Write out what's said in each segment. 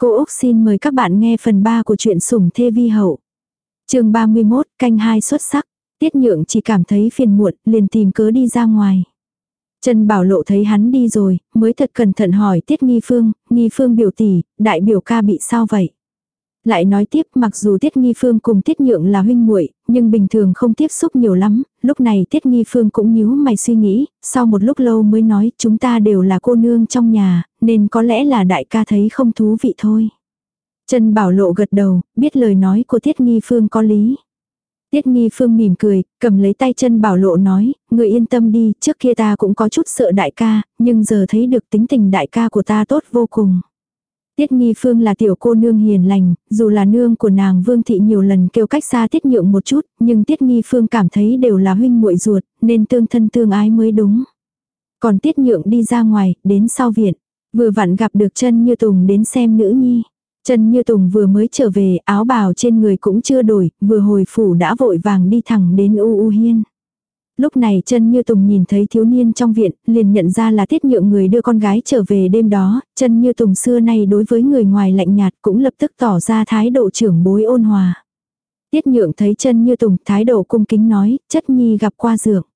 Cô Úc xin mời các bạn nghe phần 3 của truyện sủng thê vi hậu. chương 31, canh 2 xuất sắc. Tiết nhượng chỉ cảm thấy phiền muộn, liền tìm cớ đi ra ngoài. Trần Bảo Lộ thấy hắn đi rồi, mới thật cẩn thận hỏi Tiết Nghi Phương, Nghi Phương biểu tỷ, đại biểu ca bị sao vậy? Lại nói tiếp mặc dù Tiết Nghi Phương cùng Tiết Nhượng là huynh muội nhưng bình thường không tiếp xúc nhiều lắm, lúc này Tiết Nghi Phương cũng nhíu mày suy nghĩ, sau một lúc lâu mới nói chúng ta đều là cô nương trong nhà, nên có lẽ là đại ca thấy không thú vị thôi. Trần Bảo Lộ gật đầu, biết lời nói của Tiết Nghi Phương có lý. Tiết Nghi Phương mỉm cười, cầm lấy tay chân Bảo Lộ nói, người yên tâm đi, trước kia ta cũng có chút sợ đại ca, nhưng giờ thấy được tính tình đại ca của ta tốt vô cùng. Tiết Nghi Phương là tiểu cô nương hiền lành, dù là nương của nàng Vương Thị nhiều lần kêu cách xa Tiết Nhượng một chút, nhưng Tiết Nghi Phương cảm thấy đều là huynh muội ruột, nên tương thân tương ái mới đúng. Còn Tiết Nhượng đi ra ngoài, đến sau viện, vừa vặn gặp được chân Như Tùng đến xem nữ nhi. Trần Như Tùng vừa mới trở về, áo bào trên người cũng chưa đổi, vừa hồi phủ đã vội vàng đi thẳng đến U U Hiên. Lúc này chân như Tùng nhìn thấy thiếu niên trong viện, liền nhận ra là tiết nhượng người đưa con gái trở về đêm đó, chân như Tùng xưa nay đối với người ngoài lạnh nhạt cũng lập tức tỏ ra thái độ trưởng bối ôn hòa. Tiết nhượng thấy chân như Tùng thái độ cung kính nói, chất nhi gặp qua dược.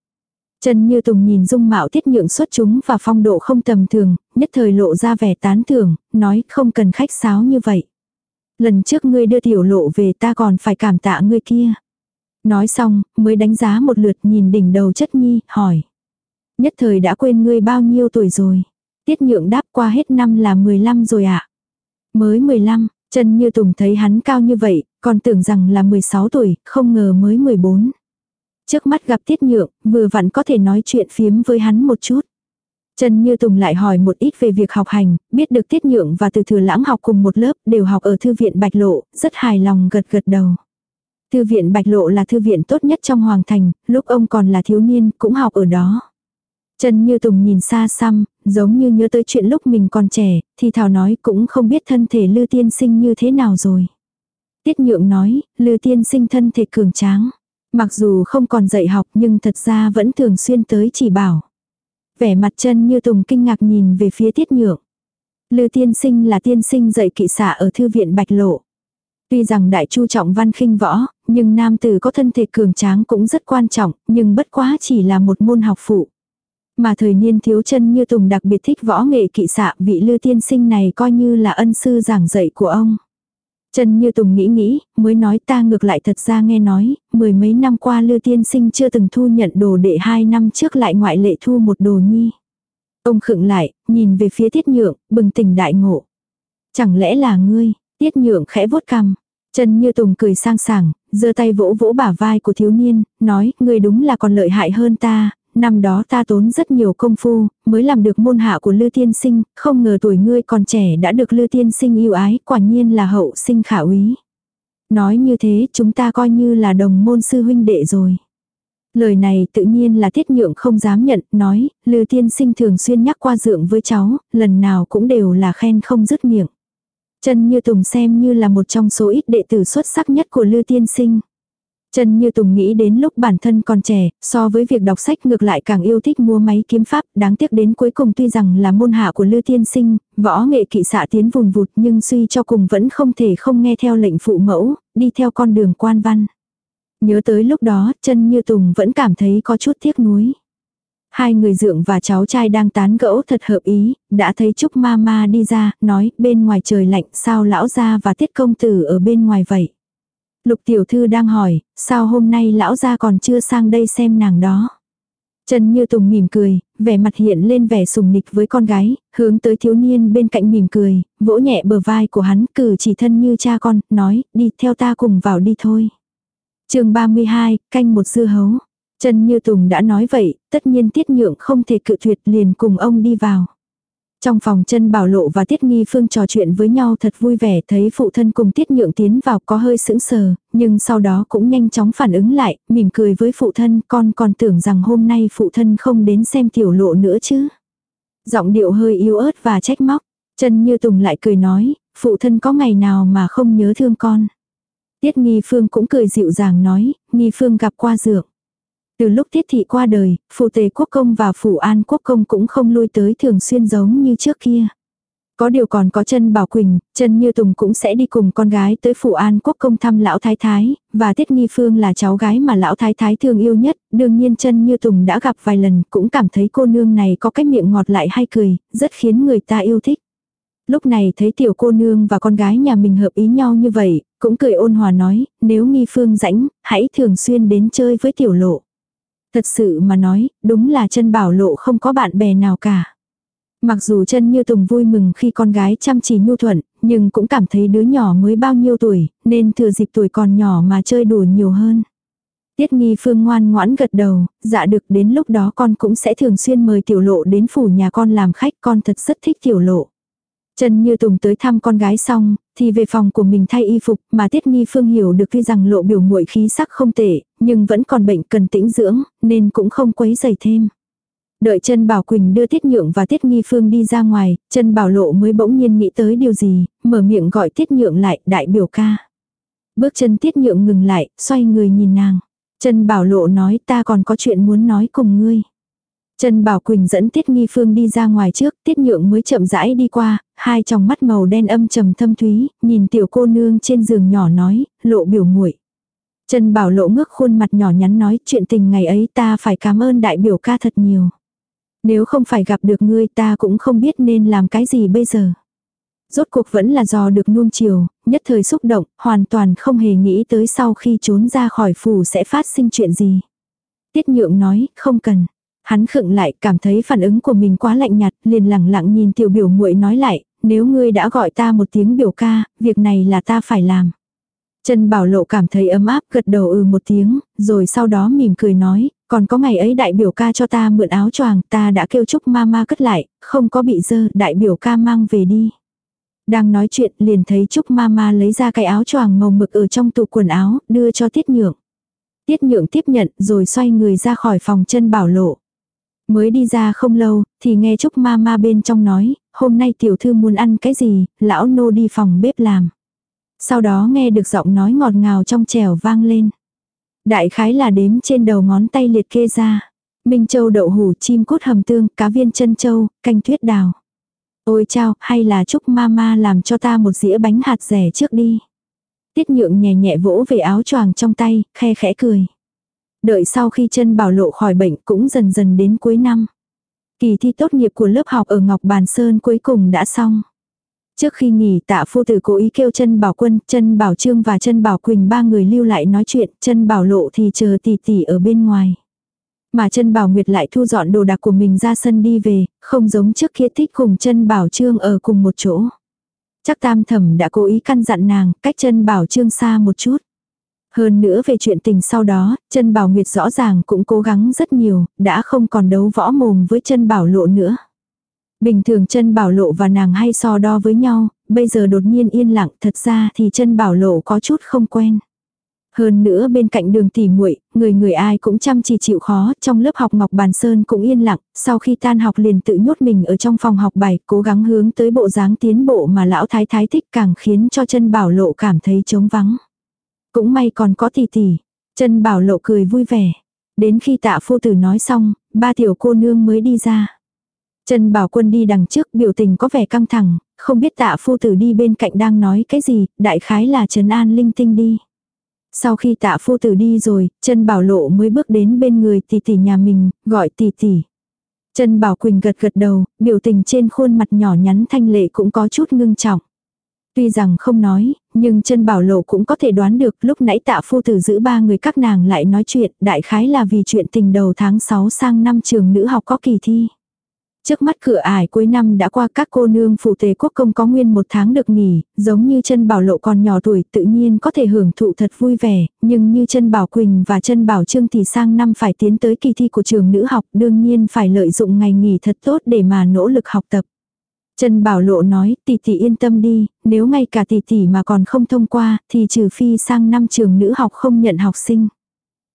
Chân như Tùng nhìn dung mạo tiết nhượng xuất chúng và phong độ không tầm thường, nhất thời lộ ra vẻ tán thưởng, nói không cần khách sáo như vậy. Lần trước ngươi đưa tiểu lộ về ta còn phải cảm tạ ngươi kia. Nói xong, mới đánh giá một lượt nhìn đỉnh đầu chất nhi, hỏi. Nhất thời đã quên ngươi bao nhiêu tuổi rồi. Tiết nhượng đáp qua hết năm là 15 rồi ạ. À? Mới 15, chân như Tùng thấy hắn cao như vậy, còn tưởng rằng là 16 tuổi, không ngờ mới 14. Trước mắt gặp Tiết Nhượng, vừa vặn có thể nói chuyện phiếm với hắn một chút. Trần Như Tùng lại hỏi một ít về việc học hành, biết được Tiết Nhượng và Từ Thừa Lãng học cùng một lớp, đều học ở thư viện Bạch Lộ, rất hài lòng gật gật đầu. Thư viện Bạch Lộ là thư viện tốt nhất trong Hoàng Thành, lúc ông còn là thiếu niên cũng học ở đó. Trần Như Tùng nhìn xa xăm, giống như nhớ tới chuyện lúc mình còn trẻ, thì Thảo nói cũng không biết thân thể Lư Tiên Sinh như thế nào rồi. Tiết Nhượng nói, Lư Tiên Sinh thân thể cường tráng. Mặc dù không còn dạy học nhưng thật ra vẫn thường xuyên tới chỉ bảo. Vẻ mặt chân như Tùng kinh ngạc nhìn về phía Tiết Nhượng. Lư Tiên Sinh là tiên sinh dạy kỵ xạ ở thư viện Bạch Lộ. Tuy rằng đại chu trọng văn khinh võ, nhưng nam tử có thân thể cường tráng cũng rất quan trọng, nhưng bất quá chỉ là một môn học phụ. Mà thời niên thiếu chân như Tùng đặc biệt thích võ nghệ kỵ xạ, vị lư tiên sinh này coi như là ân sư giảng dạy của ông. Chân như Tùng nghĩ nghĩ, mới nói ta ngược lại thật ra nghe nói, mười mấy năm qua lư tiên sinh chưa từng thu nhận đồ đệ hai năm trước lại ngoại lệ thu một đồ nhi. Ông khựng lại, nhìn về phía tiết nhượng, bừng tỉnh đại ngộ. Chẳng lẽ là ngươi, tiết nhượng khẽ vuốt cằm, Trần Như Tùng cười sang sảng, giơ tay vỗ vỗ bả vai của thiếu niên, nói, người đúng là còn lợi hại hơn ta, năm đó ta tốn rất nhiều công phu, mới làm được môn hạ của Lư Tiên Sinh, không ngờ tuổi ngươi còn trẻ đã được Lư Tiên Sinh yêu ái, quả nhiên là hậu sinh khả úy. Nói như thế chúng ta coi như là đồng môn sư huynh đệ rồi. Lời này tự nhiên là thiết nhượng không dám nhận, nói, Lư Tiên Sinh thường xuyên nhắc qua dượng với cháu, lần nào cũng đều là khen không dứt miệng. Trần Như Tùng xem như là một trong số ít đệ tử xuất sắc nhất của Lư Tiên Sinh. Trần Như Tùng nghĩ đến lúc bản thân còn trẻ, so với việc đọc sách ngược lại càng yêu thích mua máy kiếm pháp, đáng tiếc đến cuối cùng tuy rằng là môn hạ của Lư Tiên Sinh, võ nghệ kỵ xạ tiến vùng vụt nhưng suy cho cùng vẫn không thể không nghe theo lệnh phụ mẫu, đi theo con đường quan văn. Nhớ tới lúc đó, Trần Như Tùng vẫn cảm thấy có chút tiếc nuối. Hai người dượng và cháu trai đang tán gẫu thật hợp ý, đã thấy Trúc ma ma đi ra, nói bên ngoài trời lạnh sao lão gia và tiết công tử ở bên ngoài vậy. Lục tiểu thư đang hỏi, sao hôm nay lão gia còn chưa sang đây xem nàng đó. Trần Như Tùng mỉm cười, vẻ mặt hiện lên vẻ sùng nịch với con gái, hướng tới thiếu niên bên cạnh mỉm cười, vỗ nhẹ bờ vai của hắn, cử chỉ thân như cha con, nói, đi theo ta cùng vào đi thôi. chương 32, canh một dưa hấu. Trần Như Tùng đã nói vậy, tất nhiên Tiết Nhượng không thể cự tuyệt liền cùng ông đi vào. Trong phòng chân bảo lộ và Tiết Nghi Phương trò chuyện với nhau thật vui vẻ thấy phụ thân cùng Tiết Nhượng tiến vào có hơi sững sờ, nhưng sau đó cũng nhanh chóng phản ứng lại, mỉm cười với phụ thân con còn tưởng rằng hôm nay phụ thân không đến xem tiểu lộ nữa chứ. Giọng điệu hơi yếu ớt và trách móc, chân như Tùng lại cười nói, phụ thân có ngày nào mà không nhớ thương con. Tiết Nghi Phương cũng cười dịu dàng nói, Nghi Phương gặp qua dược. Từ lúc tiết thị qua đời, phủ tề quốc công và phủ an quốc công cũng không lui tới thường xuyên giống như trước kia. Có điều còn có chân Bảo Quỳnh, chân Như Tùng cũng sẽ đi cùng con gái tới Phủ An Quốc công thăm lão thái thái, và Tiết Nghi Phương là cháu gái mà lão thái thái thương yêu nhất, đương nhiên chân Như Tùng đã gặp vài lần cũng cảm thấy cô nương này có cái miệng ngọt lại hay cười, rất khiến người ta yêu thích. Lúc này thấy tiểu cô nương và con gái nhà mình hợp ý nhau như vậy, cũng cười ôn hòa nói, nếu Nghi Phương rãnh, hãy thường xuyên đến chơi với tiểu lộ. Thật sự mà nói, đúng là chân bảo lộ không có bạn bè nào cả. Mặc dù chân như Tùng vui mừng khi con gái chăm chỉ nhu thuận, nhưng cũng cảm thấy đứa nhỏ mới bao nhiêu tuổi, nên thừa dịp tuổi còn nhỏ mà chơi đùa nhiều hơn. Tiết nghi phương ngoan ngoãn gật đầu, dạ được đến lúc đó con cũng sẽ thường xuyên mời tiểu lộ đến phủ nhà con làm khách con thật rất thích tiểu lộ. Trần Như Tùng tới thăm con gái xong, thì về phòng của mình thay y phục, mà Tiết Nghi Phương hiểu được tuy rằng lộ biểu muội khí sắc không tệ, nhưng vẫn còn bệnh cần tĩnh dưỡng, nên cũng không quấy giày thêm. Đợi chân Bảo Quỳnh đưa Tiết Nhượng và Tiết Nghi Phương đi ra ngoài, chân Bảo Lộ mới bỗng nhiên nghĩ tới điều gì, mở miệng gọi Tiết Nhượng lại, đại biểu ca. Bước chân Tiết Nhượng ngừng lại, xoay người nhìn nàng. Chân Bảo Lộ nói ta còn có chuyện muốn nói cùng ngươi. Trần Bảo Quỳnh dẫn Tiết Nghi Phương đi ra ngoài trước, Tiết Nhượng mới chậm rãi đi qua, hai tròng mắt màu đen âm trầm thâm thúy, nhìn tiểu cô nương trên giường nhỏ nói, lộ biểu muội. Trần Bảo Lộ ngước khuôn mặt nhỏ nhắn nói, chuyện tình ngày ấy ta phải cảm ơn đại biểu ca thật nhiều. Nếu không phải gặp được ngươi ta cũng không biết nên làm cái gì bây giờ. Rốt cuộc vẫn là do được nuông chiều, nhất thời xúc động, hoàn toàn không hề nghĩ tới sau khi trốn ra khỏi phủ sẽ phát sinh chuyện gì. Tiết nhượng nói, không cần. Hắn khựng lại, cảm thấy phản ứng của mình quá lạnh nhạt, liền lẳng lặng nhìn tiểu biểu muội nói lại, nếu ngươi đã gọi ta một tiếng biểu ca, việc này là ta phải làm. Trần Bảo Lộ cảm thấy ấm áp gật đầu ừ một tiếng, rồi sau đó mỉm cười nói, còn có ngày ấy đại biểu ca cho ta mượn áo choàng, ta đã kêu chúc mama cất lại, không có bị dơ, đại biểu ca mang về đi. Đang nói chuyện liền thấy Trúc Mama lấy ra cái áo choàng màu mực ở trong tủ quần áo, đưa cho Tiết Nhượng. Tiết Nhượng tiếp nhận rồi xoay người ra khỏi phòng chân bảo lộ. Mới đi ra không lâu, thì nghe Trúc Mama bên trong nói, hôm nay tiểu thư muốn ăn cái gì, lão nô đi phòng bếp làm. Sau đó nghe được giọng nói ngọt ngào trong trẻo vang lên. Đại khái là đếm trên đầu ngón tay liệt kê ra. Minh châu đậu hủ chim cút hầm tương, cá viên chân châu, canh tuyết đào. Ôi chao, hay là chúc mama làm cho ta một dĩa bánh hạt rẻ trước đi. Tiết nhượng nhẹ nhẹ vỗ về áo choàng trong tay, khe khẽ cười. Đợi sau khi chân bảo lộ khỏi bệnh cũng dần dần đến cuối năm. Kỳ thi tốt nghiệp của lớp học ở Ngọc Bàn Sơn cuối cùng đã xong. Trước khi nghỉ tạ phu tử cố ý kêu chân bảo quân, chân bảo trương và chân bảo quỳnh ba người lưu lại nói chuyện, chân bảo lộ thì chờ tỷ tỷ ở bên ngoài. Mà chân bảo nguyệt lại thu dọn đồ đạc của mình ra sân đi về, không giống trước kia thích cùng chân bảo trương ở cùng một chỗ. Chắc tam thẩm đã cố ý căn dặn nàng, cách chân bảo trương xa một chút. Hơn nữa về chuyện tình sau đó, chân bảo nguyệt rõ ràng cũng cố gắng rất nhiều, đã không còn đấu võ mồm với chân bảo lộ nữa. Bình thường chân bảo lộ và nàng hay so đo với nhau, bây giờ đột nhiên yên lặng thật ra thì chân bảo lộ có chút không quen. Hơn nữa bên cạnh đường tỉ muội người người ai cũng chăm chỉ chịu khó, trong lớp học Ngọc Bàn Sơn cũng yên lặng, sau khi tan học liền tự nhốt mình ở trong phòng học bài, cố gắng hướng tới bộ dáng tiến bộ mà lão thái thái thích càng khiến cho chân bảo lộ cảm thấy trống vắng. Cũng may còn có tỷ tỷ, chân bảo lộ cười vui vẻ. Đến khi tạ phu tử nói xong, ba tiểu cô nương mới đi ra. Trần Bảo Quân đi đằng trước biểu tình có vẻ căng thẳng, không biết tạ phu tử đi bên cạnh đang nói cái gì, đại khái là Trần An linh tinh đi. Sau khi tạ phu tử đi rồi, Trần Bảo Lộ mới bước đến bên người tỷ tỷ nhà mình, gọi tỷ tỷ. Trần Bảo Quỳnh gật gật đầu, biểu tình trên khuôn mặt nhỏ nhắn thanh lệ cũng có chút ngưng trọng. Tuy rằng không nói, nhưng chân bảo lộ cũng có thể đoán được lúc nãy tạ phu tử giữ ba người các nàng lại nói chuyện, đại khái là vì chuyện tình đầu tháng 6 sang năm trường nữ học có kỳ thi. Trước mắt cửa ải cuối năm đã qua các cô nương phụ tế quốc công có nguyên một tháng được nghỉ, giống như chân bảo lộ còn nhỏ tuổi tự nhiên có thể hưởng thụ thật vui vẻ, nhưng như chân bảo Quỳnh và chân bảo Trương thì sang năm phải tiến tới kỳ thi của trường nữ học đương nhiên phải lợi dụng ngày nghỉ thật tốt để mà nỗ lực học tập. Trần bảo lộ nói tỷ tỷ yên tâm đi, nếu ngay cả tỷ tỷ mà còn không thông qua thì trừ phi sang năm trường nữ học không nhận học sinh.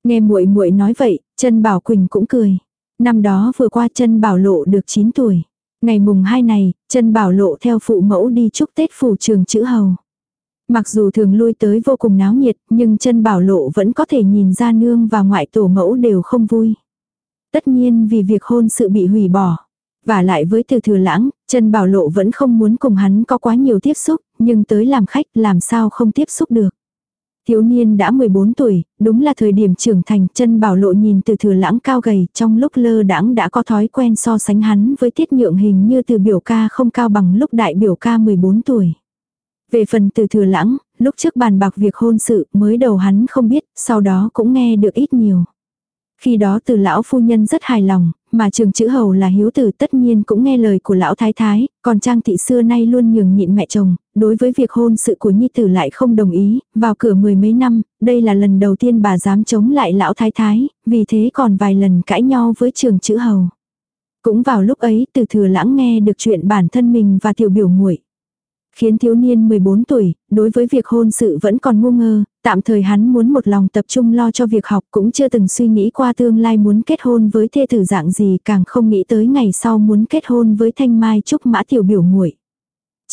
Nghe muội muội nói vậy, Trần bảo Quỳnh cũng cười. Năm đó vừa qua Trần bảo lộ được 9 tuổi. Ngày mùng 2 này, Trần bảo lộ theo phụ mẫu đi chúc Tết phủ trường chữ hầu. Mặc dù thường lui tới vô cùng náo nhiệt, nhưng Trần bảo lộ vẫn có thể nhìn ra nương và ngoại tổ mẫu đều không vui. Tất nhiên vì việc hôn sự bị hủy bỏ. Và lại với từ thừa lãng, Trần Bảo Lộ vẫn không muốn cùng hắn có quá nhiều tiếp xúc, nhưng tới làm khách làm sao không tiếp xúc được. Thiếu niên đã 14 tuổi, đúng là thời điểm trưởng thành, chân bảo lộ nhìn từ thừa lãng cao gầy, trong lúc lơ đãng đã có thói quen so sánh hắn với tiết nhượng hình như từ biểu ca không cao bằng lúc đại biểu ca 14 tuổi. Về phần từ thừa lãng, lúc trước bàn bạc việc hôn sự mới đầu hắn không biết, sau đó cũng nghe được ít nhiều. Khi đó từ lão phu nhân rất hài lòng, mà trường chữ hầu là hiếu tử tất nhiên cũng nghe lời của lão thái thái, còn trang thị xưa nay luôn nhường nhịn mẹ chồng, đối với việc hôn sự của nhi tử lại không đồng ý, vào cửa mười mấy năm, đây là lần đầu tiên bà dám chống lại lão thái thái, vì thế còn vài lần cãi nhau với trường chữ hầu. Cũng vào lúc ấy từ thừa lãng nghe được chuyện bản thân mình và tiểu biểu muội khiến thiếu niên 14 tuổi, đối với việc hôn sự vẫn còn ngu ngơ, tạm thời hắn muốn một lòng tập trung lo cho việc học cũng chưa từng suy nghĩ qua tương lai muốn kết hôn với thê tử dạng gì càng không nghĩ tới ngày sau muốn kết hôn với thanh mai trúc mã tiểu biểu muội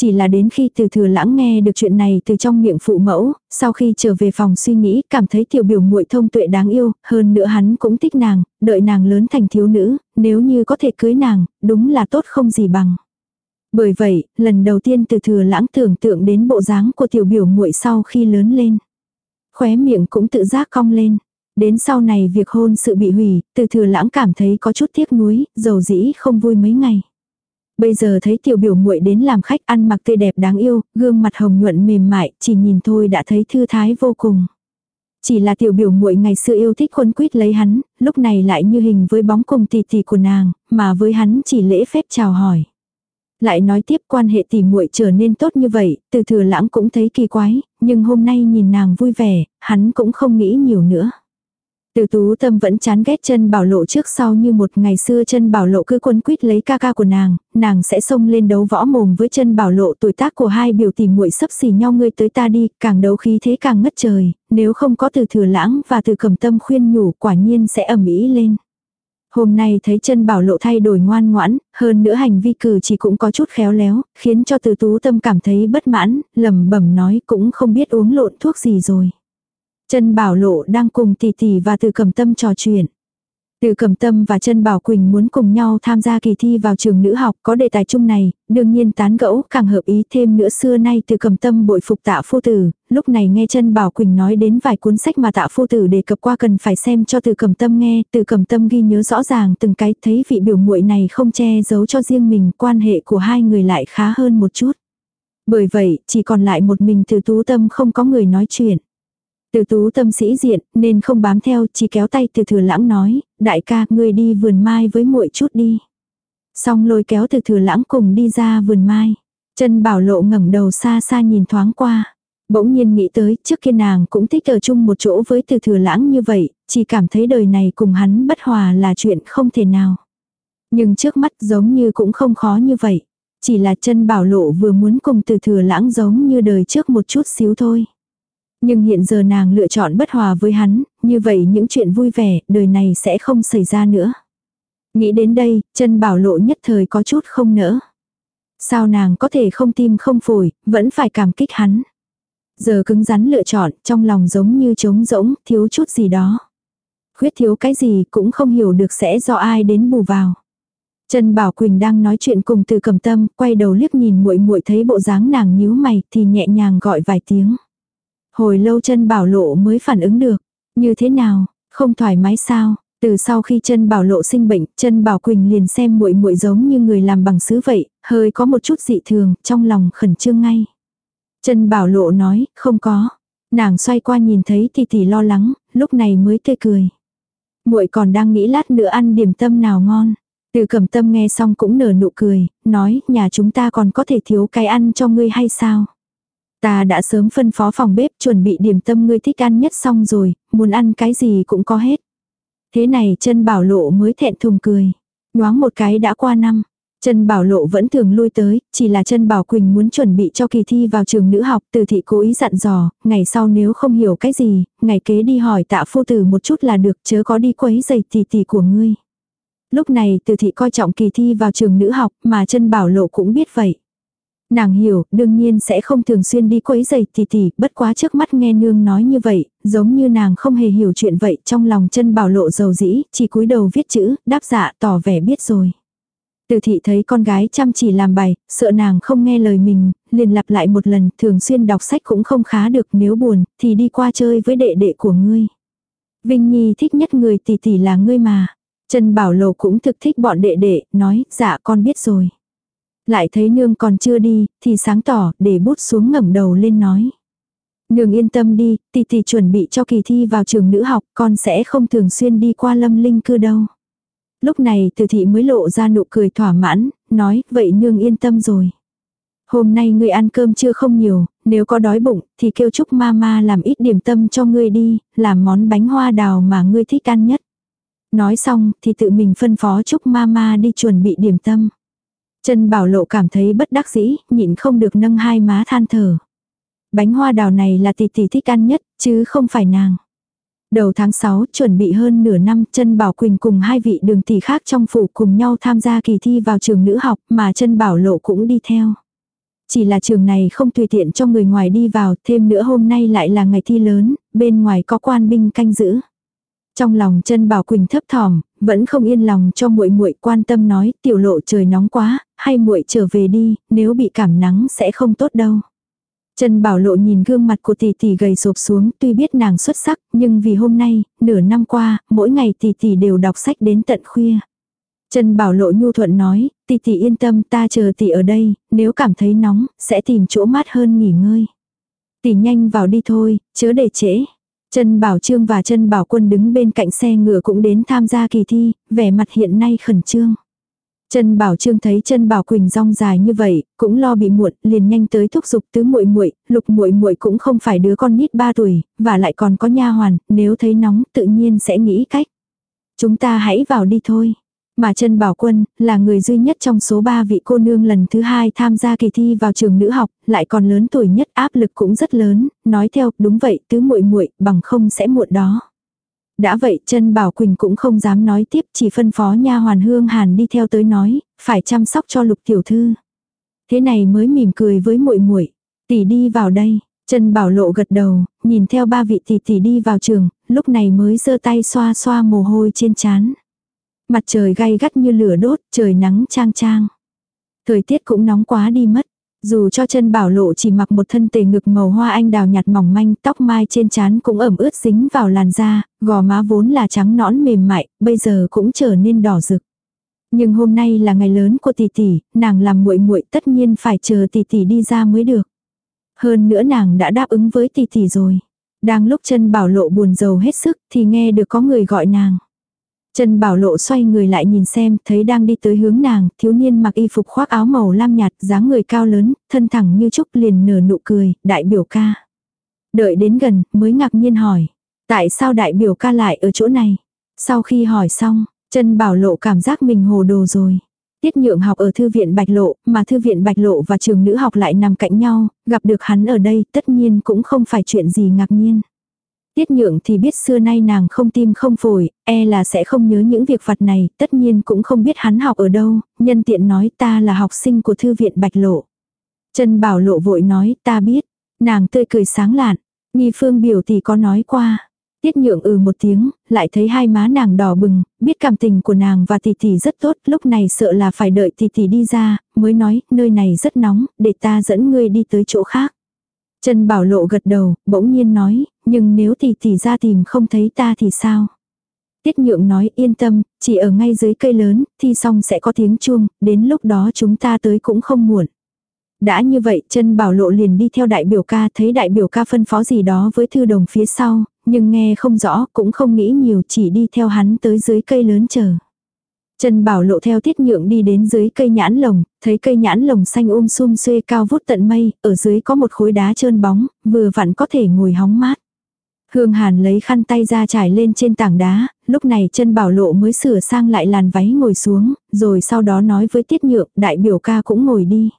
chỉ là đến khi từ thừa lãng nghe được chuyện này từ trong miệng phụ mẫu, sau khi trở về phòng suy nghĩ, cảm thấy tiểu biểu muội thông tuệ đáng yêu, hơn nữa hắn cũng thích nàng, đợi nàng lớn thành thiếu nữ, nếu như có thể cưới nàng, đúng là tốt không gì bằng. Bởi vậy, lần đầu tiên từ thừa lãng tưởng tượng đến bộ dáng của tiểu biểu muội sau khi lớn lên. Khóe miệng cũng tự giác cong lên. Đến sau này việc hôn sự bị hủy, từ thừa lãng cảm thấy có chút tiếc nuối, dầu dĩ không vui mấy ngày. Bây giờ thấy tiểu biểu muội đến làm khách ăn mặc tươi đẹp đáng yêu, gương mặt hồng nhuận mềm mại, chỉ nhìn thôi đã thấy thư thái vô cùng. Chỉ là tiểu biểu muội ngày xưa yêu thích khuôn quýt lấy hắn, lúc này lại như hình với bóng cùng tì tì của nàng, mà với hắn chỉ lễ phép chào hỏi. Lại nói tiếp quan hệ tỉ muội trở nên tốt như vậy, từ thừa lãng cũng thấy kỳ quái, nhưng hôm nay nhìn nàng vui vẻ, hắn cũng không nghĩ nhiều nữa. Từ tú tâm vẫn chán ghét chân bảo lộ trước sau như một ngày xưa chân bảo lộ cứ quân quýt lấy ca ca của nàng, nàng sẽ xông lên đấu võ mồm với chân bảo lộ tuổi tác của hai biểu tỷ muội sấp xỉ nhau ngươi tới ta đi, càng đấu khí thế càng ngất trời, nếu không có từ thừa lãng và từ cầm tâm khuyên nhủ quả nhiên sẽ ẩm ý lên. Hôm nay thấy chân bảo lộ thay đổi ngoan ngoãn, hơn nữa hành vi cử chỉ cũng có chút khéo léo, khiến cho từ tú tâm cảm thấy bất mãn, lầm bẩm nói cũng không biết uống lộn thuốc gì rồi. Chân bảo lộ đang cùng tỷ tỷ và từ cầm tâm trò chuyện. Từ cầm tâm và chân bảo Quỳnh muốn cùng nhau tham gia kỳ thi vào trường nữ học có đề tài chung này, đương nhiên tán gẫu càng hợp ý thêm nữa xưa nay từ cầm tâm bội phục tạ phu tử, lúc này nghe chân bảo Quỳnh nói đến vài cuốn sách mà tạ phu tử đề cập qua cần phải xem cho từ cầm tâm nghe, từ cầm tâm ghi nhớ rõ ràng từng cái thấy vị biểu muội này không che giấu cho riêng mình quan hệ của hai người lại khá hơn một chút. Bởi vậy, chỉ còn lại một mình từ tú tâm không có người nói chuyện. Từ tú tâm sĩ diện, nên không bám theo, chỉ kéo tay từ thừa lãng nói, đại ca, ngươi đi vườn mai với muội chút đi. Xong lôi kéo từ thừa lãng cùng đi ra vườn mai. Chân bảo lộ ngẩng đầu xa xa nhìn thoáng qua. Bỗng nhiên nghĩ tới, trước kia nàng cũng thích ở chung một chỗ với từ thừa lãng như vậy, chỉ cảm thấy đời này cùng hắn bất hòa là chuyện không thể nào. Nhưng trước mắt giống như cũng không khó như vậy. Chỉ là chân bảo lộ vừa muốn cùng từ thừa lãng giống như đời trước một chút xíu thôi. Nhưng hiện giờ nàng lựa chọn bất hòa với hắn, như vậy những chuyện vui vẻ, đời này sẽ không xảy ra nữa. Nghĩ đến đây, chân bảo lộ nhất thời có chút không nỡ. Sao nàng có thể không tim không phổi, vẫn phải cảm kích hắn. Giờ cứng rắn lựa chọn, trong lòng giống như trống rỗng, thiếu chút gì đó. Khuyết thiếu cái gì cũng không hiểu được sẽ do ai đến bù vào. Trần Bảo Quỳnh đang nói chuyện cùng từ cầm tâm, quay đầu liếc nhìn muội muội thấy bộ dáng nàng nhíu mày thì nhẹ nhàng gọi vài tiếng. Hồi lâu chân bảo lộ mới phản ứng được. Như thế nào, không thoải mái sao? Từ sau khi chân bảo lộ sinh bệnh, chân bảo Quỳnh liền xem muội muội giống như người làm bằng sứ vậy, hơi có một chút dị thường, trong lòng khẩn trương ngay. Chân bảo lộ nói, không có. Nàng xoay qua nhìn thấy thì tỷ lo lắng, lúc này mới tươi cười. muội còn đang nghĩ lát nữa ăn điểm tâm nào ngon. Từ cầm tâm nghe xong cũng nở nụ cười, nói nhà chúng ta còn có thể thiếu cái ăn cho ngươi hay sao? Ta đã sớm phân phó phòng bếp chuẩn bị điểm tâm ngươi thích ăn nhất xong rồi, muốn ăn cái gì cũng có hết. Thế này chân bảo lộ mới thẹn thùng cười. Nhoáng một cái đã qua năm. Chân Bảo Lộ vẫn thường lui tới, chỉ là chân Bảo Quỳnh muốn chuẩn bị cho kỳ thi vào trường nữ học, từ thị cố ý dặn dò, ngày sau nếu không hiểu cái gì, ngày kế đi hỏi tạ phu tử một chút là được, chớ có đi quấy giày tỷ tỷ của ngươi. Lúc này từ thị coi trọng kỳ thi vào trường nữ học, mà chân Bảo Lộ cũng biết vậy. Nàng hiểu, đương nhiên sẽ không thường xuyên đi quấy giày tỷ tỷ, bất quá trước mắt nghe nương nói như vậy, giống như nàng không hề hiểu chuyện vậy, trong lòng chân bảo lộ dầu dĩ, chỉ cúi đầu viết chữ, đáp dạ, tỏ vẻ biết rồi. Từ thị thấy con gái chăm chỉ làm bài, sợ nàng không nghe lời mình, liền lặp lại một lần, thường xuyên đọc sách cũng không khá được nếu buồn, thì đi qua chơi với đệ đệ của ngươi. Vinh Nhi thích nhất người tỷ tỷ là ngươi mà. Trần Bảo Lộ cũng thực thích bọn đệ đệ, nói, dạ con biết rồi. Lại thấy nương còn chưa đi, thì sáng tỏ, để bút xuống ngẩng đầu lên nói. Nương yên tâm đi, tỷ tỷ chuẩn bị cho kỳ thi vào trường nữ học, con sẽ không thường xuyên đi qua lâm linh cư đâu. Lúc này từ thị mới lộ ra nụ cười thỏa mãn, nói, vậy nương yên tâm rồi. Hôm nay ngươi ăn cơm chưa không nhiều, nếu có đói bụng thì kêu chúc mama làm ít điểm tâm cho ngươi đi, làm món bánh hoa đào mà ngươi thích ăn nhất. Nói xong thì tự mình phân phó chúc mama đi chuẩn bị điểm tâm. Trần Bảo Lộ cảm thấy bất đắc dĩ, nhịn không được nâng hai má than thở. Bánh hoa đào này là tỷ tỷ thích ăn nhất, chứ không phải nàng. Đầu tháng 6 chuẩn bị hơn nửa năm chân Bảo Quỳnh cùng hai vị đường tỷ khác trong phủ cùng nhau tham gia kỳ thi vào trường nữ học mà chân Bảo Lộ cũng đi theo. Chỉ là trường này không tùy tiện cho người ngoài đi vào, thêm nữa hôm nay lại là ngày thi lớn, bên ngoài có quan binh canh giữ. Trong lòng chân Bảo Quỳnh thấp thỏm, vẫn không yên lòng cho muội muội quan tâm nói, tiểu lộ trời nóng quá, hay muội trở về đi, nếu bị cảm nắng sẽ không tốt đâu. Trần Bảo Lộ nhìn gương mặt của tỷ tỷ gầy sụp xuống, tuy biết nàng xuất sắc, nhưng vì hôm nay, nửa năm qua, mỗi ngày tỷ tỷ đều đọc sách đến tận khuya. Trần Bảo Lộ nhu thuận nói, tỷ tỷ yên tâm ta chờ tỷ ở đây, nếu cảm thấy nóng, sẽ tìm chỗ mát hơn nghỉ ngơi. Tỷ nhanh vào đi thôi, chớ để trễ. Trân Bảo Trương và Trân Bảo Quân đứng bên cạnh xe ngựa cũng đến tham gia kỳ thi, vẻ mặt hiện nay khẩn trương. Trân Bảo Trương thấy Trân Bảo Quỳnh rong dài như vậy, cũng lo bị muộn, liền nhanh tới thúc giục tứ muội muội, Lục muội muội cũng không phải đứa con nít 3 tuổi, và lại còn có nha hoàn, nếu thấy nóng, tự nhiên sẽ nghĩ cách. Chúng ta hãy vào đi thôi. Mà Trần Bảo Quân là người duy nhất trong số 3 vị cô nương lần thứ hai tham gia kỳ thi vào trường nữ học, lại còn lớn tuổi nhất, áp lực cũng rất lớn, nói theo, đúng vậy, tứ muội muội, bằng không sẽ muộn đó. Đã vậy chân Bảo Quỳnh cũng không dám nói tiếp chỉ phân phó nha hoàn hương hàn đi theo tới nói, phải chăm sóc cho lục tiểu thư. Thế này mới mỉm cười với muội muội tỷ đi vào đây. Trần Bảo Lộ gật đầu, nhìn theo ba vị tỷ tỷ đi vào trường, lúc này mới giơ tay xoa xoa mồ hôi trên trán. Mặt trời gay gắt như lửa đốt, trời nắng trang trang. Thời tiết cũng nóng quá đi mất. Dù cho chân bảo lộ chỉ mặc một thân tề ngực màu hoa anh đào nhạt mỏng manh, tóc mai trên trán cũng ẩm ướt dính vào làn da, gò má vốn là trắng nõn mềm mại, bây giờ cũng trở nên đỏ rực. Nhưng hôm nay là ngày lớn của tỷ tỷ, nàng làm muội muội tất nhiên phải chờ tỷ tỷ đi ra mới được. Hơn nữa nàng đã đáp ứng với tỷ tỷ rồi. Đang lúc chân bảo lộ buồn rầu hết sức thì nghe được có người gọi nàng. Trần Bảo Lộ xoay người lại nhìn xem, thấy đang đi tới hướng nàng, thiếu niên mặc y phục khoác áo màu lam nhạt, dáng người cao lớn, thân thẳng như trúc liền nở nụ cười, đại biểu ca. Đợi đến gần, mới ngạc nhiên hỏi, tại sao đại biểu ca lại ở chỗ này? Sau khi hỏi xong, Trần Bảo Lộ cảm giác mình hồ đồ rồi. Tiết nhượng học ở thư viện Bạch Lộ, mà thư viện Bạch Lộ và trường nữ học lại nằm cạnh nhau, gặp được hắn ở đây tất nhiên cũng không phải chuyện gì ngạc nhiên. Tiết nhượng thì biết xưa nay nàng không tim không phổi, e là sẽ không nhớ những việc vặt này, tất nhiên cũng không biết hắn học ở đâu, nhân tiện nói ta là học sinh của thư viện Bạch Lộ. Trần Bảo Lộ vội nói ta biết, nàng tươi cười sáng lạn, nghi phương biểu thì có nói qua. Tiết nhượng ừ một tiếng, lại thấy hai má nàng đỏ bừng, biết cảm tình của nàng và tỷ tỷ rất tốt, lúc này sợ là phải đợi tỷ tỷ đi ra, mới nói, nơi này rất nóng, để ta dẫn ngươi đi tới chỗ khác. Trần Bảo Lộ gật đầu, bỗng nhiên nói, nhưng nếu tỷ tỷ ra tìm không thấy ta thì sao? Tiết nhượng nói yên tâm, chỉ ở ngay dưới cây lớn, thi xong sẽ có tiếng chuông, đến lúc đó chúng ta tới cũng không muộn. Đã như vậy chân bảo lộ liền đi theo đại biểu ca thấy đại biểu ca phân phó gì đó với thư đồng phía sau, nhưng nghe không rõ cũng không nghĩ nhiều chỉ đi theo hắn tới dưới cây lớn chờ. Trần Bảo Lộ theo tiết nhượng đi đến dưới cây nhãn lồng, thấy cây nhãn lồng xanh um sum xuê cao vút tận mây, ở dưới có một khối đá trơn bóng, vừa vặn có thể ngồi hóng mát. Hương Hàn lấy khăn tay ra trải lên trên tảng đá, lúc này chân bảo lộ mới sửa sang lại làn váy ngồi xuống, rồi sau đó nói với tiết nhượng, đại biểu ca cũng ngồi đi.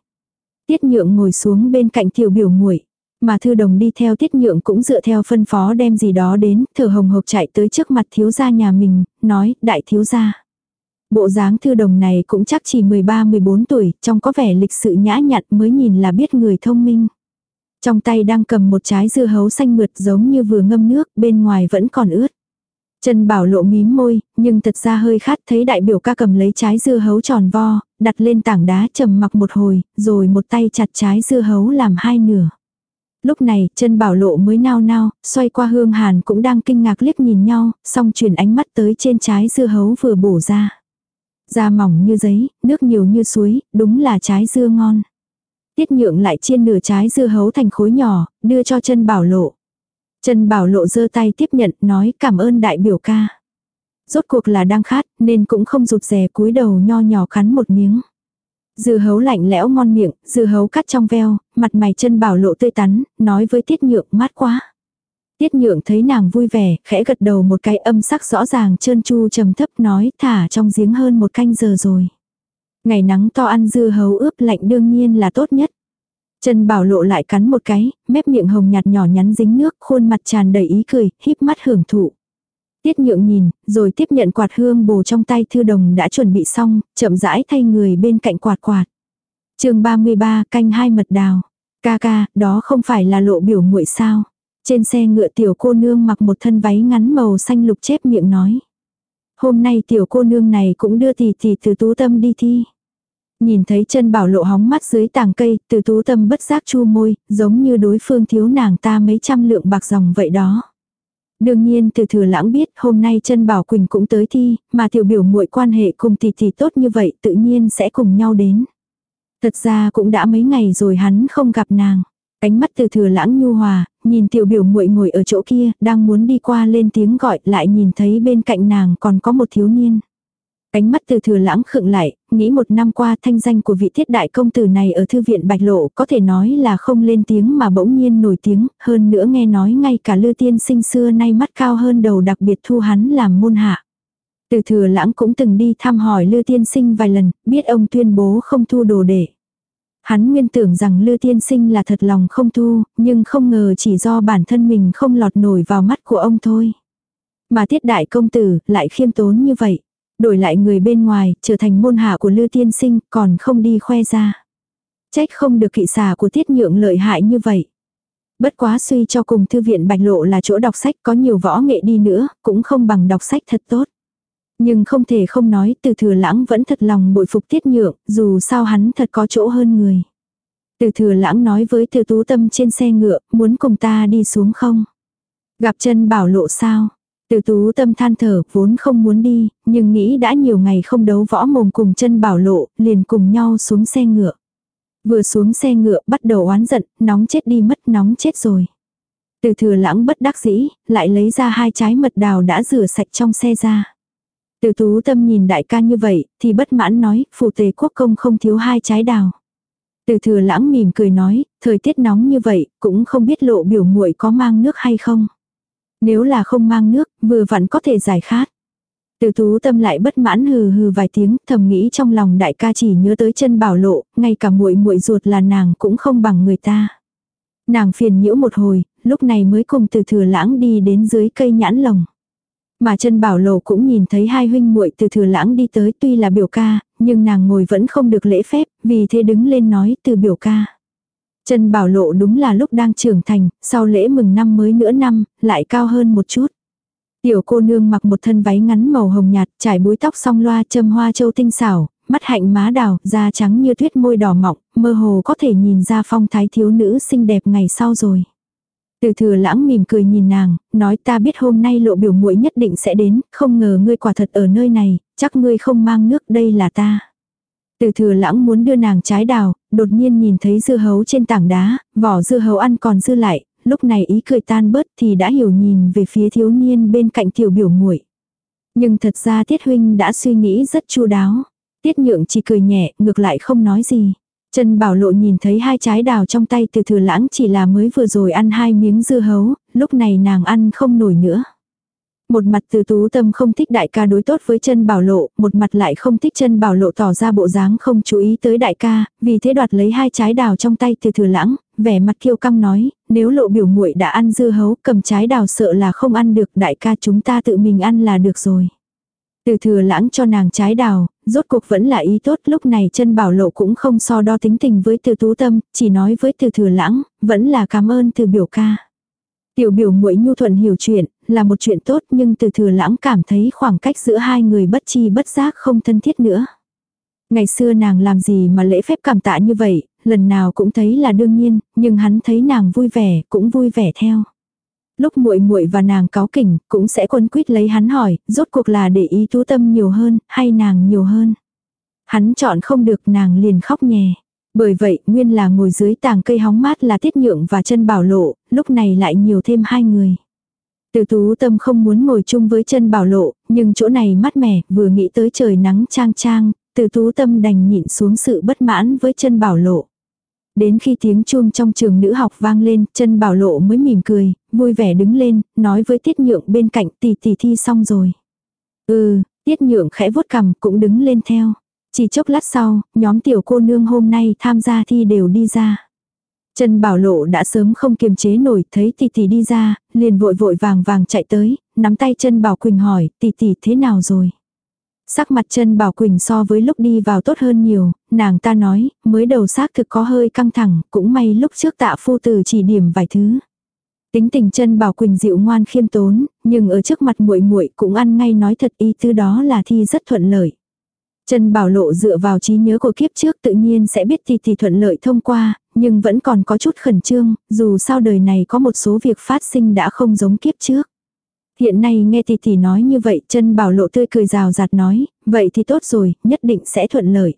Tiết nhượng ngồi xuống bên cạnh tiểu biểu muội mà thư đồng đi theo tiết nhượng cũng dựa theo phân phó đem gì đó đến, thở hồng hộc chạy tới trước mặt thiếu gia nhà mình, nói, đại thiếu gia. Bộ dáng thư đồng này cũng chắc chỉ 13-14 tuổi, trong có vẻ lịch sự nhã nhặn mới nhìn là biết người thông minh. Trong tay đang cầm một trái dưa hấu xanh mượt giống như vừa ngâm nước, bên ngoài vẫn còn ướt. Trần Bảo Lộ mím môi, nhưng thật ra hơi khát thấy đại biểu ca cầm lấy trái dưa hấu tròn vo, đặt lên tảng đá trầm mặc một hồi, rồi một tay chặt trái dưa hấu làm hai nửa. Lúc này, chân bảo lộ mới nao nao, xoay qua hương hàn cũng đang kinh ngạc liếc nhìn nhau, xong chuyển ánh mắt tới trên trái dưa hấu vừa bổ ra. Da mỏng như giấy, nước nhiều như suối, đúng là trái dưa ngon. Tiết nhượng lại chiên nửa trái dưa hấu thành khối nhỏ, đưa cho chân bảo lộ. Chân bảo lộ giơ tay tiếp nhận, nói cảm ơn đại biểu ca. Rốt cuộc là đang khát, nên cũng không rụt rè cúi đầu nho nhỏ khắn một miếng. Dưa hấu lạnh lẽo ngon miệng, dưa hấu cắt trong veo, mặt mày chân bảo lộ tươi tắn, nói với tiết nhượng mát quá. Tiết nhượng thấy nàng vui vẻ, khẽ gật đầu một cái âm sắc rõ ràng trơn chu trầm thấp nói thả trong giếng hơn một canh giờ rồi. Ngày nắng to ăn dưa hấu ướp lạnh đương nhiên là tốt nhất. Trần bảo lộ lại cắn một cái, mép miệng hồng nhạt nhỏ nhắn dính nước, khuôn mặt tràn đầy ý cười, híp mắt hưởng thụ. Tiết nhượng nhìn, rồi tiếp nhận quạt hương bồ trong tay thư đồng đã chuẩn bị xong, chậm rãi thay người bên cạnh quạt quạt. chương 33 canh hai mật đào. Ca ca, đó không phải là lộ biểu muội sao. Trên xe ngựa tiểu cô nương mặc một thân váy ngắn màu xanh lục chép miệng nói. Hôm nay tiểu cô nương này cũng đưa tỷ tỷ từ tú tâm đi thi. Nhìn thấy chân bảo lộ hóng mắt dưới tàng cây, từ tú tâm bất giác chu môi, giống như đối phương thiếu nàng ta mấy trăm lượng bạc dòng vậy đó. Đương nhiên từ thừa lãng biết hôm nay chân bảo Quỳnh cũng tới thi, mà tiểu biểu muội quan hệ cùng tỷ tỷ tốt như vậy tự nhiên sẽ cùng nhau đến. Thật ra cũng đã mấy ngày rồi hắn không gặp nàng. Ánh mắt từ thừa lãng nhu hòa, nhìn tiểu biểu muội ngồi ở chỗ kia, đang muốn đi qua lên tiếng gọi lại nhìn thấy bên cạnh nàng còn có một thiếu niên. Ánh mắt từ thừa lãng khựng lại, nghĩ một năm qua thanh danh của vị thiết đại công tử này ở thư viện Bạch Lộ có thể nói là không lên tiếng mà bỗng nhiên nổi tiếng, hơn nữa nghe nói ngay cả lư tiên sinh xưa nay mắt cao hơn đầu đặc biệt thu hắn làm môn hạ. Từ thừa lãng cũng từng đi thăm hỏi lư tiên sinh vài lần, biết ông tuyên bố không thu đồ để. Hắn nguyên tưởng rằng lư tiên sinh là thật lòng không thu, nhưng không ngờ chỉ do bản thân mình không lọt nổi vào mắt của ông thôi. Mà tiết đại công tử lại khiêm tốn như vậy. Đổi lại người bên ngoài, trở thành môn hạ của Lư Tiên Sinh, còn không đi khoe ra. Trách không được kỵ xà của Tiết Nhượng lợi hại như vậy. Bất quá suy cho cùng thư viện Bạch Lộ là chỗ đọc sách có nhiều võ nghệ đi nữa, cũng không bằng đọc sách thật tốt. Nhưng không thể không nói từ thừa lãng vẫn thật lòng bội phục Tiết Nhượng, dù sao hắn thật có chỗ hơn người. Từ thừa lãng nói với từ tú tâm trên xe ngựa, muốn cùng ta đi xuống không? Gặp chân bảo lộ sao? Từ tú tâm than thở, vốn không muốn đi, nhưng nghĩ đã nhiều ngày không đấu võ mồm cùng chân bảo lộ, liền cùng nhau xuống xe ngựa. Vừa xuống xe ngựa bắt đầu oán giận, nóng chết đi mất nóng chết rồi. Từ thừa lãng bất đắc dĩ, lại lấy ra hai trái mật đào đã rửa sạch trong xe ra. Từ tú tâm nhìn đại ca như vậy, thì bất mãn nói, phụ tề quốc công không thiếu hai trái đào. Từ thừa lãng mỉm cười nói, thời tiết nóng như vậy, cũng không biết lộ biểu muội có mang nước hay không. Nếu là không mang nước, vừa vặn có thể giải khát. Từ tú tâm lại bất mãn hừ hừ vài tiếng, thầm nghĩ trong lòng đại ca chỉ nhớ tới chân bảo lộ, ngay cả muội muội ruột là nàng cũng không bằng người ta. Nàng phiền nhiễu một hồi, lúc này mới cùng từ thừa lãng đi đến dưới cây nhãn lồng. Mà chân bảo lộ cũng nhìn thấy hai huynh muội từ thừa lãng đi tới tuy là biểu ca, nhưng nàng ngồi vẫn không được lễ phép, vì thế đứng lên nói từ biểu ca. Trần Bảo Lộ đúng là lúc đang trưởng thành, sau lễ mừng năm mới nửa năm, lại cao hơn một chút. Tiểu cô nương mặc một thân váy ngắn màu hồng nhạt, trải búi tóc song loa châm hoa châu tinh xảo, mắt hạnh má đào, da trắng như tuyết môi đỏ mọng, mơ hồ có thể nhìn ra phong thái thiếu nữ xinh đẹp ngày sau rồi. Từ thừa lãng mỉm cười nhìn nàng, nói ta biết hôm nay lộ biểu muội nhất định sẽ đến, không ngờ ngươi quả thật ở nơi này, chắc ngươi không mang nước đây là ta. Từ thừa lãng muốn đưa nàng trái đào, đột nhiên nhìn thấy dưa hấu trên tảng đá, vỏ dưa hấu ăn còn dư lại, lúc này ý cười tan bớt thì đã hiểu nhìn về phía thiếu niên bên cạnh tiểu biểu muội. Nhưng thật ra Tiết Huynh đã suy nghĩ rất chu đáo. Tiết Nhượng chỉ cười nhẹ, ngược lại không nói gì. Trần Bảo Lộ nhìn thấy hai trái đào trong tay từ thừa lãng chỉ là mới vừa rồi ăn hai miếng dưa hấu, lúc này nàng ăn không nổi nữa. Một mặt từ tú tâm không thích đại ca đối tốt với chân bảo lộ, một mặt lại không thích chân bảo lộ tỏ ra bộ dáng không chú ý tới đại ca, vì thế đoạt lấy hai trái đào trong tay từ thừa lãng, vẻ mặt kiêu căng nói, nếu lộ biểu muội đã ăn dưa hấu cầm trái đào sợ là không ăn được đại ca chúng ta tự mình ăn là được rồi. Từ thừa lãng cho nàng trái đào, rốt cuộc vẫn là ý tốt lúc này chân bảo lộ cũng không so đo tính tình với từ tú tâm, chỉ nói với từ thừa lãng, vẫn là cảm ơn từ biểu ca. Tiểu biểu muội nhu thuận hiểu chuyện, là một chuyện tốt nhưng từ thừa lãng cảm thấy khoảng cách giữa hai người bất chi bất giác không thân thiết nữa. Ngày xưa nàng làm gì mà lễ phép cảm tạ như vậy, lần nào cũng thấy là đương nhiên, nhưng hắn thấy nàng vui vẻ, cũng vui vẻ theo. Lúc muội muội và nàng cáo kỉnh, cũng sẽ quân quyết lấy hắn hỏi, rốt cuộc là để ý tú tâm nhiều hơn, hay nàng nhiều hơn. Hắn chọn không được nàng liền khóc nhè. Bởi vậy, nguyên là ngồi dưới tàng cây hóng mát là tiết nhượng và chân bảo lộ, lúc này lại nhiều thêm hai người. Từ tú tâm không muốn ngồi chung với chân bảo lộ, nhưng chỗ này mát mẻ, vừa nghĩ tới trời nắng trang trang, từ tú tâm đành nhịn xuống sự bất mãn với chân bảo lộ. Đến khi tiếng chuông trong trường nữ học vang lên, chân bảo lộ mới mỉm cười, vui vẻ đứng lên, nói với tiết nhượng bên cạnh tỷ tỷ thi xong rồi. Ừ, tiết nhượng khẽ vuốt cằm cũng đứng lên theo. Chỉ chốc lát sau, nhóm tiểu cô nương hôm nay tham gia thi đều đi ra. Trần Bảo Lộ đã sớm không kiềm chế nổi, thấy tỷ tỷ đi ra, liền vội vội vàng vàng chạy tới, nắm tay chân Bảo Quỳnh hỏi, tỷ tỷ thế nào rồi? Sắc mặt chân Bảo Quỳnh so với lúc đi vào tốt hơn nhiều, nàng ta nói, mới đầu xác thực có hơi căng thẳng, cũng may lúc trước tạ phu tử chỉ điểm vài thứ. Tính tình chân Bảo Quỳnh dịu ngoan khiêm tốn, nhưng ở trước mặt muội muội cũng ăn ngay nói thật ý thứ đó là thi rất thuận lợi. Trần Bảo Lộ dựa vào trí nhớ của kiếp trước tự nhiên sẽ biết thì thì thuận lợi thông qua, nhưng vẫn còn có chút khẩn trương, dù sao đời này có một số việc phát sinh đã không giống kiếp trước. Hiện nay nghe thì thì nói như vậy, Trần bảo lộ tươi cười rào rạt nói, vậy thì tốt rồi, nhất định sẽ thuận lợi.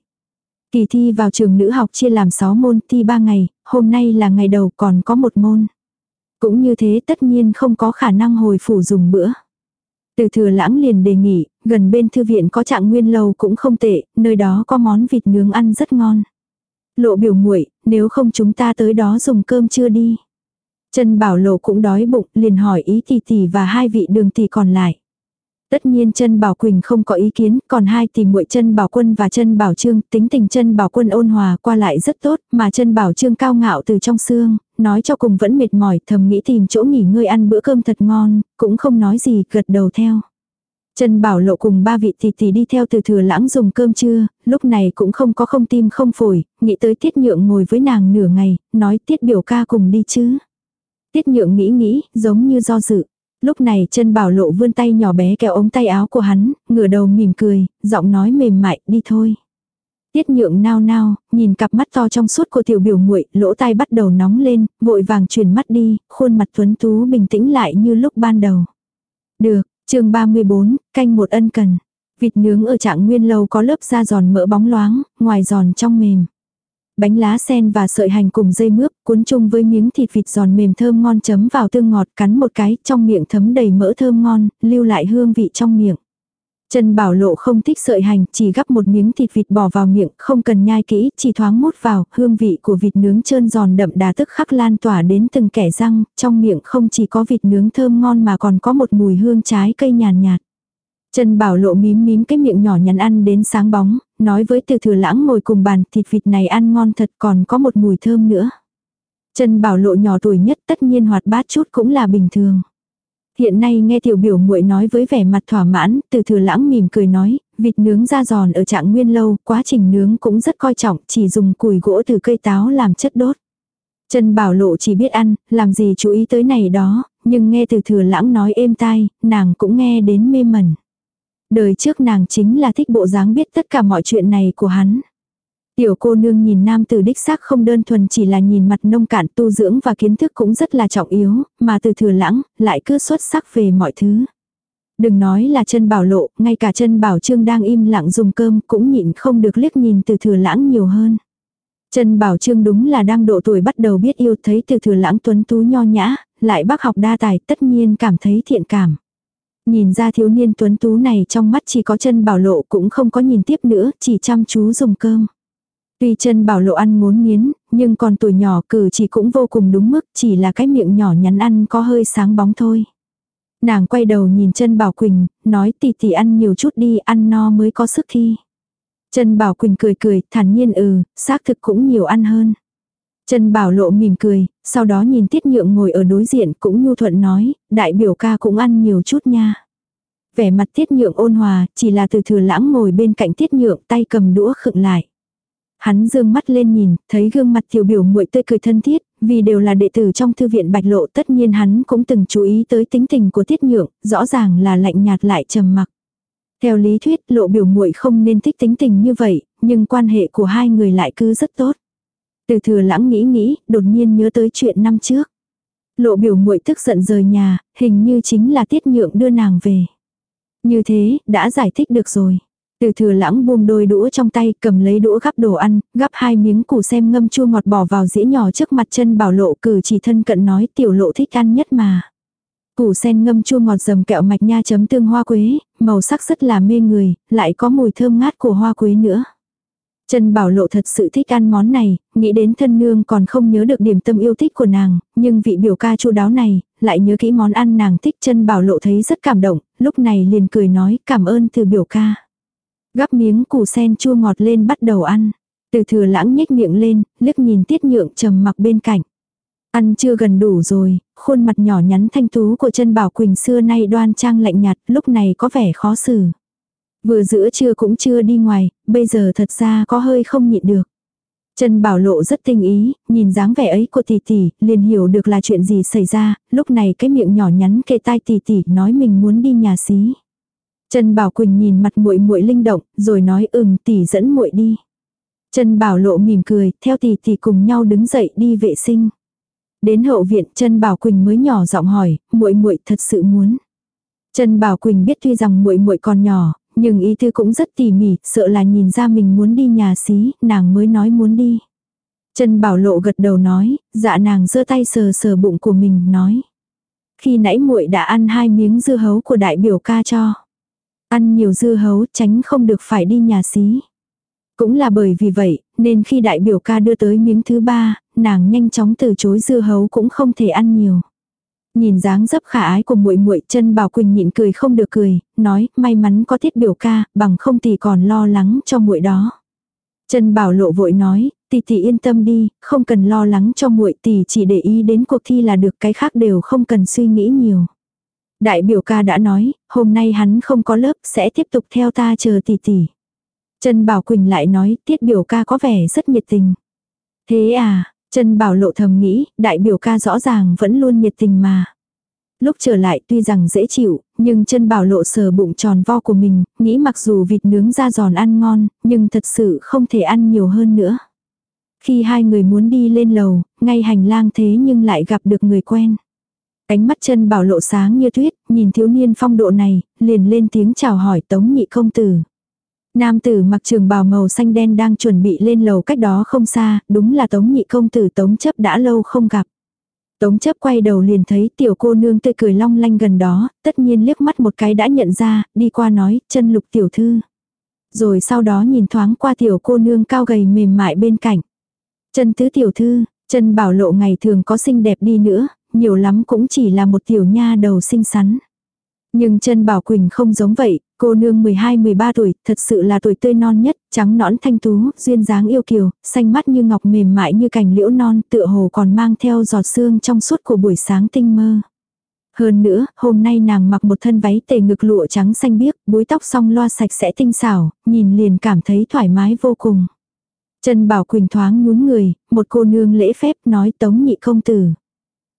Kỳ thi vào trường nữ học chia làm 6 môn, thi 3 ngày, hôm nay là ngày đầu còn có một môn. Cũng như thế tất nhiên không có khả năng hồi phủ dùng bữa. Từ thừa lãng liền đề nghị, gần bên thư viện có trạng nguyên lâu cũng không tệ, nơi đó có món vịt nướng ăn rất ngon. Lộ biểu muội nếu không chúng ta tới đó dùng cơm chưa đi. Trần Bảo Lộ cũng đói bụng, liền hỏi ý tỷ tỷ và hai vị đường tỷ còn lại. Tất nhiên chân Bảo Quỳnh không có ý kiến, còn hai tìm muội chân Bảo Quân và chân Bảo Trương, tính tình chân Bảo Quân ôn hòa qua lại rất tốt, mà chân Bảo Trương cao ngạo từ trong xương, nói cho cùng vẫn mệt mỏi, thầm nghĩ tìm chỗ nghỉ ngơi ăn bữa cơm thật ngon, cũng không nói gì, gật đầu theo. Trần Bảo Lộ cùng ba vị tỷ tỷ đi theo từ thừa lãng dùng cơm trưa, lúc này cũng không có không tim không phổi, nghĩ tới tiết nhượng ngồi với nàng nửa ngày, nói tiết biểu ca cùng đi chứ. Tiết nhượng nghĩ nghĩ, giống như do dự. Lúc này chân bảo lộ vươn tay nhỏ bé kéo ống tay áo của hắn, ngửa đầu mỉm cười, giọng nói mềm mại, đi thôi. Tiết nhượng nao nao, nhìn cặp mắt to trong suốt của tiểu biểu muội lỗ tai bắt đầu nóng lên, vội vàng chuyển mắt đi, khuôn mặt tuấn tú bình tĩnh lại như lúc ban đầu. Được, chương 34, canh một ân cần. Vịt nướng ở trạng nguyên lâu có lớp da giòn mỡ bóng loáng, ngoài giòn trong mềm bánh lá sen và sợi hành cùng dây mướp, cuốn chung với miếng thịt vịt giòn mềm thơm ngon chấm vào tương ngọt cắn một cái, trong miệng thấm đầy mỡ thơm ngon, lưu lại hương vị trong miệng. Trần Bảo Lộ không thích sợi hành, chỉ gắp một miếng thịt vịt bỏ vào miệng, không cần nhai kỹ, chỉ thoáng mút vào, hương vị của vịt nướng trơn giòn đậm đà tức khắc lan tỏa đến từng kẻ răng, trong miệng không chỉ có vịt nướng thơm ngon mà còn có một mùi hương trái cây nhàn nhạt, nhạt. Trần Bảo Lộ mím mím cái miệng nhỏ nhắn ăn đến sáng bóng, nói với từ thừa lãng ngồi cùng bàn thịt vịt này ăn ngon thật còn có một mùi thơm nữa. Trần Bảo Lộ nhỏ tuổi nhất tất nhiên hoạt bát chút cũng là bình thường. Hiện nay nghe tiểu biểu muội nói với vẻ mặt thỏa mãn, từ thừa lãng mỉm cười nói, vịt nướng ra giòn ở trạng nguyên lâu, quá trình nướng cũng rất coi trọng, chỉ dùng củi gỗ từ cây táo làm chất đốt. Trần Bảo Lộ chỉ biết ăn, làm gì chú ý tới này đó, nhưng nghe từ thừa lãng nói êm tai, nàng cũng nghe đến mê mẩn. Đời trước nàng chính là thích bộ dáng biết tất cả mọi chuyện này của hắn. Tiểu cô nương nhìn nam tử đích xác không đơn thuần chỉ là nhìn mặt nông cạn tu dưỡng và kiến thức cũng rất là trọng yếu, mà từ thừa lãng, lại cứ xuất sắc về mọi thứ. Đừng nói là chân bảo lộ, ngay cả chân bảo trương đang im lặng dùng cơm cũng nhịn không được liếc nhìn từ thừa lãng nhiều hơn. Chân bảo trương đúng là đang độ tuổi bắt đầu biết yêu thấy từ thừa lãng tuấn tú nho nhã, lại bác học đa tài tất nhiên cảm thấy thiện cảm. Nhìn ra thiếu niên tuấn tú này trong mắt chỉ có chân bảo lộ cũng không có nhìn tiếp nữa, chỉ chăm chú dùng cơm. Tuy chân bảo lộ ăn ngốn nghiến, nhưng còn tuổi nhỏ cử chỉ cũng vô cùng đúng mức, chỉ là cái miệng nhỏ nhắn ăn có hơi sáng bóng thôi. Nàng quay đầu nhìn chân bảo Quỳnh, nói tỷ tỷ ăn nhiều chút đi, ăn no mới có sức thi. Chân bảo Quỳnh cười cười, thản nhiên ừ, xác thực cũng nhiều ăn hơn. Trần Bảo Lộ mỉm cười, sau đó nhìn Tiết Nhượng ngồi ở đối diện cũng nhu thuận nói, đại biểu ca cũng ăn nhiều chút nha. Vẻ mặt Tiết Nhượng ôn hòa, chỉ là từ thừa lãng ngồi bên cạnh Tiết Nhượng tay cầm đũa khựng lại. Hắn dương mắt lên nhìn, thấy gương mặt tiểu biểu muội tươi cười thân thiết, vì đều là đệ tử trong thư viện bạch lộ tất nhiên hắn cũng từng chú ý tới tính tình của tiết nhượng, rõ ràng là lạnh nhạt lại trầm mặc. Theo lý thuyết lộ biểu muội không nên thích tính tình như vậy, nhưng quan hệ của hai người lại cứ rất tốt. Từ thừa lãng nghĩ nghĩ, đột nhiên nhớ tới chuyện năm trước. Lộ biểu muội tức giận rời nhà, hình như chính là tiết nhượng đưa nàng về. Như thế, đã giải thích được rồi. Từ thừa lãng buông đôi đũa trong tay, cầm lấy đũa gắp đồ ăn, gắp hai miếng củ xem ngâm chua ngọt bỏ vào dĩa nhỏ trước mặt chân bảo lộ cử chỉ thân cận nói tiểu lộ thích ăn nhất mà. Củ sen ngâm chua ngọt dầm kẹo mạch nha chấm tương hoa quế, màu sắc rất là mê người, lại có mùi thơm ngát của hoa quế nữa. Trần Bảo Lộ thật sự thích ăn món này, nghĩ đến thân nương còn không nhớ được điểm tâm yêu thích của nàng, nhưng vị biểu ca chu đáo này, lại nhớ kỹ món ăn nàng thích. Trần Bảo Lộ thấy rất cảm động, lúc này liền cười nói cảm ơn từ biểu ca. Gắp miếng củ sen chua ngọt lên bắt đầu ăn. Từ thừa lãng nhếch miệng lên, liếc nhìn tiết nhượng trầm mặc bên cạnh. Ăn chưa gần đủ rồi, khuôn mặt nhỏ nhắn thanh tú của chân bảo quỳnh xưa nay đoan trang lạnh nhạt, lúc này có vẻ khó xử. Vừa giữa trưa cũng chưa đi ngoài, bây giờ thật ra có hơi không nhịn được. Trần Bảo Lộ rất tinh ý, nhìn dáng vẻ ấy của tỷ tỷ, liền hiểu được là chuyện gì xảy ra, lúc này cái miệng nhỏ nhắn kề tai tỷ tỷ nói mình muốn đi nhà xí. Trần Bảo Quỳnh nhìn mặt muội muội linh động, rồi nói ừm tỷ dẫn muội đi. Trần Bảo Lộ mỉm cười, theo tỷ tỷ cùng nhau đứng dậy đi vệ sinh. Đến hậu viện, Trần Bảo Quỳnh mới nhỏ giọng hỏi, muội muội thật sự muốn. Trần Bảo Quỳnh biết tuy rằng muội muội còn nhỏ, nhưng ý tư cũng rất tỉ mỉ, sợ là nhìn ra mình muốn đi nhà xí, nàng mới nói muốn đi. Trần Bảo Lộ gật đầu nói, dạ nàng giơ tay sờ sờ bụng của mình, nói. Khi nãy muội đã ăn hai miếng dưa hấu của đại biểu ca cho. Ăn nhiều dưa hấu tránh không được phải đi nhà xí. Cũng là bởi vì vậy, nên khi đại biểu ca đưa tới miếng thứ ba, nàng nhanh chóng từ chối dưa hấu cũng không thể ăn nhiều. Nhìn dáng dấp khả ái của muội muội, chân Bảo Quỳnh nhịn cười không được cười, nói, may mắn có tiết biểu ca, bằng không thì còn lo lắng cho muội đó. Chân Bảo lộ vội nói, tỷ tỷ yên tâm đi, không cần lo lắng cho muội, tỷ chỉ để ý đến cuộc thi là được, cái khác đều không cần suy nghĩ nhiều. Đại biểu ca đã nói, hôm nay hắn không có lớp, sẽ tiếp tục theo ta chờ tỷ tỷ. Trần Bảo Quỳnh lại nói, tiết biểu ca có vẻ rất nhiệt tình. Thế à, Trần Bảo lộ thầm nghĩ, đại biểu ca rõ ràng vẫn luôn nhiệt tình mà. Lúc trở lại tuy rằng dễ chịu, nhưng chân bảo lộ sờ bụng tròn vo của mình, nghĩ mặc dù vịt nướng ra giòn ăn ngon, nhưng thật sự không thể ăn nhiều hơn nữa. Khi hai người muốn đi lên lầu, ngay hành lang thế nhưng lại gặp được người quen. Ánh mắt chân bảo lộ sáng như tuyết, nhìn thiếu niên phong độ này, liền lên tiếng chào hỏi tống nhị công tử. Nam tử mặc trường bào màu xanh đen đang chuẩn bị lên lầu cách đó không xa, đúng là tống nhị công tử tống chấp đã lâu không gặp. Tống chấp quay đầu liền thấy tiểu cô nương tươi cười long lanh gần đó, tất nhiên liếc mắt một cái đã nhận ra, đi qua nói, chân lục tiểu thư. Rồi sau đó nhìn thoáng qua tiểu cô nương cao gầy mềm mại bên cạnh. Chân tứ tiểu thư, chân bảo lộ ngày thường có xinh đẹp đi nữa, nhiều lắm cũng chỉ là một tiểu nha đầu xinh xắn. Nhưng chân Bảo Quỳnh không giống vậy, cô nương 12-13 tuổi, thật sự là tuổi tươi non nhất, trắng nõn thanh tú, duyên dáng yêu kiều, xanh mắt như ngọc mềm mại như cành liễu non, tựa hồ còn mang theo giọt sương trong suốt của buổi sáng tinh mơ. Hơn nữa, hôm nay nàng mặc một thân váy tề ngực lụa trắng xanh biếc, búi tóc song loa sạch sẽ tinh xảo, nhìn liền cảm thấy thoải mái vô cùng. Trần Bảo Quỳnh thoáng nhún người, một cô nương lễ phép nói tống nhị công tử.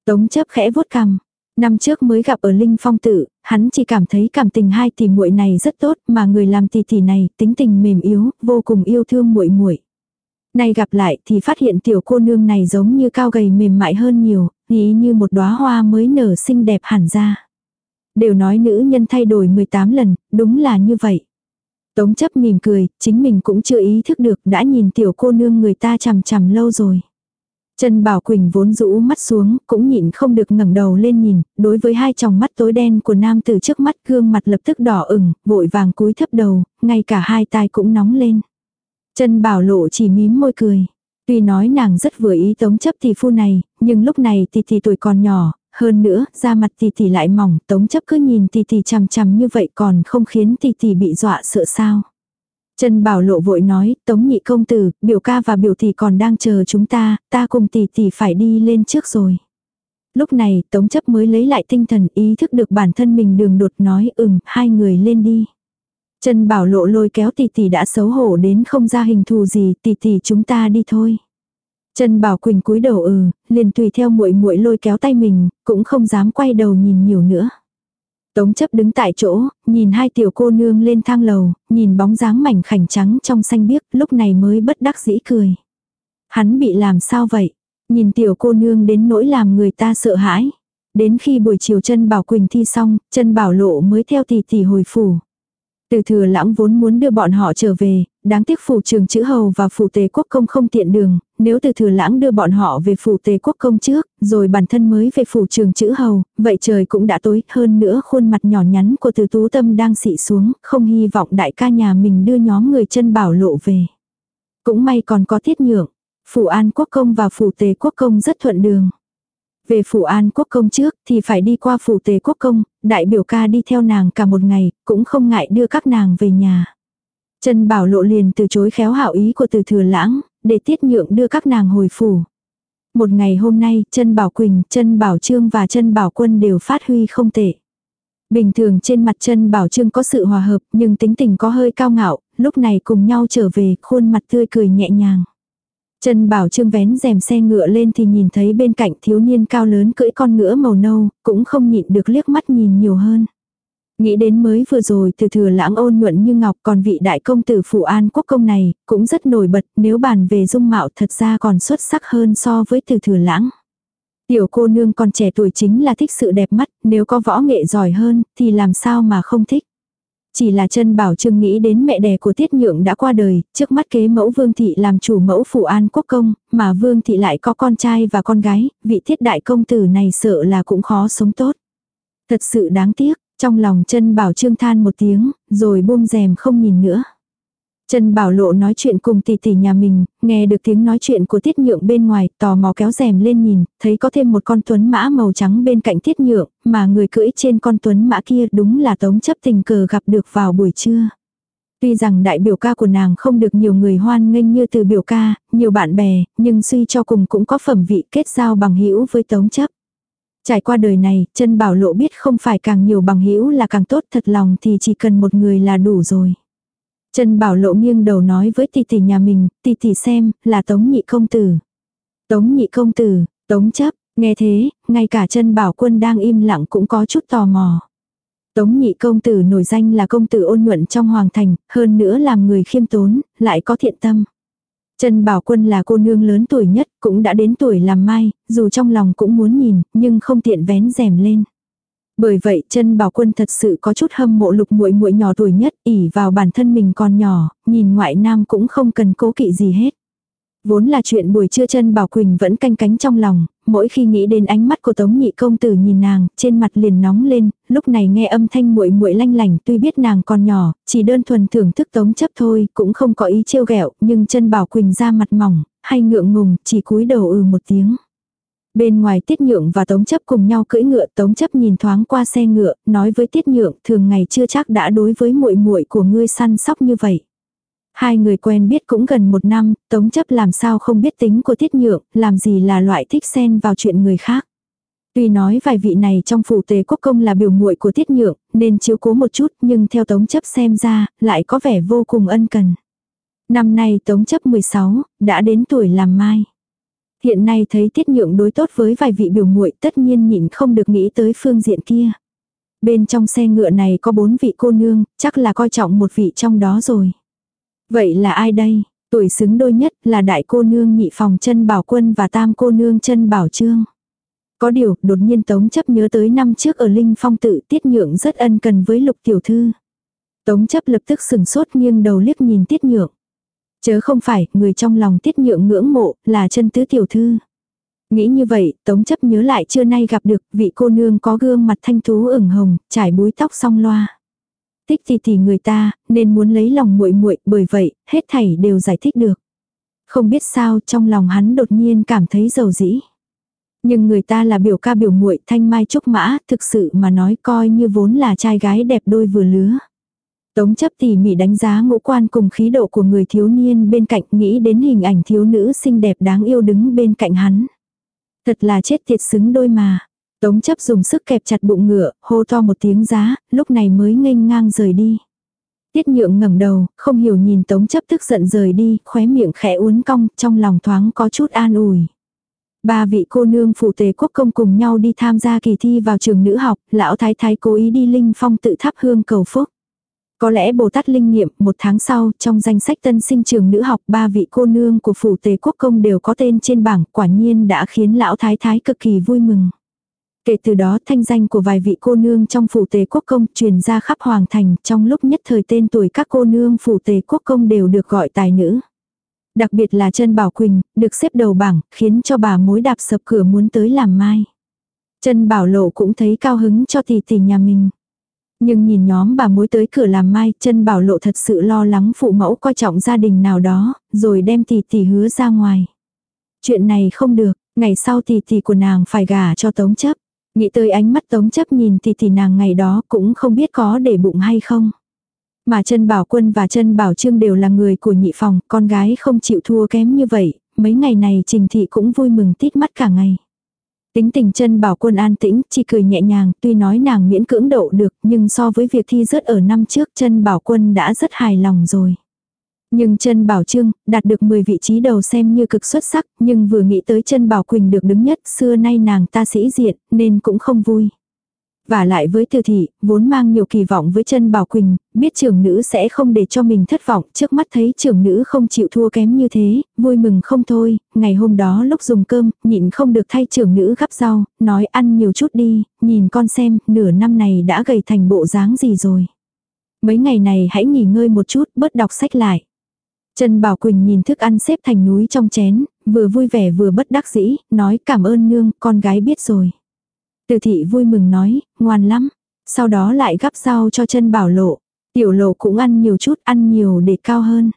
Tống chấp khẽ vuốt cằm. Năm trước mới gặp ở Linh Phong tự, hắn chỉ cảm thấy cảm tình hai tỷ muội này rất tốt, mà người làm tỷ tỷ này tính tình mềm yếu, vô cùng yêu thương muội muội. Nay gặp lại thì phát hiện tiểu cô nương này giống như cao gầy mềm mại hơn nhiều, nghĩ như một đóa hoa mới nở xinh đẹp hẳn ra. Đều nói nữ nhân thay đổi 18 lần, đúng là như vậy. Tống chấp mỉm cười, chính mình cũng chưa ý thức được đã nhìn tiểu cô nương người ta chằm chằm lâu rồi. Trần Bảo Quỳnh vốn rũ mắt xuống, cũng nhịn không được ngẩng đầu lên nhìn, đối với hai tròng mắt tối đen của nam tử trước mắt gương mặt lập tức đỏ ửng, vội vàng cúi thấp đầu, ngay cả hai tai cũng nóng lên. Trần Bảo Lộ chỉ mím môi cười. Tuy nói nàng rất vừa ý tống chấp tỷ phu này, nhưng lúc này tỷ tỷ tuổi còn nhỏ, hơn nữa, da mặt tỷ tỷ lại mỏng, tống chấp cứ nhìn tỷ tỷ chằm chằm như vậy còn không khiến tỷ tỷ bị dọa sợ sao. Trần Bảo Lộ vội nói, Tống nhị công tử, biểu ca và biểu tỷ còn đang chờ chúng ta, ta cùng tỷ tỷ phải đi lên trước rồi. Lúc này, Tống chấp mới lấy lại tinh thần ý thức được bản thân mình đường đột nói ừm, hai người lên đi. Trần Bảo Lộ lôi kéo tỷ tỷ đã xấu hổ đến không ra hình thù gì, tỷ tỷ chúng ta đi thôi. Trần Bảo Quỳnh cúi đầu ừ, liền tùy theo muội muội lôi kéo tay mình, cũng không dám quay đầu nhìn nhiều nữa. Tống chấp đứng tại chỗ, nhìn hai tiểu cô nương lên thang lầu, nhìn bóng dáng mảnh khảnh trắng trong xanh biếc, lúc này mới bất đắc dĩ cười. Hắn bị làm sao vậy? Nhìn tiểu cô nương đến nỗi làm người ta sợ hãi. Đến khi buổi chiều chân bảo Quỳnh thi xong, chân bảo lộ mới theo tỷ tỷ hồi phủ. Từ thừa lãng vốn muốn đưa bọn họ trở về, đáng tiếc phủ trường chữ hầu và phủ tề quốc công không tiện đường, nếu từ thừa lãng đưa bọn họ về phủ tề quốc công trước, rồi bản thân mới về phủ trường chữ hầu, vậy trời cũng đã tối, hơn nữa khuôn mặt nhỏ nhắn của từ tú tâm đang xị xuống, không hy vọng đại ca nhà mình đưa nhóm người chân bảo lộ về. Cũng may còn có tiết nhượng, phủ an quốc công và phủ tề quốc công rất thuận đường. Về phủ an quốc công trước thì phải đi qua phủ tề quốc công, đại biểu ca đi theo nàng cả một ngày, cũng không ngại đưa các nàng về nhà. Trần Bảo Lộ liền từ chối khéo hảo ý của từ thừa lãng, để tiết nhượng đưa các nàng hồi phủ. Một ngày hôm nay, Trân Bảo Quỳnh, Trân Bảo Trương và Trân Bảo Quân đều phát huy không tệ. Bình thường trên mặt Trân Bảo Trương có sự hòa hợp, nhưng tính tình có hơi cao ngạo, lúc này cùng nhau trở về, khuôn mặt tươi cười nhẹ nhàng. Trần Bảo Trương vén rèm xe ngựa lên thì nhìn thấy bên cạnh thiếu niên cao lớn cưỡi con ngựa màu nâu, cũng không nhịn được liếc mắt nhìn nhiều hơn. Nghĩ đến mới vừa rồi từ thừa lãng ôn nhuận như ngọc còn vị đại công tử phụ an quốc công này cũng rất nổi bật nếu bàn về dung mạo thật ra còn xuất sắc hơn so với từ thừa lãng. Tiểu cô nương còn trẻ tuổi chính là thích sự đẹp mắt, nếu có võ nghệ giỏi hơn thì làm sao mà không thích. Chỉ là chân bảo trương nghĩ đến mẹ đẻ của tiết nhượng đã qua đời, trước mắt kế mẫu vương thị làm chủ mẫu phụ an quốc công, mà vương thị lại có con trai và con gái, vị thiết đại công tử này sợ là cũng khó sống tốt. Thật sự đáng tiếc, trong lòng chân bảo trương than một tiếng, rồi buông rèm không nhìn nữa. Trần Bảo Lộ nói chuyện cùng tỷ tỷ nhà mình, nghe được tiếng nói chuyện của Tiết Nhượng bên ngoài, tò mò kéo rèm lên nhìn, thấy có thêm một con tuấn mã màu trắng bên cạnh Tiết Nhượng, mà người cưỡi trên con tuấn mã kia đúng là tống chấp tình cờ gặp được vào buổi trưa. Tuy rằng đại biểu ca của nàng không được nhiều người hoan nghênh như từ biểu ca, nhiều bạn bè, nhưng suy cho cùng cũng có phẩm vị kết giao bằng hữu với tống chấp. Trải qua đời này, chân bảo lộ biết không phải càng nhiều bằng hữu là càng tốt thật lòng thì chỉ cần một người là đủ rồi. Chân bảo lộ nghiêng đầu nói với tỷ tỷ nhà mình, tỷ tỷ xem, là tống nhị công tử. Tống nhị công tử, tống chấp, nghe thế, ngay cả chân bảo quân đang im lặng cũng có chút tò mò. Tống nhị công tử nổi danh là công tử ôn nhuận trong hoàng thành, hơn nữa làm người khiêm tốn, lại có thiện tâm. Trần Bảo Quân là cô nương lớn tuổi nhất, cũng đã đến tuổi làm mai, dù trong lòng cũng muốn nhìn, nhưng không tiện vén rèm lên. Bởi vậy, Trần Bảo Quân thật sự có chút hâm mộ lục muội muội nhỏ tuổi nhất, ỉ vào bản thân mình còn nhỏ, nhìn ngoại nam cũng không cần cố kỵ gì hết. Vốn là chuyện buổi trưa chân Bảo Quỳnh vẫn canh cánh trong lòng, mỗi khi nghĩ đến ánh mắt của Tống Nhị công tử nhìn nàng, trên mặt liền nóng lên, lúc này nghe âm thanh muội muội lanh lành, tuy biết nàng còn nhỏ, chỉ đơn thuần thưởng thức Tống chấp thôi, cũng không có ý trêu ghẹo, nhưng chân Bảo Quỳnh ra mặt mỏng, hay ngượng ngùng, chỉ cúi đầu ừ một tiếng. Bên ngoài Tiết Nhượng và Tống Chấp cùng nhau cưỡi ngựa, Tống Chấp nhìn thoáng qua xe ngựa, nói với Tiết Nhượng, thường ngày chưa chắc đã đối với muội muội của ngươi săn sóc như vậy. Hai người quen biết cũng gần một năm, Tống chấp làm sao không biết tính của tiết nhượng, làm gì là loại thích xen vào chuyện người khác. Tuy nói vài vị này trong phủ tề quốc công là biểu muội của tiết nhượng, nên chiếu cố một chút, nhưng theo tống chấp xem ra, lại có vẻ vô cùng ân cần. Năm nay tống chấp 16, đã đến tuổi làm mai. Hiện nay thấy tiết nhượng đối tốt với vài vị biểu muội tất nhiên nhịn không được nghĩ tới phương diện kia. Bên trong xe ngựa này có bốn vị cô nương, chắc là coi trọng một vị trong đó rồi. Vậy là ai đây? Tuổi xứng đôi nhất là đại cô nương nhị phòng chân bảo quân và tam cô nương chân bảo trương. Có điều, đột nhiên Tống chấp nhớ tới năm trước ở Linh Phong tự tiết nhượng rất ân cần với lục tiểu thư. Tống chấp lập tức sừng sốt nghiêng đầu liếc nhìn tiết nhượng. Chớ không phải, người trong lòng tiết nhượng ngưỡng mộ, là chân tứ tiểu thư. Nghĩ như vậy, Tống chấp nhớ lại trưa nay gặp được vị cô nương có gương mặt thanh thú ửng hồng, trải búi tóc song loa tích thì thì người ta, nên muốn lấy lòng muội muội, bởi vậy, hết thảy đều giải thích được. Không biết sao, trong lòng hắn đột nhiên cảm thấy dầu dĩ. Nhưng người ta là biểu ca biểu muội thanh mai trúc mã, thực sự mà nói coi như vốn là trai gái đẹp đôi vừa lứa. Tống chấp tỉ mỉ đánh giá ngũ quan cùng khí độ của người thiếu niên bên cạnh nghĩ đến hình ảnh thiếu nữ xinh đẹp đáng yêu đứng bên cạnh hắn. Thật là chết tiệt xứng đôi mà. Tống chấp dùng sức kẹp chặt bụng ngựa, hô to một tiếng giá, lúc này mới nghênh ngang rời đi. Tiết nhượng ngẩng đầu, không hiểu nhìn tống chấp tức giận rời đi, khóe miệng khẽ uốn cong, trong lòng thoáng có chút an ủi. Ba vị cô nương phụ tề quốc công cùng nhau đi tham gia kỳ thi vào trường nữ học, lão thái thái cố ý đi linh phong tự thắp hương cầu phúc. Có lẽ Bồ Tát linh nghiệm, một tháng sau, trong danh sách tân sinh trường nữ học, ba vị cô nương của phủ tề quốc công đều có tên trên bảng, quả nhiên đã khiến lão thái thái cực kỳ vui mừng. Kể từ đó thanh danh của vài vị cô nương trong phủ tề quốc công truyền ra khắp hoàng thành, trong lúc nhất thời tên tuổi các cô nương phủ tề quốc công đều được gọi tài nữ. Đặc biệt là Trân Bảo Quỳnh, được xếp đầu bảng, khiến cho bà mối đạp sập cửa muốn tới làm mai. Trân Bảo Lộ cũng thấy cao hứng cho tỷ tỷ nhà mình. Nhưng nhìn nhóm bà mối tới cửa làm mai, chân Bảo Lộ thật sự lo lắng phụ mẫu coi trọng gia đình nào đó, rồi đem tỷ tỷ hứa ra ngoài. Chuyện này không được, ngày sau tỷ tỷ của nàng phải gả cho Tống chấp. Nghĩ tới ánh mắt Tống chấp nhìn thì thì nàng ngày đó cũng không biết có để bụng hay không. Mà chân bảo quân và chân bảo trương đều là người của nhị phòng, con gái không chịu thua kém như vậy, mấy ngày này trình thị cũng vui mừng tít mắt cả ngày. Tính tình chân bảo quân an tĩnh, chỉ cười nhẹ nhàng, tuy nói nàng miễn cưỡng độ được, nhưng so với việc thi rớt ở năm trước chân bảo quân đã rất hài lòng rồi. Nhưng chân bảo trương, đạt được 10 vị trí đầu xem như cực xuất sắc, nhưng vừa nghĩ tới chân bảo quỳnh được đứng nhất, xưa nay nàng ta sĩ diện, nên cũng không vui. Và lại với từ thị, vốn mang nhiều kỳ vọng với chân Bảo Quỳnh, biết trưởng nữ sẽ không để cho mình thất vọng, trước mắt thấy trưởng nữ không chịu thua kém như thế, vui mừng không thôi, ngày hôm đó lúc dùng cơm, nhịn không được thay trưởng nữ gắp rau, nói ăn nhiều chút đi, nhìn con xem, nửa năm này đã gầy thành bộ dáng gì rồi. Mấy ngày này hãy nghỉ ngơi một chút, bớt đọc sách lại. Trần Bảo Quỳnh nhìn thức ăn xếp thành núi trong chén, vừa vui vẻ vừa bất đắc dĩ, nói cảm ơn nương, con gái biết rồi. Từ thị vui mừng nói, ngoan lắm. Sau đó lại gắp rau cho chân bảo lộ. Tiểu lộ cũng ăn nhiều chút, ăn nhiều để cao hơn.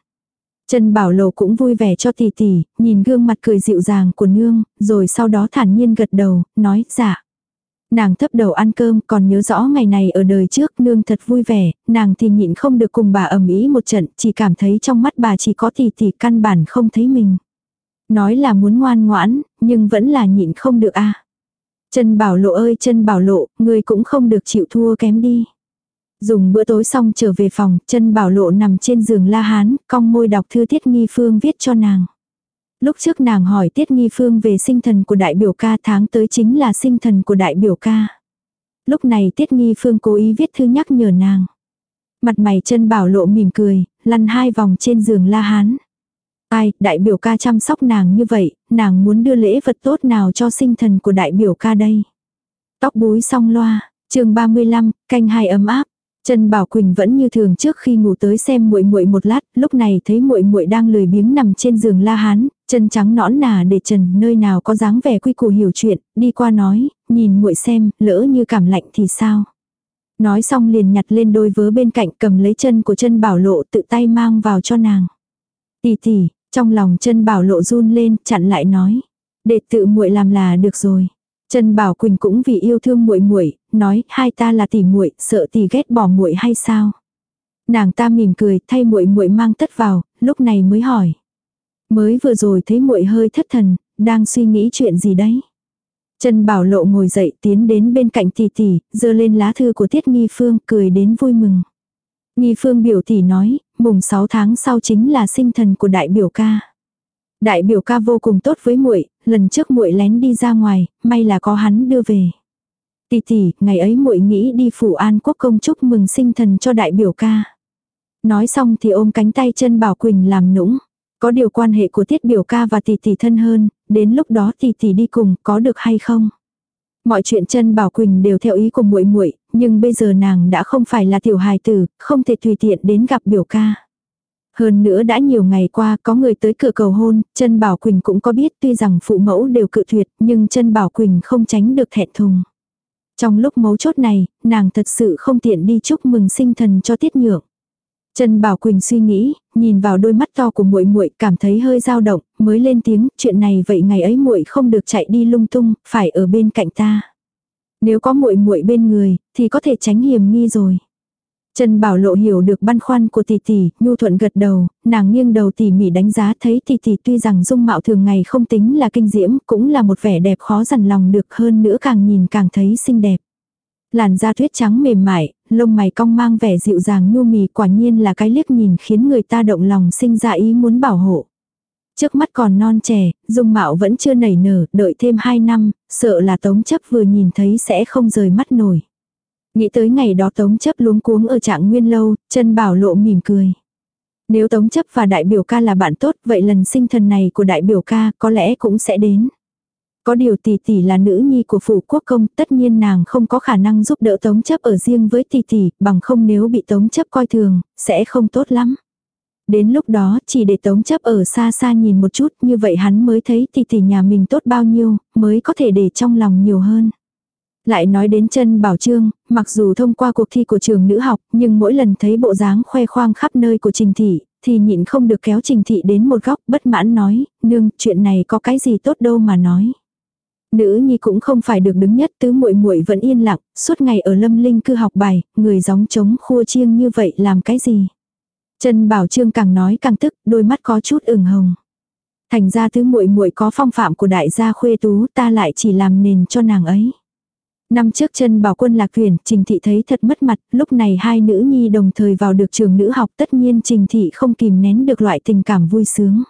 Trần bảo lộ cũng vui vẻ cho tỷ tỷ, nhìn gương mặt cười dịu dàng của nương, rồi sau đó thản nhiên gật đầu, nói, dạ. Nàng thấp đầu ăn cơm, còn nhớ rõ ngày này ở đời trước, nương thật vui vẻ, nàng thì nhịn không được cùng bà ẩm ý một trận, chỉ cảm thấy trong mắt bà chỉ có tỷ tỷ căn bản không thấy mình. Nói là muốn ngoan ngoãn, nhưng vẫn là nhịn không được a Chân bảo lộ ơi chân bảo lộ, ngươi cũng không được chịu thua kém đi. Dùng bữa tối xong trở về phòng, chân bảo lộ nằm trên giường la hán, cong môi đọc thư thiết Nghi Phương viết cho nàng. Lúc trước nàng hỏi Tiết Nghi Phương về sinh thần của đại biểu ca tháng tới chính là sinh thần của đại biểu ca. Lúc này Tiết Nghi Phương cố ý viết thư nhắc nhở nàng. Mặt mày chân bảo lộ mỉm cười, lăn hai vòng trên giường la hán. Ai, đại biểu ca chăm sóc nàng như vậy, nàng muốn đưa lễ vật tốt nào cho sinh thần của đại biểu ca đây. Tóc búi song loa, chương 35, canh hai ấm áp. Trần Bảo Quỳnh vẫn như thường trước khi ngủ tới xem muội muội một lát, lúc này thấy muội muội đang lười biếng nằm trên giường La Hán, chân trắng nõn nà để trần, nơi nào có dáng vẻ quy củ hiểu chuyện, đi qua nói, nhìn muội xem, lỡ như cảm lạnh thì sao? Nói xong liền nhặt lên đôi vớ bên cạnh cầm lấy chân của chân Bảo Lộ tự tay mang vào cho nàng. Tỷ tỷ, trong lòng chân bảo lộ run lên, chặn lại nói. Để tự muội làm là được rồi. Trần Bảo Quỳnh cũng vì yêu thương muội muội, nói hai ta là tỷ muội, sợ tỷ ghét bỏ muội hay sao? Nàng ta mỉm cười, thay muội muội mang tất vào, lúc này mới hỏi. Mới vừa rồi thấy muội hơi thất thần, đang suy nghĩ chuyện gì đấy? Chân Bảo Lộ ngồi dậy, tiến đến bên cạnh tỷ tỷ, giơ lên lá thư của Tiết Nghi Phương, cười đến vui mừng. Nghi Phương biểu tỷ nói, mùng 6 tháng sau chính là sinh thần của đại biểu ca. Đại biểu ca vô cùng tốt với muội, lần trước muội lén đi ra ngoài, may là có hắn đưa về. Tỷ tỷ, ngày ấy muội nghĩ đi phủ An Quốc công chúc mừng sinh thần cho đại biểu ca. Nói xong thì ôm cánh tay chân Bảo Quỳnh làm nũng. Có điều quan hệ của tiết biểu ca và tỷ tỷ thân hơn, đến lúc đó tỷ tỷ đi cùng có được hay không? Mọi chuyện chân Bảo Quỳnh đều theo ý của muội muội, nhưng bây giờ nàng đã không phải là tiểu hài tử, không thể tùy tiện đến gặp biểu ca. Hơn nữa đã nhiều ngày qua có người tới cửa cầu hôn, chân Bảo Quỳnh cũng có biết tuy rằng phụ mẫu đều cự tuyệt nhưng chân Bảo Quỳnh không tránh được thẹn thùng. Trong lúc mấu chốt này, nàng thật sự không tiện đi chúc mừng sinh thần cho tiết nhượng. Trần Bảo Quỳnh suy nghĩ, nhìn vào đôi mắt to của muội muội, cảm thấy hơi dao động, mới lên tiếng, chuyện này vậy ngày ấy muội không được chạy đi lung tung, phải ở bên cạnh ta. Nếu có muội muội bên người, thì có thể tránh hiểm nghi rồi. Trần Bảo Lộ hiểu được băn khoăn của tỷ tỷ, nhu thuận gật đầu, nàng nghiêng đầu tỉ mỉ đánh giá thấy tỷ tỷ tuy rằng dung mạo thường ngày không tính là kinh diễm, cũng là một vẻ đẹp khó dằn lòng được hơn nữa càng nhìn càng thấy xinh đẹp. Làn da tuyết trắng mềm mại, lông mày cong mang vẻ dịu dàng nhu mì quả nhiên là cái liếc nhìn khiến người ta động lòng sinh ra ý muốn bảo hộ. Trước mắt còn non trẻ, dung mạo vẫn chưa nảy nở, đợi thêm 2 năm, sợ là tống chấp vừa nhìn thấy sẽ không rời mắt nổi. Nghĩ tới ngày đó tống chấp luống cuống ở trạng nguyên lâu, chân bảo lộ mỉm cười. Nếu tống chấp và đại biểu ca là bạn tốt, vậy lần sinh thần này của đại biểu ca có lẽ cũng sẽ đến. Có điều tỷ tỷ là nữ nhi của phủ quốc công, tất nhiên nàng không có khả năng giúp đỡ tống chấp ở riêng với tỷ tỷ, bằng không nếu bị tống chấp coi thường, sẽ không tốt lắm. Đến lúc đó chỉ để tống chấp ở xa xa nhìn một chút như vậy hắn mới thấy tỷ tỷ nhà mình tốt bao nhiêu, mới có thể để trong lòng nhiều hơn. Lại nói đến chân bảo trương, mặc dù thông qua cuộc thi của trường nữ học, nhưng mỗi lần thấy bộ dáng khoe khoang khắp nơi của trình thị, thì nhịn không được kéo trình thị đến một góc bất mãn nói, nương, chuyện này có cái gì tốt đâu mà nói. Nữ nhi cũng không phải được đứng nhất tứ muội muội vẫn yên lặng, suốt ngày ở lâm linh cư học bài, người gióng trống khua chiêng như vậy làm cái gì. Trần Bảo Trương càng nói càng tức, đôi mắt có chút ửng hồng. Thành ra tứ muội muội có phong phạm của đại gia khuê tú, ta lại chỉ làm nền cho nàng ấy. Năm trước chân bảo quân lạc tuyển, Trình Thị thấy thật mất mặt, lúc này hai nữ nhi đồng thời vào được trường nữ học tất nhiên Trình Thị không kìm nén được loại tình cảm vui sướng.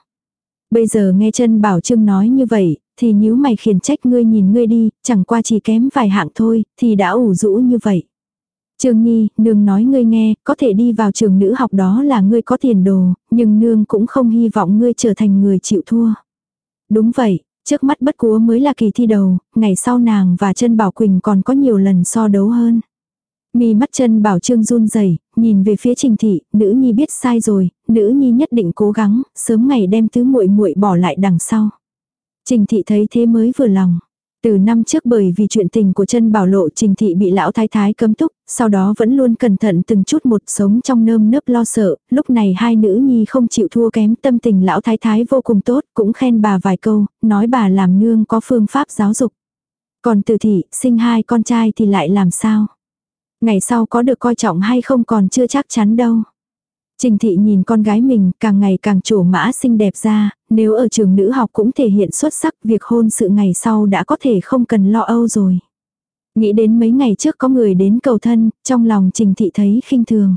Bây giờ nghe chân bảo trương nói như vậy, thì nhíu mày khiển trách ngươi nhìn ngươi đi, chẳng qua chỉ kém vài hạng thôi, thì đã ủ rũ như vậy. Trương Nhi, nương nói ngươi nghe, có thể đi vào trường nữ học đó là ngươi có tiền đồ, nhưng nương cũng không hy vọng ngươi trở thành người chịu thua. Đúng vậy, trước mắt bất cúa mới là kỳ thi đầu, ngày sau nàng và chân Bảo Quỳnh còn có nhiều lần so đấu hơn. Mi mắt chân Bảo Trương run rẩy nhìn về phía Trình Thị, nữ nhi biết sai rồi, nữ nhi nhất định cố gắng, sớm ngày đem tứ muội muội bỏ lại đằng sau. Trình Thị thấy thế mới vừa lòng. Từ năm trước bởi vì chuyện tình của chân bảo lộ trình thị bị lão thái thái cấm túc, sau đó vẫn luôn cẩn thận từng chút một sống trong nơm nớp lo sợ, lúc này hai nữ nhi không chịu thua kém tâm tình lão thái thái vô cùng tốt, cũng khen bà vài câu, nói bà làm nương có phương pháp giáo dục. Còn từ thị, sinh hai con trai thì lại làm sao? Ngày sau có được coi trọng hay không còn chưa chắc chắn đâu. Trình thị nhìn con gái mình càng ngày càng trổ mã xinh đẹp ra, nếu ở trường nữ học cũng thể hiện xuất sắc việc hôn sự ngày sau đã có thể không cần lo âu rồi. Nghĩ đến mấy ngày trước có người đến cầu thân, trong lòng trình thị thấy khinh thường.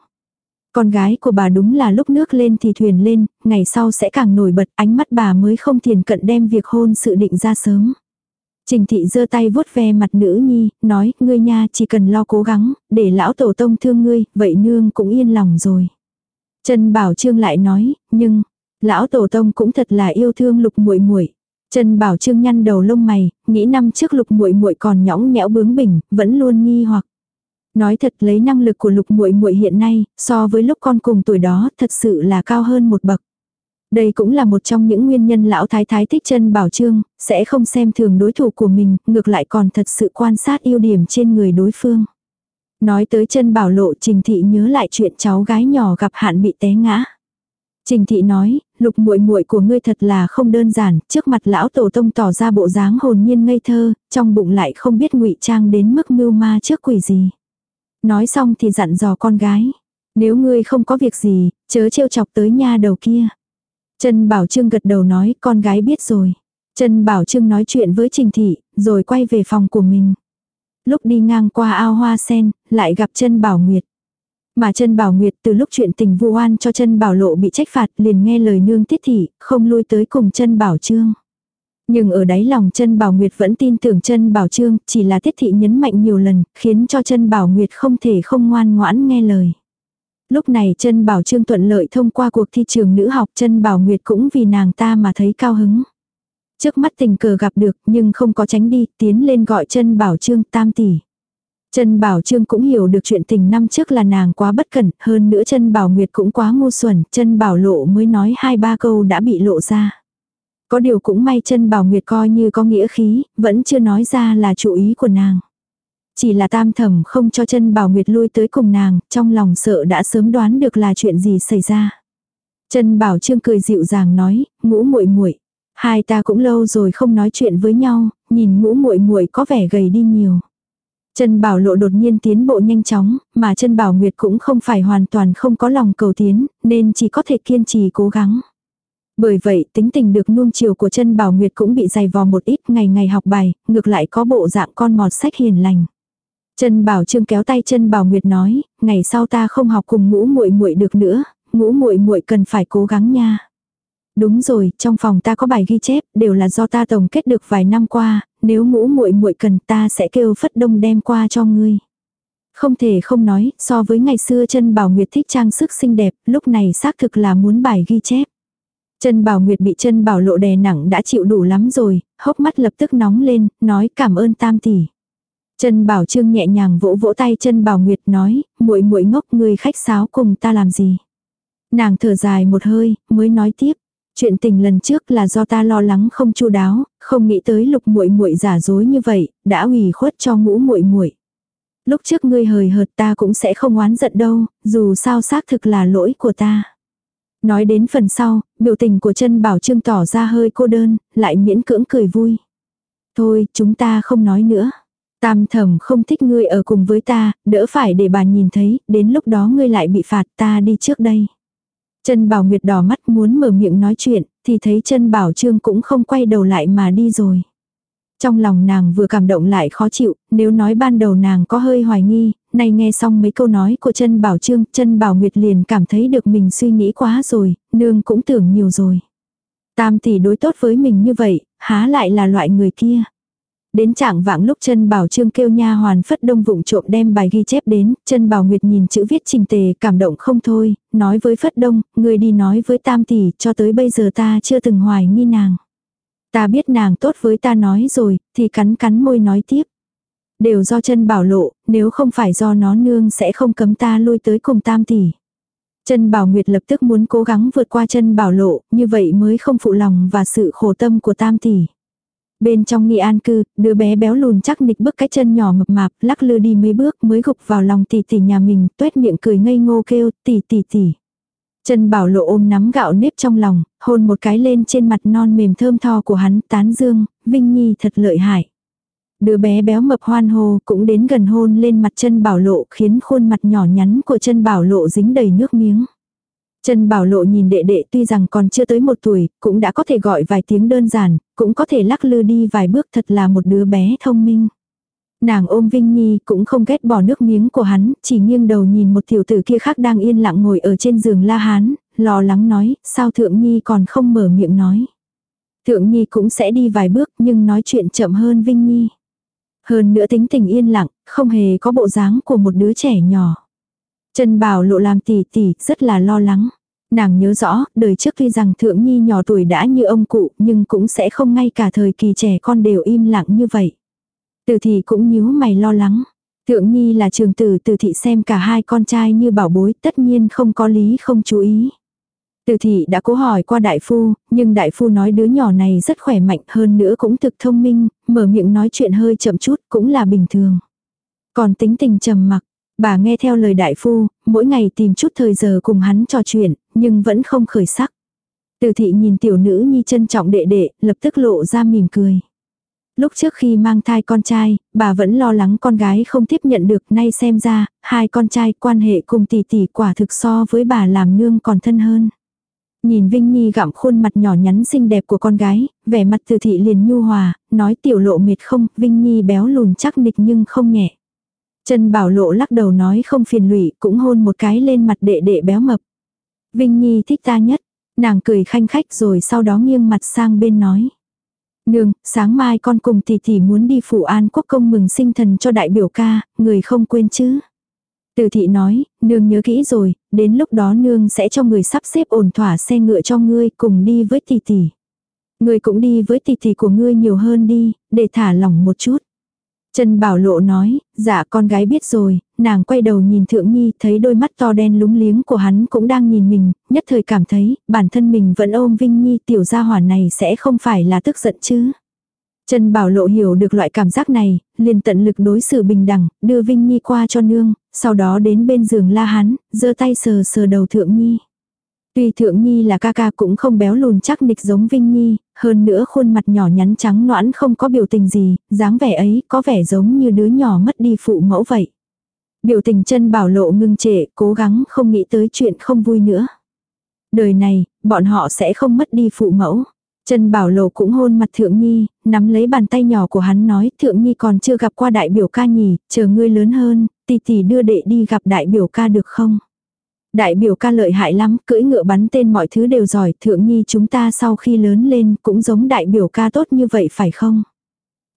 Con gái của bà đúng là lúc nước lên thì thuyền lên, ngày sau sẽ càng nổi bật, ánh mắt bà mới không tiền cận đem việc hôn sự định ra sớm. Trình thị giơ tay vuốt ve mặt nữ nhi, nói, ngươi nha chỉ cần lo cố gắng, để lão tổ tông thương ngươi, vậy nương cũng yên lòng rồi. Trần Bảo Trương lại nói, nhưng, lão tổ tông cũng thật là yêu thương lục muội muội. Trần Bảo Trương nhăn đầu lông mày, nghĩ năm trước lục muội muội còn nhõng nhẽo bướng bỉnh, vẫn luôn nghi hoặc. Nói thật lấy năng lực của lục muội muội hiện nay, so với lúc con cùng tuổi đó, thật sự là cao hơn một bậc. Đây cũng là một trong những nguyên nhân lão thái thái thích Trần bảo trương, sẽ không xem thường đối thủ của mình, ngược lại còn thật sự quan sát ưu điểm trên người đối phương. Nói tới chân bảo lộ Trình Thị nhớ lại chuyện cháu gái nhỏ gặp hạn bị té ngã. Trình Thị nói, lục muội muội của ngươi thật là không đơn giản, trước mặt lão tổ tông tỏ ra bộ dáng hồn nhiên ngây thơ, trong bụng lại không biết ngụy trang đến mức mưu ma trước quỷ gì. Nói xong thì dặn dò con gái, nếu ngươi không có việc gì, chớ trêu chọc tới nha đầu kia. Trần Bảo Trương gật đầu nói con gái biết rồi. Trần Bảo Trương nói chuyện với Trình Thị, rồi quay về phòng của mình. Lúc đi ngang qua ao hoa sen, lại gặp chân Bảo Nguyệt. Mà chân Bảo Nguyệt từ lúc chuyện tình vu oan cho chân Bảo Lộ bị trách phạt liền nghe lời nương tiết thị, không lui tới cùng chân Bảo Trương. Nhưng ở đáy lòng chân Bảo Nguyệt vẫn tin tưởng chân Bảo Trương, chỉ là tiết thị nhấn mạnh nhiều lần, khiến cho chân Bảo Nguyệt không thể không ngoan ngoãn nghe lời. Lúc này chân Bảo Trương thuận lợi thông qua cuộc thi trường nữ học chân Bảo Nguyệt cũng vì nàng ta mà thấy cao hứng. Trước mắt tình cờ gặp được nhưng không có tránh đi, tiến lên gọi chân Bảo Trương tam tỷ. Chân Bảo Trương cũng hiểu được chuyện tình năm trước là nàng quá bất cẩn, hơn nữa chân Bảo Nguyệt cũng quá ngu xuẩn, chân Bảo Lộ mới nói hai ba câu đã bị lộ ra. Có điều cũng may chân Bảo Nguyệt coi như có nghĩa khí, vẫn chưa nói ra là chủ ý của nàng. Chỉ là tam thẩm không cho chân Bảo Nguyệt lui tới cùng nàng, trong lòng sợ đã sớm đoán được là chuyện gì xảy ra. Chân Bảo Trương cười dịu dàng nói, ngũ muội muội Hai ta cũng lâu rồi không nói chuyện với nhau, nhìn ngũ muội muội có vẻ gầy đi nhiều. Chân Bảo Lộ đột nhiên tiến bộ nhanh chóng, mà chân Bảo Nguyệt cũng không phải hoàn toàn không có lòng cầu tiến, nên chỉ có thể kiên trì cố gắng. Bởi vậy, tính tình được nuông chiều của chân Bảo Nguyệt cũng bị dày vò một ít ngày ngày học bài, ngược lại có bộ dạng con mọt sách hiền lành. Chân Bảo Trương kéo tay chân Bảo Nguyệt nói, ngày sau ta không học cùng ngũ muội muội được nữa, ngũ muội muội cần phải cố gắng nha. Đúng rồi, trong phòng ta có bài ghi chép, đều là do ta tổng kết được vài năm qua, nếu ngũ muội muội cần ta sẽ kêu phất đông đem qua cho ngươi. Không thể không nói, so với ngày xưa chân Bảo Nguyệt thích trang sức xinh đẹp, lúc này xác thực là muốn bài ghi chép. Chân Bảo Nguyệt bị chân Bảo Lộ đè nặng đã chịu đủ lắm rồi, hốc mắt lập tức nóng lên, nói cảm ơn tam tỷ. Chân Bảo Trương nhẹ nhàng vỗ vỗ tay chân Bảo Nguyệt nói, muội muội ngốc người khách sáo cùng ta làm gì. Nàng thở dài một hơi, mới nói tiếp. Chuyện tình lần trước là do ta lo lắng không chu đáo, không nghĩ tới lục muội muội giả dối như vậy, đã ủy khuất cho ngũ muội muội. Lúc trước ngươi hời hợt ta cũng sẽ không oán giận đâu, dù sao xác thực là lỗi của ta. Nói đến phần sau, biểu tình của chân bảo trương tỏ ra hơi cô đơn, lại miễn cưỡng cười vui. Thôi, chúng ta không nói nữa. Tam thẩm không thích ngươi ở cùng với ta, đỡ phải để bà nhìn thấy, đến lúc đó ngươi lại bị phạt ta đi trước đây. Trân bảo nguyệt đỏ mắt muốn mở miệng nói chuyện, thì thấy Trân bảo trương cũng không quay đầu lại mà đi rồi. Trong lòng nàng vừa cảm động lại khó chịu, nếu nói ban đầu nàng có hơi hoài nghi, nay nghe xong mấy câu nói của Trân bảo trương, Trân bảo nguyệt liền cảm thấy được mình suy nghĩ quá rồi, nương cũng tưởng nhiều rồi. Tam tỷ đối tốt với mình như vậy, há lại là loại người kia. Đến trạng vạng lúc chân bảo trương kêu nha hoàn phất đông vụng trộm đem bài ghi chép đến, chân bảo nguyệt nhìn chữ viết trình tề cảm động không thôi, nói với phất đông, người đi nói với tam tỷ, cho tới bây giờ ta chưa từng hoài nghi nàng. Ta biết nàng tốt với ta nói rồi, thì cắn cắn môi nói tiếp. Đều do chân bảo lộ, nếu không phải do nó nương sẽ không cấm ta lui tới cùng tam tỷ. Chân bảo nguyệt lập tức muốn cố gắng vượt qua chân bảo lộ, như vậy mới không phụ lòng và sự khổ tâm của tam tỷ. Bên trong nghi an cư, đứa bé béo lùn chắc nịch bước cái chân nhỏ mập mạp, lắc lư đi mấy bước mới gục vào lòng tỷ tỷ nhà mình, tuét miệng cười ngây ngô kêu, tỷ tỷ tỷ. chân Bảo Lộ ôm nắm gạo nếp trong lòng, hôn một cái lên trên mặt non mềm thơm tho của hắn, tán dương, Vinh Nhi thật lợi hại. Đứa bé béo mập hoan hô cũng đến gần hôn lên mặt chân Bảo Lộ khiến khuôn mặt nhỏ nhắn của chân Bảo Lộ dính đầy nước miếng. Trần Bảo Lộ nhìn đệ đệ tuy rằng còn chưa tới một tuổi, cũng đã có thể gọi vài tiếng đơn giản, cũng có thể lắc lư đi vài bước thật là một đứa bé thông minh. Nàng ôm Vinh Nhi cũng không ghét bỏ nước miếng của hắn, chỉ nghiêng đầu nhìn một tiểu tử kia khác đang yên lặng ngồi ở trên giường la hán, lo lắng nói, sao Thượng Nhi còn không mở miệng nói. Thượng Nhi cũng sẽ đi vài bước nhưng nói chuyện chậm hơn Vinh Nhi. Hơn nữa tính tình yên lặng, không hề có bộ dáng của một đứa trẻ nhỏ. Trần Bảo lộ làm tỉ tỉ, rất là lo lắng. Nàng nhớ rõ, đời trước tuy rằng Thượng Nhi nhỏ tuổi đã như ông cụ, nhưng cũng sẽ không ngay cả thời kỳ trẻ con đều im lặng như vậy. Từ thị cũng nhíu mày lo lắng. Thượng Nhi là trường tử từ thị xem cả hai con trai như bảo bối tất nhiên không có lý không chú ý. Từ thị đã cố hỏi qua đại phu, nhưng đại phu nói đứa nhỏ này rất khỏe mạnh hơn nữa cũng thực thông minh, mở miệng nói chuyện hơi chậm chút cũng là bình thường. Còn tính tình trầm mặc, bà nghe theo lời đại phu, mỗi ngày tìm chút thời giờ cùng hắn trò chuyện, nhưng vẫn không khởi sắc. Từ thị nhìn tiểu nữ nhi trân trọng đệ đệ, lập tức lộ ra mỉm cười. Lúc trước khi mang thai con trai, bà vẫn lo lắng con gái không tiếp nhận được nay xem ra, hai con trai quan hệ cùng tỷ tỷ quả thực so với bà làm nương còn thân hơn. Nhìn Vinh Nhi gặm khuôn mặt nhỏ nhắn xinh đẹp của con gái, vẻ mặt từ thị liền nhu hòa, nói tiểu lộ mệt không, Vinh Nhi béo lùn chắc nịch nhưng không nhẹ. Trần Bảo Lộ lắc đầu nói không phiền lụy, cũng hôn một cái lên mặt đệ đệ béo mập. Vinh Nhi thích ta nhất, nàng cười khanh khách rồi sau đó nghiêng mặt sang bên nói. Nương, sáng mai con cùng tỷ tỷ muốn đi phủ an quốc công mừng sinh thần cho đại biểu ca, người không quên chứ. Từ thị nói, nương nhớ kỹ rồi, đến lúc đó nương sẽ cho người sắp xếp ổn thỏa xe ngựa cho ngươi cùng đi với tỷ tỷ. Ngươi cũng đi với tỷ tỷ của ngươi nhiều hơn đi, để thả lỏng một chút. Trần Bảo Lộ nói, dạ con gái biết rồi, nàng quay đầu nhìn Thượng Nhi thấy đôi mắt to đen lúng liếng của hắn cũng đang nhìn mình, nhất thời cảm thấy bản thân mình vẫn ôm Vinh Nhi tiểu gia hỏa này sẽ không phải là tức giận chứ. Trần Bảo Lộ hiểu được loại cảm giác này, liền tận lực đối xử bình đẳng, đưa Vinh Nhi qua cho nương, sau đó đến bên giường la hắn, giơ tay sờ sờ đầu Thượng Nhi. Tuy Thượng Nhi là ca ca cũng không béo lùn chắc nịch giống Vinh Nhi, hơn nữa khuôn mặt nhỏ nhắn trắng noãn không có biểu tình gì, dáng vẻ ấy có vẻ giống như đứa nhỏ mất đi phụ mẫu vậy. Biểu tình chân bảo lộ ngưng trệ, cố gắng không nghĩ tới chuyện không vui nữa. Đời này, bọn họ sẽ không mất đi phụ mẫu. Trần Bảo Lộ cũng hôn mặt Thượng Nhi, nắm lấy bàn tay nhỏ của hắn nói Thượng Nhi còn chưa gặp qua đại biểu ca nhỉ, chờ ngươi lớn hơn, tỷ tỷ đưa đệ đi gặp đại biểu ca được không? Đại biểu ca lợi hại lắm, cưỡi ngựa bắn tên mọi thứ đều giỏi, Thượng Nhi chúng ta sau khi lớn lên cũng giống đại biểu ca tốt như vậy phải không?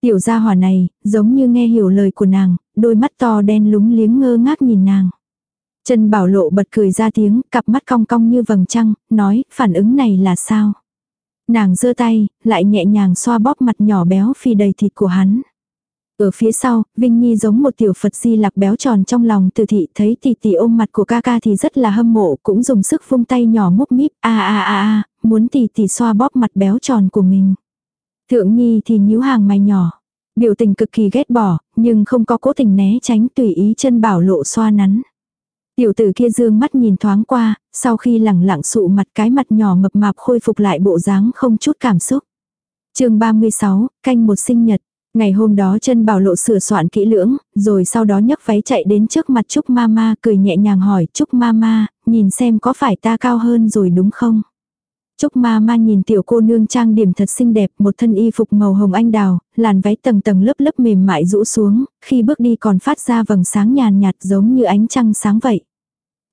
Tiểu gia hỏa này, giống như nghe hiểu lời của nàng, đôi mắt to đen lúng liếng ngơ ngác nhìn nàng. Trần Bảo Lộ bật cười ra tiếng, cặp mắt cong cong như vầng trăng, nói, phản ứng này là sao? Nàng giơ tay, lại nhẹ nhàng xoa bóp mặt nhỏ béo phì đầy thịt của hắn. Ở phía sau, Vinh Nhi giống một tiểu Phật di lạc béo tròn trong lòng từ thị thấy tỷ tỷ ôm mặt của ca ca thì rất là hâm mộ, cũng dùng sức vung tay nhỏ múc míp, a a a a, muốn tỷ tỷ xoa bóp mặt béo tròn của mình. Thượng Nhi thì nhíu hàng mày nhỏ, biểu tình cực kỳ ghét bỏ, nhưng không có cố tình né tránh tùy ý chân bảo lộ xoa nắn. Tiểu tử kia dương mắt nhìn thoáng qua, sau khi lẳng lặng sụ mặt cái mặt nhỏ mập mạp khôi phục lại bộ dáng không chút cảm xúc. chương 36, canh một sinh nhật. Ngày hôm đó chân bảo lộ sửa soạn kỹ lưỡng, rồi sau đó nhấc váy chạy đến trước mặt Trúc Mama cười nhẹ nhàng hỏi Trúc Mama, nhìn xem có phải ta cao hơn rồi đúng không? Trúc ma ma nhìn tiểu cô nương trang điểm thật xinh đẹp, một thân y phục màu hồng anh đào, làn váy tầng tầng lớp lớp mềm mại rũ xuống, khi bước đi còn phát ra vầng sáng nhàn nhạt giống như ánh trăng sáng vậy.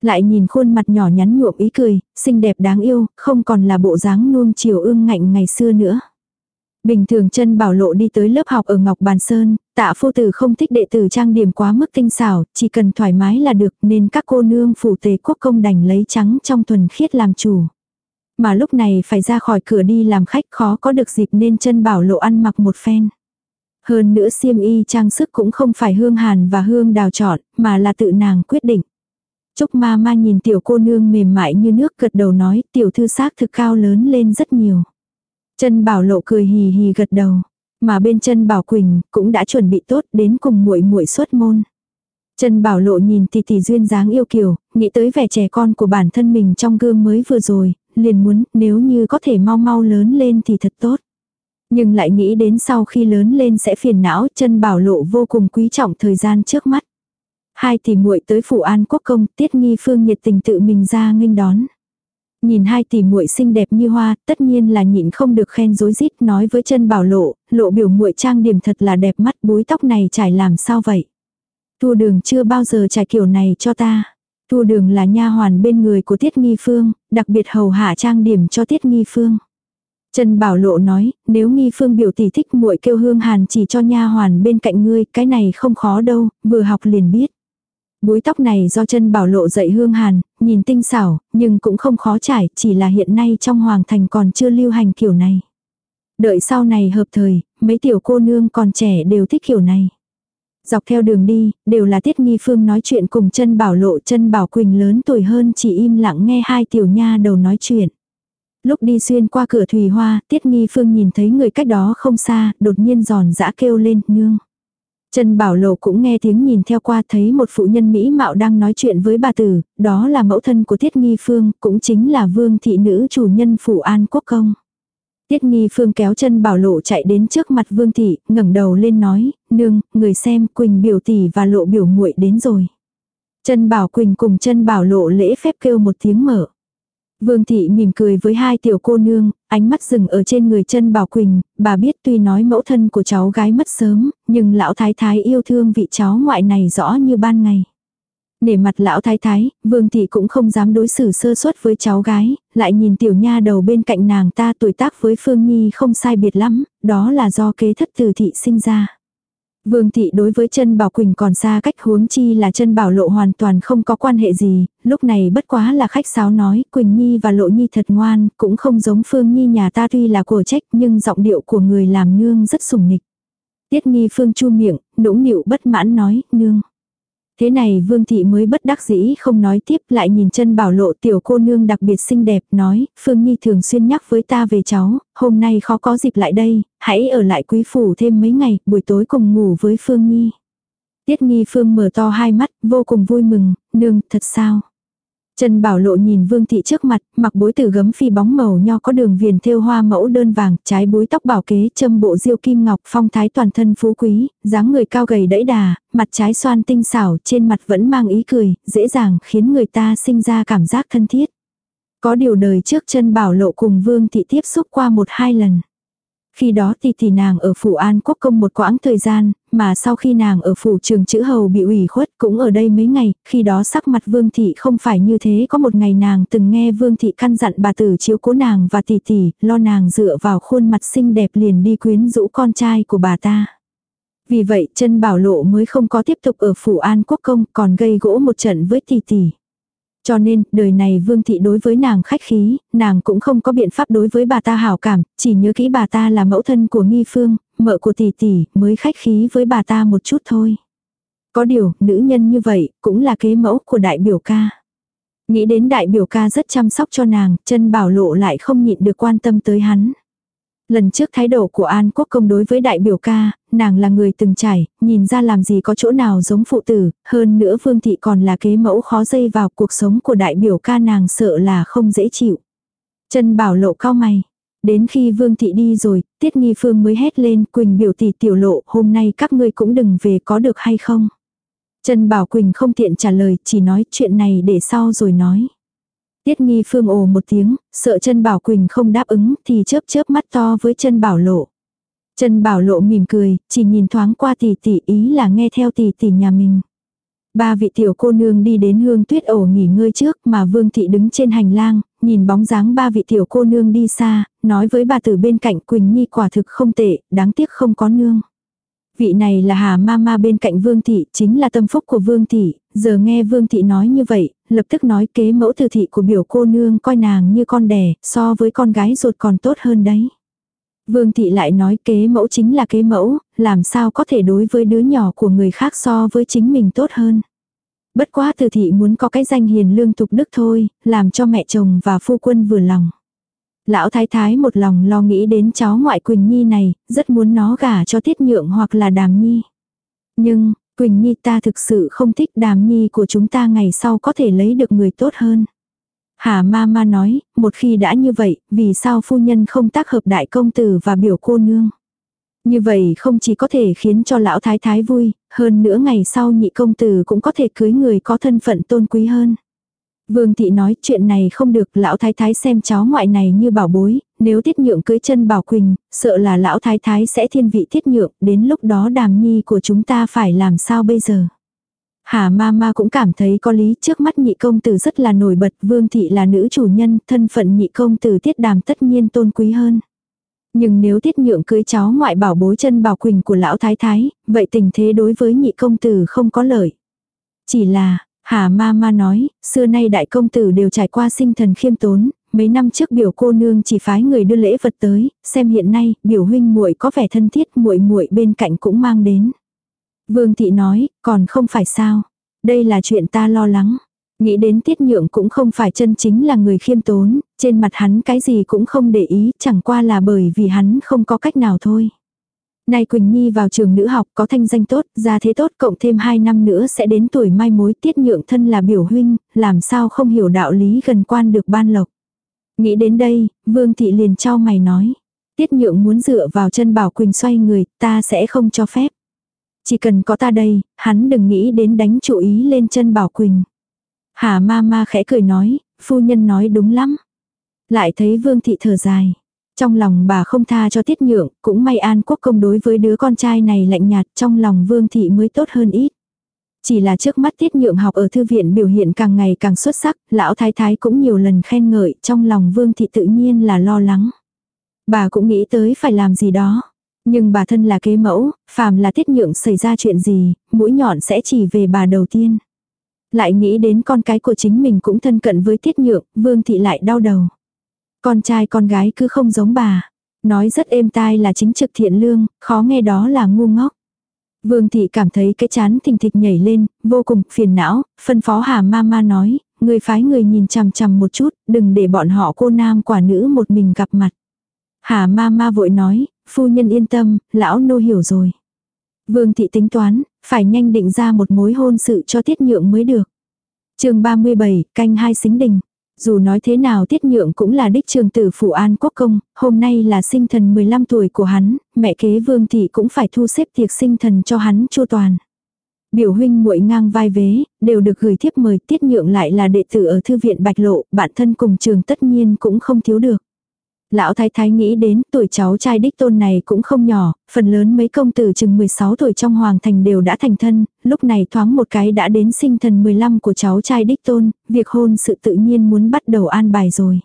Lại nhìn khuôn mặt nhỏ nhắn nhuộm ý cười, xinh đẹp đáng yêu, không còn là bộ dáng nuông chiều ương ngạnh ngày xưa nữa. Bình thường chân bảo lộ đi tới lớp học ở Ngọc Bàn Sơn, tạ phu tử không thích đệ tử trang điểm quá mức tinh xảo, chỉ cần thoải mái là được nên các cô nương phủ tề quốc công đành lấy trắng trong thuần khiết làm chủ. Mà lúc này phải ra khỏi cửa đi làm khách khó có được dịp nên chân bảo lộ ăn mặc một phen. Hơn nữa xiêm y trang sức cũng không phải hương hàn và hương đào chọn, mà là tự nàng quyết định. Trúc ma ma nhìn tiểu cô nương mềm mại như nước gật đầu nói tiểu thư xác thực cao lớn lên rất nhiều. Chân bảo lộ cười hì hì gật đầu. Mà bên chân bảo quỳnh cũng đã chuẩn bị tốt đến cùng muội muội xuất môn. Chân bảo lộ nhìn tỷ tỷ duyên dáng yêu kiều, nghĩ tới vẻ trẻ con của bản thân mình trong gương mới vừa rồi, liền muốn nếu như có thể mau mau lớn lên thì thật tốt. Nhưng lại nghĩ đến sau khi lớn lên sẽ phiền não chân bảo lộ vô cùng quý trọng thời gian trước mắt. Hai tỷ muội tới phủ an quốc công tiết nghi phương nhiệt tình tự mình ra nghênh đón. Nhìn hai tỷ muội xinh đẹp như hoa, tất nhiên là nhịn không được khen dối rít nói với chân bảo lộ, lộ biểu muội trang điểm thật là đẹp mắt búi tóc này trải làm sao vậy. Thu đường chưa bao giờ trải kiểu này cho ta. Thu đường là nha hoàn bên người của Tiết Nghi Phương, đặc biệt hầu hạ trang điểm cho Tiết Nghi Phương. Trần Bảo Lộ nói, nếu Nghi Phương biểu tỷ thích muội kêu Hương Hàn chỉ cho nha hoàn bên cạnh ngươi, cái này không khó đâu, vừa học liền biết. Búi tóc này do chân bảo lộ dạy hương hàn, nhìn tinh xảo, nhưng cũng không khó trải, chỉ là hiện nay trong hoàng thành còn chưa lưu hành kiểu này. Đợi sau này hợp thời, mấy tiểu cô nương còn trẻ đều thích kiểu này. Dọc theo đường đi, đều là Tiết Nghi Phương nói chuyện cùng chân bảo lộ chân bảo Quỳnh lớn tuổi hơn chỉ im lặng nghe hai tiểu nha đầu nói chuyện. Lúc đi xuyên qua cửa thủy hoa, Tiết Nghi Phương nhìn thấy người cách đó không xa, đột nhiên giòn giã kêu lên, nương. Trần Bảo Lộ cũng nghe tiếng nhìn theo qua thấy một phụ nhân Mỹ Mạo đang nói chuyện với bà tử, đó là mẫu thân của Tiết Nghi Phương, cũng chính là vương thị nữ chủ nhân phủ an quốc công. Tiết Nghi Phương kéo chân Bảo Lộ chạy đến trước mặt vương thị, ngẩng đầu lên nói, nương, người xem Quỳnh biểu tỷ và lộ biểu muội đến rồi. Chân Bảo Quỳnh cùng chân Bảo Lộ lễ phép kêu một tiếng mở. Vương thị mỉm cười với hai tiểu cô nương, ánh mắt dừng ở trên người chân Bảo Quỳnh, bà biết tuy nói mẫu thân của cháu gái mất sớm, nhưng lão thái thái yêu thương vị cháu ngoại này rõ như ban ngày. Nể mặt lão thái thái, vương thị cũng không dám đối xử sơ suất với cháu gái, lại nhìn tiểu nha đầu bên cạnh nàng ta tuổi tác với Phương Nhi không sai biệt lắm, đó là do kế thất từ thị sinh ra. Vương thị đối với chân bảo Quỳnh còn xa cách huống chi là chân bảo lộ hoàn toàn không có quan hệ gì, lúc này bất quá là khách sáo nói Quỳnh Nhi và lộ Nhi thật ngoan, cũng không giống Phương Nhi nhà ta tuy là của trách nhưng giọng điệu của người làm nương rất sùng nịch. Tiết Nghi Phương chu miệng, nũng nịu bất mãn nói, nương. Thế này Vương Thị mới bất đắc dĩ không nói tiếp lại nhìn chân bảo lộ tiểu cô nương đặc biệt xinh đẹp nói, Phương Nhi thường xuyên nhắc với ta về cháu, hôm nay khó có dịp lại đây, hãy ở lại quý phủ thêm mấy ngày, buổi tối cùng ngủ với Phương Nhi. Tiết Nghi Phương mở to hai mắt, vô cùng vui mừng, nương, thật sao? Trần Bảo Lộ nhìn Vương Thị trước mặt, mặc bối từ gấm phi bóng màu nho có đường viền thêu hoa mẫu đơn vàng, trái búi tóc bảo kế, châm bộ diêu kim ngọc, phong thái toàn thân phú quý, dáng người cao gầy đẫy đà, mặt trái xoan tinh xảo, trên mặt vẫn mang ý cười, dễ dàng khiến người ta sinh ra cảm giác thân thiết. Có điều đời trước chân bảo lộ cùng Vương Thị tiếp xúc qua một hai lần. Khi đó thì thì nàng ở phủ An Quốc công một quãng thời gian, mà sau khi nàng ở phủ trường chữ hầu bị ủy khuất cũng ở đây mấy ngày, khi đó sắc mặt Vương Thị không phải như thế có một ngày nàng từng nghe Vương Thị căn dặn bà tử chiếu cố nàng và tỷ tỷ, lo nàng dựa vào khuôn mặt xinh đẹp liền đi quyến rũ con trai của bà ta. Vì vậy chân bảo lộ mới không có tiếp tục ở phủ An Quốc công còn gây gỗ một trận với tỷ tỷ. Cho nên, đời này Vương Thị đối với nàng khách khí, nàng cũng không có biện pháp đối với bà ta hảo cảm, chỉ nhớ kỹ bà ta là mẫu thân của nghi phương, mợ của tỷ tỷ, mới khách khí với bà ta một chút thôi. Có điều, nữ nhân như vậy, cũng là kế mẫu của đại biểu ca. Nghĩ đến đại biểu ca rất chăm sóc cho nàng, chân bảo lộ lại không nhịn được quan tâm tới hắn. Lần trước thái độ của An Quốc công đối với đại biểu ca, nàng là người từng trải, nhìn ra làm gì có chỗ nào giống phụ tử, hơn nữa Vương Thị còn là kế mẫu khó dây vào cuộc sống của đại biểu ca nàng sợ là không dễ chịu. Chân bảo lộ cao mày. Đến khi Vương Thị đi rồi, Tiết Nghi Phương mới hét lên Quỳnh biểu tỷ tiểu lộ hôm nay các ngươi cũng đừng về có được hay không. Trần Bảo Quỳnh không tiện trả lời, chỉ nói chuyện này để sau rồi nói. Tiết nghi phương ồ một tiếng, sợ chân bảo Quỳnh không đáp ứng thì chớp chớp mắt to với chân bảo lộ. Chân bảo lộ mỉm cười, chỉ nhìn thoáng qua tỷ tỷ ý là nghe theo tỷ tỷ nhà mình. Ba vị tiểu cô nương đi đến hương tuyết ổ nghỉ ngơi trước mà vương thị đứng trên hành lang, nhìn bóng dáng ba vị tiểu cô nương đi xa, nói với bà tử bên cạnh Quỳnh Nhi quả thực không tệ, đáng tiếc không có nương. Vị này là Hà Mama bên cạnh Vương Thị, chính là tâm phúc của Vương Thị, giờ nghe Vương Thị nói như vậy, lập tức nói kế mẫu từ thị của biểu cô nương coi nàng như con đẻ, so với con gái ruột còn tốt hơn đấy. Vương Thị lại nói kế mẫu chính là kế mẫu, làm sao có thể đối với đứa nhỏ của người khác so với chính mình tốt hơn. Bất quá từ thị muốn có cái danh hiền lương tục đức thôi, làm cho mẹ chồng và phu quân vừa lòng. Lão thái thái một lòng lo nghĩ đến cháu ngoại Quỳnh Nhi này, rất muốn nó gả cho Tiết Nhượng hoặc là Đàm Nhi. Nhưng, Quỳnh Nhi ta thực sự không thích Đàm Nhi của chúng ta ngày sau có thể lấy được người tốt hơn. Hà ma ma nói, một khi đã như vậy, vì sao phu nhân không tác hợp đại công tử và biểu cô nương. Như vậy không chỉ có thể khiến cho lão thái thái vui, hơn nữa ngày sau nhị công tử cũng có thể cưới người có thân phận tôn quý hơn. Vương thị nói chuyện này không được lão thái thái xem cháu ngoại này như bảo bối, nếu tiết nhượng cưới chân bảo quỳnh, sợ là lão thái thái sẽ thiên vị tiết nhượng, đến lúc đó đàm nhi của chúng ta phải làm sao bây giờ. Hà ma ma cũng cảm thấy có lý trước mắt nhị công tử rất là nổi bật, vương thị là nữ chủ nhân, thân phận nhị công tử tiết đàm tất nhiên tôn quý hơn. Nhưng nếu tiết nhượng cưới cháu ngoại bảo bối chân bảo quỳnh của lão thái thái, vậy tình thế đối với nhị công tử không có lợi. Chỉ là, Hà ma ma nói, xưa nay đại công tử đều trải qua sinh thần khiêm tốn, mấy năm trước biểu cô nương chỉ phái người đưa lễ vật tới, xem hiện nay, biểu huynh muội có vẻ thân thiết, muội muội bên cạnh cũng mang đến. Vương thị nói, còn không phải sao? Đây là chuyện ta lo lắng. Nghĩ đến tiết nhượng cũng không phải chân chính là người khiêm tốn, trên mặt hắn cái gì cũng không để ý, chẳng qua là bởi vì hắn không có cách nào thôi. Nay Quỳnh Nhi vào trường nữ học có thanh danh tốt, gia thế tốt cộng thêm 2 năm nữa sẽ đến tuổi mai mối tiết nhượng thân là biểu huynh, làm sao không hiểu đạo lý gần quan được ban lộc. Nghĩ đến đây, Vương Thị liền trao mày nói. Tiết nhượng muốn dựa vào chân bảo Quỳnh xoay người, ta sẽ không cho phép. Chỉ cần có ta đây, hắn đừng nghĩ đến đánh chủ ý lên chân bảo Quỳnh. Hà ma ma khẽ cười nói, phu nhân nói đúng lắm. Lại thấy Vương Thị thở dài. Trong lòng bà không tha cho tiết nhượng, cũng may an quốc công đối với đứa con trai này lạnh nhạt trong lòng vương thị mới tốt hơn ít. Chỉ là trước mắt tiết nhượng học ở thư viện biểu hiện càng ngày càng xuất sắc, lão thái thái cũng nhiều lần khen ngợi, trong lòng vương thị tự nhiên là lo lắng. Bà cũng nghĩ tới phải làm gì đó. Nhưng bà thân là kế mẫu, phàm là tiết nhượng xảy ra chuyện gì, mũi nhọn sẽ chỉ về bà đầu tiên. Lại nghĩ đến con cái của chính mình cũng thân cận với tiết nhượng, vương thị lại đau đầu. Con trai con gái cứ không giống bà. Nói rất êm tai là chính trực thiện lương, khó nghe đó là ngu ngốc. Vương thị cảm thấy cái chán thình thịch nhảy lên, vô cùng phiền não, phân phó hà ma ma nói, người phái người nhìn chằm chằm một chút, đừng để bọn họ cô nam quả nữ một mình gặp mặt. Hà ma ma vội nói, phu nhân yên tâm, lão nô hiểu rồi. Vương thị tính toán, phải nhanh định ra một mối hôn sự cho tiết nhượng mới được. chương 37, canh hai xính đình. Dù nói thế nào tiết nhượng cũng là đích trường tử phủ an quốc công, hôm nay là sinh thần 15 tuổi của hắn, mẹ kế vương thị cũng phải thu xếp tiệc sinh thần cho hắn chu toàn. Biểu huynh muội ngang vai vế, đều được gửi thiếp mời tiết nhượng lại là đệ tử ở thư viện Bạch Lộ, bạn thân cùng trường tất nhiên cũng không thiếu được. Lão thái thái nghĩ đến tuổi cháu trai đích tôn này cũng không nhỏ, phần lớn mấy công tử chừng 16 tuổi trong hoàng thành đều đã thành thân, lúc này thoáng một cái đã đến sinh thần 15 của cháu trai đích tôn, việc hôn sự tự nhiên muốn bắt đầu an bài rồi.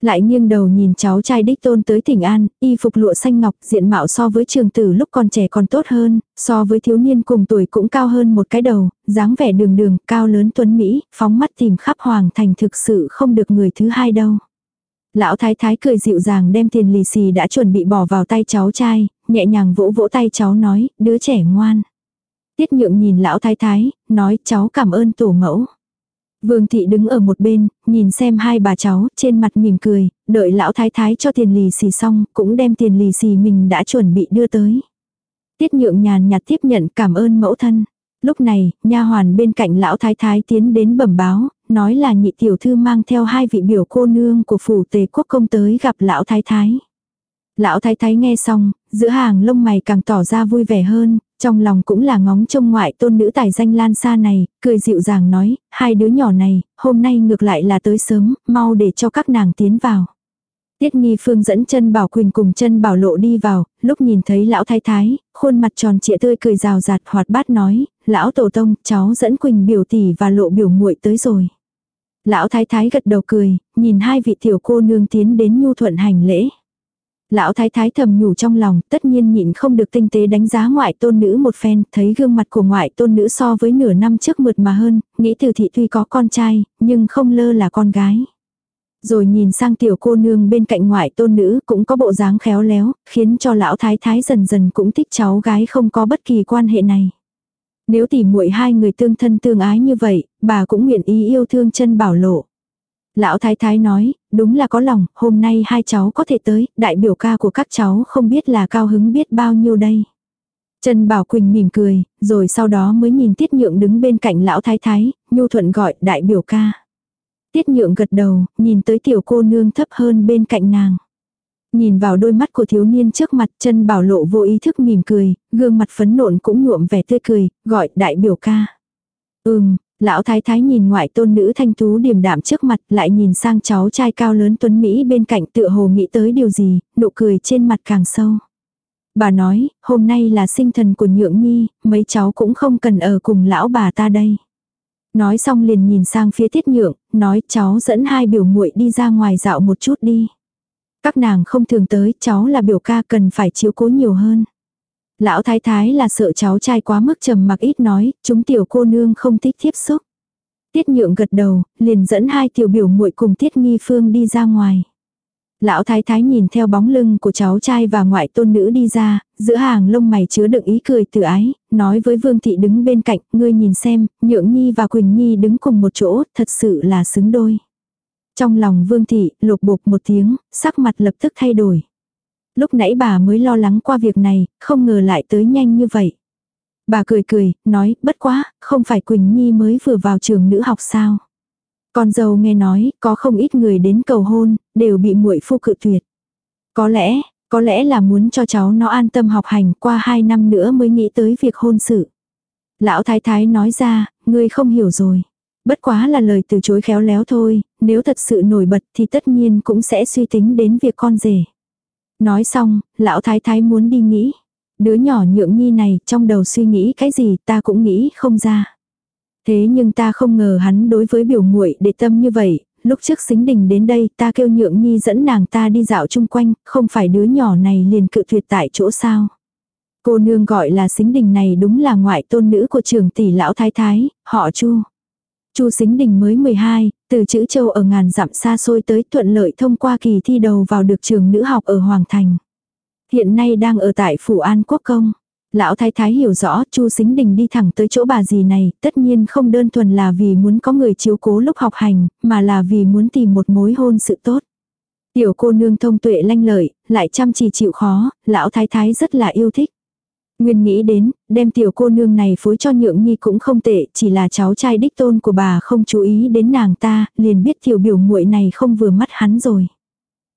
Lại nghiêng đầu nhìn cháu trai đích tôn tới tỉnh An, y phục lụa xanh ngọc, diện mạo so với trường tử lúc còn trẻ còn tốt hơn, so với thiếu niên cùng tuổi cũng cao hơn một cái đầu, dáng vẻ đường đường, cao lớn tuấn Mỹ, phóng mắt tìm khắp hoàng thành thực sự không được người thứ hai đâu. Lão thái thái cười dịu dàng đem tiền lì xì đã chuẩn bị bỏ vào tay cháu trai, nhẹ nhàng vỗ vỗ tay cháu nói, đứa trẻ ngoan. Tiết nhượng nhìn lão thái thái, nói cháu cảm ơn tổ mẫu. Vương thị đứng ở một bên, nhìn xem hai bà cháu, trên mặt mỉm cười, đợi lão thái thái cho tiền lì xì xong, cũng đem tiền lì xì mình đã chuẩn bị đưa tới. Tiết nhượng nhàn nhạt tiếp nhận cảm ơn mẫu thân. Lúc này, nha hoàn bên cạnh lão thái thái tiến đến bẩm báo, nói là nhị tiểu thư mang theo hai vị biểu cô nương của phủ tề quốc công tới gặp lão thái thái. Lão thái thái nghe xong, giữa hàng lông mày càng tỏ ra vui vẻ hơn, trong lòng cũng là ngóng trông ngoại tôn nữ tài danh lan xa này, cười dịu dàng nói, hai đứa nhỏ này, hôm nay ngược lại là tới sớm, mau để cho các nàng tiến vào. Tiết nghi phương dẫn chân bảo quỳnh cùng chân bảo lộ đi vào, lúc nhìn thấy lão thái thái, khuôn mặt tròn trịa tươi cười rào rạt hoạt bát nói, lão tổ tông, cháu dẫn quỳnh biểu tỷ và lộ biểu muội tới rồi. Lão thái thái gật đầu cười, nhìn hai vị tiểu cô nương tiến đến nhu thuận hành lễ. Lão thái thái thầm nhủ trong lòng, tất nhiên nhịn không được tinh tế đánh giá ngoại tôn nữ một phen, thấy gương mặt của ngoại tôn nữ so với nửa năm trước mượt mà hơn, nghĩ từ thị tuy có con trai, nhưng không lơ là con gái. Rồi nhìn sang tiểu cô nương bên cạnh ngoại tôn nữ cũng có bộ dáng khéo léo, khiến cho lão thái thái dần dần cũng thích cháu gái không có bất kỳ quan hệ này. Nếu tỉ muội hai người tương thân tương ái như vậy, bà cũng nguyện ý yêu thương chân bảo lộ. Lão thái thái nói, đúng là có lòng, hôm nay hai cháu có thể tới, đại biểu ca của các cháu không biết là cao hứng biết bao nhiêu đây. Trần Bảo Quỳnh mỉm cười, rồi sau đó mới nhìn Tiết Nhượng đứng bên cạnh lão thái thái, nhu thuận gọi đại biểu ca. Tiết Nhượng gật đầu, nhìn tới tiểu cô nương thấp hơn bên cạnh nàng. Nhìn vào đôi mắt của thiếu niên trước mặt chân bảo lộ vô ý thức mỉm cười, gương mặt phấn nộn cũng nhuộm vẻ tươi cười, gọi đại biểu ca. Ừm, lão thái thái nhìn ngoại tôn nữ thanh tú điềm đạm trước mặt lại nhìn sang cháu trai cao lớn tuấn Mỹ bên cạnh tựa hồ nghĩ tới điều gì, nụ cười trên mặt càng sâu. Bà nói, hôm nay là sinh thần của nhượng nhi, mấy cháu cũng không cần ở cùng lão bà ta đây. Nói xong liền nhìn sang phía tiết nhượng, nói cháu dẫn hai biểu muội đi ra ngoài dạo một chút đi. Các nàng không thường tới, cháu là biểu ca cần phải chiếu cố nhiều hơn. Lão thái thái là sợ cháu trai quá mức trầm mặc ít nói, chúng tiểu cô nương không thích tiếp xúc. Tiết nhượng gật đầu, liền dẫn hai tiểu biểu muội cùng tiết nghi phương đi ra ngoài. Lão thái thái nhìn theo bóng lưng của cháu trai và ngoại tôn nữ đi ra, giữa hàng lông mày chứa đựng ý cười tự ái, nói với Vương Thị đứng bên cạnh, ngươi nhìn xem, Nhượng Nhi và Quỳnh Nhi đứng cùng một chỗ, thật sự là xứng đôi. Trong lòng Vương Thị, lục bục một tiếng, sắc mặt lập tức thay đổi. Lúc nãy bà mới lo lắng qua việc này, không ngờ lại tới nhanh như vậy. Bà cười cười, nói, bất quá, không phải Quỳnh Nhi mới vừa vào trường nữ học sao. Con dâu nghe nói, có không ít người đến cầu hôn, đều bị muội phu cự tuyệt. Có lẽ, có lẽ là muốn cho cháu nó an tâm học hành qua hai năm nữa mới nghĩ tới việc hôn sự. Lão thái thái nói ra, ngươi không hiểu rồi. Bất quá là lời từ chối khéo léo thôi, nếu thật sự nổi bật thì tất nhiên cũng sẽ suy tính đến việc con rể. Nói xong, lão thái thái muốn đi nghĩ. Đứa nhỏ nhượng nhi này trong đầu suy nghĩ cái gì ta cũng nghĩ không ra. Thế nhưng ta không ngờ hắn đối với biểu muội để tâm như vậy, lúc trước xính đình đến đây ta kêu nhượng nhi dẫn nàng ta đi dạo chung quanh, không phải đứa nhỏ này liền cự tuyệt tại chỗ sao. Cô nương gọi là xính đình này đúng là ngoại tôn nữ của trưởng tỷ lão thái thái, họ chu. Chu Xính Đình mới 12, từ chữ châu ở ngàn dặm xa xôi tới thuận lợi thông qua kỳ thi đầu vào được trường nữ học ở Hoàng Thành. Hiện nay đang ở tại Phủ An Quốc Công. Lão thái thái hiểu rõ Chu Xính Đình đi thẳng tới chỗ bà dì này, tất nhiên không đơn thuần là vì muốn có người chiếu cố lúc học hành, mà là vì muốn tìm một mối hôn sự tốt. Tiểu cô nương thông tuệ lanh lợi, lại chăm chỉ chịu khó, lão thái thái rất là yêu thích. Nguyên nghĩ đến, đem tiểu cô nương này phối cho nhượng nhi cũng không tệ, chỉ là cháu trai đích tôn của bà không chú ý đến nàng ta, liền biết tiểu biểu muội này không vừa mắt hắn rồi.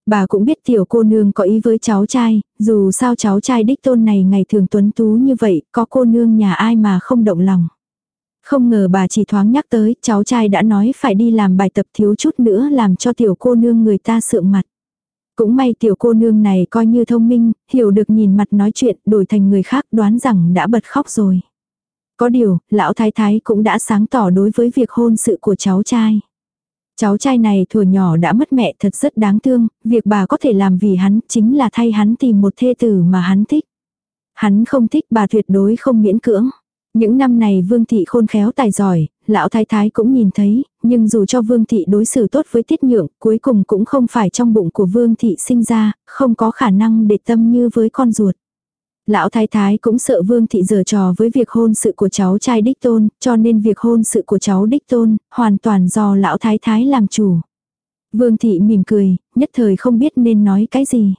Bà cũng biết tiểu cô nương có ý với cháu trai, dù sao cháu trai đích tôn này ngày thường tuấn tú như vậy, có cô nương nhà ai mà không động lòng. Không ngờ bà chỉ thoáng nhắc tới, cháu trai đã nói phải đi làm bài tập thiếu chút nữa làm cho tiểu cô nương người ta sượng mặt. Cũng may tiểu cô nương này coi như thông minh, hiểu được nhìn mặt nói chuyện, đổi thành người khác đoán rằng đã bật khóc rồi. Có điều, lão thái thái cũng đã sáng tỏ đối với việc hôn sự của cháu trai. Cháu trai này thuở nhỏ đã mất mẹ thật rất đáng thương, việc bà có thể làm vì hắn chính là thay hắn tìm một thê tử mà hắn thích. Hắn không thích bà tuyệt đối không miễn cưỡng. Những năm này Vương Thị khôn khéo tài giỏi, lão thái thái cũng nhìn thấy, nhưng dù cho Vương Thị đối xử tốt với Tiết Nhượng, cuối cùng cũng không phải trong bụng của Vương Thị sinh ra, không có khả năng để tâm như với con ruột. Lão thái thái cũng sợ Vương Thị giở trò với việc hôn sự của cháu trai đích tôn, cho nên việc hôn sự của cháu đích tôn, hoàn toàn do lão thái thái làm chủ. Vương Thị mỉm cười, nhất thời không biết nên nói cái gì.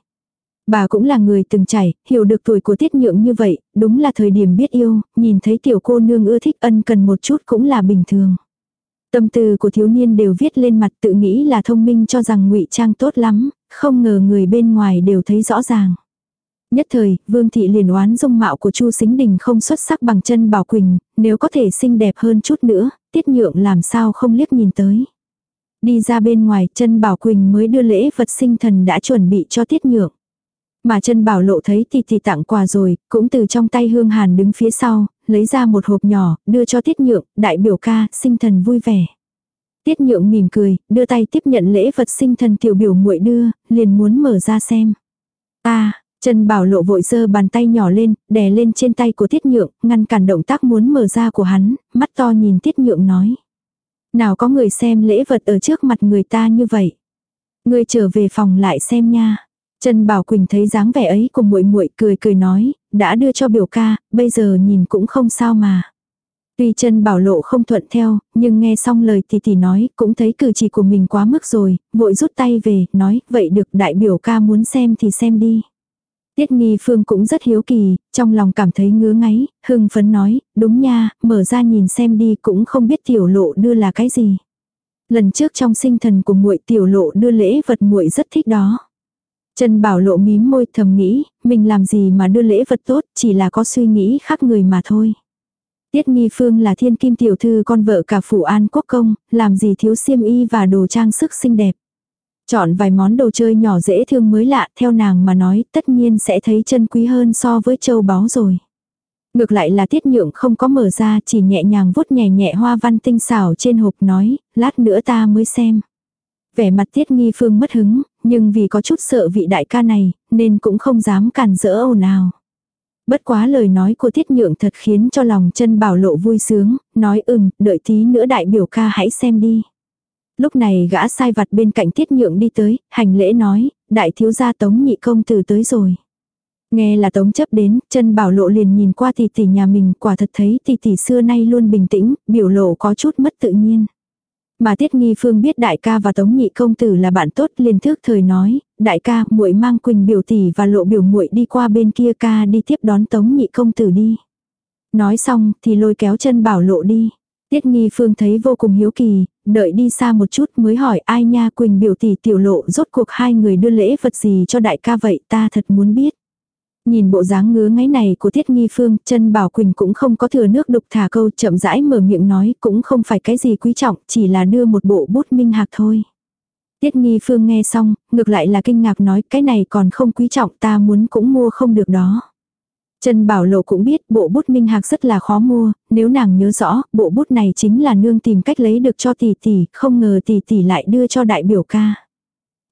Bà cũng là người từng trải, hiểu được tuổi của tiết nhượng như vậy, đúng là thời điểm biết yêu, nhìn thấy tiểu cô nương ưa thích ân cần một chút cũng là bình thường. Tâm tư của thiếu niên đều viết lên mặt tự nghĩ là thông minh cho rằng ngụy trang tốt lắm, không ngờ người bên ngoài đều thấy rõ ràng. Nhất thời, Vương Thị liền oán dung mạo của Chu Xính Đình không xuất sắc bằng chân Bảo Quỳnh, nếu có thể xinh đẹp hơn chút nữa, tiết nhượng làm sao không liếc nhìn tới. Đi ra bên ngoài, chân Bảo Quỳnh mới đưa lễ vật sinh thần đã chuẩn bị cho tiết nhượng. Mà chân bảo lộ thấy tỷ tỷ tặng quà rồi, cũng từ trong tay hương hàn đứng phía sau, lấy ra một hộp nhỏ, đưa cho tiết nhượng, đại biểu ca, sinh thần vui vẻ. Tiết nhượng mỉm cười, đưa tay tiếp nhận lễ vật sinh thần tiểu biểu muội đưa, liền muốn mở ra xem. À, ta, Trần Bảo Lộ vội giơ bàn tay nhỏ lên, đè lên trên tay của Tiết Nhượng, ngăn cản động tác muốn mở ra của hắn, mắt to nhìn Tiết Nhượng nói. Nào có người xem lễ vật ở trước mặt người ta như vậy. Người trở về phòng lại xem nha. Trần Bảo Quỳnh thấy dáng vẻ ấy của muội muội cười cười nói, đã đưa cho biểu ca, bây giờ nhìn cũng không sao mà. Tuy Trần bảo lộ không thuận theo, nhưng nghe xong lời tỷ tỷ nói, cũng thấy cử chỉ của mình quá mức rồi, vội rút tay về, nói, vậy được đại biểu ca muốn xem thì xem đi. Tiết nghi phương cũng rất hiếu kỳ, trong lòng cảm thấy ngứa ngáy, hưng phấn nói, đúng nha, mở ra nhìn xem đi cũng không biết tiểu lộ đưa là cái gì. Lần trước trong sinh thần của muội tiểu lộ đưa lễ vật muội rất thích đó. Trần Bảo Lộ mím môi thầm nghĩ, mình làm gì mà đưa lễ vật tốt, chỉ là có suy nghĩ khác người mà thôi. Tiết Nghi Phương là thiên kim tiểu thư con vợ cả phủ an quốc công, làm gì thiếu xiêm y và đồ trang sức xinh đẹp. Chọn vài món đồ chơi nhỏ dễ thương mới lạ, theo nàng mà nói, tất nhiên sẽ thấy chân quý hơn so với châu báu rồi. Ngược lại là tiết nhượng không có mở ra, chỉ nhẹ nhàng vuốt nhẹ nhẹ hoa văn tinh xảo trên hộp nói, lát nữa ta mới xem. Vẻ mặt tiết nghi phương mất hứng, nhưng vì có chút sợ vị đại ca này, nên cũng không dám cản rỡ ồn ào. Bất quá lời nói của tiết nhượng thật khiến cho lòng chân bảo lộ vui sướng, nói ừm, đợi tí nữa đại biểu ca hãy xem đi. Lúc này gã sai vặt bên cạnh tiết nhượng đi tới, hành lễ nói, đại thiếu gia tống nhị công tử tới rồi. Nghe là tống chấp đến, chân bảo lộ liền nhìn qua tỷ tỷ nhà mình, quả thật thấy tỷ tỷ xưa nay luôn bình tĩnh, biểu lộ có chút mất tự nhiên. Mà Tiết Nghi Phương biết đại ca và Tống Nhị công tử là bạn tốt, liền thước thời nói, đại ca, muội mang Quỳnh biểu tỷ và lộ biểu muội đi qua bên kia ca đi tiếp đón Tống Nhị công tử đi. Nói xong thì lôi kéo chân bảo lộ đi. Tiết Nghi Phương thấy vô cùng hiếu kỳ, đợi đi xa một chút mới hỏi ai nha Quỳnh biểu tỷ tiểu lộ rốt cuộc hai người đưa lễ vật gì cho đại ca vậy ta thật muốn biết. Nhìn bộ dáng ngứa ngáy này của Tiết Nghi Phương, chân Bảo Quỳnh cũng không có thừa nước đục thả câu chậm rãi mở miệng nói cũng không phải cái gì quý trọng, chỉ là đưa một bộ bút minh hạc thôi. Tiết Nghi Phương nghe xong, ngược lại là kinh ngạc nói cái này còn không quý trọng ta muốn cũng mua không được đó. Trần Bảo Lộ cũng biết bộ bút minh hạc rất là khó mua, nếu nàng nhớ rõ, bộ bút này chính là nương tìm cách lấy được cho tỷ tỷ, không ngờ tỷ tỷ lại đưa cho đại biểu ca.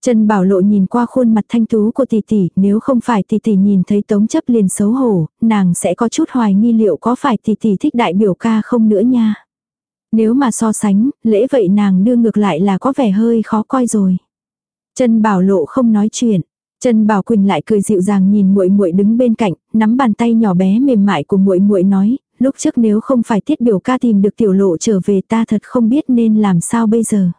Trần Bảo Lộ nhìn qua khuôn mặt thanh tú của tỷ tỷ, nếu không phải tỷ tỷ nhìn thấy tống chấp liền xấu hổ, nàng sẽ có chút hoài nghi liệu có phải tỷ tỷ thích đại biểu ca không nữa nha. Nếu mà so sánh, lễ vậy nàng đưa ngược lại là có vẻ hơi khó coi rồi. Trần Bảo Lộ không nói chuyện. Trần Bảo Quỳnh lại cười dịu dàng nhìn muội muội đứng bên cạnh, nắm bàn tay nhỏ bé mềm mại của muội muội nói, lúc trước nếu không phải tiết biểu ca tìm được tiểu lộ trở về ta thật không biết nên làm sao bây giờ.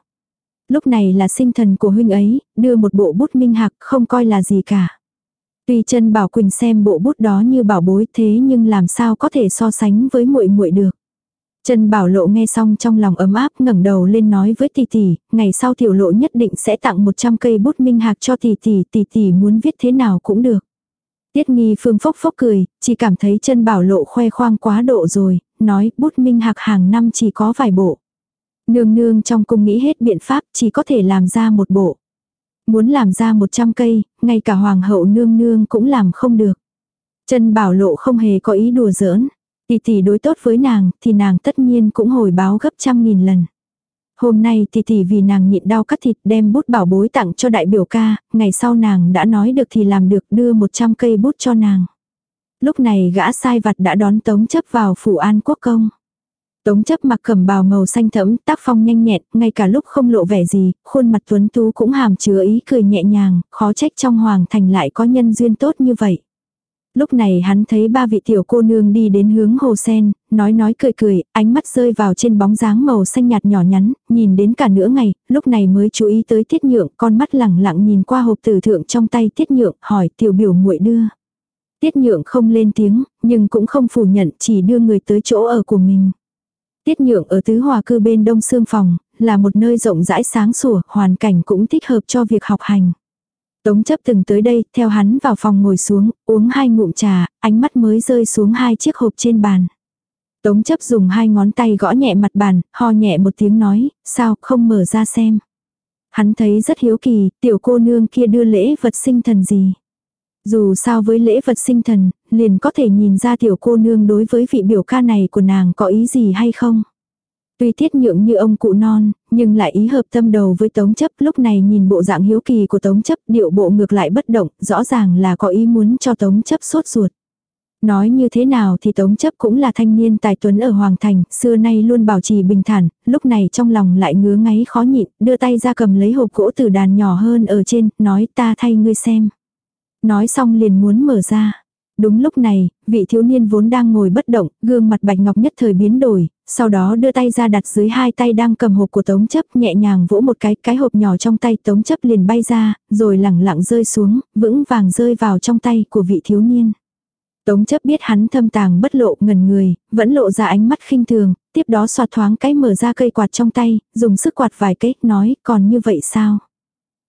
Lúc này là sinh thần của huynh ấy, đưa một bộ bút minh hạc không coi là gì cả. Tuy chân Bảo Quỳnh xem bộ bút đó như bảo bối thế nhưng làm sao có thể so sánh với muội muội được. Trần Bảo Lộ nghe xong trong lòng ấm áp ngẩng đầu lên nói với tỷ tỷ, ngày sau tiểu lộ nhất định sẽ tặng 100 cây bút minh hạc cho tỷ tỷ, tỷ tỷ muốn viết thế nào cũng được. Tiết nghi phương phốc phốc cười, chỉ cảm thấy chân Bảo Lộ khoe khoang quá độ rồi, nói bút minh hạc hàng năm chỉ có vài bộ. Nương nương trong cung nghĩ hết biện pháp chỉ có thể làm ra một bộ. Muốn làm ra 100 cây, ngay cả hoàng hậu nương nương cũng làm không được. Chân Bảo Lộ không hề có ý đùa giỡn. Tỷ tỷ đối tốt với nàng, thì nàng tất nhiên cũng hồi báo gấp trăm nghìn lần. Hôm nay tỷ tỷ vì nàng nhịn đau cắt thịt đem bút bảo bối tặng cho đại biểu ca, ngày sau nàng đã nói được thì làm được đưa 100 cây bút cho nàng. Lúc này gã sai vặt đã đón tống chấp vào phủ an quốc công. Tống chấp mặc cẩm bào màu xanh thẫm, tác phong nhanh nhẹn, ngay cả lúc không lộ vẻ gì, khuôn mặt tuấn tú cũng hàm chứa ý cười nhẹ nhàng, khó trách trong hoàng thành lại có nhân duyên tốt như vậy. Lúc này hắn thấy ba vị tiểu cô nương đi đến hướng hồ sen, nói nói cười cười, ánh mắt rơi vào trên bóng dáng màu xanh nhạt nhỏ nhắn, nhìn đến cả nửa ngày, lúc này mới chú ý tới tiết nhượng, con mắt lẳng lặng nhìn qua hộp tử thượng trong tay tiết nhượng, hỏi tiểu biểu muội đưa. Tiết nhượng không lên tiếng, nhưng cũng không phủ nhận, chỉ đưa người tới chỗ ở của mình. Tiết nhượng ở tứ hòa cư bên đông xương phòng, là một nơi rộng rãi sáng sủa, hoàn cảnh cũng thích hợp cho việc học hành. Tống chấp từng tới đây, theo hắn vào phòng ngồi xuống, uống hai ngụm trà, ánh mắt mới rơi xuống hai chiếc hộp trên bàn. Tống chấp dùng hai ngón tay gõ nhẹ mặt bàn, ho nhẹ một tiếng nói, sao không mở ra xem. Hắn thấy rất hiếu kỳ, tiểu cô nương kia đưa lễ vật sinh thần gì. Dù sao với lễ vật sinh thần, liền có thể nhìn ra tiểu cô nương đối với vị biểu ca này của nàng có ý gì hay không. Tuy tiết nhượng như ông cụ non, nhưng lại ý hợp tâm đầu với tống chấp lúc này nhìn bộ dạng hiếu kỳ của tống chấp điệu bộ ngược lại bất động, rõ ràng là có ý muốn cho tống chấp sốt ruột. Nói như thế nào thì Tống chấp cũng là thanh niên tài tuấn ở Hoàng Thành, xưa nay luôn bảo trì bình thản, lúc này trong lòng lại ngứa ngáy khó nhịn, đưa tay ra cầm lấy hộp gỗ từ đàn nhỏ hơn ở trên, nói ta thay ngươi xem. Nói xong liền muốn mở ra. Đúng lúc này, vị thiếu niên vốn đang ngồi bất động, gương mặt bạch ngọc nhất thời biến đổi, sau đó đưa tay ra đặt dưới hai tay đang cầm hộp của tống chấp nhẹ nhàng vỗ một cái, cái hộp nhỏ trong tay tống chấp liền bay ra, rồi lẳng lặng rơi xuống, vững vàng rơi vào trong tay của vị thiếu niên. Tống chấp biết hắn thâm tàng bất lộ ngần người, vẫn lộ ra ánh mắt khinh thường, tiếp đó xoa thoáng cái mở ra cây quạt trong tay, dùng sức quạt vài cái, nói còn như vậy sao?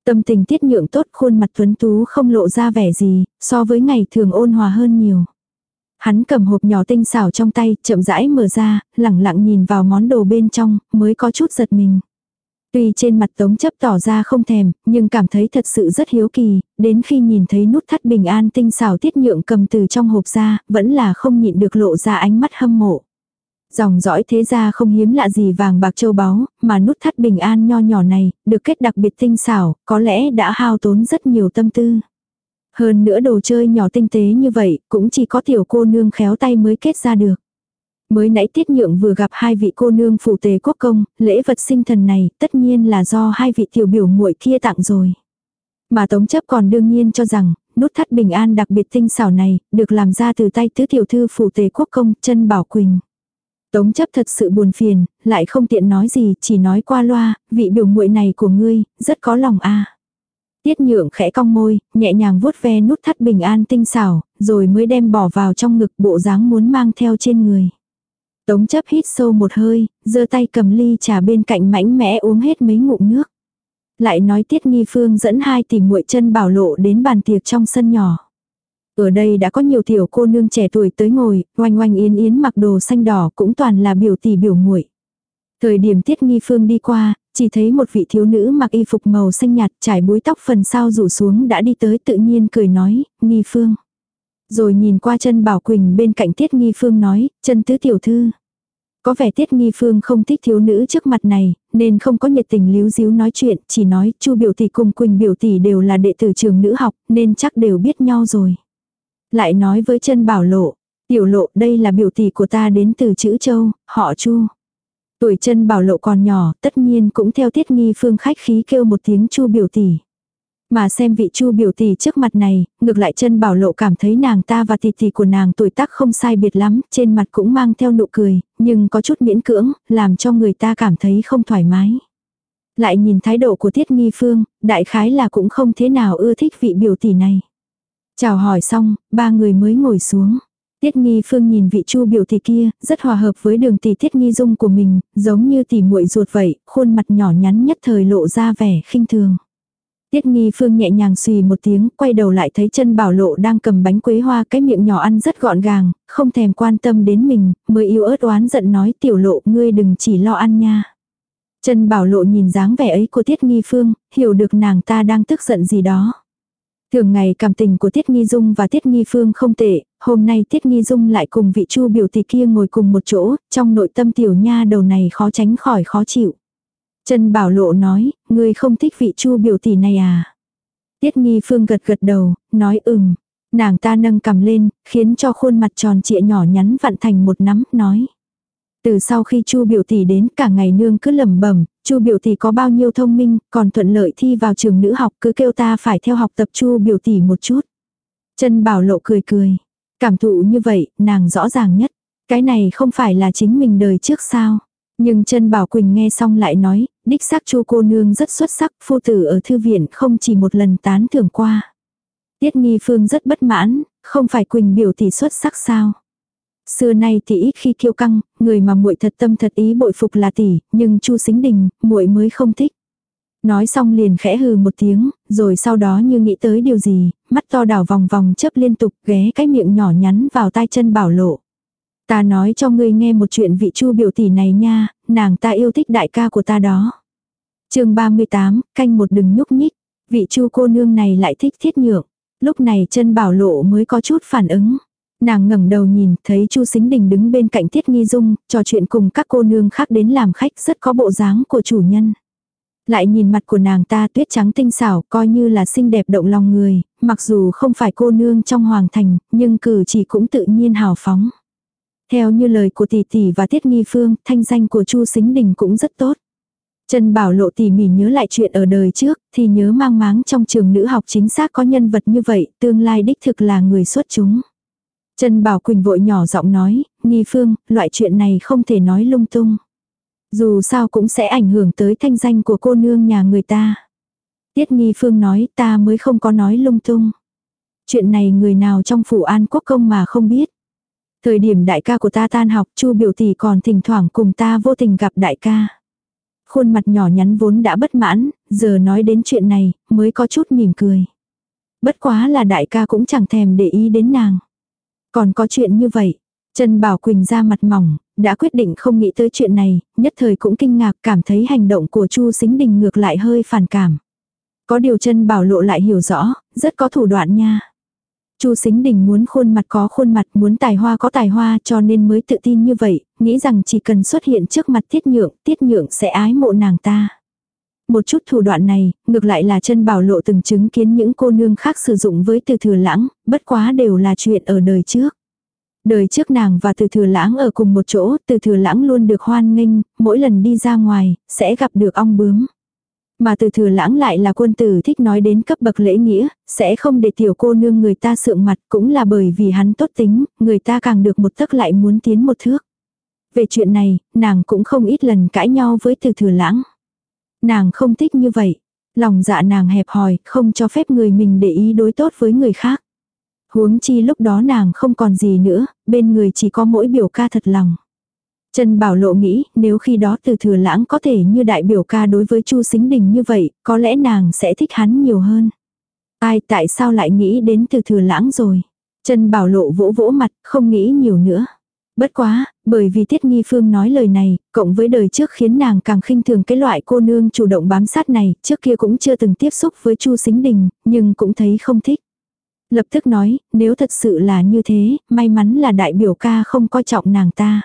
Tâm tình tiết nhượng tốt khuôn mặt tuấn tú không lộ ra vẻ gì, so với ngày thường ôn hòa hơn nhiều. Hắn cầm hộp nhỏ tinh xảo trong tay, chậm rãi mở ra, lẳng lặng nhìn vào món đồ bên trong, mới có chút giật mình. Tuy trên mặt tống chấp tỏ ra không thèm, nhưng cảm thấy thật sự rất hiếu kỳ, đến khi nhìn thấy nút thắt bình an tinh xảo tiết nhượng cầm từ trong hộp ra, vẫn là không nhịn được lộ ra ánh mắt hâm mộ. Dòng dõi thế gia không hiếm lạ gì vàng bạc châu báu, mà nút thắt bình an nho nhỏ này, được kết đặc biệt tinh xảo, có lẽ đã hao tốn rất nhiều tâm tư. Hơn nữa đồ chơi nhỏ tinh tế như vậy, cũng chỉ có tiểu cô nương khéo tay mới kết ra được. Mới nãy tiết nhượng vừa gặp hai vị cô nương phụ tế quốc công, lễ vật sinh thần này tất nhiên là do hai vị tiểu biểu muội kia tặng rồi. Mà tống chấp còn đương nhiên cho rằng, nút thắt bình an đặc biệt tinh xảo này, được làm ra từ tay tứ tiểu thư phụ tế quốc công chân bảo quỳnh. Tống chấp thật sự buồn phiền, lại không tiện nói gì, chỉ nói qua loa, vị biểu muội này của ngươi, rất có lòng a. Tiết nhượng khẽ cong môi, nhẹ nhàng vuốt ve nút thắt bình an tinh xảo, rồi mới đem bỏ vào trong ngực bộ dáng muốn mang theo trên người. Tống chấp hít sâu một hơi, giơ tay cầm ly trà bên cạnh mãnh mẽ uống hết mấy ngụm nước. Lại nói tiết nghi phương dẫn hai tỷ muội chân bảo lộ đến bàn tiệc trong sân nhỏ. Ở đây đã có nhiều tiểu cô nương trẻ tuổi tới ngồi, oanh oanh yến yến mặc đồ xanh đỏ cũng toàn là biểu tỷ biểu muội. Thời điểm tiết nghi phương đi qua, chỉ thấy một vị thiếu nữ mặc y phục màu xanh nhạt trải búi tóc phần sau rủ xuống đã đi tới tự nhiên cười nói, nghi phương. Rồi nhìn qua chân bảo quỳnh bên cạnh tiết nghi phương nói, chân tứ tiểu thư. Có vẻ tiết nghi phương không thích thiếu nữ trước mặt này, nên không có nhiệt tình líu díu nói chuyện, chỉ nói chu biểu tỷ cùng quỳnh biểu tỷ đều là đệ tử trường nữ học, nên chắc đều biết nhau rồi. Lại nói với chân bảo lộ, tiểu lộ đây là biểu tỷ của ta đến từ chữ châu, họ chu. Tuổi chân bảo lộ còn nhỏ, tất nhiên cũng theo tiết nghi phương khách khí kêu một tiếng chu biểu tỷ. Mà xem vị chu biểu tỷ trước mặt này, ngược lại chân bảo lộ cảm thấy nàng ta và tỷ tỷ của nàng tuổi tác không sai biệt lắm, trên mặt cũng mang theo nụ cười, nhưng có chút miễn cưỡng, làm cho người ta cảm thấy không thoải mái. Lại nhìn thái độ của tiết nghi phương, đại khái là cũng không thế nào ưa thích vị biểu tỷ này. Chào hỏi xong, ba người mới ngồi xuống. Tiết Nghi Phương nhìn vị Chu biểu tỷ kia, rất hòa hợp với đường tỷ Tiết Nghi Dung của mình, giống như tỷ muội ruột vậy, khuôn mặt nhỏ nhắn nhất thời lộ ra vẻ khinh thường. Tiết Nghi Phương nhẹ nhàng xùy một tiếng, quay đầu lại thấy chân bảo lộ đang cầm bánh quế hoa cái miệng nhỏ ăn rất gọn gàng, không thèm quan tâm đến mình, mới yêu ớt oán giận nói tiểu lộ ngươi đừng chỉ lo ăn nha. Chân bảo lộ nhìn dáng vẻ ấy của Tiết Nghi Phương, hiểu được nàng ta đang tức giận gì đó. Thường ngày cảm tình của Tiết Nghi Dung và Tiết Nghi Phương không tệ, hôm nay Tiết Nghi Dung lại cùng vị chu biểu tỷ kia ngồi cùng một chỗ, trong nội tâm tiểu nha đầu này khó tránh khỏi khó chịu. Trần Bảo Lộ nói, ngươi không thích vị chu biểu tỷ này à? Tiết Nghi Phương gật gật đầu, nói ừm. Nàng ta nâng cầm lên, khiến cho khuôn mặt tròn trịa nhỏ nhắn vặn thành một nắm, nói. Từ sau khi Chu biểu tỷ đến cả ngày nương cứ lẩm bẩm, Chu biểu tỷ có bao nhiêu thông minh, còn thuận lợi thi vào trường nữ học cứ kêu ta phải theo học tập Chu biểu tỷ một chút. Chân Bảo Lộ cười cười, cảm thụ như vậy, nàng rõ ràng nhất, cái này không phải là chính mình đời trước sao? Nhưng chân Bảo Quỳnh nghe xong lại nói, đích xác Chu cô nương rất xuất sắc, phu tử ở thư viện không chỉ một lần tán thưởng qua. Tiết Nghi Phương rất bất mãn, không phải Quỳnh biểu tỷ xuất sắc sao? Xưa nay thì ít khi kiêu căng, người mà muội thật tâm thật ý bội phục là tỷ, nhưng Chu Sính Đình, muội mới không thích. Nói xong liền khẽ hừ một tiếng, rồi sau đó như nghĩ tới điều gì, mắt to đảo vòng vòng chớp liên tục ghé cái miệng nhỏ nhắn vào tai chân bảo lộ. Ta nói cho ngươi nghe một chuyện vị chu biểu tỷ này nha, nàng ta yêu thích đại ca của ta đó. chương 38, canh một đừng nhúc nhích, vị chu cô nương này lại thích thiết nhượng. Lúc này chân bảo lộ mới có chút phản ứng. Nàng ngẩng đầu nhìn, thấy Chu Sính Đình đứng bên cạnh Tiết Nghi Dung, trò chuyện cùng các cô nương khác đến làm khách rất có bộ dáng của chủ nhân. Lại nhìn mặt của nàng ta tuyết trắng tinh xảo, coi như là xinh đẹp động lòng người, mặc dù không phải cô nương trong hoàng thành, nhưng cử chỉ cũng tự nhiên hào phóng. Theo như lời của tỷ tỷ và Tiết Nghi Phương, thanh danh của Chu Sính Đình cũng rất tốt. Trần Bảo Lộ tỉ mỉ nhớ lại chuyện ở đời trước, thì nhớ mang máng trong trường nữ học chính xác có nhân vật như vậy, tương lai đích thực là người xuất chúng. Trần Bảo Quỳnh vội nhỏ giọng nói, Nghi Phương, loại chuyện này không thể nói lung tung. Dù sao cũng sẽ ảnh hưởng tới thanh danh của cô nương nhà người ta. Tiết Nghi Phương nói ta mới không có nói lung tung. Chuyện này người nào trong phủ an quốc công mà không biết. Thời điểm đại ca của ta tan học chu biểu tỷ còn thỉnh thoảng cùng ta vô tình gặp đại ca. Khuôn mặt nhỏ nhắn vốn đã bất mãn, giờ nói đến chuyện này, mới có chút mỉm cười. Bất quá là đại ca cũng chẳng thèm để ý đến nàng. Còn có chuyện như vậy. Trần Bảo Quỳnh ra mặt mỏng, đã quyết định không nghĩ tới chuyện này, nhất thời cũng kinh ngạc cảm thấy hành động của Chu Sính Đình ngược lại hơi phản cảm. Có điều chân Bảo lộ lại hiểu rõ, rất có thủ đoạn nha. Chu Sính Đình muốn khuôn mặt có khuôn mặt, muốn tài hoa có tài hoa cho nên mới tự tin như vậy, nghĩ rằng chỉ cần xuất hiện trước mặt Tiết Nhượng, Tiết Nhượng sẽ ái mộ nàng ta. Một chút thủ đoạn này, ngược lại là chân bảo lộ từng chứng kiến những cô nương khác sử dụng với từ thừa lãng, bất quá đều là chuyện ở đời trước. Đời trước nàng và từ thừa lãng ở cùng một chỗ, từ thừa lãng luôn được hoan nghênh, mỗi lần đi ra ngoài, sẽ gặp được ong bướm. Mà từ thừa lãng lại là quân tử thích nói đến cấp bậc lễ nghĩa, sẽ không để tiểu cô nương người ta sượng mặt cũng là bởi vì hắn tốt tính, người ta càng được một tấc lại muốn tiến một thước. Về chuyện này, nàng cũng không ít lần cãi nhau với từ thừa lãng. Nàng không thích như vậy. Lòng dạ nàng hẹp hòi, không cho phép người mình để ý đối tốt với người khác. Huống chi lúc đó nàng không còn gì nữa, bên người chỉ có mỗi biểu ca thật lòng. Trần Bảo Lộ nghĩ, nếu khi đó từ thừa lãng có thể như đại biểu ca đối với Chu Xính Đình như vậy, có lẽ nàng sẽ thích hắn nhiều hơn. Ai tại sao lại nghĩ đến từ thừa lãng rồi? Trần Bảo Lộ vỗ vỗ mặt, không nghĩ nhiều nữa. Bất quá, bởi vì Tiết Nghi Phương nói lời này, cộng với đời trước khiến nàng càng khinh thường cái loại cô nương chủ động bám sát này, trước kia cũng chưa từng tiếp xúc với Chu Sính Đình, nhưng cũng thấy không thích. Lập tức nói, nếu thật sự là như thế, may mắn là đại biểu ca không coi trọng nàng ta.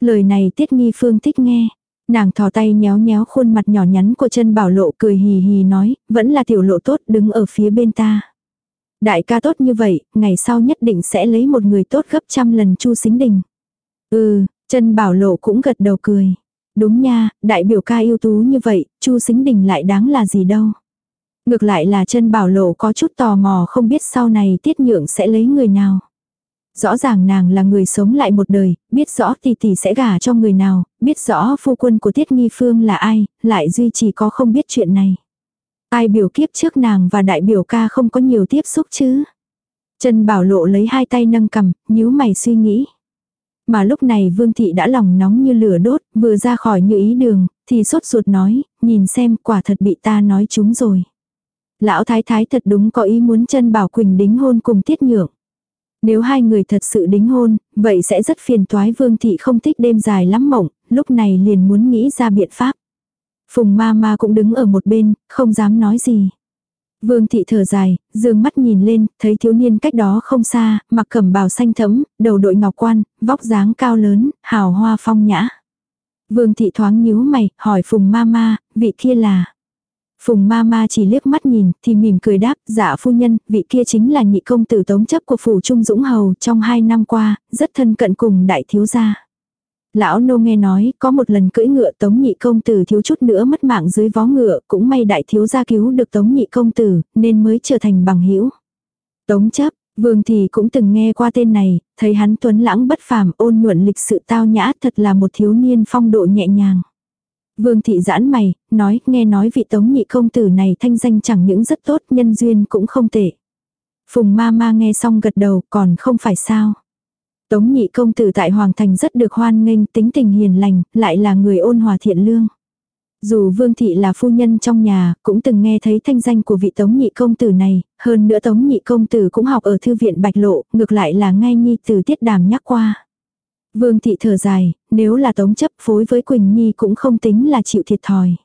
Lời này Tiết Nghi Phương thích nghe. Nàng thò tay nhéo nhéo khuôn mặt nhỏ nhắn của chân bảo lộ cười hì hì nói, vẫn là tiểu lộ tốt đứng ở phía bên ta. Đại ca tốt như vậy, ngày sau nhất định sẽ lấy một người tốt gấp trăm lần chu xính đình. Ừ, chân bảo lộ cũng gật đầu cười. Đúng nha, đại biểu ca ưu tú như vậy, chu xính đình lại đáng là gì đâu. Ngược lại là chân bảo lộ có chút tò mò không biết sau này tiết nhượng sẽ lấy người nào. Rõ ràng nàng là người sống lại một đời, biết rõ tỷ tỷ sẽ gả cho người nào, biết rõ phu quân của Tiết Nghi Phương là ai, lại duy trì có không biết chuyện này. Ai biểu kiếp trước nàng và đại biểu ca không có nhiều tiếp xúc chứ. Trần Bảo Lộ lấy hai tay nâng cầm, nhíu mày suy nghĩ. Mà lúc này Vương Thị đã lòng nóng như lửa đốt, vừa ra khỏi như ý đường, thì sốt ruột nói, nhìn xem quả thật bị ta nói chúng rồi. Lão Thái Thái thật đúng có ý muốn Trân Bảo Quỳnh đính hôn cùng Tiết Nhượng. Nếu hai người thật sự đính hôn, vậy sẽ rất phiền toái Vương Thị không thích đêm dài lắm mộng, lúc này liền muốn nghĩ ra biện pháp. Phùng ma ma cũng đứng ở một bên, không dám nói gì. Vương thị thở dài, dương mắt nhìn lên, thấy thiếu niên cách đó không xa, mặc cẩm bào xanh thẫm, đầu đội ngọc quan, vóc dáng cao lớn, hào hoa phong nhã. Vương thị thoáng nhíu mày, hỏi Phùng ma ma, vị kia là. Phùng ma ma chỉ liếc mắt nhìn, thì mỉm cười đáp, dạ phu nhân, vị kia chính là nhị công tử tống chấp của phủ Trung Dũng Hầu trong hai năm qua, rất thân cận cùng đại thiếu gia. Lão nô nghe nói, có một lần cưỡi ngựa tống nhị công tử thiếu chút nữa mất mạng dưới vó ngựa, cũng may đại thiếu gia cứu được tống nhị công tử, nên mới trở thành bằng hữu Tống chấp, vương thì cũng từng nghe qua tên này, thấy hắn tuấn lãng bất phàm ôn nhuận lịch sự tao nhã thật là một thiếu niên phong độ nhẹ nhàng. Vương thị giãn mày, nói, nghe nói vị tống nhị công tử này thanh danh chẳng những rất tốt, nhân duyên cũng không tệ. Phùng ma ma nghe xong gật đầu, còn không phải sao. Tống nhị công tử tại Hoàng Thành rất được hoan nghênh, tính tình hiền lành, lại là người ôn hòa thiện lương. Dù Vương Thị là phu nhân trong nhà, cũng từng nghe thấy thanh danh của vị Tống nhị công tử này, hơn nữa Tống nhị công tử cũng học ở thư viện Bạch Lộ, ngược lại là nghe nhi từ tiết đàm nhắc qua. Vương Thị thở dài, nếu là Tống chấp phối với Quỳnh Nhi cũng không tính là chịu thiệt thòi.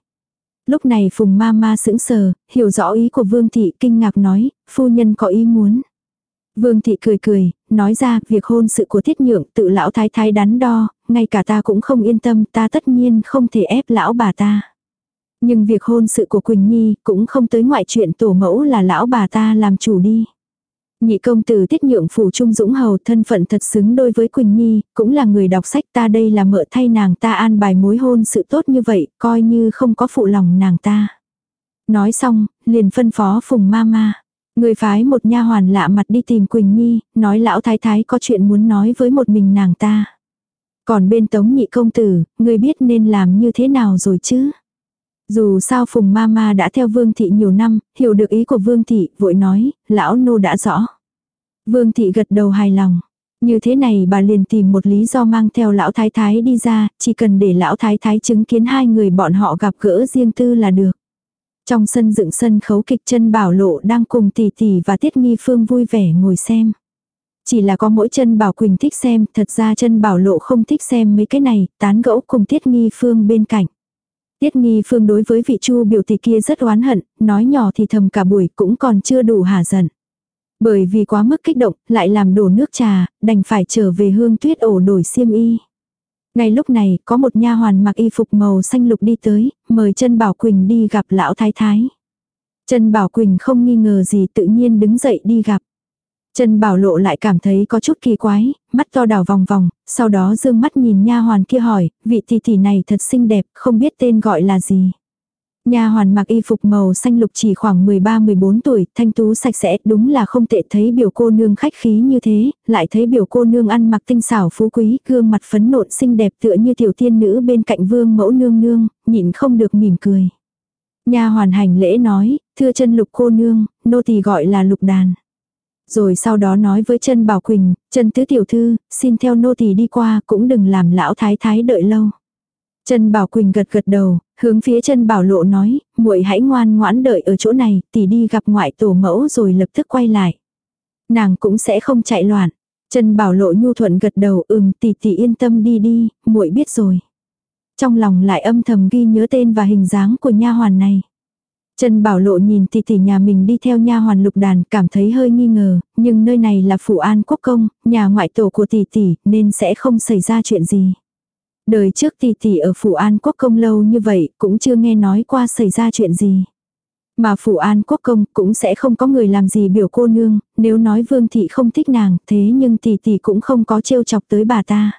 Lúc này Phùng ma ma sững sờ, hiểu rõ ý của Vương Thị kinh ngạc nói, phu nhân có ý muốn. Vương thị cười cười, nói ra việc hôn sự của thiết nhượng tự lão thái thái đắn đo, ngay cả ta cũng không yên tâm ta tất nhiên không thể ép lão bà ta. Nhưng việc hôn sự của Quỳnh Nhi cũng không tới ngoại chuyện tổ mẫu là lão bà ta làm chủ đi. Nhị công tử tiết nhượng phủ trung dũng hầu thân phận thật xứng đôi với Quỳnh Nhi, cũng là người đọc sách ta đây là mợ thay nàng ta an bài mối hôn sự tốt như vậy, coi như không có phụ lòng nàng ta. Nói xong, liền phân phó phùng ma ma. Người phái một nha hoàn lạ mặt đi tìm Quỳnh Nhi, nói lão thái thái có chuyện muốn nói với một mình nàng ta. Còn bên tống nhị công tử, người biết nên làm như thế nào rồi chứ? Dù sao Phùng Mama đã theo Vương Thị nhiều năm, hiểu được ý của Vương Thị, vội nói, lão nô đã rõ. Vương Thị gật đầu hài lòng. Như thế này bà liền tìm một lý do mang theo lão thái thái đi ra, chỉ cần để lão thái thái chứng kiến hai người bọn họ gặp gỡ riêng tư là được. Trong sân dựng sân khấu kịch chân bảo lộ đang cùng tỷ tỷ và tiết nghi phương vui vẻ ngồi xem. Chỉ là có mỗi chân bảo Quỳnh thích xem, thật ra chân bảo lộ không thích xem mấy cái này, tán gẫu cùng tiết nghi phương bên cạnh. Tiết nghi phương đối với vị chu biểu tỷ kia rất oán hận, nói nhỏ thì thầm cả buổi cũng còn chưa đủ hả giận. Bởi vì quá mức kích động, lại làm đổ nước trà, đành phải trở về hương tuyết ổ đổi xiêm y. Ngay lúc này, có một nha hoàn mặc y phục màu xanh lục đi tới, mời chân Bảo Quỳnh đi gặp lão thái thái. Trần Bảo Quỳnh không nghi ngờ gì tự nhiên đứng dậy đi gặp. Trần Bảo Lộ lại cảm thấy có chút kỳ quái, mắt to đảo vòng vòng, sau đó dương mắt nhìn nha hoàn kia hỏi, vị tỷ tỷ này thật xinh đẹp, không biết tên gọi là gì. Nha hoàn mặc y phục màu xanh lục chỉ khoảng 13-14 tuổi, thanh tú sạch sẽ, đúng là không tệ thấy biểu cô nương khách khí như thế, lại thấy biểu cô nương ăn mặc tinh xảo phú quý, gương mặt phấn nộn xinh đẹp tựa như tiểu tiên nữ bên cạnh vương mẫu nương nương, nhịn không được mỉm cười. Nha hoàn hành lễ nói, thưa chân lục cô nương, nô tỳ gọi là lục đàn. Rồi sau đó nói với chân Bảo Quỳnh, chân tứ tiểu thư, xin theo nô tỳ đi qua cũng đừng làm lão thái thái đợi lâu. Trần Bảo Quỳnh gật gật đầu, hướng phía Trần Bảo Lộ nói, muội hãy ngoan ngoãn đợi ở chỗ này, tỷ đi gặp ngoại tổ mẫu rồi lập tức quay lại. Nàng cũng sẽ không chạy loạn. Trần Bảo Lộ nhu thuận gật đầu, ừm, tỷ tỷ yên tâm đi đi, muội biết rồi. Trong lòng lại âm thầm ghi nhớ tên và hình dáng của nha hoàn này. Trần Bảo Lộ nhìn tỷ tỷ nhà mình đi theo nha hoàn lục đàn, cảm thấy hơi nghi ngờ, nhưng nơi này là phủ an quốc công, nhà ngoại tổ của tỷ tỷ, nên sẽ không xảy ra chuyện gì. Đời trước tỷ tỷ ở Phủ An Quốc Công lâu như vậy cũng chưa nghe nói qua xảy ra chuyện gì. Mà Phủ An Quốc Công cũng sẽ không có người làm gì biểu cô nương, nếu nói Vương Thị không thích nàng, thế nhưng tỷ tỷ cũng không có trêu chọc tới bà ta.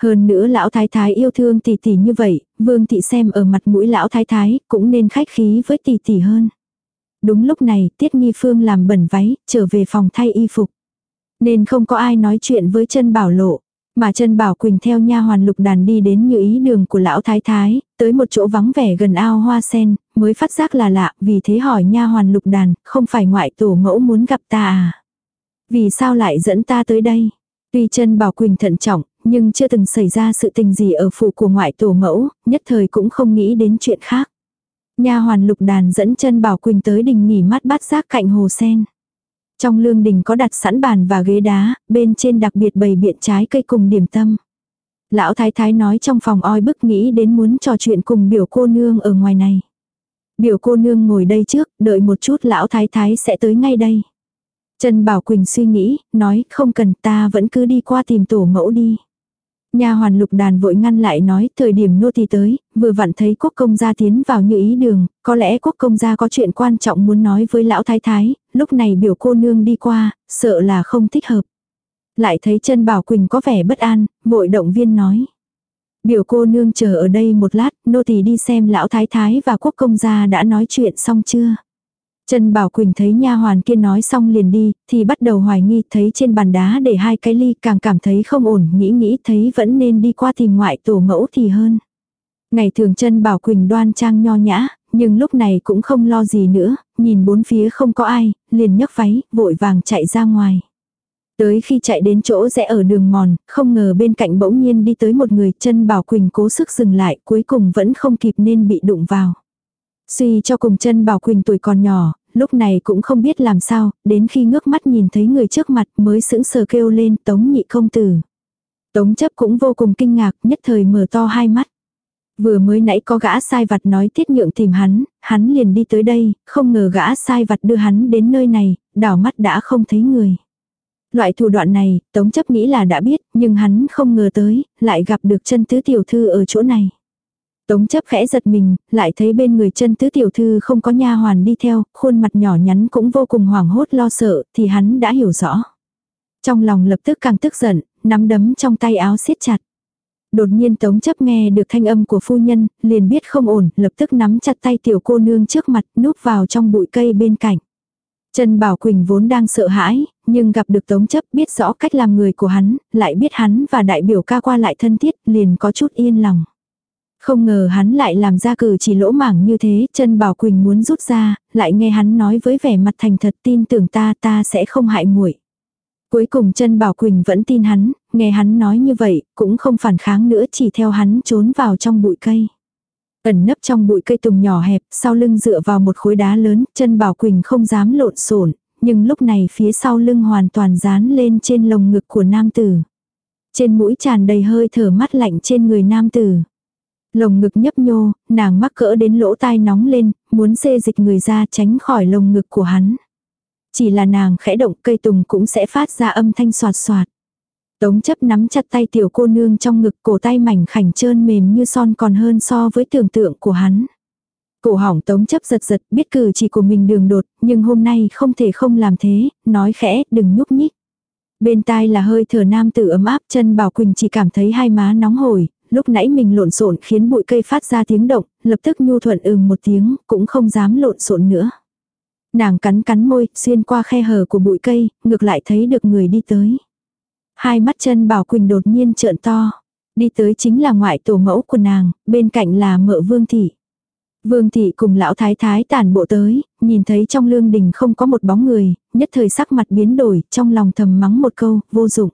Hơn nữa lão thái thái yêu thương tỷ tỷ như vậy, Vương Thị xem ở mặt mũi lão thái thái cũng nên khách khí với tỷ tỷ hơn. Đúng lúc này, Tiết Nghi Phương làm bẩn váy, trở về phòng thay y phục. Nên không có ai nói chuyện với chân bảo lộ. Mà chân Bảo Quỳnh theo nha hoàn lục đàn đi đến như ý đường của lão thái thái, tới một chỗ vắng vẻ gần ao hoa sen, mới phát giác là lạ, vì thế hỏi nha hoàn lục đàn, không phải ngoại tổ mẫu muốn gặp ta à. Vì sao lại dẫn ta tới đây? Tuy chân Bảo Quỳnh thận trọng, nhưng chưa từng xảy ra sự tình gì ở phủ của ngoại tổ mẫu, nhất thời cũng không nghĩ đến chuyện khác. Nha hoàn lục đàn dẫn chân Bảo Quỳnh tới đình nghỉ mát bát giác cạnh hồ sen. Trong lương đình có đặt sẵn bàn và ghế đá, bên trên đặc biệt bày biện trái cây cùng điểm tâm. Lão thái thái nói trong phòng oi bức nghĩ đến muốn trò chuyện cùng biểu cô nương ở ngoài này. Biểu cô nương ngồi đây trước, đợi một chút lão thái thái sẽ tới ngay đây. Trần Bảo Quỳnh suy nghĩ, nói không cần ta vẫn cứ đi qua tìm tổ mẫu đi. Nhà hoàn lục đàn vội ngăn lại nói thời điểm nô tỳ tới, vừa vặn thấy quốc công gia tiến vào như ý đường, có lẽ quốc công gia có chuyện quan trọng muốn nói với lão thái thái, lúc này biểu cô nương đi qua, sợ là không thích hợp. Lại thấy chân bảo quỳnh có vẻ bất an, vội động viên nói. Biểu cô nương chờ ở đây một lát, nô tỳ đi xem lão thái thái và quốc công gia đã nói chuyện xong chưa. Trần Bảo Quỳnh thấy nha hoàn kia nói xong liền đi, thì bắt đầu hoài nghi thấy trên bàn đá để hai cái ly càng cảm thấy không ổn, nghĩ nghĩ thấy vẫn nên đi qua tìm ngoại tổ mẫu thì hơn. Ngày thường Trần Bảo Quỳnh đoan trang nho nhã, nhưng lúc này cũng không lo gì nữa, nhìn bốn phía không có ai, liền nhấc váy, vội vàng chạy ra ngoài. Tới khi chạy đến chỗ rẽ ở đường mòn, không ngờ bên cạnh bỗng nhiên đi tới một người chân Bảo Quỳnh cố sức dừng lại cuối cùng vẫn không kịp nên bị đụng vào. Suy cho cùng chân Bảo Quỳnh tuổi còn nhỏ, lúc này cũng không biết làm sao, đến khi ngước mắt nhìn thấy người trước mặt mới sững sờ kêu lên tống nhị công tử. Tống chấp cũng vô cùng kinh ngạc, nhất thời mở to hai mắt. Vừa mới nãy có gã sai vặt nói tiết nhượng tìm hắn, hắn liền đi tới đây, không ngờ gã sai vặt đưa hắn đến nơi này, đảo mắt đã không thấy người. Loại thủ đoạn này, Tống chấp nghĩ là đã biết, nhưng hắn không ngờ tới, lại gặp được chân tứ tiểu thư ở chỗ này. Tống chấp khẽ giật mình, lại thấy bên người chân tứ tiểu thư không có nha hoàn đi theo, khuôn mặt nhỏ nhắn cũng vô cùng hoảng hốt lo sợ, thì hắn đã hiểu rõ. Trong lòng lập tức càng tức giận, nắm đấm trong tay áo siết chặt. Đột nhiên tống chấp nghe được thanh âm của phu nhân, liền biết không ổn, lập tức nắm chặt tay tiểu cô nương trước mặt, núp vào trong bụi cây bên cạnh. Trần Bảo Quỳnh vốn đang sợ hãi, nhưng gặp được Tống chấp biết rõ cách làm người của hắn, lại biết hắn và đại biểu ca qua lại thân thiết, liền có chút yên lòng. Không ngờ hắn lại làm ra cử chỉ lỗ mảng như thế, chân Bảo Quỳnh muốn rút ra, lại nghe hắn nói với vẻ mặt thành thật tin tưởng ta ta sẽ không hại muội. Cuối cùng chân Bảo Quỳnh vẫn tin hắn, nghe hắn nói như vậy, cũng không phản kháng nữa chỉ theo hắn trốn vào trong bụi cây. Ẩn nấp trong bụi cây tùng nhỏ hẹp, sau lưng dựa vào một khối đá lớn, chân Bảo Quỳnh không dám lộn xộn, nhưng lúc này phía sau lưng hoàn toàn dán lên trên lồng ngực của nam tử. Trên mũi tràn đầy hơi thở mắt lạnh trên người nam tử. Lồng ngực nhấp nhô, nàng mắc cỡ đến lỗ tai nóng lên, muốn xê dịch người ra tránh khỏi lồng ngực của hắn. Chỉ là nàng khẽ động cây tùng cũng sẽ phát ra âm thanh soạt soạt. Tống chấp nắm chặt tay tiểu cô nương trong ngực cổ tay mảnh khảnh trơn mềm như son còn hơn so với tưởng tượng của hắn. Cổ hỏng tống chấp giật giật biết cử chỉ của mình đường đột nhưng hôm nay không thể không làm thế, nói khẽ đừng nhúc nhích. Bên tai là hơi thở nam tử ấm áp chân Bảo Quỳnh chỉ cảm thấy hai má nóng hổi, lúc nãy mình lộn xộn khiến bụi cây phát ra tiếng động, lập tức nhu thuận ừm một tiếng, cũng không dám lộn xộn nữa. Nàng cắn cắn môi, xuyên qua khe hở của bụi cây, ngược lại thấy được người đi tới. Hai mắt chân Bảo Quỳnh đột nhiên trợn to. Đi tới chính là ngoại tổ mẫu của nàng, bên cạnh là mợ Vương Thị. Vương Thị cùng lão thái thái tản bộ tới, nhìn thấy trong lương đình không có một bóng người, nhất thời sắc mặt biến đổi, trong lòng thầm mắng một câu, vô dụng.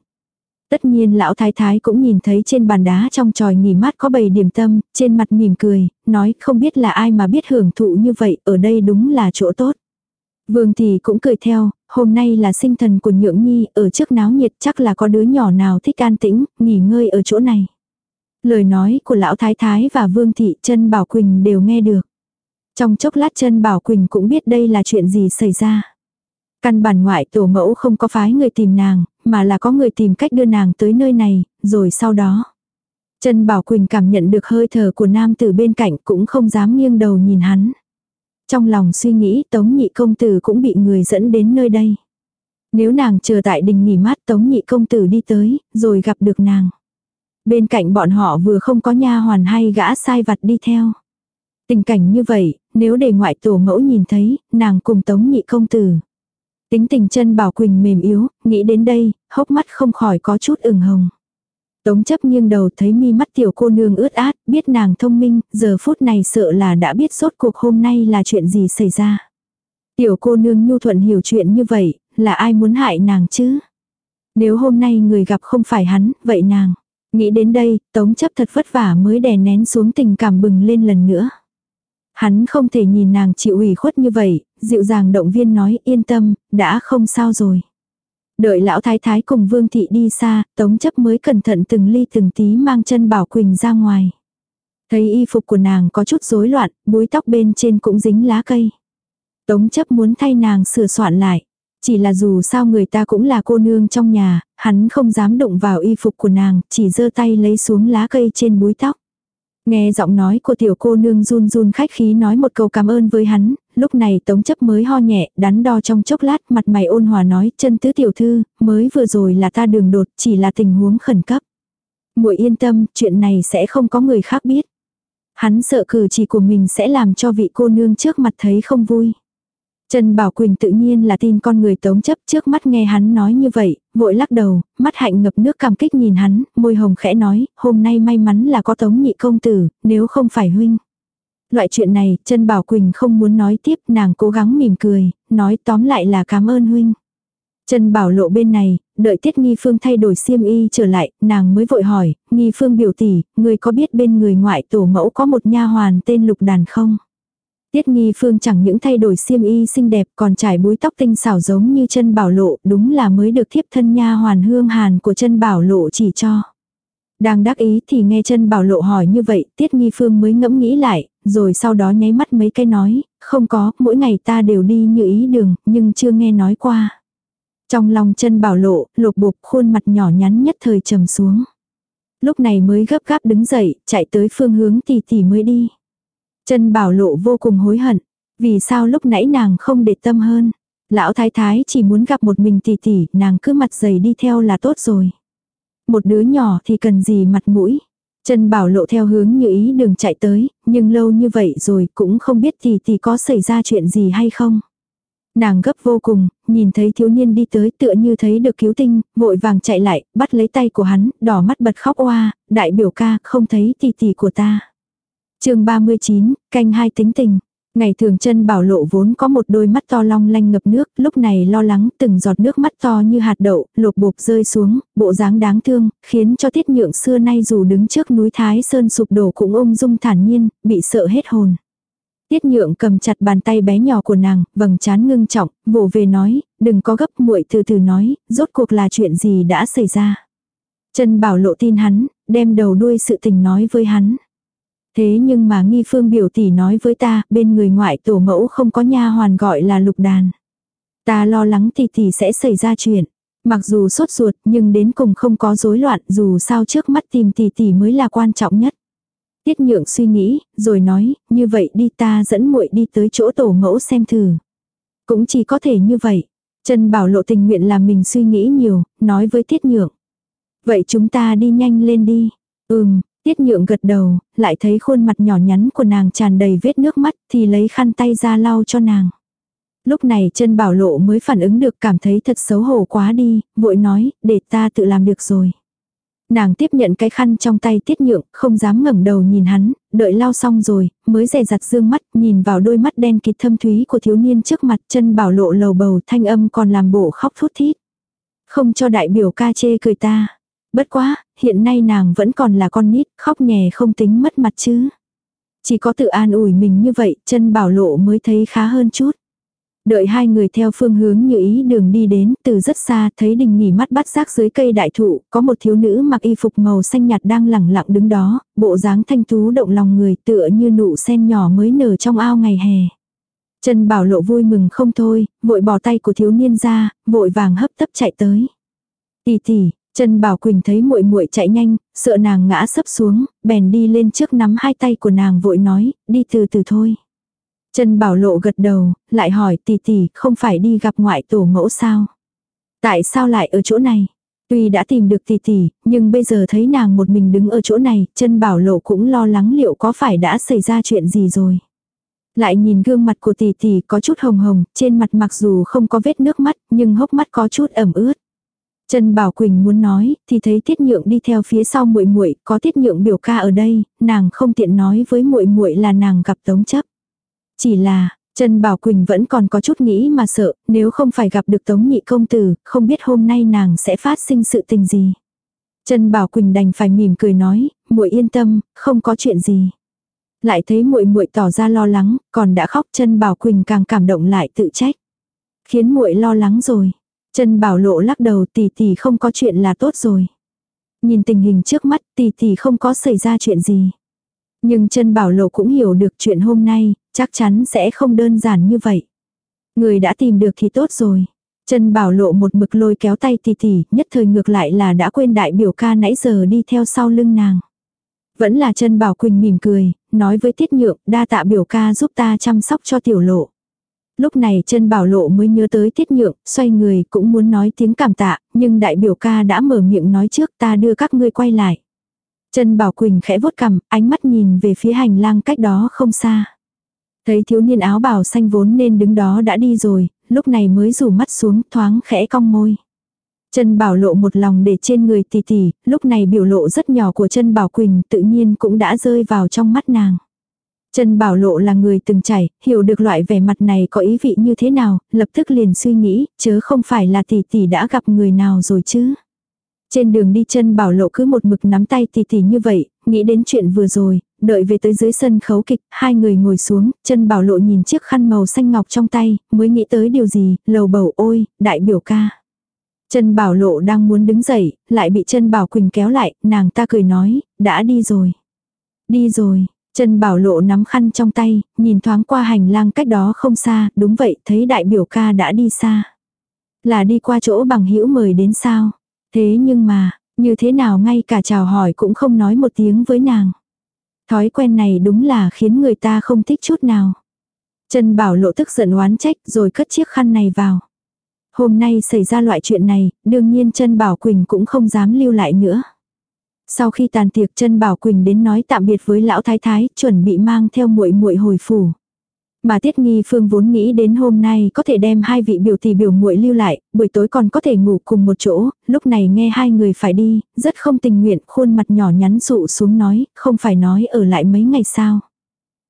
Tất nhiên lão thái thái cũng nhìn thấy trên bàn đá trong tròi nghỉ mát có bầy điểm tâm, trên mặt mỉm cười, nói không biết là ai mà biết hưởng thụ như vậy, ở đây đúng là chỗ tốt. Vương thì cũng cười theo, hôm nay là sinh thần của nhượng nhi, ở trước náo nhiệt chắc là có đứa nhỏ nào thích an tĩnh, nghỉ ngơi ở chỗ này. Lời nói của lão thái thái và vương thị chân Bảo Quỳnh đều nghe được. Trong chốc lát chân Bảo Quỳnh cũng biết đây là chuyện gì xảy ra. Căn bản ngoại tổ mẫu không có phái người tìm nàng, mà là có người tìm cách đưa nàng tới nơi này, rồi sau đó. Trần Bảo Quỳnh cảm nhận được hơi thở của nam tử bên cạnh cũng không dám nghiêng đầu nhìn hắn. Trong lòng suy nghĩ Tống Nhị Công Tử cũng bị người dẫn đến nơi đây. Nếu nàng chờ tại đình nghỉ mát Tống Nhị Công Tử đi tới, rồi gặp được nàng. Bên cạnh bọn họ vừa không có nha hoàn hay gã sai vặt đi theo. Tình cảnh như vậy, nếu để ngoại tổ mẫu nhìn thấy, nàng cùng Tống Nhị Công Tử. Tính tình chân Bảo Quỳnh mềm yếu, nghĩ đến đây, hốc mắt không khỏi có chút ửng hồng. Tống chấp nghiêng đầu thấy mi mắt tiểu cô nương ướt át, biết nàng thông minh, giờ phút này sợ là đã biết sốt cuộc hôm nay là chuyện gì xảy ra. Tiểu cô nương nhu thuận hiểu chuyện như vậy, là ai muốn hại nàng chứ? Nếu hôm nay người gặp không phải hắn, vậy nàng. Nghĩ đến đây, tống chấp thật vất vả mới đè nén xuống tình cảm bừng lên lần nữa. Hắn không thể nhìn nàng chịu ủy khuất như vậy, dịu dàng động viên nói yên tâm, đã không sao rồi. Đợi lão thái thái cùng vương thị đi xa, tống chấp mới cẩn thận từng ly từng tí mang chân bảo quỳnh ra ngoài. Thấy y phục của nàng có chút rối loạn, búi tóc bên trên cũng dính lá cây. Tống chấp muốn thay nàng sửa soạn lại. Chỉ là dù sao người ta cũng là cô nương trong nhà, hắn không dám động vào y phục của nàng, chỉ giơ tay lấy xuống lá cây trên búi tóc. Nghe giọng nói của tiểu cô nương run run khách khí nói một câu cảm ơn với hắn, lúc này tống chấp mới ho nhẹ, đắn đo trong chốc lát mặt mày ôn hòa nói chân tứ tiểu thư, mới vừa rồi là ta đường đột, chỉ là tình huống khẩn cấp. muội yên tâm, chuyện này sẽ không có người khác biết. Hắn sợ cử chỉ của mình sẽ làm cho vị cô nương trước mặt thấy không vui. Trần Bảo Quỳnh tự nhiên là tin con người tống chấp trước mắt nghe hắn nói như vậy, vội lắc đầu, mắt hạnh ngập nước cảm kích nhìn hắn, môi hồng khẽ nói, hôm nay may mắn là có tống nhị công tử, nếu không phải huynh. Loại chuyện này, Trần Bảo Quỳnh không muốn nói tiếp, nàng cố gắng mỉm cười, nói tóm lại là cảm ơn huynh. Trần Bảo Lộ bên này, đợi Tiết Nghi Phương thay đổi xiêm y trở lại, nàng mới vội hỏi, Nghi Phương biểu tỷ, người có biết bên người ngoại tổ mẫu có một nha hoàn tên Lục Đàn không? Tiết Nghi Phương chẳng những thay đổi xiêm y xinh đẹp còn trải búi tóc tinh xảo giống như chân bảo lộ, đúng là mới được thiếp thân nha hoàn hương hàn của chân bảo lộ chỉ cho. Đang đắc ý thì nghe chân bảo lộ hỏi như vậy, Tiết Nghi Phương mới ngẫm nghĩ lại, rồi sau đó nháy mắt mấy cái nói, không có, mỗi ngày ta đều đi như ý đường, nhưng chưa nghe nói qua. Trong lòng chân bảo lộ, lột bục khuôn mặt nhỏ nhắn nhất thời trầm xuống. Lúc này mới gấp gáp đứng dậy, chạy tới phương hướng tỷ tỷ mới đi. Chân bảo lộ vô cùng hối hận. Vì sao lúc nãy nàng không để tâm hơn. Lão thái thái chỉ muốn gặp một mình tỷ tỷ, nàng cứ mặt dày đi theo là tốt rồi. Một đứa nhỏ thì cần gì mặt mũi. Chân bảo lộ theo hướng như ý đường chạy tới, nhưng lâu như vậy rồi cũng không biết tỷ tỷ có xảy ra chuyện gì hay không. Nàng gấp vô cùng, nhìn thấy thiếu niên đi tới tựa như thấy được cứu tinh, vội vàng chạy lại, bắt lấy tay của hắn, đỏ mắt bật khóc oa, đại biểu ca, không thấy tỷ tỷ của ta chương 39, canh hai tính tình. Ngày thường chân bảo lộ vốn có một đôi mắt to long lanh ngập nước, lúc này lo lắng từng giọt nước mắt to như hạt đậu, lột bột rơi xuống, bộ dáng đáng thương, khiến cho tiết nhượng xưa nay dù đứng trước núi Thái Sơn sụp đổ cũng ung dung thản nhiên, bị sợ hết hồn. Tiết nhượng cầm chặt bàn tay bé nhỏ của nàng, vầng trán ngưng trọng, vỗ về nói, đừng có gấp muội từ từ nói, rốt cuộc là chuyện gì đã xảy ra. Chân bảo lộ tin hắn, đem đầu đuôi sự tình nói với hắn. Thế nhưng mà nghi phương biểu tỷ nói với ta, bên người ngoại tổ mẫu không có nha hoàn gọi là lục đàn. Ta lo lắng tỷ tỷ sẽ xảy ra chuyện. Mặc dù sốt ruột nhưng đến cùng không có rối loạn dù sao trước mắt tìm tỷ tỷ mới là quan trọng nhất. Tiết nhượng suy nghĩ, rồi nói, như vậy đi ta dẫn muội đi tới chỗ tổ mẫu xem thử. Cũng chỉ có thể như vậy. Trần bảo lộ tình nguyện làm mình suy nghĩ nhiều, nói với tiết nhượng. Vậy chúng ta đi nhanh lên đi. Ừm, Tiết nhượng gật đầu, lại thấy khuôn mặt nhỏ nhắn của nàng tràn đầy vết nước mắt thì lấy khăn tay ra lau cho nàng. Lúc này chân bảo lộ mới phản ứng được cảm thấy thật xấu hổ quá đi, vội nói, để ta tự làm được rồi. Nàng tiếp nhận cái khăn trong tay tiết nhượng, không dám ngẩng đầu nhìn hắn, đợi lau xong rồi, mới dè dặt dương mắt, nhìn vào đôi mắt đen kịt thâm thúy của thiếu niên trước mặt chân bảo lộ lầu bầu thanh âm còn làm bộ khóc thút thít. Không cho đại biểu ca chê cười ta. Bất quá, hiện nay nàng vẫn còn là con nít, khóc nhè không tính mất mặt chứ. Chỉ có tự an ủi mình như vậy, chân bảo lộ mới thấy khá hơn chút. Đợi hai người theo phương hướng như ý đường đi đến, từ rất xa thấy đình nghỉ mắt bắt giác dưới cây đại thụ, có một thiếu nữ mặc y phục màu xanh nhạt đang lẳng lặng đứng đó, bộ dáng thanh tú động lòng người tựa như nụ sen nhỏ mới nở trong ao ngày hè. Chân bảo lộ vui mừng không thôi, vội bỏ tay của thiếu niên ra, vội vàng hấp tấp chạy tới. Tỷ tỷ, Trần Bảo Quỳnh thấy muội muội chạy nhanh, sợ nàng ngã sấp xuống, bèn đi lên trước nắm hai tay của nàng vội nói, đi từ từ thôi. Trần Bảo Lộ gật đầu, lại hỏi tỷ tỷ, không phải đi gặp ngoại tổ mẫu sao? Tại sao lại ở chỗ này? Tuy đã tìm được tỷ tỷ, nhưng bây giờ thấy nàng một mình đứng ở chỗ này, Trần bảo lộ cũng lo lắng liệu có phải đã xảy ra chuyện gì rồi. Lại nhìn gương mặt của tỷ tỷ có chút hồng hồng, trên mặt mặc dù không có vết nước mắt, nhưng hốc mắt có chút ẩm ướt. Trần Bảo Quỳnh muốn nói, thì thấy Tiết Nhượng đi theo phía sau muội muội, có Tiết Nhượng biểu ca ở đây, nàng không tiện nói với muội muội là nàng gặp Tống Chấp. Chỉ là, Trần Bảo Quỳnh vẫn còn có chút nghĩ mà sợ, nếu không phải gặp được Tống Nhị công tử, không biết hôm nay nàng sẽ phát sinh sự tình gì. Trần Bảo Quỳnh đành phải mỉm cười nói, muội yên tâm, không có chuyện gì. Lại thấy muội muội tỏ ra lo lắng, còn đã khóc Trần Bảo Quỳnh càng cảm động lại tự trách. Khiến muội lo lắng rồi. Trần Bảo Lộ lắc đầu tỷ tỷ không có chuyện là tốt rồi. Nhìn tình hình trước mắt tỷ tỷ không có xảy ra chuyện gì. Nhưng Trần Bảo Lộ cũng hiểu được chuyện hôm nay, chắc chắn sẽ không đơn giản như vậy. Người đã tìm được thì tốt rồi. Trần Bảo Lộ một mực lôi kéo tay tỷ tỷ, nhất thời ngược lại là đã quên đại biểu ca nãy giờ đi theo sau lưng nàng. Vẫn là Trần Bảo Quỳnh mỉm cười, nói với Tiết Nhượng, đa tạ biểu ca giúp ta chăm sóc cho tiểu lộ. Lúc này chân bảo lộ mới nhớ tới tiết nhượng, xoay người cũng muốn nói tiếng cảm tạ, nhưng đại biểu ca đã mở miệng nói trước ta đưa các ngươi quay lại. Chân bảo quỳnh khẽ vuốt cằm, ánh mắt nhìn về phía hành lang cách đó không xa. Thấy thiếu niên áo bào xanh vốn nên đứng đó đã đi rồi, lúc này mới rủ mắt xuống thoáng khẽ cong môi. Chân bảo lộ một lòng để trên người tỷ tỷ, lúc này biểu lộ rất nhỏ của chân bảo quỳnh tự nhiên cũng đã rơi vào trong mắt nàng. Trần Bảo Lộ là người từng trải, hiểu được loại vẻ mặt này có ý vị như thế nào, lập tức liền suy nghĩ, chớ không phải là tỷ tỷ đã gặp người nào rồi chứ. Trên đường đi chân Bảo Lộ cứ một mực nắm tay tỷ tỷ như vậy, nghĩ đến chuyện vừa rồi, đợi về tới dưới sân khấu kịch, hai người ngồi xuống, chân Bảo Lộ nhìn chiếc khăn màu xanh ngọc trong tay, mới nghĩ tới điều gì, lầu bầu ôi, đại biểu ca. Chân Bảo Lộ đang muốn đứng dậy, lại bị chân Bảo Quỳnh kéo lại, nàng ta cười nói, đã đi rồi. Đi rồi, Trần Bảo Lộ nắm khăn trong tay, nhìn thoáng qua hành lang cách đó không xa, đúng vậy, thấy đại biểu ca đã đi xa. Là đi qua chỗ bằng hữu mời đến sao? Thế nhưng mà, như thế nào ngay cả chào hỏi cũng không nói một tiếng với nàng. Thói quen này đúng là khiến người ta không thích chút nào. Trần Bảo Lộ tức giận oán trách rồi cất chiếc khăn này vào. Hôm nay xảy ra loại chuyện này, đương nhiên Trần Bảo Quỳnh cũng không dám lưu lại nữa. Sau khi tàn tiệc chân Bảo Quỳnh đến nói tạm biệt với lão thái thái, chuẩn bị mang theo muội muội hồi phủ. Mà Tiết Nghi Phương vốn nghĩ đến hôm nay có thể đem hai vị biểu tỷ biểu muội lưu lại, buổi tối còn có thể ngủ cùng một chỗ, lúc này nghe hai người phải đi, rất không tình nguyện, khuôn mặt nhỏ nhắn rụ xuống nói, không phải nói ở lại mấy ngày sao.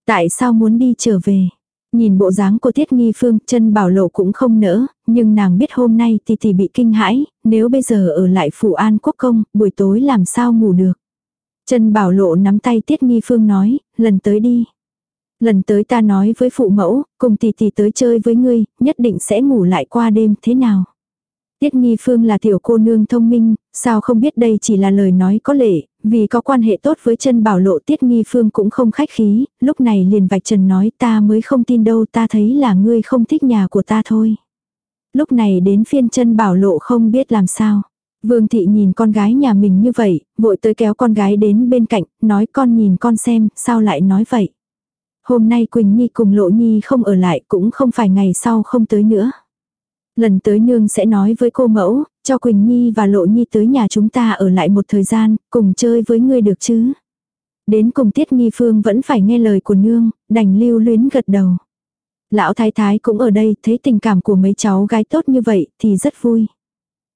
Tại sao muốn đi trở về? Nhìn bộ dáng của Tiết Nghi Phương, chân bảo lộ cũng không nỡ, nhưng nàng biết hôm nay thì thì bị kinh hãi, nếu bây giờ ở lại phủ an quốc công, buổi tối làm sao ngủ được. Chân bảo lộ nắm tay Tiết Nghi Phương nói, lần tới đi. Lần tới ta nói với phụ mẫu, cùng tỷ tỷ tới chơi với ngươi, nhất định sẽ ngủ lại qua đêm thế nào. Tiết Nghi Phương là tiểu cô nương thông minh, sao không biết đây chỉ là lời nói có lệ, vì có quan hệ tốt với chân bảo lộ Tiết Nghi Phương cũng không khách khí, lúc này liền vạch trần nói ta mới không tin đâu ta thấy là ngươi không thích nhà của ta thôi. Lúc này đến phiên chân bảo lộ không biết làm sao. Vương thị nhìn con gái nhà mình như vậy, vội tới kéo con gái đến bên cạnh, nói con nhìn con xem, sao lại nói vậy. Hôm nay Quỳnh Nhi cùng Lộ Nhi không ở lại cũng không phải ngày sau không tới nữa. Lần tới nương sẽ nói với cô mẫu, cho Quỳnh Nhi và Lộ Nhi tới nhà chúng ta ở lại một thời gian, cùng chơi với ngươi được chứ. Đến cùng Tiết Nghi Phương vẫn phải nghe lời của nương, đành lưu luyến gật đầu. Lão thái thái cũng ở đây, thấy tình cảm của mấy cháu gái tốt như vậy thì rất vui.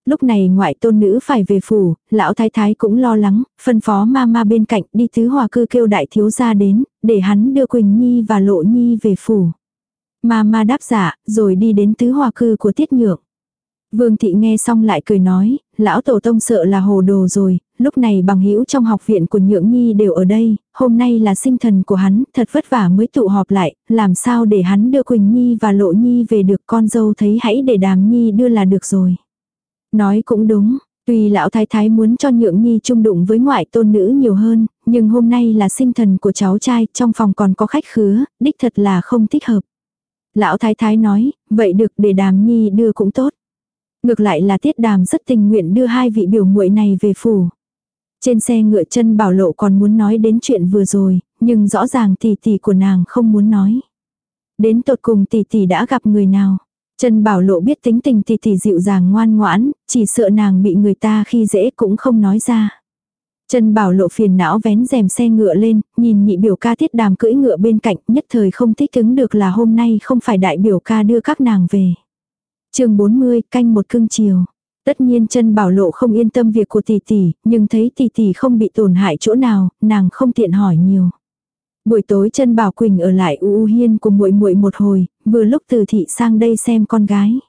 Lúc này ngoại tôn nữ phải về phủ, lão thái thái cũng lo lắng, phân phó ma ma bên cạnh đi tứ hòa cư kêu đại thiếu gia đến, để hắn đưa Quỳnh Nhi và Lộ Nhi về phủ. Ma ma đáp giả, rồi đi đến tứ hòa cư của tiết nhượng. Vương thị nghe xong lại cười nói, lão tổ tông sợ là hồ đồ rồi, lúc này bằng hữu trong học viện của nhượng nhi đều ở đây, hôm nay là sinh thần của hắn, thật vất vả mới tụ họp lại, làm sao để hắn đưa Quỳnh Nhi và Lộ Nhi về được con dâu thấy hãy để đàm nhi đưa là được rồi. Nói cũng đúng, Tuy lão thái thái muốn cho nhượng nhi chung đụng với ngoại tôn nữ nhiều hơn, nhưng hôm nay là sinh thần của cháu trai, trong phòng còn có khách khứa, đích thật là không thích hợp. Lão thái thái nói, vậy được để đàm nhi đưa cũng tốt. Ngược lại là tiết đàm rất tình nguyện đưa hai vị biểu muội này về phủ. Trên xe ngựa chân bảo lộ còn muốn nói đến chuyện vừa rồi, nhưng rõ ràng tỷ tỷ của nàng không muốn nói. Đến tột cùng tỷ tỷ đã gặp người nào. Chân bảo lộ biết tính tình tỷ tỷ dịu dàng ngoan ngoãn, chỉ sợ nàng bị người ta khi dễ cũng không nói ra. Trần bảo lộ phiền não vén rèm xe ngựa lên, nhìn nhị biểu ca tiết đàm cưỡi ngựa bên cạnh, nhất thời không thích ứng được là hôm nay không phải đại biểu ca đưa các nàng về. chương 40, canh một cưng chiều. Tất nhiên chân bảo lộ không yên tâm việc của tỷ tỷ, nhưng thấy tỷ tỷ không bị tổn hại chỗ nào, nàng không tiện hỏi nhiều. Buổi tối chân Bảo Quỳnh ở lại U U Hiên cùng muội muội một hồi, vừa lúc Từ thị sang đây xem con gái.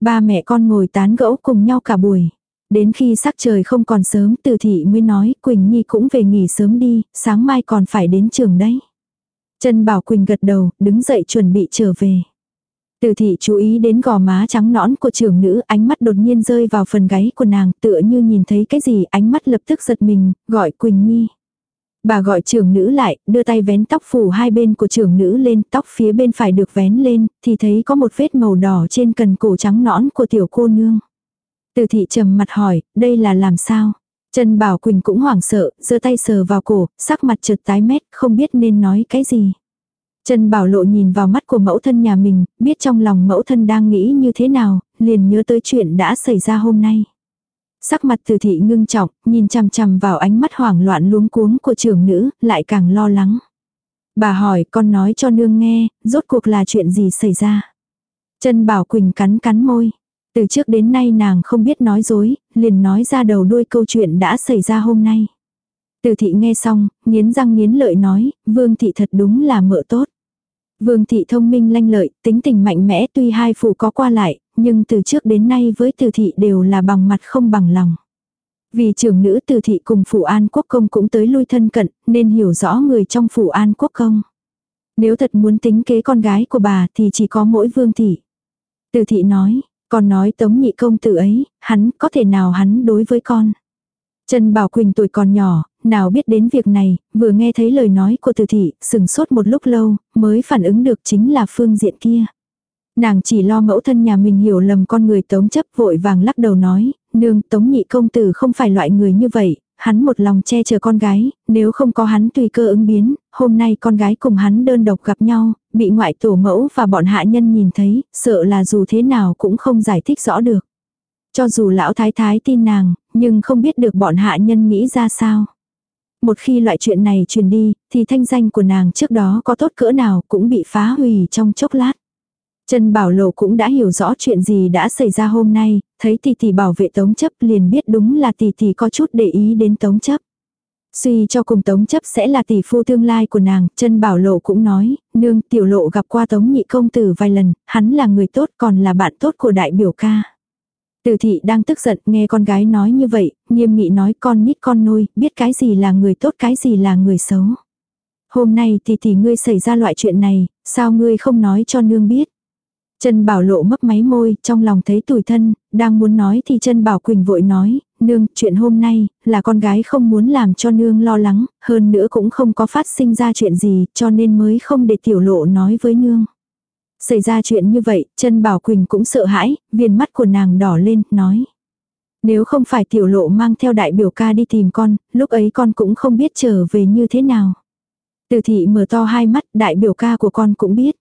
Ba mẹ con ngồi tán gẫu cùng nhau cả buổi. Đến khi sắc trời không còn sớm Từ thị mới nói Quỳnh Nhi cũng về nghỉ sớm đi, sáng mai còn phải đến trường đấy. Trần Bảo Quỳnh gật đầu, đứng dậy chuẩn bị trở về. Từ thị chú ý đến gò má trắng nõn của trưởng nữ, ánh mắt đột nhiên rơi vào phần gáy của nàng, tựa như nhìn thấy cái gì, ánh mắt lập tức giật mình, gọi Quỳnh Nhi. Bà gọi trưởng nữ lại, đưa tay vén tóc phủ hai bên của trưởng nữ lên, tóc phía bên phải được vén lên, thì thấy có một vết màu đỏ trên cần cổ trắng nõn của tiểu cô nương. Từ thị trầm mặt hỏi, đây là làm sao? Trần Bảo Quỳnh cũng hoảng sợ, giơ tay sờ vào cổ, sắc mặt chợt tái mét, không biết nên nói cái gì. Trần Bảo Lộ nhìn vào mắt của mẫu thân nhà mình, biết trong lòng mẫu thân đang nghĩ như thế nào, liền nhớ tới chuyện đã xảy ra hôm nay. Sắc mặt từ thị ngưng trọng, nhìn chằm chằm vào ánh mắt hoảng loạn luống cuống của trưởng nữ, lại càng lo lắng. Bà hỏi con nói cho nương nghe, rốt cuộc là chuyện gì xảy ra. Trần Bảo Quỳnh cắn cắn môi. Từ trước đến nay nàng không biết nói dối, liền nói ra đầu đuôi câu chuyện đã xảy ra hôm nay. Từ thị nghe xong, nghiến răng nghiến lợi nói, vương thị thật đúng là mợ tốt. Vương thị thông minh lanh lợi, tính tình mạnh mẽ tuy hai phủ có qua lại, nhưng từ trước đến nay với từ thị đều là bằng mặt không bằng lòng. Vì trưởng nữ từ thị cùng phủ an quốc công cũng tới lui thân cận, nên hiểu rõ người trong phủ an quốc công. Nếu thật muốn tính kế con gái của bà thì chỉ có mỗi vương thị. Từ thị nói, còn nói tống nhị công tử ấy, hắn có thể nào hắn đối với con. Trần Bảo Quỳnh tuổi còn nhỏ, nào biết đến việc này, vừa nghe thấy lời nói của từ thị, sừng sốt một lúc lâu, mới phản ứng được chính là phương diện kia. Nàng chỉ lo mẫu thân nhà mình hiểu lầm con người tống chấp vội vàng lắc đầu nói, nương tống nhị công tử không phải loại người như vậy, hắn một lòng che chở con gái, nếu không có hắn tùy cơ ứng biến, hôm nay con gái cùng hắn đơn độc gặp nhau, bị ngoại tổ mẫu và bọn hạ nhân nhìn thấy, sợ là dù thế nào cũng không giải thích rõ được. Cho dù lão thái thái tin nàng, nhưng không biết được bọn hạ nhân nghĩ ra sao. Một khi loại chuyện này truyền đi, thì thanh danh của nàng trước đó có tốt cỡ nào cũng bị phá hủy trong chốc lát. Trần Bảo Lộ cũng đã hiểu rõ chuyện gì đã xảy ra hôm nay, thấy tỷ tỷ bảo vệ Tống Chấp liền biết đúng là tỷ tỷ có chút để ý đến Tống Chấp. Suy cho cùng Tống Chấp sẽ là tỷ phu tương lai của nàng, chân Bảo Lộ cũng nói, nương tiểu lộ gặp qua Tống Nhị Công Tử vài lần, hắn là người tốt còn là bạn tốt của đại biểu ca. Từ thị đang tức giận nghe con gái nói như vậy, nghiêm nghị nói con nít con nuôi, biết cái gì là người tốt cái gì là người xấu. Hôm nay thì thì ngươi xảy ra loại chuyện này, sao ngươi không nói cho nương biết. Trần Bảo Lộ mấp máy môi, trong lòng thấy tủi thân, đang muốn nói thì Trần Bảo Quỳnh vội nói, nương, chuyện hôm nay, là con gái không muốn làm cho nương lo lắng, hơn nữa cũng không có phát sinh ra chuyện gì, cho nên mới không để tiểu lộ nói với nương. Xảy ra chuyện như vậy, chân Bảo Quỳnh cũng sợ hãi, viền mắt của nàng đỏ lên, nói. Nếu không phải tiểu lộ mang theo đại biểu ca đi tìm con, lúc ấy con cũng không biết trở về như thế nào. Từ thị mở to hai mắt, đại biểu ca của con cũng biết.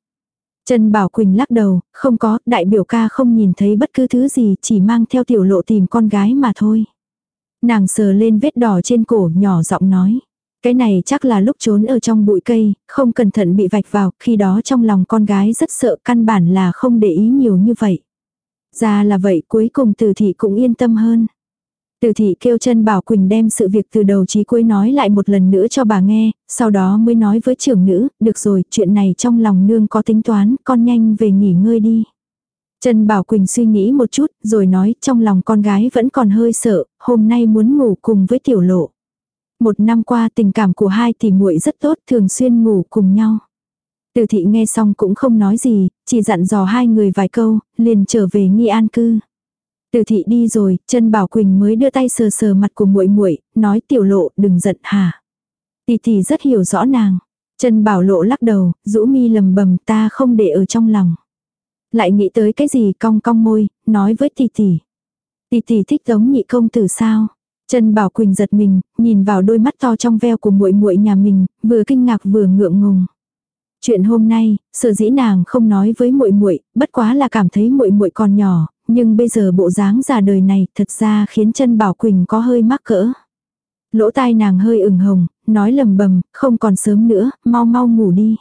Trần Bảo Quỳnh lắc đầu, không có, đại biểu ca không nhìn thấy bất cứ thứ gì, chỉ mang theo tiểu lộ tìm con gái mà thôi. Nàng sờ lên vết đỏ trên cổ, nhỏ giọng nói. Cái này chắc là lúc trốn ở trong bụi cây, không cẩn thận bị vạch vào, khi đó trong lòng con gái rất sợ căn bản là không để ý nhiều như vậy. Ra là vậy cuối cùng từ thị cũng yên tâm hơn. Từ thị kêu chân bảo Quỳnh đem sự việc từ đầu chí cuối nói lại một lần nữa cho bà nghe, sau đó mới nói với trưởng nữ, được rồi, chuyện này trong lòng nương có tính toán, con nhanh về nghỉ ngơi đi. Trần Bảo Quỳnh suy nghĩ một chút, rồi nói trong lòng con gái vẫn còn hơi sợ, hôm nay muốn ngủ cùng với tiểu lộ. Một năm qua tình cảm của hai tỷ muội rất tốt, thường xuyên ngủ cùng nhau. Từ thị nghe xong cũng không nói gì, chỉ dặn dò hai người vài câu, liền trở về nghi an cư. Từ thị đi rồi, Trần Bảo Quỳnh mới đưa tay sờ sờ mặt của muội muội, nói tiểu lộ đừng giận hả. Tỷ tỷ rất hiểu rõ nàng. Trần Bảo Lộ lắc đầu, rũ mi lầm bầm ta không để ở trong lòng. Lại nghĩ tới cái gì cong cong môi, nói với tỷ tỷ. Tỷ tỷ thích giống nhị công tử sao? Trần Bảo Quỳnh giật mình, nhìn vào đôi mắt to trong veo của muội muội nhà mình, vừa kinh ngạc vừa ngượng ngùng. Chuyện hôm nay, sở dĩ nàng không nói với muội muội, bất quá là cảm thấy muội muội còn nhỏ, nhưng bây giờ bộ dáng già đời này thật ra khiến Trần Bảo Quỳnh có hơi mắc cỡ. Lỗ tai nàng hơi ửng hồng, nói lầm bầm, không còn sớm nữa, mau mau ngủ đi.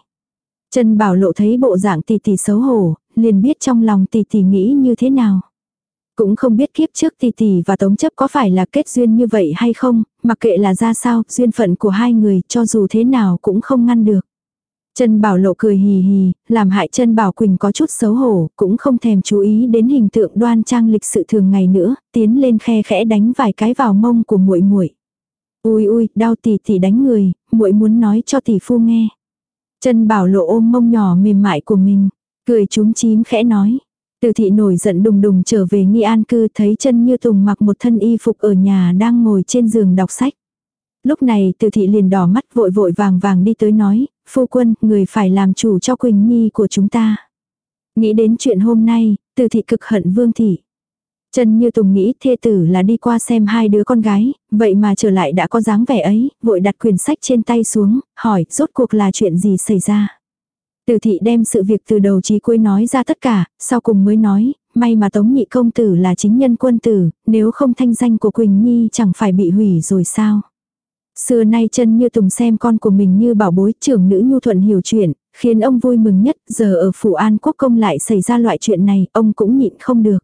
Trần Bảo Lộ thấy bộ dạng tỷ tỷ xấu hổ, liền biết trong lòng tỷ tỷ nghĩ như thế nào. Cũng không biết kiếp trước tỷ tỷ và tống chấp có phải là kết duyên như vậy hay không, mặc kệ là ra sao, duyên phận của hai người cho dù thế nào cũng không ngăn được. chân Bảo Lộ cười hì hì, làm hại chân Bảo Quỳnh có chút xấu hổ, cũng không thèm chú ý đến hình tượng đoan trang lịch sự thường ngày nữa, tiến lên khe khẽ đánh vài cái vào mông của muội muội. Ui ui, đau tỷ tỷ đánh người, muội muốn nói cho tỷ phu nghe. chân Bảo Lộ ôm mông nhỏ mềm mại của mình, cười chúm chím khẽ nói. Từ thị nổi giận đùng đùng trở về nghi an cư thấy chân như tùng mặc một thân y phục ở nhà đang ngồi trên giường đọc sách. Lúc này từ thị liền đỏ mắt vội vội vàng vàng đi tới nói, phu quân, người phải làm chủ cho Quỳnh Nhi của chúng ta. Nghĩ đến chuyện hôm nay, từ thị cực hận vương thị. Trần Như Tùng nghĩ thê tử là đi qua xem hai đứa con gái, vậy mà trở lại đã có dáng vẻ ấy, vội đặt quyển sách trên tay xuống, hỏi rốt cuộc là chuyện gì xảy ra. Từ thị đem sự việc từ đầu chí cuối nói ra tất cả, sau cùng mới nói, may mà Tống Nhị Công Tử là chính nhân quân tử, nếu không thanh danh của Quỳnh Nhi chẳng phải bị hủy rồi sao. Xưa nay chân như tùng xem con của mình như bảo bối trưởng nữ nhu thuận hiểu chuyện, khiến ông vui mừng nhất, giờ ở Phủ An Quốc Công lại xảy ra loại chuyện này, ông cũng nhịn không được.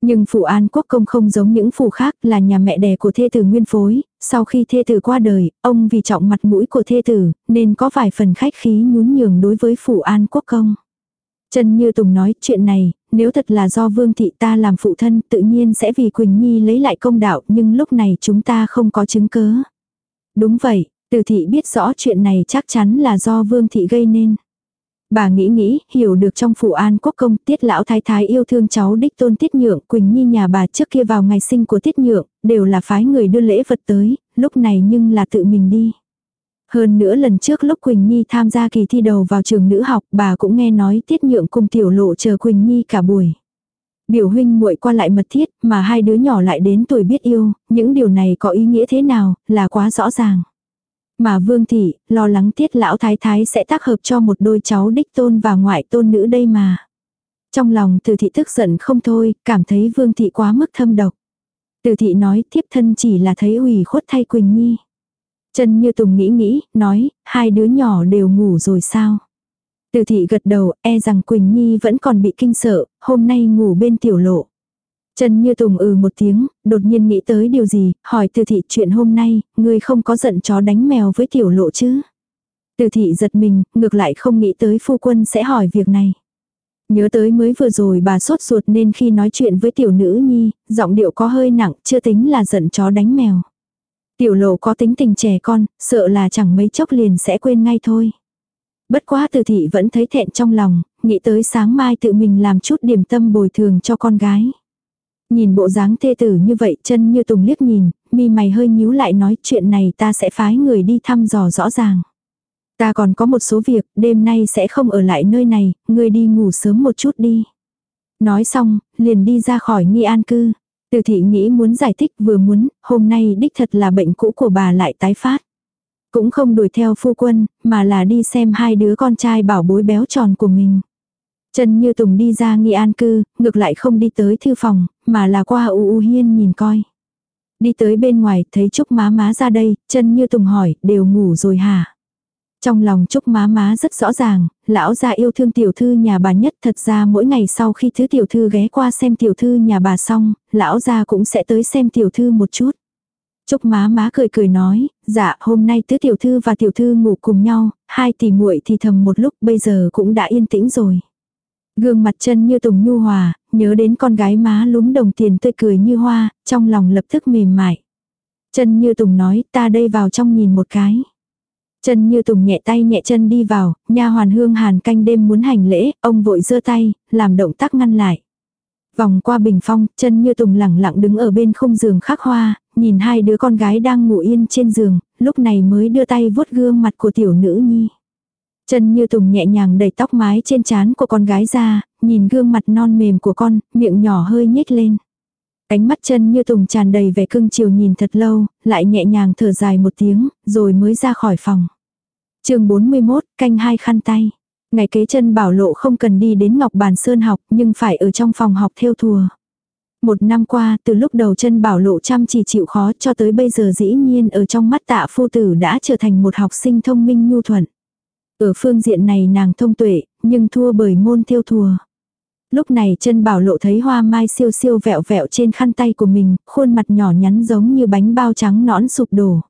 Nhưng Phủ An Quốc Công không giống những phủ khác là nhà mẹ đẻ của thê tử nguyên phối, sau khi thê tử qua đời, ông vì trọng mặt mũi của thê tử, nên có vài phần khách khí nhún nhường đối với Phủ An Quốc Công. Trần Như Tùng nói chuyện này, nếu thật là do Vương Thị ta làm phụ thân tự nhiên sẽ vì Quỳnh Nhi lấy lại công đạo nhưng lúc này chúng ta không có chứng cứ Đúng vậy, từ thị biết rõ chuyện này chắc chắn là do Vương Thị gây nên. Bà nghĩ nghĩ, hiểu được trong phủ an quốc công tiết lão thái thái yêu thương cháu đích tôn tiết nhượng Quỳnh Nhi nhà bà trước kia vào ngày sinh của tiết nhượng, đều là phái người đưa lễ vật tới, lúc này nhưng là tự mình đi. Hơn nữa lần trước lúc Quỳnh Nhi tham gia kỳ thi đầu vào trường nữ học bà cũng nghe nói tiết nhượng cùng tiểu lộ chờ Quỳnh Nhi cả buổi. Biểu huynh muội qua lại mật thiết mà hai đứa nhỏ lại đến tuổi biết yêu, những điều này có ý nghĩa thế nào là quá rõ ràng. Mà Vương Thị, lo lắng tiết lão thái thái sẽ tác hợp cho một đôi cháu đích tôn và ngoại tôn nữ đây mà. Trong lòng từ thị tức giận không thôi, cảm thấy Vương Thị quá mức thâm độc. Từ thị nói thiếp thân chỉ là thấy ủy khuất thay Quỳnh Nhi. Trần Như Tùng nghĩ nghĩ, nói, hai đứa nhỏ đều ngủ rồi sao? Từ thị gật đầu, e rằng Quỳnh Nhi vẫn còn bị kinh sợ, hôm nay ngủ bên tiểu lộ. Trần Như Tùng ừ một tiếng, đột nhiên nghĩ tới điều gì, hỏi từ thị chuyện hôm nay, ngươi không có giận chó đánh mèo với tiểu lộ chứ? Từ thị giật mình, ngược lại không nghĩ tới phu quân sẽ hỏi việc này. Nhớ tới mới vừa rồi bà sốt ruột nên khi nói chuyện với tiểu nữ nhi, giọng điệu có hơi nặng, chưa tính là giận chó đánh mèo. Tiểu lộ có tính tình trẻ con, sợ là chẳng mấy chốc liền sẽ quên ngay thôi. Bất quá từ thị vẫn thấy thẹn trong lòng, nghĩ tới sáng mai tự mình làm chút điểm tâm bồi thường cho con gái. Nhìn bộ dáng thê tử như vậy chân như tùng liếc nhìn, mi mày hơi nhíu lại nói chuyện này ta sẽ phái người đi thăm dò rõ ràng. Ta còn có một số việc, đêm nay sẽ không ở lại nơi này, ngươi đi ngủ sớm một chút đi. Nói xong, liền đi ra khỏi nghi an cư. Từ thị nghĩ muốn giải thích vừa muốn, hôm nay đích thật là bệnh cũ của bà lại tái phát. Cũng không đuổi theo phu quân, mà là đi xem hai đứa con trai bảo bối béo tròn của mình. Trần Như Tùng đi ra nghi an cư, ngược lại không đi tới thư phòng, mà là qua u u hiên nhìn coi. Đi tới bên ngoài, thấy Trúc má má ra đây, Trần Như Tùng hỏi, đều ngủ rồi hả? Trong lòng Trúc má má rất rõ ràng, lão gia yêu thương tiểu thư nhà bà nhất thật ra mỗi ngày sau khi thứ tiểu thư ghé qua xem tiểu thư nhà bà xong, lão gia cũng sẽ tới xem tiểu thư một chút. Trúc má má cười cười nói, dạ hôm nay tứ tiểu thư và tiểu thư ngủ cùng nhau, hai tỷ muội thì thầm một lúc bây giờ cũng đã yên tĩnh rồi. Gương mặt chân như tùng nhu hòa, nhớ đến con gái má lúm đồng tiền tươi cười như hoa, trong lòng lập tức mềm mại. Chân như tùng nói ta đây vào trong nhìn một cái. Chân như tùng nhẹ tay nhẹ chân đi vào, nha hoàn hương hàn canh đêm muốn hành lễ, ông vội giơ tay, làm động tác ngăn lại. Vòng qua bình phong, chân như tùng lẳng lặng đứng ở bên không giường khắc hoa, nhìn hai đứa con gái đang ngủ yên trên giường, lúc này mới đưa tay vuốt gương mặt của tiểu nữ nhi. Chân như tùng nhẹ nhàng đẩy tóc mái trên trán của con gái ra, nhìn gương mặt non mềm của con, miệng nhỏ hơi nhếch lên. Ánh mắt chân như tùng tràn đầy vẻ cưng chiều nhìn thật lâu, lại nhẹ nhàng thở dài một tiếng, rồi mới ra khỏi phòng. chương 41, canh hai khăn tay. Ngày kế chân bảo lộ không cần đi đến Ngọc Bàn Sơn học nhưng phải ở trong phòng học theo thùa. Một năm qua, từ lúc đầu chân bảo lộ chăm chỉ chịu khó cho tới bây giờ dĩ nhiên ở trong mắt tạ phu tử đã trở thành một học sinh thông minh nhu thuận. Ở phương diện này nàng thông tuệ, nhưng thua bởi môn thiêu thùa. Lúc này chân bảo lộ thấy hoa mai siêu siêu vẹo vẹo trên khăn tay của mình, khuôn mặt nhỏ nhắn giống như bánh bao trắng nõn sụp đổ.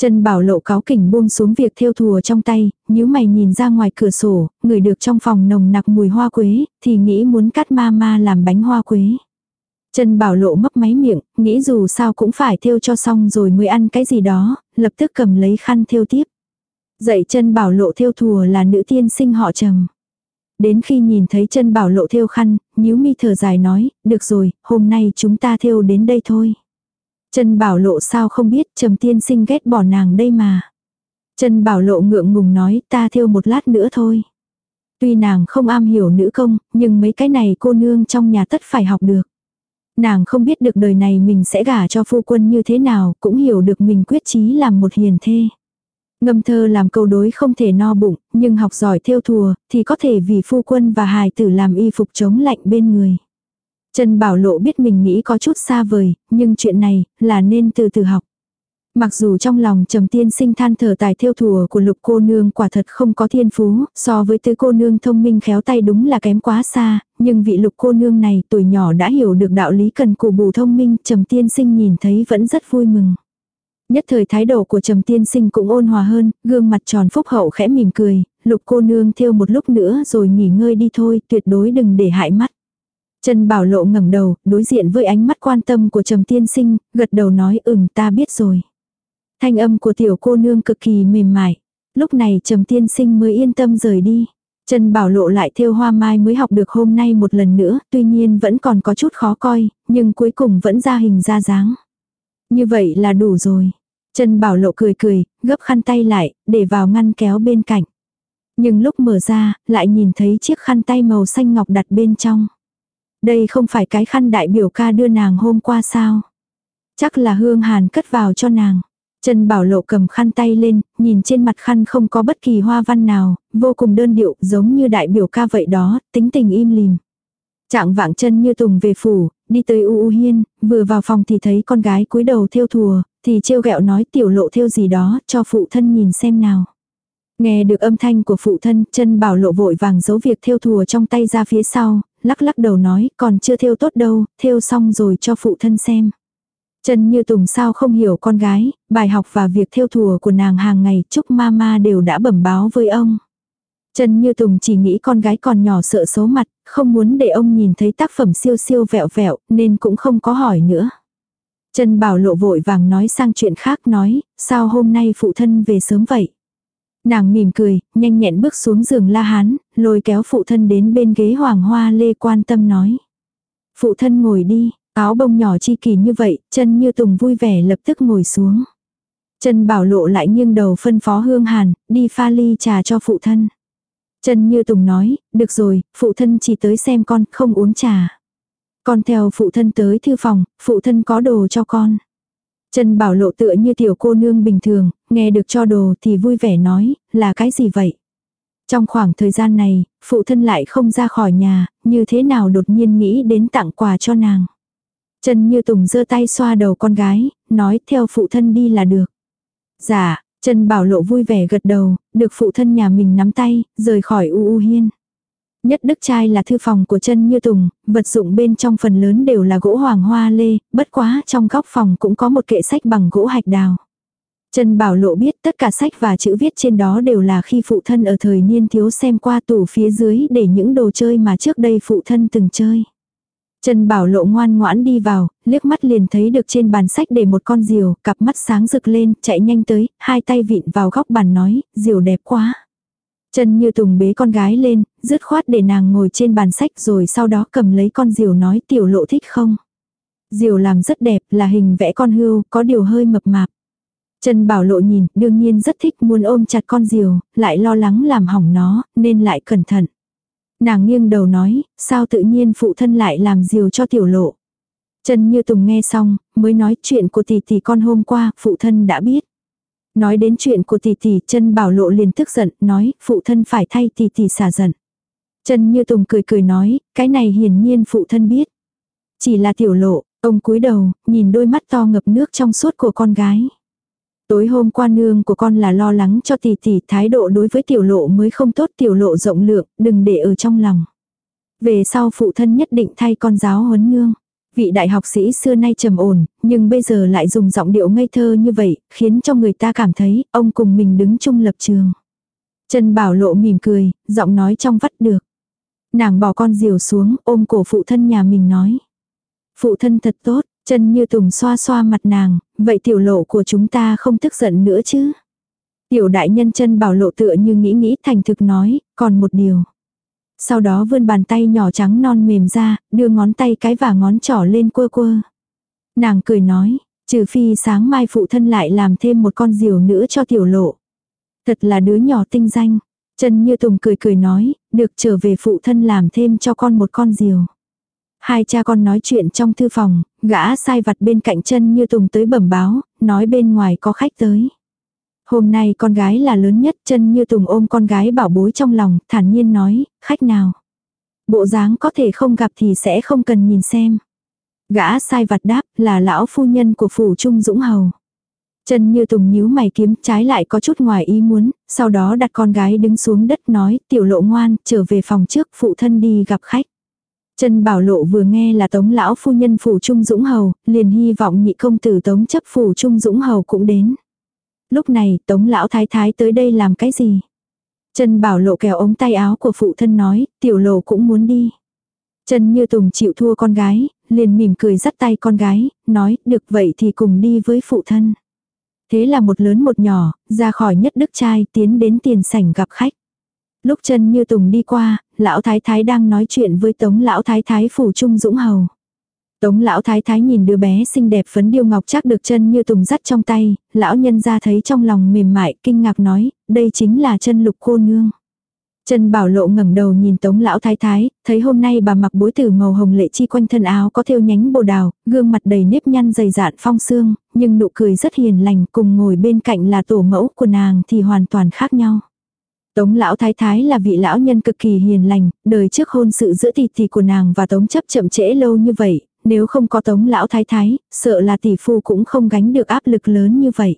Chân bảo lộ cáo kỉnh buông xuống việc theo thùa trong tay, nếu mày nhìn ra ngoài cửa sổ, người được trong phòng nồng nặc mùi hoa quế, thì nghĩ muốn cắt ma ma làm bánh hoa quế. Chân bảo lộ mấp máy miệng, nghĩ dù sao cũng phải theo cho xong rồi mới ăn cái gì đó, lập tức cầm lấy khăn theo tiếp. Dạy chân bảo lộ theo thùa là nữ tiên sinh họ trầm. Đến khi nhìn thấy chân bảo lộ theo khăn, nhíu mi thở dài nói, được rồi, hôm nay chúng ta theo đến đây thôi. Chân bảo lộ sao không biết trầm tiên sinh ghét bỏ nàng đây mà. Chân bảo lộ ngượng ngùng nói ta theo một lát nữa thôi. Tuy nàng không am hiểu nữ công, nhưng mấy cái này cô nương trong nhà tất phải học được. Nàng không biết được đời này mình sẽ gả cho phu quân như thế nào, cũng hiểu được mình quyết chí làm một hiền thê. Ngâm thơ làm câu đối không thể no bụng, nhưng học giỏi theo thùa, thì có thể vì phu quân và hài tử làm y phục chống lạnh bên người. Trần Bảo Lộ biết mình nghĩ có chút xa vời, nhưng chuyện này là nên từ từ học. Mặc dù trong lòng trầm tiên sinh than thở tài theo thùa của lục cô nương quả thật không có thiên phú, so với tứ cô nương thông minh khéo tay đúng là kém quá xa, nhưng vị lục cô nương này tuổi nhỏ đã hiểu được đạo lý cần cù bù thông minh, trầm tiên sinh nhìn thấy vẫn rất vui mừng. Nhất thời thái độ của trầm tiên sinh cũng ôn hòa hơn, gương mặt tròn phúc hậu khẽ mỉm cười, lục cô nương thiêu một lúc nữa rồi nghỉ ngơi đi thôi, tuyệt đối đừng để hại mắt. Trần Bảo Lộ ngẩng đầu, đối diện với ánh mắt quan tâm của Trầm Tiên Sinh, gật đầu nói ừm ta biết rồi. Thanh âm của tiểu cô nương cực kỳ mềm mại. Lúc này Trầm Tiên Sinh mới yên tâm rời đi. Trần Bảo Lộ lại thêu hoa mai mới học được hôm nay một lần nữa, tuy nhiên vẫn còn có chút khó coi, nhưng cuối cùng vẫn ra hình ra dáng. Như vậy là đủ rồi. Trần Bảo Lộ cười cười, gấp khăn tay lại, để vào ngăn kéo bên cạnh. Nhưng lúc mở ra, lại nhìn thấy chiếc khăn tay màu xanh ngọc đặt bên trong. Đây không phải cái khăn đại biểu ca đưa nàng hôm qua sao. Chắc là hương hàn cất vào cho nàng. Trần Bảo Lộ cầm khăn tay lên, nhìn trên mặt khăn không có bất kỳ hoa văn nào, vô cùng đơn điệu, giống như đại biểu ca vậy đó, tính tình im lìm. Trạng vạng chân như tùng về phủ, đi tới U U Hiên, vừa vào phòng thì thấy con gái cúi đầu theo thùa, thì trêu ghẹo nói tiểu lộ theo gì đó, cho phụ thân nhìn xem nào. Nghe được âm thanh của phụ thân, chân bảo lộ vội vàng giấu việc theo thùa trong tay ra phía sau, lắc lắc đầu nói, còn chưa theo tốt đâu, theo xong rồi cho phụ thân xem. Trần Như Tùng sao không hiểu con gái, bài học và việc theo thùa của nàng hàng ngày chúc mama đều đã bẩm báo với ông. Trần Như Tùng chỉ nghĩ con gái còn nhỏ sợ xấu mặt, không muốn để ông nhìn thấy tác phẩm siêu siêu vẹo vẹo, nên cũng không có hỏi nữa. Trần Bảo Lộ vội vàng nói sang chuyện khác nói, sao hôm nay phụ thân về sớm vậy? Nàng mỉm cười, nhanh nhẹn bước xuống giường la hán, lôi kéo phụ thân đến bên ghế hoàng hoa lê quan tâm nói. Phụ thân ngồi đi, áo bông nhỏ chi kỳ như vậy, chân như tùng vui vẻ lập tức ngồi xuống. Trần bảo lộ lại nghiêng đầu phân phó hương hàn, đi pha ly trà cho phụ thân. Trần Như Tùng nói, được rồi, phụ thân chỉ tới xem con, không uống trà. Con theo phụ thân tới thư phòng, phụ thân có đồ cho con. Trần Bảo Lộ tựa như tiểu cô nương bình thường, nghe được cho đồ thì vui vẻ nói, là cái gì vậy? Trong khoảng thời gian này, phụ thân lại không ra khỏi nhà, như thế nào đột nhiên nghĩ đến tặng quà cho nàng. Trần Như Tùng giơ tay xoa đầu con gái, nói theo phụ thân đi là được. Dạ, Trần Bảo Lộ vui vẻ gật đầu, được phụ thân nhà mình nắm tay, rời khỏi U U Hiên. Nhất đức trai là thư phòng của Trần như tùng, vật dụng bên trong phần lớn đều là gỗ hoàng hoa lê, bất quá trong góc phòng cũng có một kệ sách bằng gỗ hạch đào. Trần Bảo Lộ biết tất cả sách và chữ viết trên đó đều là khi phụ thân ở thời niên thiếu xem qua tủ phía dưới để những đồ chơi mà trước đây phụ thân từng chơi. Trần Bảo Lộ ngoan ngoãn đi vào, liếc mắt liền thấy được trên bàn sách để một con diều, cặp mắt sáng rực lên, chạy nhanh tới, hai tay vịn vào góc bàn nói, diều đẹp quá. Trần Như Tùng bế con gái lên, dứt khoát để nàng ngồi trên bàn sách rồi sau đó cầm lấy con diều nói tiểu lộ thích không. Diều làm rất đẹp là hình vẽ con hươu, có điều hơi mập mạp. Trần Bảo Lộ nhìn, đương nhiên rất thích muốn ôm chặt con diều, lại lo lắng làm hỏng nó, nên lại cẩn thận. Nàng nghiêng đầu nói, sao tự nhiên phụ thân lại làm diều cho tiểu lộ. Trần Như Tùng nghe xong, mới nói chuyện của tỷ tỷ con hôm qua, phụ thân đã biết. Nói đến chuyện của tỷ tỷ, chân bảo lộ liền tức giận, nói, phụ thân phải thay tỷ tỷ xả giận. Chân như tùng cười cười nói, cái này hiển nhiên phụ thân biết. Chỉ là tiểu lộ, ông cúi đầu, nhìn đôi mắt to ngập nước trong suốt của con gái. Tối hôm qua nương của con là lo lắng cho tỷ tỷ thái độ đối với tiểu lộ mới không tốt tiểu lộ rộng lượng, đừng để ở trong lòng. Về sau phụ thân nhất định thay con giáo huấn nương. Vị đại học sĩ xưa nay trầm ổn, nhưng bây giờ lại dùng giọng điệu ngây thơ như vậy, khiến cho người ta cảm thấy ông cùng mình đứng chung lập trường. Trần Bảo Lộ mỉm cười, giọng nói trong vắt được. Nàng bỏ con diều xuống, ôm cổ phụ thân nhà mình nói. Phụ thân thật tốt, chân như tùng xoa xoa mặt nàng, vậy tiểu lộ của chúng ta không tức giận nữa chứ. Tiểu đại nhân chân bảo lộ tựa như nghĩ nghĩ thành thực nói, còn một điều. Sau đó vươn bàn tay nhỏ trắng non mềm ra, đưa ngón tay cái và ngón trỏ lên quơ quơ. Nàng cười nói, trừ phi sáng mai phụ thân lại làm thêm một con diều nữa cho tiểu lộ. Thật là đứa nhỏ tinh danh. Trần Như Tùng cười cười nói, được trở về phụ thân làm thêm cho con một con diều. Hai cha con nói chuyện trong thư phòng, gã sai vặt bên cạnh chân Như Tùng tới bẩm báo, nói bên ngoài có khách tới. Hôm nay con gái là lớn nhất chân Như Tùng ôm con gái bảo bối trong lòng, thản nhiên nói, khách nào. Bộ dáng có thể không gặp thì sẽ không cần nhìn xem. Gã sai vặt đáp là lão phu nhân của phủ Trung Dũng Hầu. Chân như tùng nhíu mày kiếm trái lại có chút ngoài ý muốn, sau đó đặt con gái đứng xuống đất nói tiểu lộ ngoan trở về phòng trước phụ thân đi gặp khách. Trần Bảo Lộ vừa nghe là Tống lão phu nhân phủ Trung Dũng Hầu, liền hy vọng nhị công tử Tống chấp phủ Trung Dũng Hầu cũng đến. Lúc này Tống lão thái thái tới đây làm cái gì? Trần Bảo Lộ kéo ống tay áo của phụ thân nói, tiểu lộ cũng muốn đi. Trần Như Tùng chịu thua con gái, liền mỉm cười dắt tay con gái, nói, được vậy thì cùng đi với phụ thân. Thế là một lớn một nhỏ, ra khỏi nhất đức trai tiến đến tiền sảnh gặp khách. Lúc chân như tùng đi qua, lão thái thái đang nói chuyện với tống lão thái thái phủ trung dũng hầu. Tống lão thái thái nhìn đứa bé xinh đẹp phấn điêu ngọc chắc được chân như tùng dắt trong tay, lão nhân ra thấy trong lòng mềm mại kinh ngạc nói, đây chính là chân lục cô nương. Trần Bảo Lộ ngẩng đầu nhìn Tống lão thái thái, thấy hôm nay bà mặc bối tử màu hồng lệ chi quanh thân áo có thêu nhánh bồ đào, gương mặt đầy nếp nhăn dày dạn phong xương, nhưng nụ cười rất hiền lành, cùng ngồi bên cạnh là tổ mẫu của nàng thì hoàn toàn khác nhau. Tống lão thái thái là vị lão nhân cực kỳ hiền lành, đời trước hôn sự giữa tỷ tỷ của nàng và Tống chấp chậm trễ lâu như vậy, nếu không có Tống lão thái thái, sợ là tỷ phu cũng không gánh được áp lực lớn như vậy.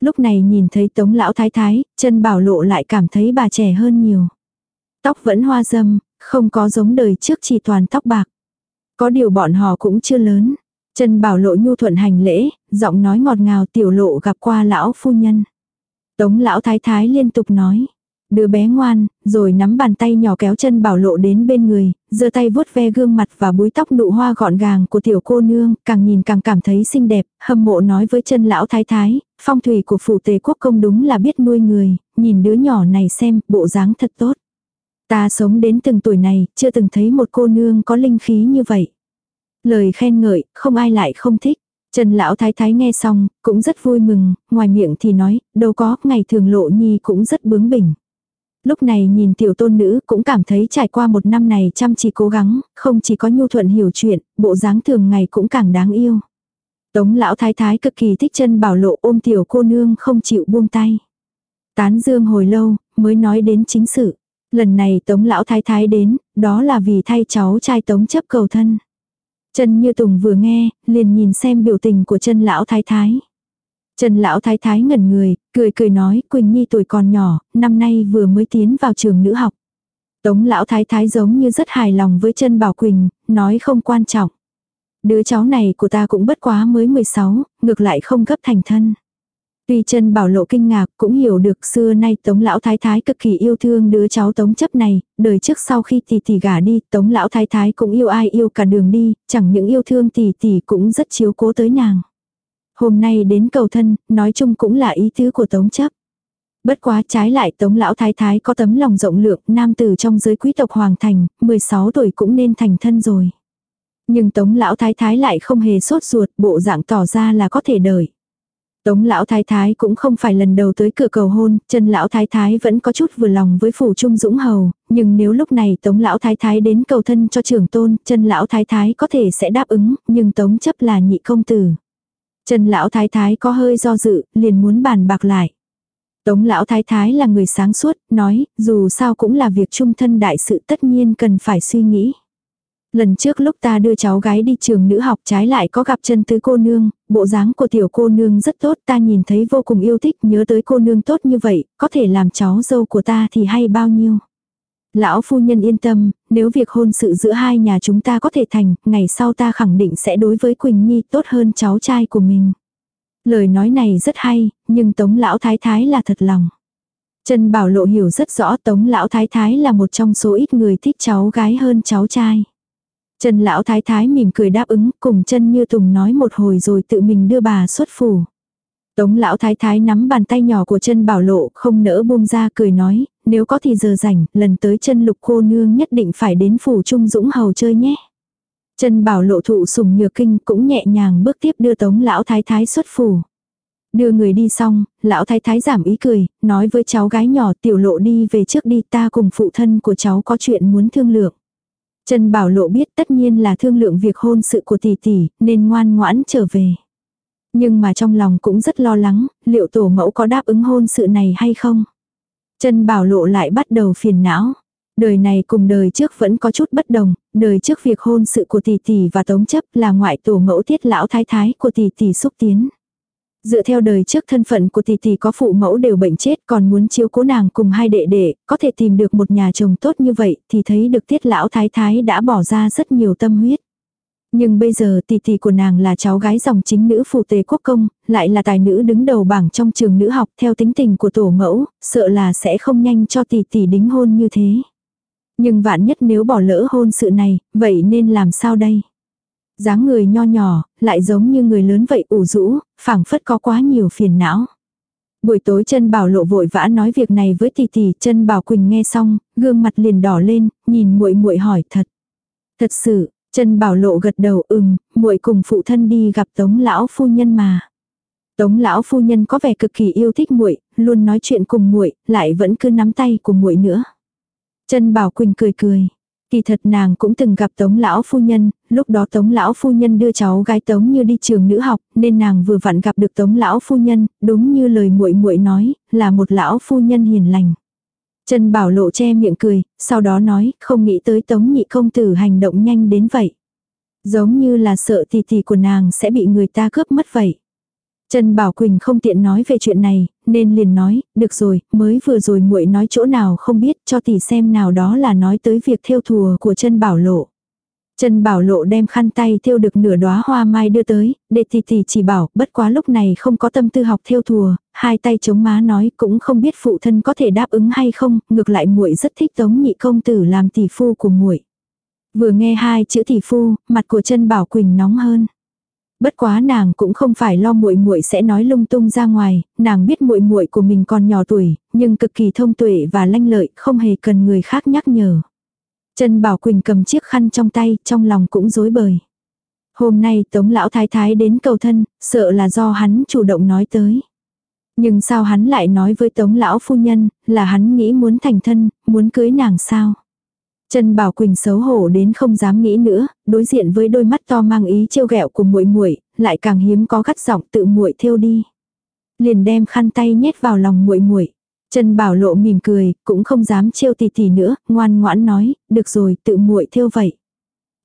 Lúc này nhìn thấy tống lão thái thái, chân bảo lộ lại cảm thấy bà trẻ hơn nhiều. Tóc vẫn hoa dâm, không có giống đời trước chỉ toàn tóc bạc. Có điều bọn họ cũng chưa lớn. chân Bảo Lộ nhu thuận hành lễ, giọng nói ngọt ngào tiểu lộ gặp qua lão phu nhân. Tống lão thái thái liên tục nói. Đứa bé ngoan, rồi nắm bàn tay nhỏ kéo chân bảo lộ đến bên người, giơ tay vuốt ve gương mặt và búi tóc nụ hoa gọn gàng của tiểu cô nương, càng nhìn càng cảm thấy xinh đẹp, hâm mộ nói với chân lão thái thái, phong thủy của phủ tề quốc công đúng là biết nuôi người, nhìn đứa nhỏ này xem, bộ dáng thật tốt. Ta sống đến từng tuổi này, chưa từng thấy một cô nương có linh khí như vậy. Lời khen ngợi, không ai lại không thích. Trần lão thái thái nghe xong, cũng rất vui mừng, ngoài miệng thì nói, đâu có, ngày thường lộ nhi cũng rất bướng bỉnh. Lúc này nhìn tiểu tôn nữ cũng cảm thấy trải qua một năm này chăm chỉ cố gắng, không chỉ có nhu thuận hiểu chuyện, bộ dáng thường ngày cũng càng đáng yêu. Tống lão thái thái cực kỳ thích chân bảo lộ ôm tiểu cô nương không chịu buông tay. Tán dương hồi lâu, mới nói đến chính sự. Lần này tống lão thái thái đến, đó là vì thay cháu trai tống chấp cầu thân. Trần Như Tùng vừa nghe, liền nhìn xem biểu tình của chân lão thái thái. Trần lão thái thái ngẩn người, cười cười nói, Quỳnh Nhi tuổi còn nhỏ, năm nay vừa mới tiến vào trường nữ học. Tống lão thái thái giống như rất hài lòng với chân Bảo Quỳnh, nói không quan trọng. Đứa cháu này của ta cũng bất quá mới 16, ngược lại không gấp thành thân. Tuy chân bảo lộ kinh ngạc cũng hiểu được xưa nay tống lão thái thái cực kỳ yêu thương đứa cháu tống chấp này, đời trước sau khi tỷ tỷ gả đi, tống lão thái thái cũng yêu ai yêu cả đường đi, chẳng những yêu thương tỷ tỷ cũng rất chiếu cố tới nàng. Hôm nay đến cầu thân, nói chung cũng là ý tứ của tống chấp. Bất quá trái lại tống lão thái thái có tấm lòng rộng lượng, nam tử trong giới quý tộc hoàng thành, 16 tuổi cũng nên thành thân rồi. Nhưng tống lão thái thái lại không hề sốt ruột, bộ dạng tỏ ra là có thể đợi. Tống lão thái thái cũng không phải lần đầu tới cửa cầu hôn, chân lão thái thái vẫn có chút vừa lòng với phủ trung dũng hầu, nhưng nếu lúc này tống lão thái thái đến cầu thân cho trưởng tôn, chân lão thái thái có thể sẽ đáp ứng, nhưng tống chấp là nhị công tử trần lão thái thái có hơi do dự, liền muốn bàn bạc lại. Tống lão thái thái là người sáng suốt, nói, dù sao cũng là việc trung thân đại sự tất nhiên cần phải suy nghĩ. Lần trước lúc ta đưa cháu gái đi trường nữ học trái lại có gặp chân tứ cô nương, bộ dáng của tiểu cô nương rất tốt ta nhìn thấy vô cùng yêu thích nhớ tới cô nương tốt như vậy, có thể làm cháu dâu của ta thì hay bao nhiêu. Lão phu nhân yên tâm, nếu việc hôn sự giữa hai nhà chúng ta có thể thành, ngày sau ta khẳng định sẽ đối với Quỳnh Nhi tốt hơn cháu trai của mình. Lời nói này rất hay, nhưng Tống Lão Thái Thái là thật lòng. Trần Bảo Lộ hiểu rất rõ Tống Lão Thái Thái là một trong số ít người thích cháu gái hơn cháu trai. Trần Lão Thái Thái mỉm cười đáp ứng cùng chân như Tùng nói một hồi rồi tự mình đưa bà xuất phủ. Tống lão thái thái nắm bàn tay nhỏ của chân bảo lộ, không nỡ buông ra cười nói, nếu có thì giờ rảnh, lần tới chân lục cô nương nhất định phải đến phủ trung dũng hầu chơi nhé. Chân bảo lộ thụ sùng nhược kinh cũng nhẹ nhàng bước tiếp đưa tống lão thái thái xuất phủ. Đưa người đi xong, lão thái thái giảm ý cười, nói với cháu gái nhỏ tiểu lộ đi về trước đi ta cùng phụ thân của cháu có chuyện muốn thương lượng. Trần Bảo Lộ biết tất nhiên là thương lượng việc hôn sự của tỷ tỷ, nên ngoan ngoãn trở về. Nhưng mà trong lòng cũng rất lo lắng, liệu tổ mẫu có đáp ứng hôn sự này hay không? Trần Bảo Lộ lại bắt đầu phiền não. Đời này cùng đời trước vẫn có chút bất đồng, đời trước việc hôn sự của tỷ tỷ và tống chấp là ngoại tổ mẫu tiết lão thái thái của tỷ tỷ xúc tiến. Dựa theo đời trước thân phận của tỷ tỷ có phụ mẫu đều bệnh chết còn muốn chiếu cố nàng cùng hai đệ đệ, có thể tìm được một nhà chồng tốt như vậy thì thấy được tiết lão thái thái đã bỏ ra rất nhiều tâm huyết. Nhưng bây giờ tỷ tỷ của nàng là cháu gái dòng chính nữ phù tề quốc công, lại là tài nữ đứng đầu bảng trong trường nữ học theo tính tình của tổ mẫu, sợ là sẽ không nhanh cho tỷ tỷ đính hôn như thế. Nhưng vạn nhất nếu bỏ lỡ hôn sự này, vậy nên làm sao đây? dáng người nho nhỏ, lại giống như người lớn vậy ủ rũ, phảng phất có quá nhiều phiền não. Buổi tối chân bảo lộ vội vã nói việc này với tỷ tỷ, chân bảo Quỳnh nghe xong, gương mặt liền đỏ lên, nhìn muội muội hỏi thật. Thật sự, Trần bảo lộ gật đầu ừm, muội cùng phụ thân đi gặp tống lão phu nhân mà. Tống lão phu nhân có vẻ cực kỳ yêu thích muội, luôn nói chuyện cùng muội, lại vẫn cứ nắm tay của muội nữa. Trần Bảo Quỳnh cười cười, Kỳ thật nàng cũng từng gặp Tống lão phu nhân, lúc đó Tống lão phu nhân đưa cháu gái Tống như đi trường nữ học, nên nàng vừa vặn gặp được Tống lão phu nhân, đúng như lời muội muội nói, là một lão phu nhân hiền lành. Trần Bảo Lộ che miệng cười, sau đó nói, không nghĩ tới Tống nhị công tử hành động nhanh đến vậy. Giống như là sợ tỷ tỷ của nàng sẽ bị người ta cướp mất vậy. Trần Bảo Quỳnh không tiện nói về chuyện này, nên liền nói, được rồi, mới vừa rồi muội nói chỗ nào không biết, cho tỷ xem nào đó là nói tới việc theo thùa của Trần Bảo Lộ. Trần Bảo Lộ đem khăn tay thêu được nửa đóa hoa mai đưa tới, để tỷ tỷ chỉ bảo, bất quá lúc này không có tâm tư học thêu thùa, hai tay chống má nói cũng không biết phụ thân có thể đáp ứng hay không, ngược lại muội rất thích Tống Nhị công tử làm tỷ phu của muội. Vừa nghe hai chữ tỷ phu, mặt của Trần Bảo Quỳnh nóng hơn. Bất quá nàng cũng không phải lo muội muội sẽ nói lung tung ra ngoài, nàng biết muội muội của mình còn nhỏ tuổi, nhưng cực kỳ thông tuệ và lanh lợi, không hề cần người khác nhắc nhở. Trần Bảo Quỳnh cầm chiếc khăn trong tay, trong lòng cũng rối bời. Hôm nay Tống lão thái thái đến cầu thân, sợ là do hắn chủ động nói tới. Nhưng sao hắn lại nói với Tống lão phu nhân, là hắn nghĩ muốn thành thân, muốn cưới nàng sao? Trần Bảo Quỳnh xấu hổ đến không dám nghĩ nữa, đối diện với đôi mắt to mang ý trêu ghẹo của muội muội, lại càng hiếm có gắt giọng tự muội thêu đi. Liền đem khăn tay nhét vào lòng muội muội. Trần Bảo Lộ mỉm cười, cũng không dám trêu tì tì nữa, ngoan ngoãn nói, được rồi, tự muội theo vậy.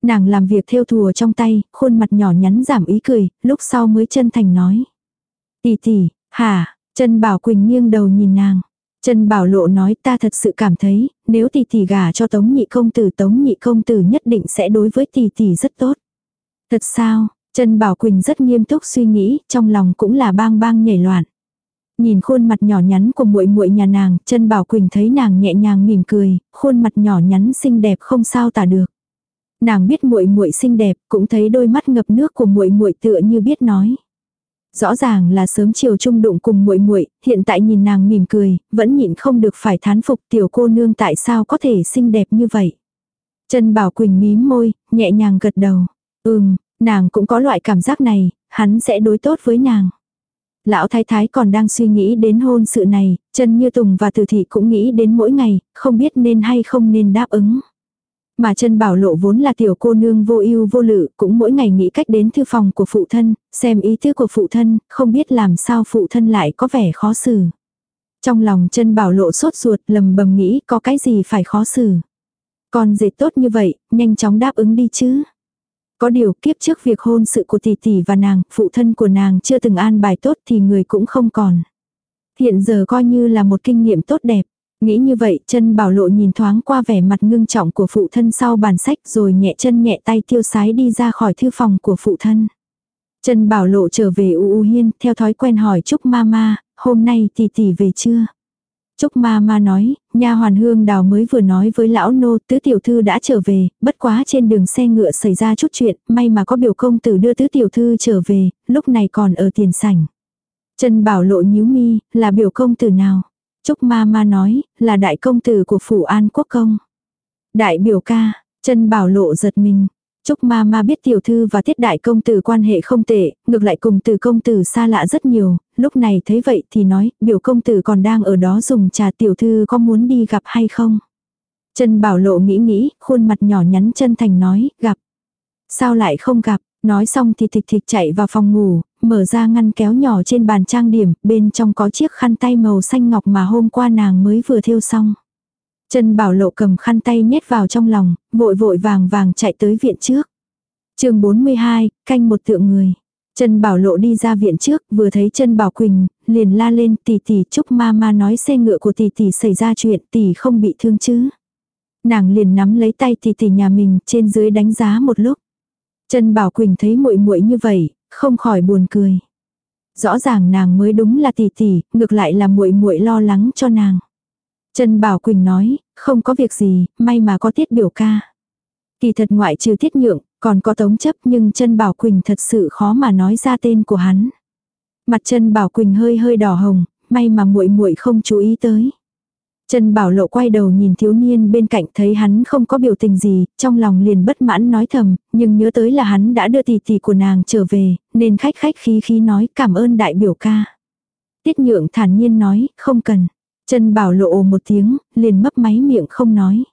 Nàng làm việc theo thùa trong tay, khuôn mặt nhỏ nhắn giảm ý cười, lúc sau mới chân thành nói. Tì tì, hả, Trần Bảo Quỳnh nghiêng đầu nhìn nàng. Trần Bảo Lộ nói ta thật sự cảm thấy, nếu tỷ tỷ gả cho Tống Nhị Công Tử Tống Nhị Công Tử nhất định sẽ đối với tỷ tỷ rất tốt. Thật sao, Trần Bảo Quỳnh rất nghiêm túc suy nghĩ, trong lòng cũng là bang bang nhảy loạn. Nhìn khuôn mặt nhỏ nhắn của muội muội nhà nàng, chân Bảo Quỳnh thấy nàng nhẹ nhàng mỉm cười, khuôn mặt nhỏ nhắn xinh đẹp không sao tả được. Nàng biết muội muội xinh đẹp, cũng thấy đôi mắt ngập nước của muội muội tựa như biết nói. Rõ ràng là sớm chiều chung đụng cùng muội muội, hiện tại nhìn nàng mỉm cười, vẫn nhịn không được phải thán phục tiểu cô nương tại sao có thể xinh đẹp như vậy. Trần Bảo Quỳnh mím môi, nhẹ nhàng gật đầu. Ừm, nàng cũng có loại cảm giác này, hắn sẽ đối tốt với nàng. Lão thái thái còn đang suy nghĩ đến hôn sự này, Trần Như Tùng và Từ Thị cũng nghĩ đến mỗi ngày, không biết nên hay không nên đáp ứng. Mà chân bảo lộ vốn là tiểu cô nương vô ưu vô lự, cũng mỗi ngày nghĩ cách đến thư phòng của phụ thân, xem ý tứ của phụ thân, không biết làm sao phụ thân lại có vẻ khó xử. Trong lòng chân bảo lộ sốt ruột lầm bầm nghĩ có cái gì phải khó xử. Còn dệt tốt như vậy, nhanh chóng đáp ứng đi chứ. Có điều kiếp trước việc hôn sự của tỷ tỷ và nàng, phụ thân của nàng chưa từng an bài tốt thì người cũng không còn. Hiện giờ coi như là một kinh nghiệm tốt đẹp. Nghĩ như vậy, chân bảo lộ nhìn thoáng qua vẻ mặt ngưng trọng của phụ thân sau bàn sách rồi nhẹ chân nhẹ tay tiêu sái đi ra khỏi thư phòng của phụ thân. Chân bảo lộ trở về u u hiên, theo thói quen hỏi chúc Mama, hôm nay tỷ tỷ về chưa? Trúc ma ma nói, nha hoàn hương đào mới vừa nói với lão nô tứ tiểu thư đã trở về, bất quá trên đường xe ngựa xảy ra chút chuyện, may mà có biểu công tử đưa tứ tiểu thư trở về, lúc này còn ở tiền sảnh. Trần bảo lộ nhíu mi, là biểu công tử nào? Trúc ma ma nói, là đại công tử của phủ an quốc công. Đại biểu ca, Trần bảo lộ giật mình, Trúc ma ma biết tiểu thư và tiết đại công tử quan hệ không tệ, ngược lại cùng từ công tử xa lạ rất nhiều, lúc này thấy vậy thì nói, biểu công tử còn đang ở đó dùng trà tiểu thư có muốn đi gặp hay không? Trần Bảo Lộ nghĩ nghĩ, khuôn mặt nhỏ nhắn chân thành nói, gặp. Sao lại không gặp? Nói xong thì thịch thịch chạy vào phòng ngủ, mở ra ngăn kéo nhỏ trên bàn trang điểm, bên trong có chiếc khăn tay màu xanh ngọc mà hôm qua nàng mới vừa thêu xong. Trần Bảo Lộ cầm khăn tay nhét vào trong lòng, vội vội vàng vàng chạy tới viện trước. chương 42, canh một tượng người. Trần Bảo Lộ đi ra viện trước, vừa thấy Trần Bảo Quỳnh, liền la lên tỷ tỷ chúc ma ma nói xe ngựa của tỷ tỷ xảy ra chuyện tỷ không bị thương chứ. Nàng liền nắm lấy tay tỷ tỷ nhà mình trên dưới đánh giá một lúc. Trần Bảo Quỳnh thấy muội muội như vậy, không khỏi buồn cười. Rõ ràng nàng mới đúng là tỷ tỷ, ngược lại là muội muội lo lắng cho nàng. Trần Bảo Quỳnh nói, không có việc gì, may mà có tiết biểu ca. Kỳ thật ngoại trừ tiết nhượng, còn có tống chấp nhưng chân Bảo Quỳnh thật sự khó mà nói ra tên của hắn. Mặt chân Bảo Quỳnh hơi hơi đỏ hồng, may mà muội muội không chú ý tới. Trần Bảo Lộ quay đầu nhìn thiếu niên bên cạnh thấy hắn không có biểu tình gì, trong lòng liền bất mãn nói thầm, nhưng nhớ tới là hắn đã đưa tỷ tỷ của nàng trở về, nên khách khách khí khí nói cảm ơn đại biểu ca. Tiết nhượng thản nhiên nói, không cần. Trần Bảo Lộ một tiếng, liền mấp máy miệng không nói.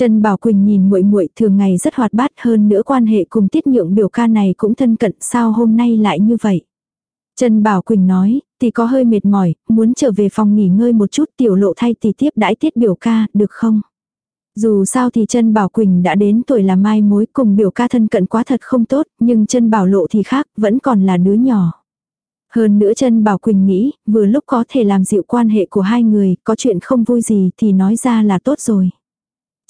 Trần Bảo Quỳnh nhìn muội muội thường ngày rất hoạt bát hơn nữa quan hệ cùng tiết nhượng biểu ca này cũng thân cận sao hôm nay lại như vậy. Trần Bảo Quỳnh nói, thì có hơi mệt mỏi, muốn trở về phòng nghỉ ngơi một chút tiểu lộ thay tỷ tiếp đãi tiết biểu ca, được không? Dù sao thì Trần Bảo Quỳnh đã đến tuổi là mai mối cùng biểu ca thân cận quá thật không tốt, nhưng Trần Bảo Lộ thì khác, vẫn còn là đứa nhỏ. Hơn nữa Trân Bảo Quỳnh nghĩ, vừa lúc có thể làm dịu quan hệ của hai người, có chuyện không vui gì thì nói ra là tốt rồi.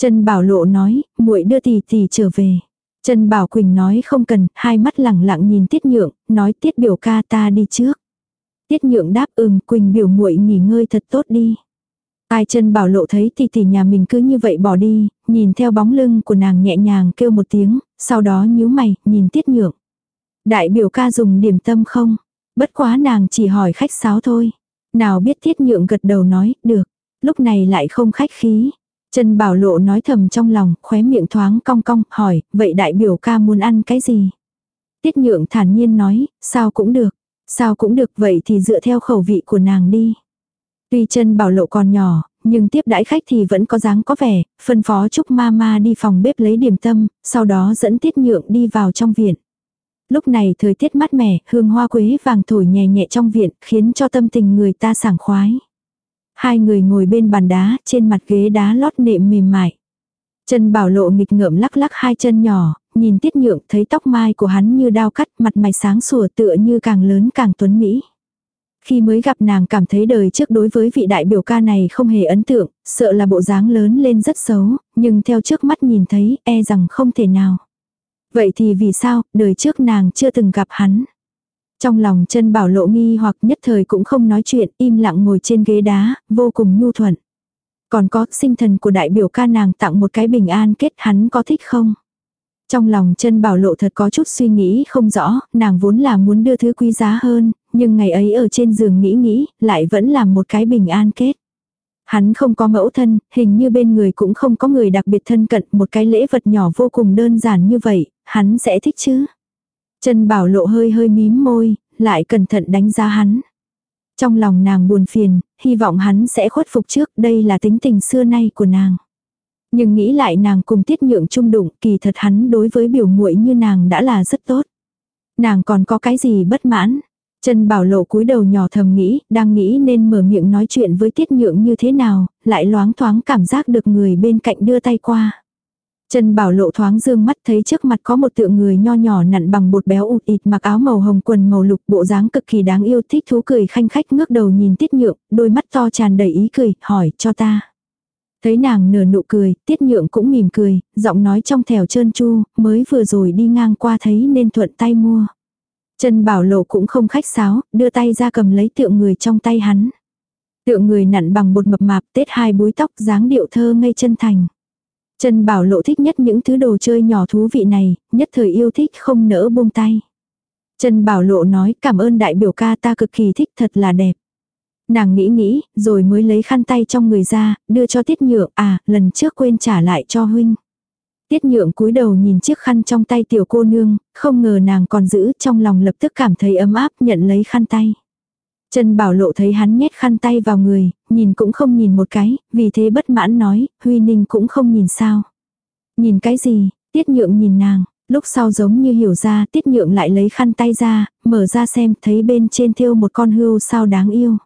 Trần Bảo Lộ nói, muội đưa tỷ tỷ trở về. Trần Bảo Quỳnh nói không cần, hai mắt lẳng lặng nhìn Tiết Nhượng, nói Tiết biểu ca ta đi trước. Tiết Nhượng đáp ừm, Quỳnh biểu muội nghỉ ngơi thật tốt đi. Ai Trần Bảo Lộ thấy tỷ tỷ nhà mình cứ như vậy bỏ đi, nhìn theo bóng lưng của nàng nhẹ nhàng kêu một tiếng, sau đó nhíu mày, nhìn Tiết Nhượng. Đại biểu ca dùng điểm tâm không? Bất quá nàng chỉ hỏi khách sáo thôi. Nào biết Tiết nhượng gật đầu nói, được. Lúc này lại không khách khí. Trần Bảo Lộ nói thầm trong lòng, khóe miệng thoáng cong cong, hỏi, vậy đại biểu ca muốn ăn cái gì? Tiết nhượng thản nhiên nói, sao cũng được. Sao cũng được vậy thì dựa theo khẩu vị của nàng đi. Tuy Trần bảo lộ còn nhỏ, nhưng tiếp đãi khách thì vẫn có dáng có vẻ, phân phó chúc ma ma đi phòng bếp lấy điểm tâm, sau đó dẫn tiết nhượng đi vào trong viện. Lúc này thời tiết mát mẻ, hương hoa quế vàng thổi nhẹ nhẹ trong viện, khiến cho tâm tình người ta sảng khoái. Hai người ngồi bên bàn đá, trên mặt ghế đá lót nệm mềm mại. Chân bảo lộ nghịch ngợm lắc lắc hai chân nhỏ, nhìn tiết nhượng thấy tóc mai của hắn như đao cắt mặt mày sáng sủa tựa như càng lớn càng tuấn mỹ. Khi mới gặp nàng cảm thấy đời trước đối với vị đại biểu ca này không hề ấn tượng, sợ là bộ dáng lớn lên rất xấu, nhưng theo trước mắt nhìn thấy e rằng không thể nào. Vậy thì vì sao, đời trước nàng chưa từng gặp hắn. Trong lòng chân bảo lộ nghi hoặc nhất thời cũng không nói chuyện, im lặng ngồi trên ghế đá, vô cùng nhu thuận. Còn có sinh thần của đại biểu ca nàng tặng một cái bình an kết hắn có thích không? Trong lòng chân bảo lộ thật có chút suy nghĩ không rõ, nàng vốn là muốn đưa thứ quý giá hơn, nhưng ngày ấy ở trên giường nghĩ nghĩ, lại vẫn làm một cái bình an kết. Hắn không có mẫu thân, hình như bên người cũng không có người đặc biệt thân cận, một cái lễ vật nhỏ vô cùng đơn giản như vậy, hắn sẽ thích chứ. Trần Bảo Lộ hơi hơi mím môi, lại cẩn thận đánh giá hắn. Trong lòng nàng buồn phiền, hy vọng hắn sẽ khuất phục trước, đây là tính tình xưa nay của nàng. Nhưng nghĩ lại nàng cùng tiết nhượng chung đụng, kỳ thật hắn đối với biểu muội như nàng đã là rất tốt. Nàng còn có cái gì bất mãn, Trần Bảo Lộ cúi đầu nhỏ thầm nghĩ, đang nghĩ nên mở miệng nói chuyện với Tiết Nhượng như thế nào, lại loáng thoáng cảm giác được người bên cạnh đưa tay qua. Trần Bảo Lộ thoáng dương mắt thấy trước mặt có một tượng người nho nhỏ nặn bằng bột béo ụt ịt mặc áo màu hồng quần màu lục bộ dáng cực kỳ đáng yêu thích thú cười khanh khách ngước đầu nhìn Tiết Nhượng, đôi mắt to tràn đầy ý cười, hỏi cho ta. Thấy nàng nở nụ cười, Tiết Nhượng cũng mỉm cười, giọng nói trong thèo trơn chu, mới vừa rồi đi ngang qua thấy nên thuận tay mua. Trần Bảo Lộ cũng không khách sáo, đưa tay ra cầm lấy tượng người trong tay hắn. Tượng người nặn bằng bột mập mạp, tết hai búi tóc dáng điệu thơ ngây chân thành. Trần Bảo Lộ thích nhất những thứ đồ chơi nhỏ thú vị này, nhất thời yêu thích không nỡ buông tay. Trần Bảo Lộ nói cảm ơn đại biểu ca ta cực kỳ thích thật là đẹp. Nàng nghĩ nghĩ, rồi mới lấy khăn tay trong người ra, đưa cho Tiết Nhượng, à, lần trước quên trả lại cho huynh. Tiết Nhượng cúi đầu nhìn chiếc khăn trong tay tiểu cô nương, không ngờ nàng còn giữ trong lòng lập tức cảm thấy ấm áp nhận lấy khăn tay. Trần Bảo Lộ thấy hắn nhét khăn tay vào người, nhìn cũng không nhìn một cái, vì thế bất mãn nói, Huy Ninh cũng không nhìn sao. Nhìn cái gì, Tiết Nhượng nhìn nàng, lúc sau giống như hiểu ra, Tiết Nhượng lại lấy khăn tay ra, mở ra xem, thấy bên trên thêu một con hươu sao đáng yêu.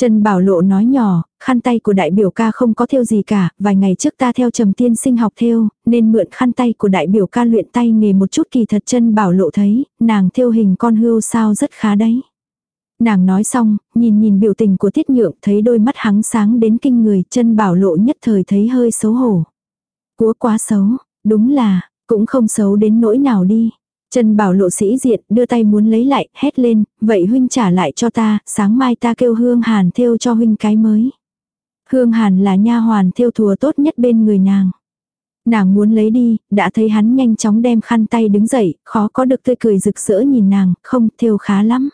Trần Bảo Lộ nói nhỏ, khăn tay của đại biểu ca không có thêu gì cả, vài ngày trước ta theo trầm tiên sinh học thêu, nên mượn khăn tay của đại biểu ca luyện tay nghề một chút kỳ thật Trần Bảo Lộ thấy, nàng thêu hình con hươu sao rất khá đấy. Nàng nói xong, nhìn nhìn biểu tình của tiết nhượng thấy đôi mắt hắng sáng đến kinh người, chân bảo lộ nhất thời thấy hơi xấu hổ. Cúa quá xấu, đúng là, cũng không xấu đến nỗi nào đi. Chân bảo lộ sĩ diện, đưa tay muốn lấy lại, hét lên, vậy huynh trả lại cho ta, sáng mai ta kêu hương hàn thêu cho huynh cái mới. Hương hàn là nha hoàn thêu thùa tốt nhất bên người nàng. Nàng muốn lấy đi, đã thấy hắn nhanh chóng đem khăn tay đứng dậy, khó có được tươi cười rực rỡ nhìn nàng, không, thêu khá lắm.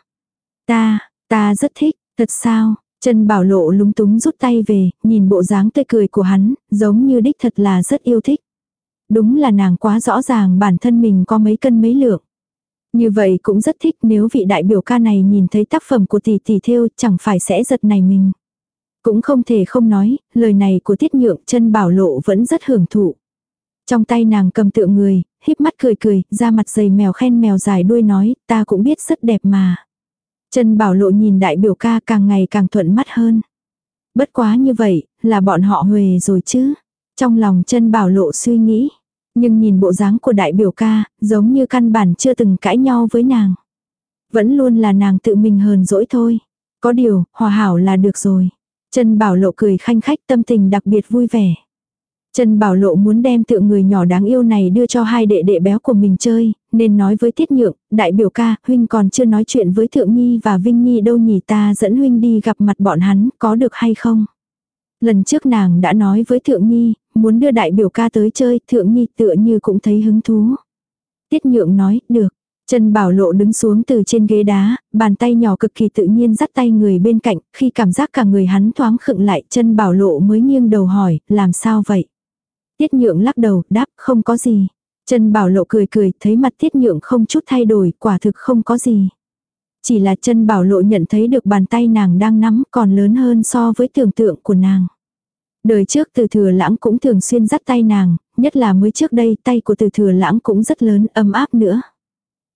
Ta, ta rất thích, thật sao? Trần Bảo Lộ lúng túng rút tay về, nhìn bộ dáng tươi cười của hắn, giống như đích thật là rất yêu thích. Đúng là nàng quá rõ ràng bản thân mình có mấy cân mấy lượng. Như vậy cũng rất thích nếu vị đại biểu ca này nhìn thấy tác phẩm của tỷ tỷ theo chẳng phải sẽ giật này mình. Cũng không thể không nói, lời này của tiết nhượng chân bảo lộ vẫn rất hưởng thụ. Trong tay nàng cầm tượng người, híp mắt cười cười, ra mặt dày mèo khen mèo dài đuôi nói, ta cũng biết rất đẹp mà. Trần Bảo Lộ nhìn đại biểu ca càng ngày càng thuận mắt hơn. Bất quá như vậy, là bọn họ huề rồi chứ. Trong lòng Trần Bảo Lộ suy nghĩ. Nhưng nhìn bộ dáng của đại biểu ca, giống như căn bản chưa từng cãi nhau với nàng. Vẫn luôn là nàng tự mình hờn dỗi thôi. Có điều, hòa hảo là được rồi. Trần Bảo Lộ cười khanh khách tâm tình đặc biệt vui vẻ. Trần Bảo Lộ muốn đem tượng người nhỏ đáng yêu này đưa cho hai đệ đệ béo của mình chơi, nên nói với Tiết Nhượng, đại biểu ca, huynh còn chưa nói chuyện với Thượng Nhi và Vinh Nhi đâu nhỉ ta dẫn huynh đi gặp mặt bọn hắn, có được hay không? Lần trước nàng đã nói với Thượng Nhi, muốn đưa đại biểu ca tới chơi, Thượng Nhi tựa như cũng thấy hứng thú. Tiết Nhượng nói, được. Trần Bảo Lộ đứng xuống từ trên ghế đá, bàn tay nhỏ cực kỳ tự nhiên dắt tay người bên cạnh, khi cảm giác cả người hắn thoáng khựng lại, Trần Bảo Lộ mới nghiêng đầu hỏi, làm sao vậy? Tiết nhượng lắc đầu, đáp, không có gì. Trần Bảo Lộ cười cười, thấy mặt Tiết nhượng không chút thay đổi, quả thực không có gì. Chỉ là Trần Bảo Lộ nhận thấy được bàn tay nàng đang nắm còn lớn hơn so với tưởng tượng của nàng. Đời trước từ thừa lãng cũng thường xuyên dắt tay nàng, nhất là mới trước đây tay của từ thừa lãng cũng rất lớn, ấm áp nữa.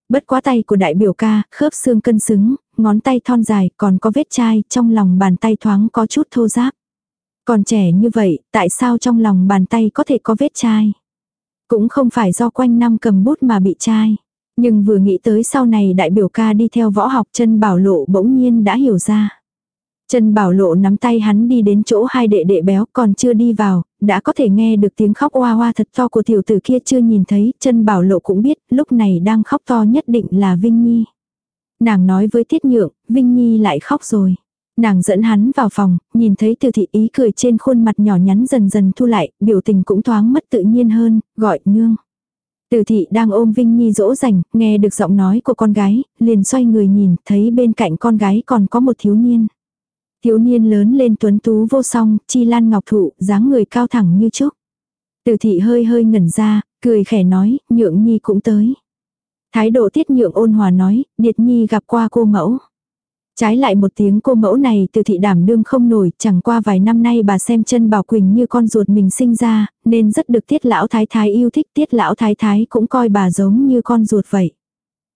Bất quá tay của đại biểu ca, khớp xương cân xứng, ngón tay thon dài, còn có vết chai, trong lòng bàn tay thoáng có chút thô giáp. Còn trẻ như vậy, tại sao trong lòng bàn tay có thể có vết chai? Cũng không phải do quanh năm cầm bút mà bị chai. Nhưng vừa nghĩ tới sau này đại biểu ca đi theo võ học chân bảo lộ bỗng nhiên đã hiểu ra. chân Bảo Lộ nắm tay hắn đi đến chỗ hai đệ đệ béo còn chưa đi vào, đã có thể nghe được tiếng khóc oa oa thật to của tiểu tử kia chưa nhìn thấy, chân Bảo Lộ cũng biết lúc này đang khóc to nhất định là Vinh Nhi. Nàng nói với Tiết Nhượng, Vinh Nhi lại khóc rồi. Nàng dẫn hắn vào phòng, nhìn thấy từ thị ý cười trên khuôn mặt nhỏ nhắn dần dần thu lại, biểu tình cũng thoáng mất tự nhiên hơn, gọi nương. Từ thị đang ôm Vinh Nhi dỗ dành, nghe được giọng nói của con gái, liền xoay người nhìn, thấy bên cạnh con gái còn có một thiếu niên. Thiếu niên lớn lên tuấn tú vô song, chi lan ngọc thụ, dáng người cao thẳng như trúc. Từ thị hơi hơi ngẩn ra, cười khẽ nói, nhượng nhi cũng tới. Thái độ tiết nhượng ôn hòa nói, điệt nhi gặp qua cô mẫu. Trái lại một tiếng cô mẫu này từ thị đảm đương không nổi, chẳng qua vài năm nay bà xem chân Bảo Quỳnh như con ruột mình sinh ra, nên rất được tiết lão thái thái yêu thích, tiết lão thái thái cũng coi bà giống như con ruột vậy.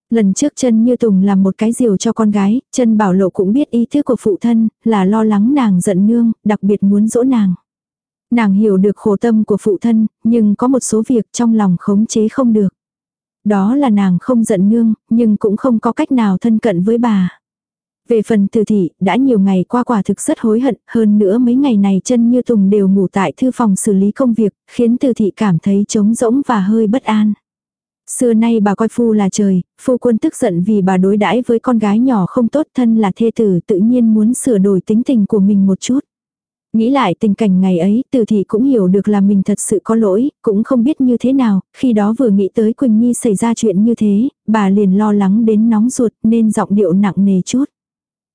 Lần trước chân như Tùng làm một cái diều cho con gái, chân bảo lộ cũng biết ý thức của phụ thân, là lo lắng nàng giận nương, đặc biệt muốn dỗ nàng. Nàng hiểu được khổ tâm của phụ thân, nhưng có một số việc trong lòng khống chế không được. Đó là nàng không giận nương, nhưng cũng không có cách nào thân cận với bà. Về phần từ thị, đã nhiều ngày qua quả thực rất hối hận, hơn nữa mấy ngày này chân như tùng đều ngủ tại thư phòng xử lý công việc, khiến từ thị cảm thấy trống rỗng và hơi bất an. Xưa nay bà coi phu là trời, phu quân tức giận vì bà đối đãi với con gái nhỏ không tốt thân là thê tử tự nhiên muốn sửa đổi tính tình của mình một chút. Nghĩ lại tình cảnh ngày ấy, từ thị cũng hiểu được là mình thật sự có lỗi, cũng không biết như thế nào, khi đó vừa nghĩ tới Quỳnh Nhi xảy ra chuyện như thế, bà liền lo lắng đến nóng ruột nên giọng điệu nặng nề chút.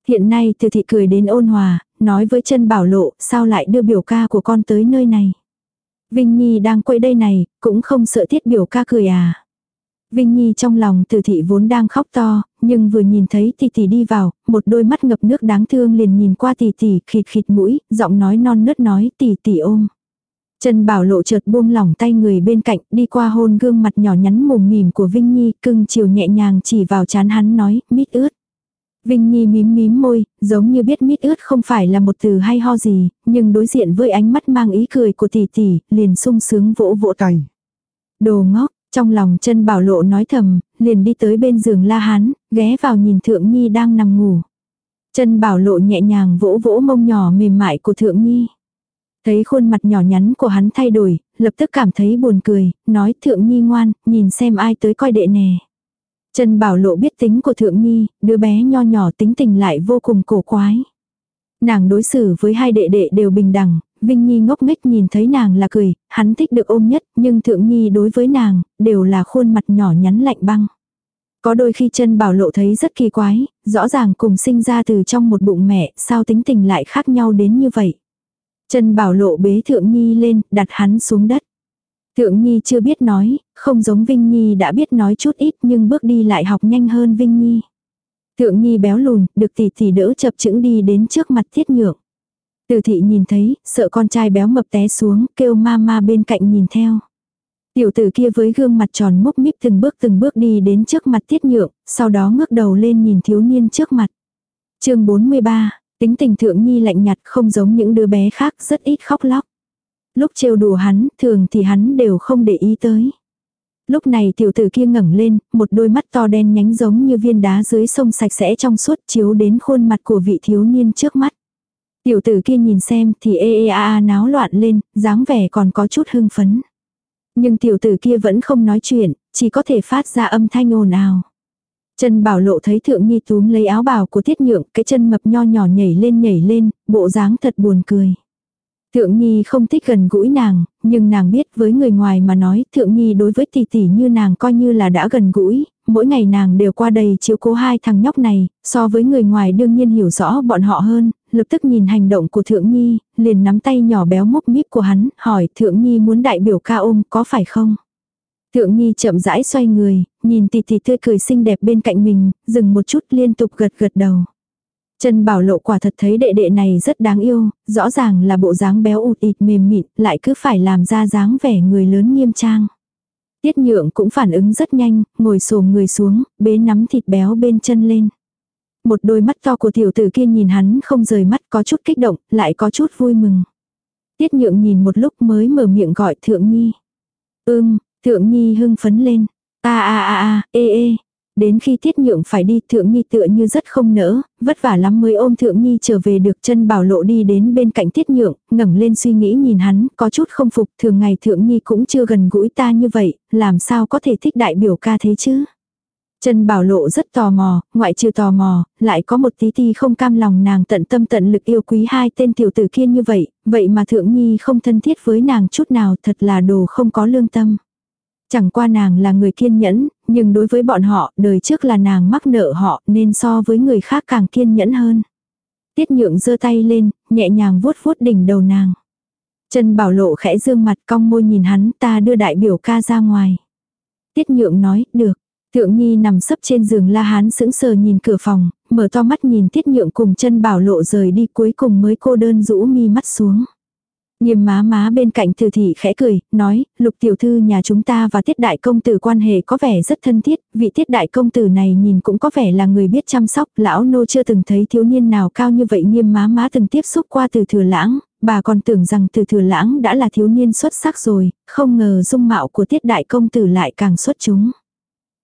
Hiện nay từ thị cười đến ôn hòa, nói với chân bảo lộ, sao lại đưa biểu ca của con tới nơi này. Vinh Nhi đang quay đây này, cũng không sợ thiết biểu ca cười à. Vinh Nhi trong lòng từ thị vốn đang khóc to, nhưng vừa nhìn thấy tỷ tỷ đi vào, một đôi mắt ngập nước đáng thương liền nhìn qua tỷ tỷ khịt khịt mũi, giọng nói non nớt nói tỷ tỷ ôm. Trần Bảo Lộ chợt buông lỏng tay người bên cạnh, đi qua hôn gương mặt nhỏ nhắn mồm mỉm của Vinh Nhi, cưng chiều nhẹ nhàng chỉ vào chán hắn nói, mít ướt. Vinh Nhi mím mím môi, giống như biết mít ướt không phải là một từ hay ho gì, nhưng đối diện với ánh mắt mang ý cười của tỷ tỷ, liền sung sướng vỗ vỗ tay. Đồ ngốc, trong lòng chân bảo lộ nói thầm, liền đi tới bên giường la hán, ghé vào nhìn thượng nhi đang nằm ngủ. Chân bảo lộ nhẹ nhàng vỗ vỗ mông nhỏ mềm mại của thượng nhi. Thấy khuôn mặt nhỏ nhắn của hắn thay đổi, lập tức cảm thấy buồn cười, nói thượng nhi ngoan, nhìn xem ai tới coi đệ nè. Trần bảo lộ biết tính của thượng nhi, đứa bé nho nhỏ tính tình lại vô cùng cổ quái. Nàng đối xử với hai đệ đệ đều bình đẳng, Vinh Nhi ngốc nghếch nhìn thấy nàng là cười, hắn thích được ôm nhất, nhưng Thượng Nhi đối với nàng, đều là khuôn mặt nhỏ nhắn lạnh băng. Có đôi khi chân bảo lộ thấy rất kỳ quái, rõ ràng cùng sinh ra từ trong một bụng mẹ, sao tính tình lại khác nhau đến như vậy. Chân bảo lộ bế Thượng Nhi lên, đặt hắn xuống đất. Thượng Nhi chưa biết nói, không giống Vinh Nhi đã biết nói chút ít nhưng bước đi lại học nhanh hơn Vinh Nhi. Thượng Nhi béo lùn, được tỷ tỷ đỡ chập chững đi đến trước mặt thiết nhượng. Từ thị nhìn thấy, sợ con trai béo mập té xuống, kêu ma ma bên cạnh nhìn theo. Tiểu tử kia với gương mặt tròn mốc míp từng bước từng bước đi đến trước mặt tiết nhượng, sau đó ngước đầu lên nhìn thiếu niên trước mặt. chương 43, tính tình thượng nhi lạnh nhạt không giống những đứa bé khác rất ít khóc lóc. Lúc trêu đùa hắn, thường thì hắn đều không để ý tới. Lúc này tiểu tử kia ngẩng lên, một đôi mắt to đen nhánh giống như viên đá dưới sông sạch sẽ trong suốt chiếu đến khuôn mặt của vị thiếu niên trước mắt. Tiểu tử kia nhìn xem thì ê ê a a náo loạn lên, dáng vẻ còn có chút hưng phấn. Nhưng tiểu tử kia vẫn không nói chuyện, chỉ có thể phát ra âm thanh ồn ào. Trần Bảo Lộ thấy Thượng Nhi túm lấy áo bào của Tiết Nhượng, cái chân mập nho nhỏ nhảy lên nhảy lên, bộ dáng thật buồn cười. Thượng Nhi không thích gần gũi nàng, nhưng nàng biết với người ngoài mà nói Thượng Nhi đối với tỷ tỷ như nàng coi như là đã gần gũi, mỗi ngày nàng đều qua đây chiếu cố hai thằng nhóc này, so với người ngoài đương nhiên hiểu rõ bọn họ hơn, lập tức nhìn hành động của Thượng Nhi, liền nắm tay nhỏ béo mốc míp của hắn, hỏi Thượng Nhi muốn đại biểu ca ôm có phải không? Thượng Nhi chậm rãi xoay người, nhìn tỷ tỷ tươi cười xinh đẹp bên cạnh mình, dừng một chút liên tục gật gật đầu. Trần Bảo Lộ quả thật thấy đệ đệ này rất đáng yêu, rõ ràng là bộ dáng béo ụt ịt mềm mịn, lại cứ phải làm ra dáng vẻ người lớn nghiêm trang. Tiết nhượng cũng phản ứng rất nhanh, ngồi xổm người xuống, bế nắm thịt béo bên chân lên. Một đôi mắt to của tiểu tử kia nhìn hắn không rời mắt có chút kích động, lại có chút vui mừng. Tiết nhượng nhìn một lúc mới mở miệng gọi thượng nhi. Ưm, thượng nhi hưng phấn lên. a a a a, ê ê, Đến khi tiết nhượng phải đi thượng nhi tựa như rất không nỡ, vất vả lắm mới ôm thượng nhi trở về được chân bảo lộ đi đến bên cạnh tiết nhượng, ngẩng lên suy nghĩ nhìn hắn, có chút không phục, thường ngày thượng nhi cũng chưa gần gũi ta như vậy, làm sao có thể thích đại biểu ca thế chứ. Chân bảo lộ rất tò mò, ngoại trừ tò mò, lại có một tí ti không cam lòng nàng tận tâm tận lực yêu quý hai tên tiểu tử kia như vậy, vậy mà thượng nhi không thân thiết với nàng chút nào thật là đồ không có lương tâm. Chẳng qua nàng là người kiên nhẫn, nhưng đối với bọn họ, đời trước là nàng mắc nợ họ nên so với người khác càng kiên nhẫn hơn. Tiết nhượng giơ tay lên, nhẹ nhàng vuốt vuốt đỉnh đầu nàng. Trần Bảo Lộ khẽ dương mặt cong môi nhìn hắn ta đưa đại biểu ca ra ngoài. Tiết nhượng nói, được. Thượng Nhi nằm sấp trên giường la hán sững sờ nhìn cửa phòng, mở to mắt nhìn Tiết nhượng cùng chân Bảo Lộ rời đi cuối cùng mới cô đơn rũ mi mắt xuống. Nghiêm má má bên cạnh thư thị khẽ cười, nói, lục tiểu thư nhà chúng ta và tiết đại công tử quan hệ có vẻ rất thân thiết, vị tiết đại công tử này nhìn cũng có vẻ là người biết chăm sóc, lão nô chưa từng thấy thiếu niên nào cao như vậy nghiêm má má từng tiếp xúc qua từ thừa lãng, bà còn tưởng rằng từ thừa lãng đã là thiếu niên xuất sắc rồi, không ngờ dung mạo của tiết đại công tử lại càng xuất chúng.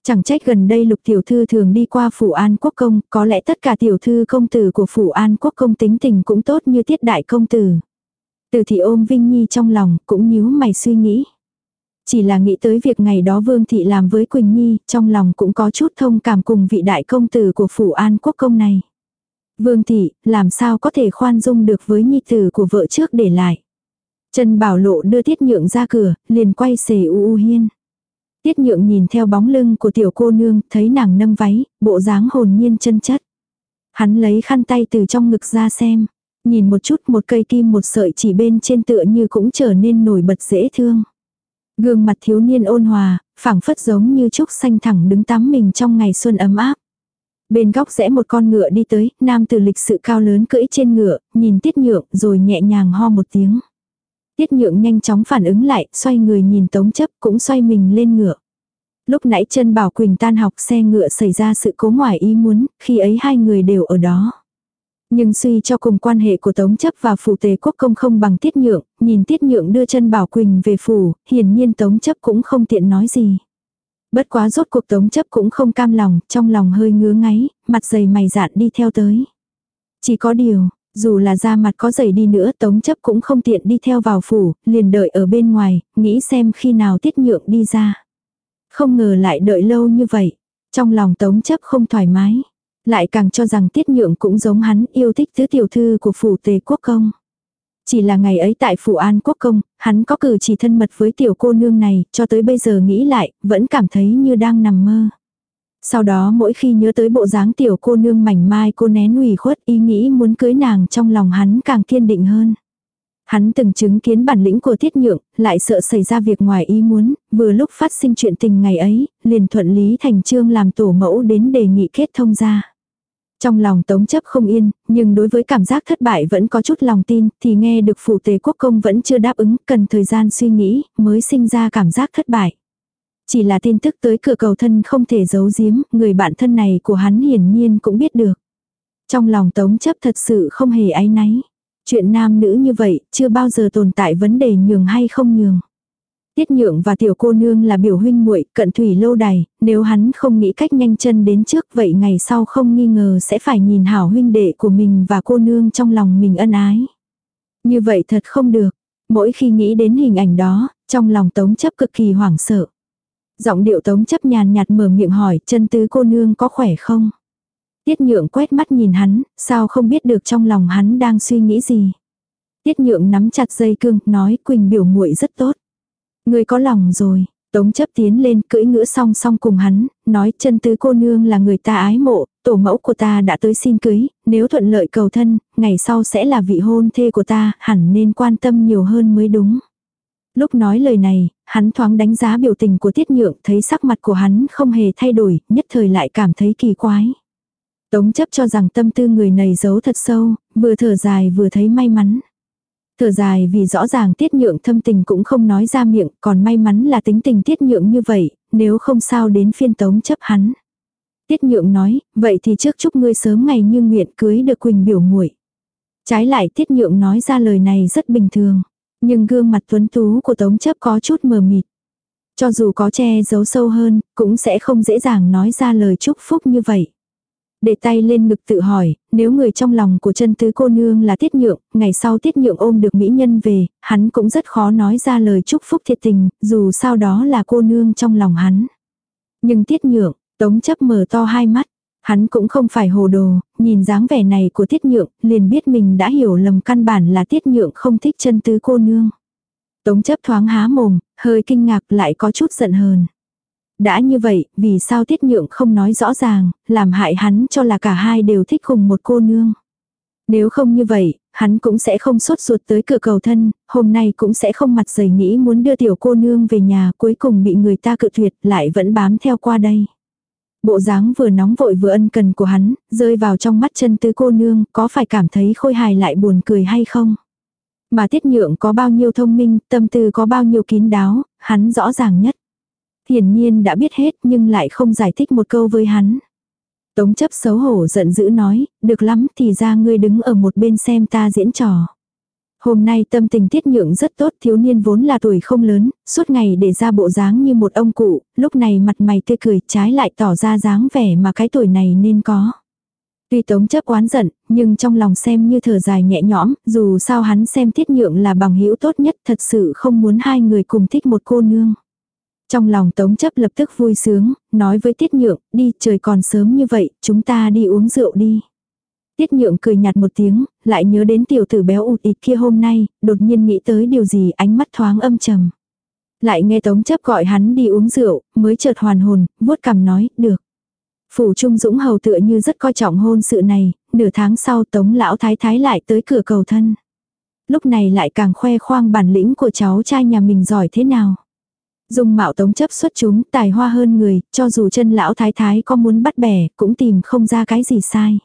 Chẳng trách gần đây lục tiểu thư thường đi qua phủ an quốc công, có lẽ tất cả tiểu thư công tử của phủ an quốc công tính tình cũng tốt như tiết đại công tử. Từ thị ôm Vinh Nhi trong lòng, cũng nhíu mày suy nghĩ. Chỉ là nghĩ tới việc ngày đó Vương Thị làm với Quỳnh Nhi, trong lòng cũng có chút thông cảm cùng vị đại công tử của phủ an quốc công này. Vương Thị, làm sao có thể khoan dung được với Nhi tử của vợ trước để lại. Trần Bảo Lộ đưa Tiết Nhượng ra cửa, liền quay xề u u hiên. Tiết Nhượng nhìn theo bóng lưng của tiểu cô nương, thấy nàng nâng váy, bộ dáng hồn nhiên chân chất. Hắn lấy khăn tay từ trong ngực ra xem. Nhìn một chút một cây kim một sợi chỉ bên trên tựa như cũng trở nên nổi bật dễ thương. Gương mặt thiếu niên ôn hòa, phảng phất giống như trúc xanh thẳng đứng tắm mình trong ngày xuân ấm áp. Bên góc rẽ một con ngựa đi tới, nam từ lịch sự cao lớn cưỡi trên ngựa, nhìn tiết nhượng rồi nhẹ nhàng ho một tiếng. Tiết nhượng nhanh chóng phản ứng lại, xoay người nhìn tống chấp cũng xoay mình lên ngựa. Lúc nãy chân bảo Quỳnh tan học xe ngựa xảy ra sự cố ngoài ý muốn, khi ấy hai người đều ở đó. Nhưng suy cho cùng quan hệ của Tống chấp và phủ tề quốc công không bằng tiết nhượng, nhìn tiết nhượng đưa chân bảo Quỳnh về phủ, hiển nhiên Tống chấp cũng không tiện nói gì. Bất quá rốt cuộc Tống chấp cũng không cam lòng, trong lòng hơi ngứa ngáy, mặt dày mày dạn đi theo tới. Chỉ có điều, dù là da mặt có dày đi nữa Tống chấp cũng không tiện đi theo vào phủ, liền đợi ở bên ngoài, nghĩ xem khi nào tiết nhượng đi ra. Không ngờ lại đợi lâu như vậy. Trong lòng Tống chấp không thoải mái. Lại càng cho rằng tiết nhượng cũng giống hắn yêu thích thứ tiểu thư của phủ tề quốc công. Chỉ là ngày ấy tại phủ an quốc công, hắn có cử chỉ thân mật với tiểu cô nương này, cho tới bây giờ nghĩ lại, vẫn cảm thấy như đang nằm mơ. Sau đó mỗi khi nhớ tới bộ dáng tiểu cô nương mảnh mai cô nén ủy khuất ý nghĩ muốn cưới nàng trong lòng hắn càng kiên định hơn. Hắn từng chứng kiến bản lĩnh của tiết nhượng, lại sợ xảy ra việc ngoài ý muốn, vừa lúc phát sinh chuyện tình ngày ấy, liền thuận lý thành trương làm tổ mẫu đến đề nghị kết thông ra. Trong lòng tống chấp không yên, nhưng đối với cảm giác thất bại vẫn có chút lòng tin, thì nghe được phủ tề quốc công vẫn chưa đáp ứng, cần thời gian suy nghĩ, mới sinh ra cảm giác thất bại. Chỉ là tin tức tới cửa cầu thân không thể giấu giếm, người bạn thân này của hắn hiển nhiên cũng biết được. Trong lòng tống chấp thật sự không hề áy náy. Chuyện nam nữ như vậy, chưa bao giờ tồn tại vấn đề nhường hay không nhường. Tiết nhượng và tiểu cô nương là biểu huynh muội cận thủy lâu đài, nếu hắn không nghĩ cách nhanh chân đến trước vậy ngày sau không nghi ngờ sẽ phải nhìn hảo huynh đệ của mình và cô nương trong lòng mình ân ái. Như vậy thật không được. Mỗi khi nghĩ đến hình ảnh đó, trong lòng tống chấp cực kỳ hoảng sợ. Giọng điệu tống chấp nhàn nhạt mở miệng hỏi chân tứ cô nương có khỏe không? Tiết nhượng quét mắt nhìn hắn, sao không biết được trong lòng hắn đang suy nghĩ gì. Tiết nhượng nắm chặt dây cương, nói Quỳnh biểu muội rất tốt. Người có lòng rồi, Tống chấp tiến lên cưỡi ngựa song song cùng hắn, nói chân tứ cô nương là người ta ái mộ, tổ mẫu của ta đã tới xin cưới, nếu thuận lợi cầu thân, ngày sau sẽ là vị hôn thê của ta, hẳn nên quan tâm nhiều hơn mới đúng. Lúc nói lời này, hắn thoáng đánh giá biểu tình của tiết nhượng, thấy sắc mặt của hắn không hề thay đổi, nhất thời lại cảm thấy kỳ quái. Tống chấp cho rằng tâm tư người này giấu thật sâu, vừa thở dài vừa thấy may mắn. Thở dài vì rõ ràng tiết nhượng thâm tình cũng không nói ra miệng, còn may mắn là tính tình tiết nhượng như vậy, nếu không sao đến phiên tống chấp hắn. Tiết nhượng nói, vậy thì trước chúc ngươi sớm ngày như nguyện cưới được Quỳnh biểu muội. Trái lại tiết nhượng nói ra lời này rất bình thường, nhưng gương mặt tuấn tú của tống chấp có chút mờ mịt. Cho dù có che giấu sâu hơn, cũng sẽ không dễ dàng nói ra lời chúc phúc như vậy. Để tay lên ngực tự hỏi, nếu người trong lòng của chân tứ cô nương là tiết nhượng, ngày sau tiết nhượng ôm được mỹ nhân về, hắn cũng rất khó nói ra lời chúc phúc thiệt tình, dù sao đó là cô nương trong lòng hắn. Nhưng tiết nhượng, tống chấp mở to hai mắt, hắn cũng không phải hồ đồ, nhìn dáng vẻ này của tiết nhượng, liền biết mình đã hiểu lầm căn bản là tiết nhượng không thích chân tứ cô nương. Tống chấp thoáng há mồm, hơi kinh ngạc lại có chút giận hờn. Đã như vậy, vì sao tiết nhượng không nói rõ ràng, làm hại hắn cho là cả hai đều thích cùng một cô nương. Nếu không như vậy, hắn cũng sẽ không sốt ruột tới cửa cầu thân, hôm nay cũng sẽ không mặt dày nghĩ muốn đưa tiểu cô nương về nhà cuối cùng bị người ta cự tuyệt lại vẫn bám theo qua đây. Bộ dáng vừa nóng vội vừa ân cần của hắn, rơi vào trong mắt chân tứ cô nương, có phải cảm thấy khôi hài lại buồn cười hay không? Mà tiết nhượng có bao nhiêu thông minh, tâm tư có bao nhiêu kín đáo, hắn rõ ràng nhất. Hiển nhiên đã biết hết nhưng lại không giải thích một câu với hắn. Tống chấp xấu hổ giận dữ nói, được lắm thì ra ngươi đứng ở một bên xem ta diễn trò. Hôm nay tâm tình tiết nhượng rất tốt, thiếu niên vốn là tuổi không lớn, suốt ngày để ra bộ dáng như một ông cụ, lúc này mặt mày tươi cười trái lại tỏ ra dáng vẻ mà cái tuổi này nên có. Tuy tống chấp oán giận, nhưng trong lòng xem như thở dài nhẹ nhõm, dù sao hắn xem tiết nhượng là bằng hữu tốt nhất thật sự không muốn hai người cùng thích một cô nương. Trong lòng tống chấp lập tức vui sướng, nói với tiết nhượng, đi trời còn sớm như vậy, chúng ta đi uống rượu đi. Tiết nhượng cười nhạt một tiếng, lại nhớ đến tiểu tử béo ụt ịt kia hôm nay, đột nhiên nghĩ tới điều gì ánh mắt thoáng âm trầm. Lại nghe tống chấp gọi hắn đi uống rượu, mới chợt hoàn hồn, vuốt cằm nói, được. Phủ Trung Dũng hầu tựa như rất coi trọng hôn sự này, nửa tháng sau tống lão thái thái lại tới cửa cầu thân. Lúc này lại càng khoe khoang bản lĩnh của cháu trai nhà mình giỏi thế nào. Dung mạo tống chấp xuất chúng, tài hoa hơn người, cho dù chân lão thái thái có muốn bắt bẻ, cũng tìm không ra cái gì sai.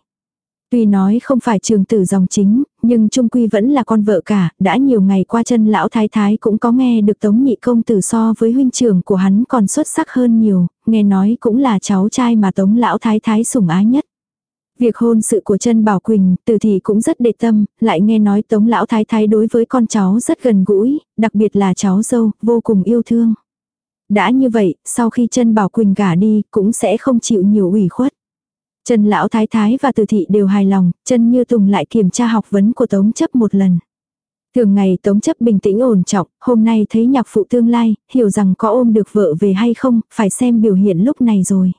Tuy nói không phải trường tử dòng chính, nhưng trung quy vẫn là con vợ cả, đã nhiều ngày qua chân lão thái thái cũng có nghe được tống nhị công tử so với huynh trưởng của hắn còn xuất sắc hơn nhiều, nghe nói cũng là cháu trai mà tống lão thái thái sủng ái nhất. Việc hôn sự của chân Bảo Quỳnh, từ thì cũng rất đệ tâm, lại nghe nói tống lão thái thái đối với con cháu rất gần gũi, đặc biệt là cháu dâu, vô cùng yêu thương. Đã như vậy, sau khi chân Bảo Quỳnh gả đi, cũng sẽ không chịu nhiều ủy khuất. Trần lão thái thái và từ thị đều hài lòng, Trần như tùng lại kiểm tra học vấn của tống chấp một lần. Thường ngày tống chấp bình tĩnh ổn trọng, hôm nay thấy nhạc phụ tương lai, hiểu rằng có ôm được vợ về hay không, phải xem biểu hiện lúc này rồi.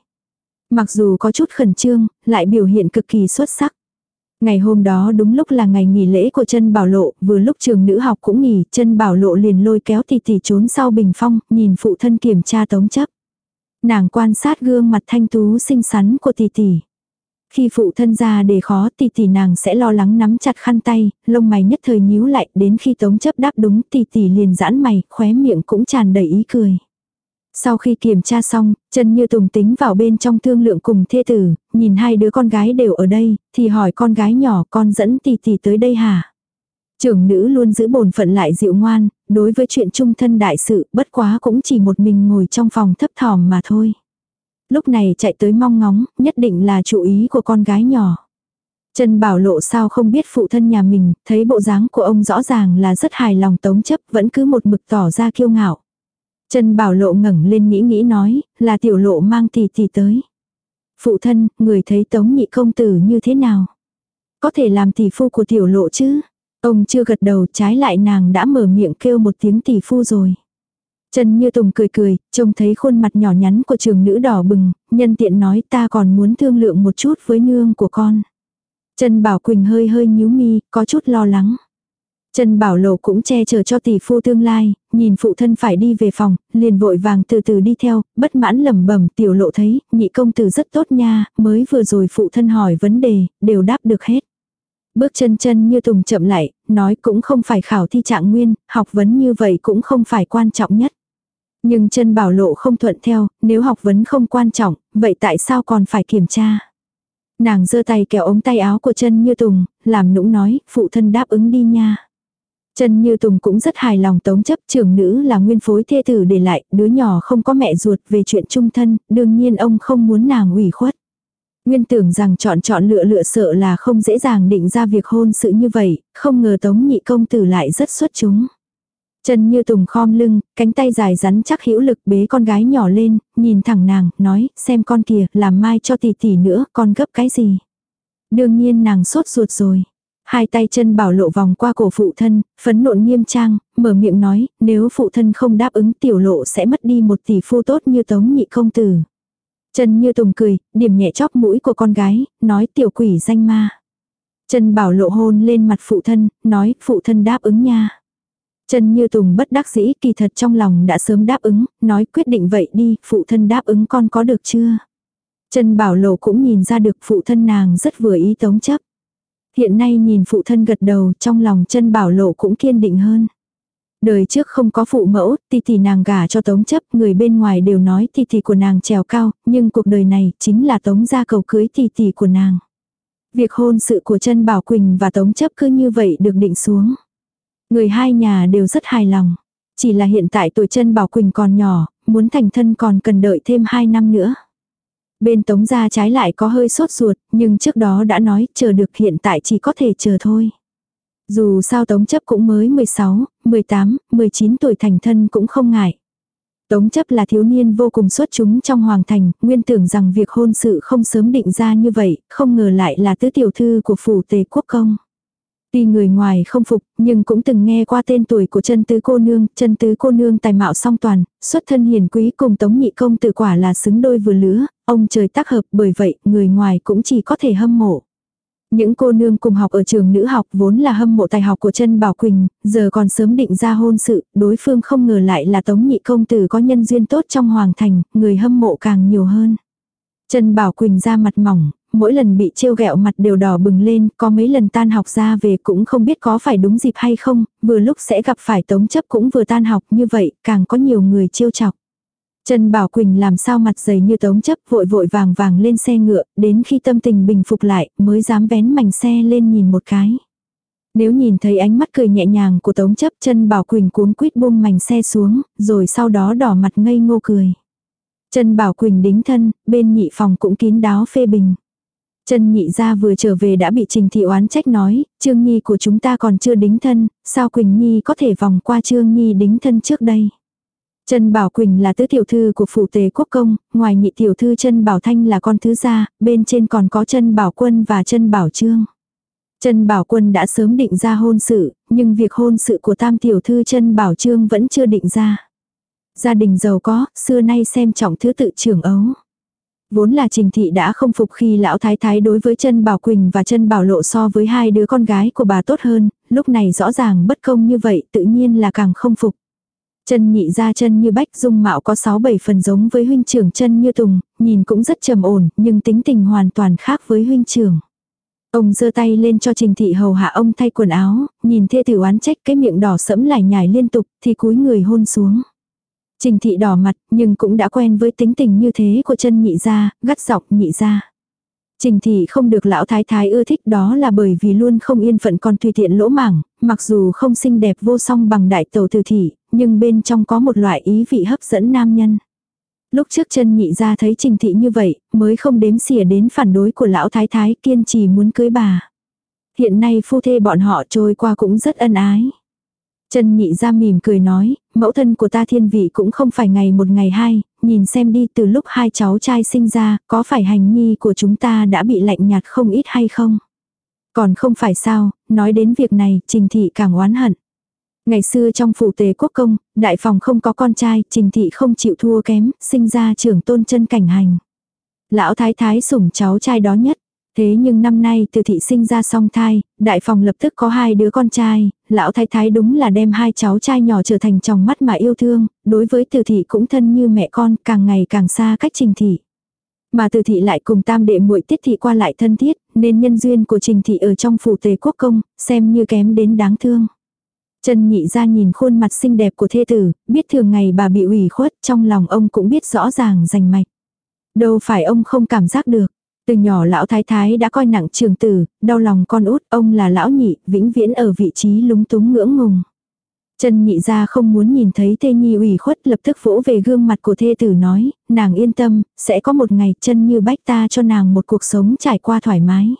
Mặc dù có chút khẩn trương, lại biểu hiện cực kỳ xuất sắc. Ngày hôm đó đúng lúc là ngày nghỉ lễ của chân bảo lộ, vừa lúc trường nữ học cũng nghỉ, chân bảo lộ liền lôi kéo tỷ tỷ trốn sau bình phong, nhìn phụ thân kiểm tra tống chấp. Nàng quan sát gương mặt thanh tú xinh xắn của tỷ tỷ. Khi phụ thân ra để khó tỷ tỷ nàng sẽ lo lắng nắm chặt khăn tay, lông mày nhất thời nhíu lại, đến khi tống chấp đáp đúng tỷ tỷ liền giãn mày, khóe miệng cũng tràn đầy ý cười. Sau khi kiểm tra xong, chân như tùng tính vào bên trong thương lượng cùng thê tử, nhìn hai đứa con gái đều ở đây, thì hỏi con gái nhỏ con dẫn tỷ tỷ tới đây hả? Trưởng nữ luôn giữ bổn phận lại dịu ngoan, đối với chuyện trung thân đại sự bất quá cũng chỉ một mình ngồi trong phòng thấp thỏm mà thôi lúc này chạy tới mong ngóng, nhất định là chủ ý của con gái nhỏ. Trần Bảo Lộ sao không biết phụ thân nhà mình, thấy bộ dáng của ông rõ ràng là rất hài lòng tống chấp, vẫn cứ một mực tỏ ra kiêu ngạo. Trần Bảo Lộ ngẩng lên nghĩ nghĩ nói, là tiểu lộ mang tỷ tỷ tới. Phụ thân, người thấy tống nhị công tử như thế nào? Có thể làm tỷ phu của tiểu lộ chứ? Ông chưa gật đầu trái lại nàng đã mở miệng kêu một tiếng tỷ phu rồi. Trần Như Tùng cười cười, trông thấy khuôn mặt nhỏ nhắn của trường nữ đỏ bừng, nhân tiện nói ta còn muốn thương lượng một chút với nương của con. Trần Bảo Quỳnh hơi hơi nhíu mi, có chút lo lắng. Trần Bảo Lộ cũng che chở cho tỷ phu tương lai, nhìn phụ thân phải đi về phòng, liền vội vàng từ từ đi theo, bất mãn lẩm bẩm tiểu lộ thấy, nhị công tử rất tốt nha, mới vừa rồi phụ thân hỏi vấn đề, đều đáp được hết. Bước chân chân như tùng chậm lại, nói cũng không phải khảo thi trạng nguyên, học vấn như vậy cũng không phải quan trọng nhất. Nhưng chân bảo lộ không thuận theo, nếu học vấn không quan trọng, vậy tại sao còn phải kiểm tra? Nàng giơ tay kéo ống tay áo của chân như tùng, làm nũng nói, phụ thân đáp ứng đi nha trần Như Tùng cũng rất hài lòng tống chấp trưởng nữ là nguyên phối thê tử để lại, đứa nhỏ không có mẹ ruột về chuyện trung thân, đương nhiên ông không muốn nàng ủy khuất. Nguyên tưởng rằng chọn chọn lựa lựa sợ là không dễ dàng định ra việc hôn sự như vậy, không ngờ tống nhị công tử lại rất xuất chúng. trần như tùng khom lưng, cánh tay dài rắn chắc hữu lực bế con gái nhỏ lên, nhìn thẳng nàng, nói, xem con kìa, làm mai cho tỷ tỷ nữa, con gấp cái gì. Đương nhiên nàng sốt ruột rồi. Hai tay chân bảo lộ vòng qua cổ phụ thân, phấn nộn nghiêm trang, mở miệng nói, nếu phụ thân không đáp ứng tiểu lộ sẽ mất đi một tỷ phu tốt như tống nhị công tử. Chân như tùng cười, điểm nhẹ chóp mũi của con gái, nói tiểu quỷ danh ma. Chân bảo lộ hôn lên mặt phụ thân, nói phụ thân đáp ứng nha. Trần Như Tùng bất đắc dĩ kỳ thật trong lòng đã sớm đáp ứng, nói quyết định vậy đi, phụ thân đáp ứng con có được chưa? Trần Bảo Lộ cũng nhìn ra được phụ thân nàng rất vừa ý tống chấp. Hiện nay nhìn phụ thân gật đầu trong lòng chân Bảo Lộ cũng kiên định hơn. Đời trước không có phụ mẫu, tỷ tỷ nàng gả cho tống chấp, người bên ngoài đều nói tỷ tỷ của nàng trèo cao, nhưng cuộc đời này chính là tống gia cầu cưới tỷ tỷ của nàng. Việc hôn sự của chân Bảo Quỳnh và tống chấp cứ như vậy được định xuống. Người hai nhà đều rất hài lòng. Chỉ là hiện tại tuổi chân Bảo Quỳnh còn nhỏ, muốn thành thân còn cần đợi thêm 2 năm nữa. Bên tống gia trái lại có hơi sốt ruột, nhưng trước đó đã nói chờ được hiện tại chỉ có thể chờ thôi. Dù sao Tống chấp cũng mới 16, 18, 19 tuổi thành thân cũng không ngại. Tống chấp là thiếu niên vô cùng xuất chúng trong hoàng thành, nguyên tưởng rằng việc hôn sự không sớm định ra như vậy, không ngờ lại là tứ tiểu thư của phủ tề quốc công. Tuy người ngoài không phục, nhưng cũng từng nghe qua tên tuổi của chân tứ cô nương, chân tứ cô nương tài mạo song toàn, xuất thân hiền quý cùng tống nhị công tự quả là xứng đôi vừa lứa, ông trời tác hợp bởi vậy người ngoài cũng chỉ có thể hâm mộ. Những cô nương cùng học ở trường nữ học vốn là hâm mộ tài học của chân Bảo Quỳnh, giờ còn sớm định ra hôn sự, đối phương không ngờ lại là tống nhị công tử có nhân duyên tốt trong hoàng thành, người hâm mộ càng nhiều hơn. Trần Bảo Quỳnh ra mặt mỏng, mỗi lần bị trêu ghẹo mặt đều đỏ bừng lên, có mấy lần tan học ra về cũng không biết có phải đúng dịp hay không, vừa lúc sẽ gặp phải tống chấp cũng vừa tan học như vậy, càng có nhiều người trêu chọc. Trần Bảo Quỳnh làm sao mặt dày như tống chấp vội vội vàng vàng lên xe ngựa, đến khi tâm tình bình phục lại mới dám vén mảnh xe lên nhìn một cái. Nếu nhìn thấy ánh mắt cười nhẹ nhàng của tống chấp chân Bảo Quỳnh cuống quýt buông mảnh xe xuống, rồi sau đó đỏ mặt ngây ngô cười. Trần Bảo Quỳnh đính thân, bên nhị phòng cũng kín đáo phê bình. Trần nhị gia vừa trở về đã bị Trình Thị oán trách nói, Trương Nhi của chúng ta còn chưa đính thân, sao Quỳnh Nhi có thể vòng qua Trương Nhi đính thân trước đây. Trần Bảo Quỳnh là tứ tiểu thư của phủ tề quốc công, ngoài nhị tiểu thư Trần Bảo Thanh là con thứ gia, bên trên còn có Trần Bảo Quân và Trần Bảo Trương. Trần Bảo Quân đã sớm định ra hôn sự, nhưng việc hôn sự của tam tiểu thư Trần Bảo Trương vẫn chưa định ra. Gia đình giàu có, xưa nay xem trọng thứ tự trưởng ấu. Vốn là Trình Thị đã không phục khi lão thái thái đối với chân Bảo Quỳnh và chân Bảo Lộ so với hai đứa con gái của bà tốt hơn, lúc này rõ ràng bất công như vậy tự nhiên là càng không phục. Chân nhị ra chân như bách dung mạo có 6-7 phần giống với huynh trưởng chân như tùng, nhìn cũng rất trầm ổn, nhưng tính tình hoàn toàn khác với huynh trưởng. Ông giơ tay lên cho Trình Thị hầu hạ ông thay quần áo, nhìn thê tử oán trách cái miệng đỏ sẫm lải nhải liên tục, thì cúi người hôn xuống. Trình thị đỏ mặt, nhưng cũng đã quen với tính tình như thế của chân nhị gia, gắt dọc nhị gia. Trình thị không được lão thái thái ưa thích đó là bởi vì luôn không yên phận còn tùy tiện lỗ mảng, mặc dù không xinh đẹp vô song bằng đại tàu từ thị, nhưng bên trong có một loại ý vị hấp dẫn nam nhân. Lúc trước chân nhị gia thấy trình thị như vậy, mới không đếm xỉa đến phản đối của lão thái thái kiên trì muốn cưới bà. Hiện nay phu thê bọn họ trôi qua cũng rất ân ái. Trần nhị ra mỉm cười nói, mẫu thân của ta thiên vị cũng không phải ngày một ngày hai, nhìn xem đi từ lúc hai cháu trai sinh ra, có phải hành nhi của chúng ta đã bị lạnh nhạt không ít hay không? Còn không phải sao, nói đến việc này, trình thị càng oán hận. Ngày xưa trong phủ tề quốc công, đại phòng không có con trai, trình thị không chịu thua kém, sinh ra trưởng tôn chân cảnh hành. Lão thái thái sủng cháu trai đó nhất, Thế nhưng năm nay từ thị sinh ra song thai, đại phòng lập tức có hai đứa con trai, lão thái thái đúng là đem hai cháu trai nhỏ trở thành chồng mắt mà yêu thương, đối với từ thị cũng thân như mẹ con, càng ngày càng xa cách trình thị. Mà từ thị lại cùng tam đệ muội tiết thị qua lại thân thiết, nên nhân duyên của trình thị ở trong phủ tề quốc công, xem như kém đến đáng thương. Trần nhị ra nhìn khuôn mặt xinh đẹp của thê tử, biết thường ngày bà bị ủy khuất, trong lòng ông cũng biết rõ ràng rành mạch. Đâu phải ông không cảm giác được. Từ nhỏ lão thái thái đã coi nặng trường tử, đau lòng con út, ông là lão nhị, vĩnh viễn ở vị trí lúng túng ngưỡng ngùng. Trần nhị ra không muốn nhìn thấy thê nhi ủy khuất lập tức vỗ về gương mặt của thê tử nói, nàng yên tâm, sẽ có một ngày chân như bách ta cho nàng một cuộc sống trải qua thoải mái.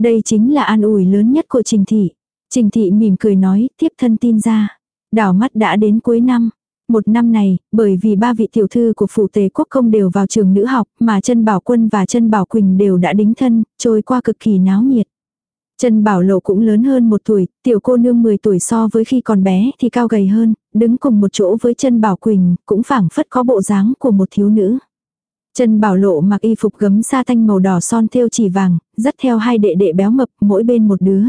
Đây chính là an ủi lớn nhất của Trình Thị. Trình Thị mỉm cười nói, tiếp thân tin ra. Đảo mắt đã đến cuối năm, một năm này, bởi vì ba vị tiểu thư của phủ tề quốc công đều vào trường nữ học, mà chân Bảo Quân và chân Bảo Quỳnh đều đã đính thân, trôi qua cực kỳ náo nhiệt. Chân Bảo Lộ cũng lớn hơn một tuổi, tiểu cô nương 10 tuổi so với khi còn bé thì cao gầy hơn, đứng cùng một chỗ với chân Bảo Quỳnh, cũng phảng phất có bộ dáng của một thiếu nữ. Chân Bảo Lộ mặc y phục gấm sa thanh màu đỏ son thêu chỉ vàng, dắt theo hai đệ đệ béo mập, mỗi bên một đứa.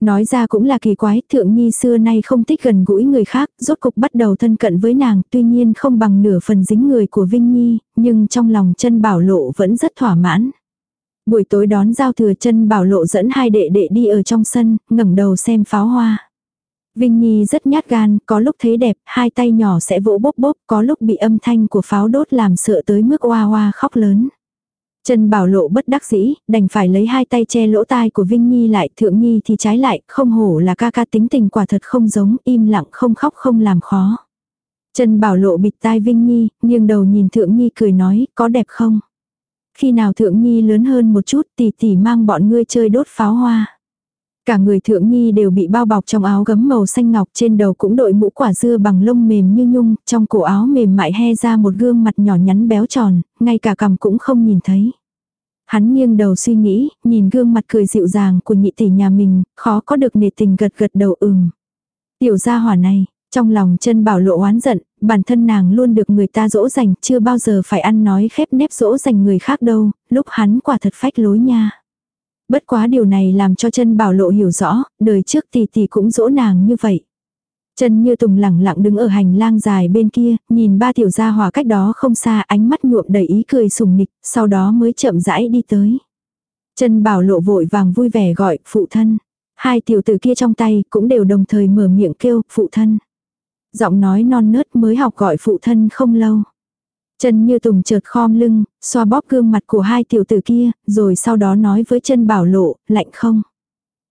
Nói ra cũng là kỳ quái, thượng nhi xưa nay không thích gần gũi người khác, rốt cục bắt đầu thân cận với nàng, tuy nhiên không bằng nửa phần dính người của Vinh Nhi, nhưng trong lòng chân bảo lộ vẫn rất thỏa mãn. Buổi tối đón giao thừa chân bảo lộ dẫn hai đệ đệ đi ở trong sân, ngẩng đầu xem pháo hoa. Vinh Nhi rất nhát gan, có lúc thấy đẹp, hai tay nhỏ sẽ vỗ bốp bốp, có lúc bị âm thanh của pháo đốt làm sợ tới mức oa oa khóc lớn. Trần Bảo Lộ bất đắc dĩ, đành phải lấy hai tay che lỗ tai của Vinh Nhi lại, Thượng Nhi thì trái lại, không hổ là ca ca tính tình quả thật không giống, im lặng không khóc không làm khó. Trần Bảo Lộ bịt tai Vinh Nhi, nghiêng đầu nhìn Thượng Nhi cười nói, có đẹp không? Khi nào Thượng Nhi lớn hơn một chút tỷ tỷ mang bọn ngươi chơi đốt pháo hoa. Cả người thượng nhi đều bị bao bọc trong áo gấm màu xanh ngọc trên đầu cũng đội mũ quả dưa bằng lông mềm như nhung, trong cổ áo mềm mại he ra một gương mặt nhỏ nhắn béo tròn, ngay cả cằm cũng không nhìn thấy. Hắn nghiêng đầu suy nghĩ, nhìn gương mặt cười dịu dàng của nhị tỷ nhà mình, khó có được nề tình gật gật đầu ừm. Tiểu gia hỏa này, trong lòng chân bảo lộ oán giận, bản thân nàng luôn được người ta dỗ dành, chưa bao giờ phải ăn nói khép nép dỗ dành người khác đâu, lúc hắn quả thật phách lối nha. Bất quá điều này làm cho chân bảo lộ hiểu rõ, đời trước tỷ tỷ cũng dỗ nàng như vậy. Chân như tùng lẳng lặng đứng ở hành lang dài bên kia, nhìn ba tiểu gia hòa cách đó không xa ánh mắt nhuộm đầy ý cười sùng nịch, sau đó mới chậm rãi đi tới. Chân bảo lộ vội vàng vui vẻ gọi phụ thân. Hai tiểu tử kia trong tay cũng đều đồng thời mở miệng kêu phụ thân. Giọng nói non nớt mới học gọi phụ thân không lâu. Chân như tùng chợt khom lưng, xoa bóp gương mặt của hai tiểu tử kia, rồi sau đó nói với chân bảo lộ, lạnh không?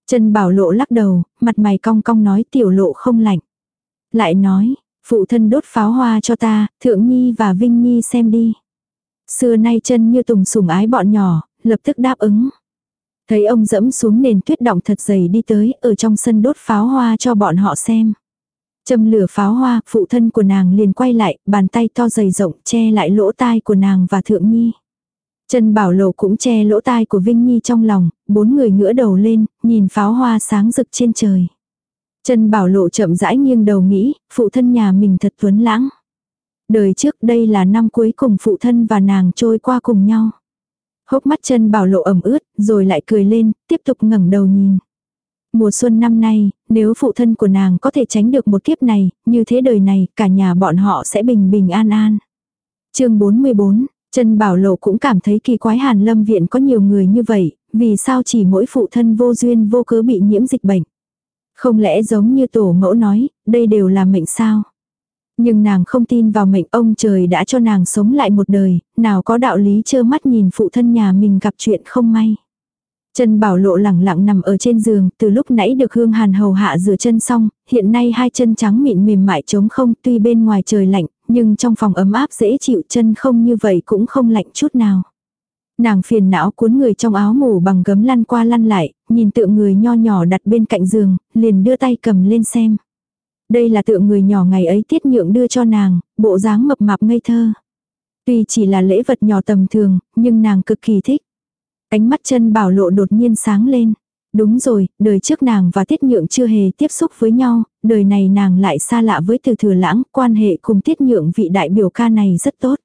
Chân bảo lộ lắc đầu, mặt mày cong cong nói tiểu lộ không lạnh. Lại nói, phụ thân đốt pháo hoa cho ta, thượng nhi và vinh nhi xem đi. Xưa nay chân như tùng sủng ái bọn nhỏ, lập tức đáp ứng. Thấy ông dẫm xuống nền tuyết động thật dày đi tới, ở trong sân đốt pháo hoa cho bọn họ xem. Châm lửa pháo hoa, phụ thân của nàng liền quay lại, bàn tay to dày rộng che lại lỗ tai của nàng và thượng nhi. Trần Bảo Lộ cũng che lỗ tai của Vinh Nhi trong lòng, bốn người ngửa đầu lên, nhìn pháo hoa sáng rực trên trời. Trần Bảo Lộ chậm rãi nghiêng đầu nghĩ, phụ thân nhà mình thật tuấn lãng. Đời trước đây là năm cuối cùng phụ thân và nàng trôi qua cùng nhau. Hốc mắt chân Bảo Lộ ẩm ướt, rồi lại cười lên, tiếp tục ngẩng đầu nhìn. Mùa xuân năm nay, nếu phụ thân của nàng có thể tránh được một kiếp này, như thế đời này, cả nhà bọn họ sẽ bình bình an an. chương 44, Trần Bảo Lộ cũng cảm thấy kỳ quái Hàn Lâm Viện có nhiều người như vậy, vì sao chỉ mỗi phụ thân vô duyên vô cớ bị nhiễm dịch bệnh. Không lẽ giống như tổ mẫu nói, đây đều là mệnh sao? Nhưng nàng không tin vào mệnh ông trời đã cho nàng sống lại một đời, nào có đạo lý trơ mắt nhìn phụ thân nhà mình gặp chuyện không may. Chân bảo lộ lẳng lặng nằm ở trên giường, từ lúc nãy được hương hàn hầu hạ rửa chân xong, hiện nay hai chân trắng mịn mềm mại trống không tuy bên ngoài trời lạnh, nhưng trong phòng ấm áp dễ chịu chân không như vậy cũng không lạnh chút nào. Nàng phiền não cuốn người trong áo ngủ bằng gấm lăn qua lăn lại, nhìn tượng người nho nhỏ đặt bên cạnh giường, liền đưa tay cầm lên xem. Đây là tượng người nhỏ ngày ấy tiết nhượng đưa cho nàng, bộ dáng mập mạp ngây thơ. Tuy chỉ là lễ vật nhỏ tầm thường, nhưng nàng cực kỳ thích. Ánh mắt chân bảo lộ đột nhiên sáng lên. Đúng rồi, đời trước nàng và Tiết Nhượng chưa hề tiếp xúc với nhau, đời này nàng lại xa lạ với từ thừa lãng, quan hệ cùng Tiết Nhượng vị đại biểu ca này rất tốt.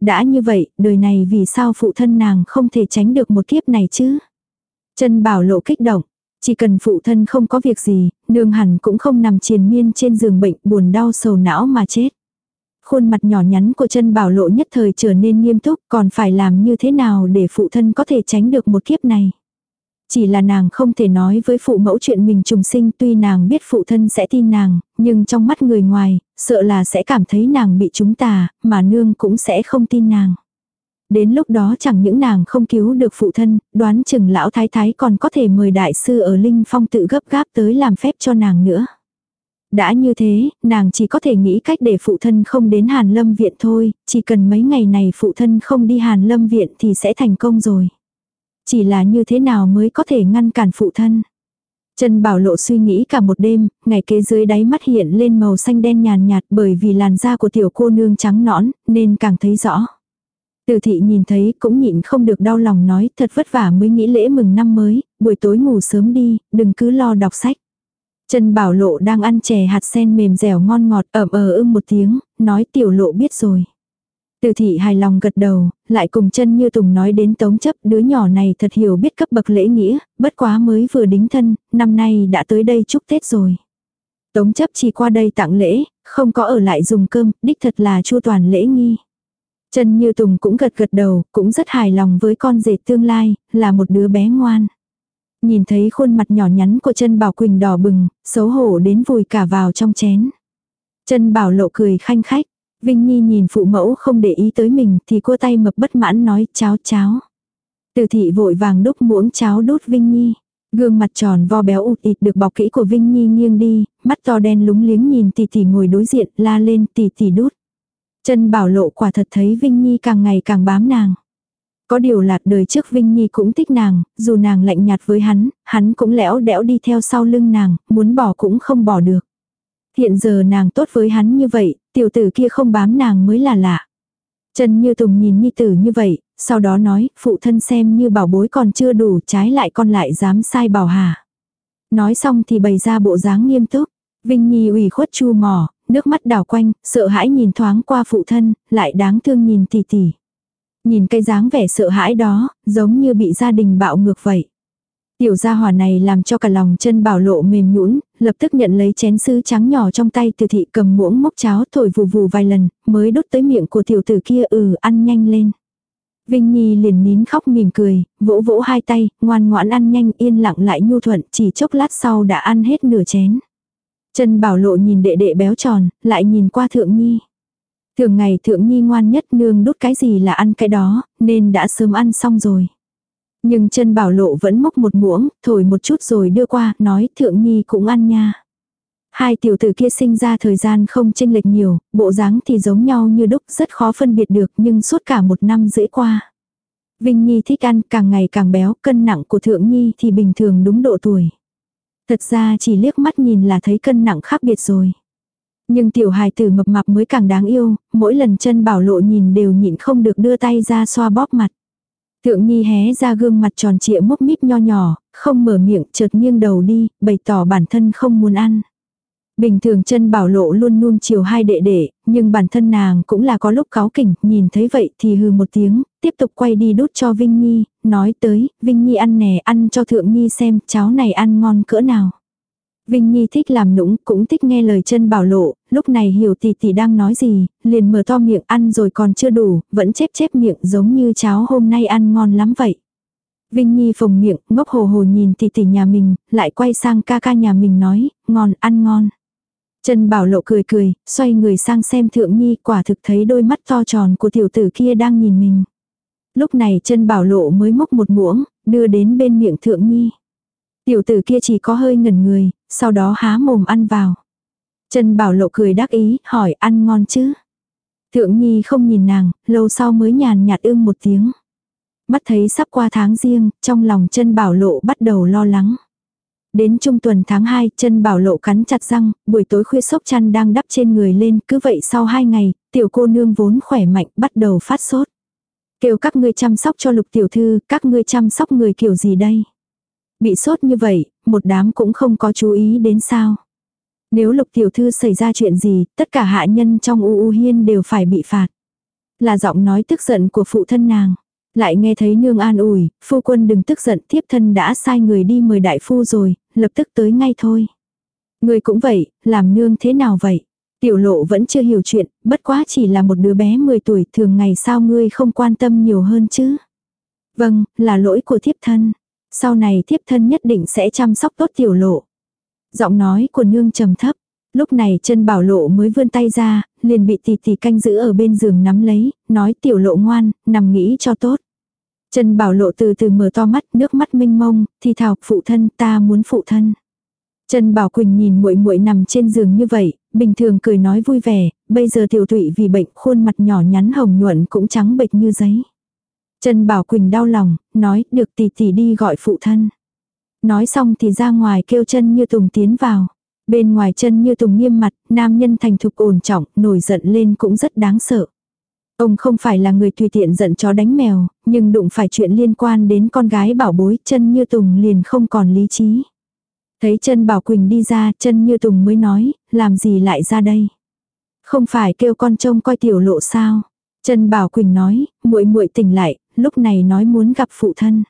Đã như vậy, đời này vì sao phụ thân nàng không thể tránh được một kiếp này chứ? Chân bảo lộ kích động, chỉ cần phụ thân không có việc gì, nương hẳn cũng không nằm triền miên trên giường bệnh buồn đau sầu não mà chết. Khuôn mặt nhỏ nhắn của chân bảo lộ nhất thời trở nên nghiêm túc còn phải làm như thế nào để phụ thân có thể tránh được một kiếp này. Chỉ là nàng không thể nói với phụ mẫu chuyện mình trùng sinh tuy nàng biết phụ thân sẽ tin nàng, nhưng trong mắt người ngoài, sợ là sẽ cảm thấy nàng bị chúng tà, mà nương cũng sẽ không tin nàng. Đến lúc đó chẳng những nàng không cứu được phụ thân, đoán chừng lão thái thái còn có thể mời đại sư ở Linh Phong tự gấp gáp tới làm phép cho nàng nữa. Đã như thế, nàng chỉ có thể nghĩ cách để phụ thân không đến Hàn Lâm Viện thôi, chỉ cần mấy ngày này phụ thân không đi Hàn Lâm Viện thì sẽ thành công rồi. Chỉ là như thế nào mới có thể ngăn cản phụ thân. Trần Bảo Lộ suy nghĩ cả một đêm, ngày kế dưới đáy mắt hiện lên màu xanh đen nhàn nhạt bởi vì làn da của tiểu cô nương trắng nõn, nên càng thấy rõ. Từ thị nhìn thấy cũng nhịn không được đau lòng nói thật vất vả mới nghĩ lễ mừng năm mới, buổi tối ngủ sớm đi, đừng cứ lo đọc sách. Trần Bảo Lộ đang ăn chè hạt sen mềm dẻo ngon ngọt ẩm ờ ưng một tiếng, nói tiểu lộ biết rồi. Từ thị hài lòng gật đầu, lại cùng chân như Tùng nói đến tống chấp đứa nhỏ này thật hiểu biết cấp bậc lễ nghĩa, bất quá mới vừa đính thân, năm nay đã tới đây chúc Tết rồi. Tống chấp chỉ qua đây tặng lễ, không có ở lại dùng cơm, đích thật là chu toàn lễ nghi. Chân như Tùng cũng gật gật đầu, cũng rất hài lòng với con rể tương lai, là một đứa bé ngoan. Nhìn thấy khuôn mặt nhỏ nhắn của chân Bảo Quỳnh đỏ bừng, xấu hổ đến vùi cả vào trong chén. Chân Bảo lộ cười khanh khách. Vinh Nhi nhìn phụ mẫu không để ý tới mình thì cua tay mập bất mãn nói cháo cháo. Từ thị vội vàng đúc muỗng cháo đút Vinh Nhi. Gương mặt tròn vo béo ụt ịt được bọc kỹ của Vinh Nhi nghiêng đi, mắt to đen lúng liếng nhìn tỷ tỷ ngồi đối diện la lên tỷ tỷ đút. Chân bảo lộ quả thật thấy Vinh Nhi càng ngày càng bám nàng. Có điều lạc đời trước Vinh Nhi cũng thích nàng, dù nàng lạnh nhạt với hắn, hắn cũng lẽo đẽo đi theo sau lưng nàng, muốn bỏ cũng không bỏ được. Hiện giờ nàng tốt với hắn như vậy, tiểu tử kia không bám nàng mới là lạ. Trần Như Tùng nhìn Nhi tử như vậy, sau đó nói, phụ thân xem như bảo bối còn chưa đủ, trái lại con lại dám sai bảo hà. Nói xong thì bày ra bộ dáng nghiêm túc. Vinh Nhi ủy khuất chu mỏ, nước mắt đảo quanh, sợ hãi nhìn thoáng qua phụ thân, lại đáng thương nhìn tỷ tỷ. Nhìn cái dáng vẻ sợ hãi đó, giống như bị gia đình bạo ngược vậy. Tiểu gia hỏa này làm cho cả lòng chân bảo lộ mềm nhũn, lập tức nhận lấy chén sứ trắng nhỏ trong tay từ thị cầm muỗng mốc cháo thổi vù vù vài lần, mới đốt tới miệng của tiểu tử kia ừ ăn nhanh lên. Vinh Nhi liền nín khóc mỉm cười, vỗ vỗ hai tay, ngoan ngoãn ăn nhanh yên lặng lại nhu thuận, chỉ chốc lát sau đã ăn hết nửa chén. Chân bảo lộ nhìn đệ đệ béo tròn, lại nhìn qua thượng nhi. Thường ngày thượng nhi ngoan nhất nương đút cái gì là ăn cái đó, nên đã sớm ăn xong rồi. Nhưng chân bảo lộ vẫn mốc một muỗng, thổi một chút rồi đưa qua, nói thượng nhi cũng ăn nha. Hai tiểu tử kia sinh ra thời gian không chênh lệch nhiều, bộ dáng thì giống nhau như đúc rất khó phân biệt được nhưng suốt cả một năm rưỡi qua. Vinh Nhi thích ăn càng ngày càng béo, cân nặng của Thượng Nhi thì bình thường đúng độ tuổi. Thật ra chỉ liếc mắt nhìn là thấy cân nặng khác biệt rồi. Nhưng tiểu hài tử mập mạp mới càng đáng yêu, mỗi lần chân bảo lộ nhìn đều nhịn không được đưa tay ra xoa bóp mặt. Thượng Nhi hé ra gương mặt tròn trịa mốc mít nho nhỏ, không mở miệng chợt nghiêng đầu đi, bày tỏ bản thân không muốn ăn. Bình thường chân bảo lộ luôn nuông chiều hai đệ đệ, nhưng bản thân nàng cũng là có lúc cáo kỉnh, nhìn thấy vậy thì hừ một tiếng, tiếp tục quay đi đút cho Vinh Nhi, nói tới, Vinh Nhi ăn nè, ăn cho Thượng Nhi xem, cháu này ăn ngon cỡ nào. Vinh Nhi thích làm nũng, cũng thích nghe lời chân bảo lộ, lúc này hiểu tỷ tỷ đang nói gì, liền mở to miệng ăn rồi còn chưa đủ, vẫn chép chép miệng giống như cháo hôm nay ăn ngon lắm vậy. Vinh Nhi phồng miệng, ngốc hồ hồ nhìn tỷ tỷ nhà mình, lại quay sang ca ca nhà mình nói, ngon, ăn ngon. Trần Bảo Lộ cười cười, xoay người sang xem Thượng Nhi quả thực thấy đôi mắt to tròn của tiểu tử kia đang nhìn mình. Lúc này chân Bảo Lộ mới múc một muỗng, đưa đến bên miệng Thượng Nhi. Tiểu tử kia chỉ có hơi ngẩn người, sau đó há mồm ăn vào. Trần Bảo Lộ cười đắc ý, hỏi ăn ngon chứ. Thượng Nhi không nhìn nàng, lâu sau mới nhàn nhạt ưng một tiếng. Mắt thấy sắp qua tháng riêng, trong lòng chân Bảo Lộ bắt đầu lo lắng. Đến trung tuần tháng 2, chân bảo lộ cắn chặt răng, buổi tối khuya sốc chăn đang đắp trên người lên, cứ vậy sau 2 ngày, tiểu cô nương vốn khỏe mạnh bắt đầu phát sốt. Kêu các ngươi chăm sóc cho lục tiểu thư, các ngươi chăm sóc người kiểu gì đây? Bị sốt như vậy, một đám cũng không có chú ý đến sao. Nếu lục tiểu thư xảy ra chuyện gì, tất cả hạ nhân trong u u hiên đều phải bị phạt. Là giọng nói tức giận của phụ thân nàng. Lại nghe thấy nương an ủi, phu quân đừng tức giận thiếp thân đã sai người đi mời đại phu rồi, lập tức tới ngay thôi. Người cũng vậy, làm nương thế nào vậy? Tiểu lộ vẫn chưa hiểu chuyện, bất quá chỉ là một đứa bé 10 tuổi thường ngày sao ngươi không quan tâm nhiều hơn chứ? Vâng, là lỗi của thiếp thân. Sau này thiếp thân nhất định sẽ chăm sóc tốt tiểu lộ. Giọng nói của nương trầm thấp. Lúc này chân bảo lộ mới vươn tay ra, liền bị tỷ tỷ canh giữ ở bên giường nắm lấy, nói tiểu lộ ngoan, nằm nghĩ cho tốt. chân Bảo Lộ từ từ mở to mắt, nước mắt minh mông, thì thào, phụ thân, ta muốn phụ thân. Trần Bảo Quỳnh nhìn muội muội nằm trên giường như vậy, bình thường cười nói vui vẻ, bây giờ tiểu tụy vì bệnh, khuôn mặt nhỏ nhắn hồng nhuận cũng trắng bệch như giấy. Trần Bảo Quỳnh đau lòng, nói, được tỷ tỷ đi gọi phụ thân. Nói xong thì ra ngoài kêu chân như tùng tiến vào. Bên ngoài chân như tùng nghiêm mặt, nam nhân thành thục ổn trọng, nổi giận lên cũng rất đáng sợ. Ông không phải là người tùy tiện giận chó đánh mèo, nhưng đụng phải chuyện liên quan đến con gái bảo bối chân như Tùng liền không còn lý trí. Thấy chân Bảo Quỳnh đi ra, chân như Tùng mới nói, làm gì lại ra đây? Không phải kêu con trông coi tiểu lộ sao? Chân Bảo Quỳnh nói, muội muội tỉnh lại, lúc này nói muốn gặp phụ thân.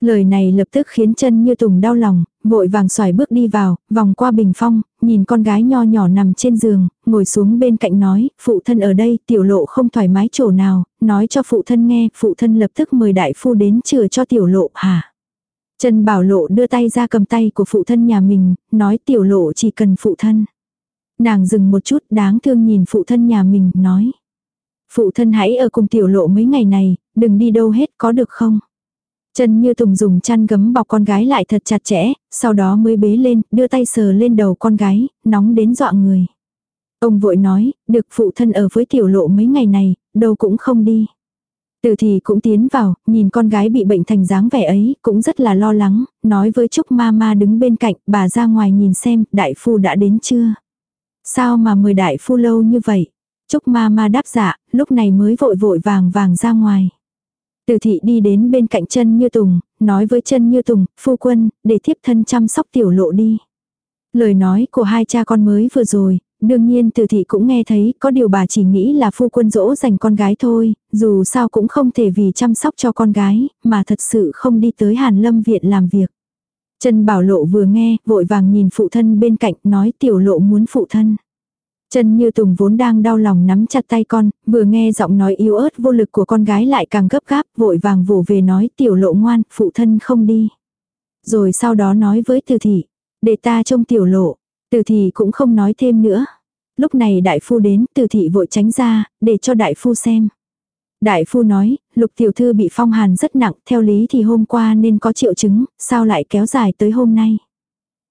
Lời này lập tức khiến chân như Tùng đau lòng, vội vàng xoài bước đi vào, vòng qua bình phong, nhìn con gái nho nhỏ nằm trên giường, ngồi xuống bên cạnh nói, phụ thân ở đây, tiểu lộ không thoải mái chỗ nào, nói cho phụ thân nghe, phụ thân lập tức mời đại phu đến chữa cho tiểu lộ, hả? Trần Bảo Lộ đưa tay ra cầm tay của phụ thân nhà mình, nói tiểu lộ chỉ cần phụ thân. Nàng dừng một chút đáng thương nhìn phụ thân nhà mình, nói. Phụ thân hãy ở cùng tiểu lộ mấy ngày này, đừng đi đâu hết có được không? Trần Như Tùng dùng chăn gấm bọc con gái lại thật chặt chẽ, sau đó mới bế lên, đưa tay sờ lên đầu con gái, nóng đến dọa người. Ông vội nói, được phụ thân ở với tiểu lộ mấy ngày này, đâu cũng không đi. Từ thì cũng tiến vào, nhìn con gái bị bệnh thành dáng vẻ ấy, cũng rất là lo lắng, nói với Trúc ma ma đứng bên cạnh, bà ra ngoài nhìn xem, đại phu đã đến chưa? Sao mà mời đại phu lâu như vậy? Trúc ma ma đáp dạ, lúc này mới vội vội vàng vàng ra ngoài. Từ thị đi đến bên cạnh chân như tùng, nói với chân như tùng, phu quân, để thiếp thân chăm sóc tiểu lộ đi. Lời nói của hai cha con mới vừa rồi, đương nhiên từ thị cũng nghe thấy, có điều bà chỉ nghĩ là phu quân dỗ dành con gái thôi, dù sao cũng không thể vì chăm sóc cho con gái, mà thật sự không đi tới Hàn Lâm Viện làm việc. Trần Bảo Lộ vừa nghe, vội vàng nhìn phụ thân bên cạnh, nói tiểu lộ muốn phụ thân. Trần Như Tùng vốn đang đau lòng nắm chặt tay con, vừa nghe giọng nói yếu ớt vô lực của con gái lại càng gấp gáp, vội vàng vỗ về nói tiểu lộ ngoan, phụ thân không đi. Rồi sau đó nói với từ thị, để ta trông tiểu lộ, từ thị cũng không nói thêm nữa. Lúc này đại phu đến, từ thị vội tránh ra, để cho đại phu xem. Đại phu nói, lục tiểu thư bị phong hàn rất nặng, theo lý thì hôm qua nên có triệu chứng, sao lại kéo dài tới hôm nay.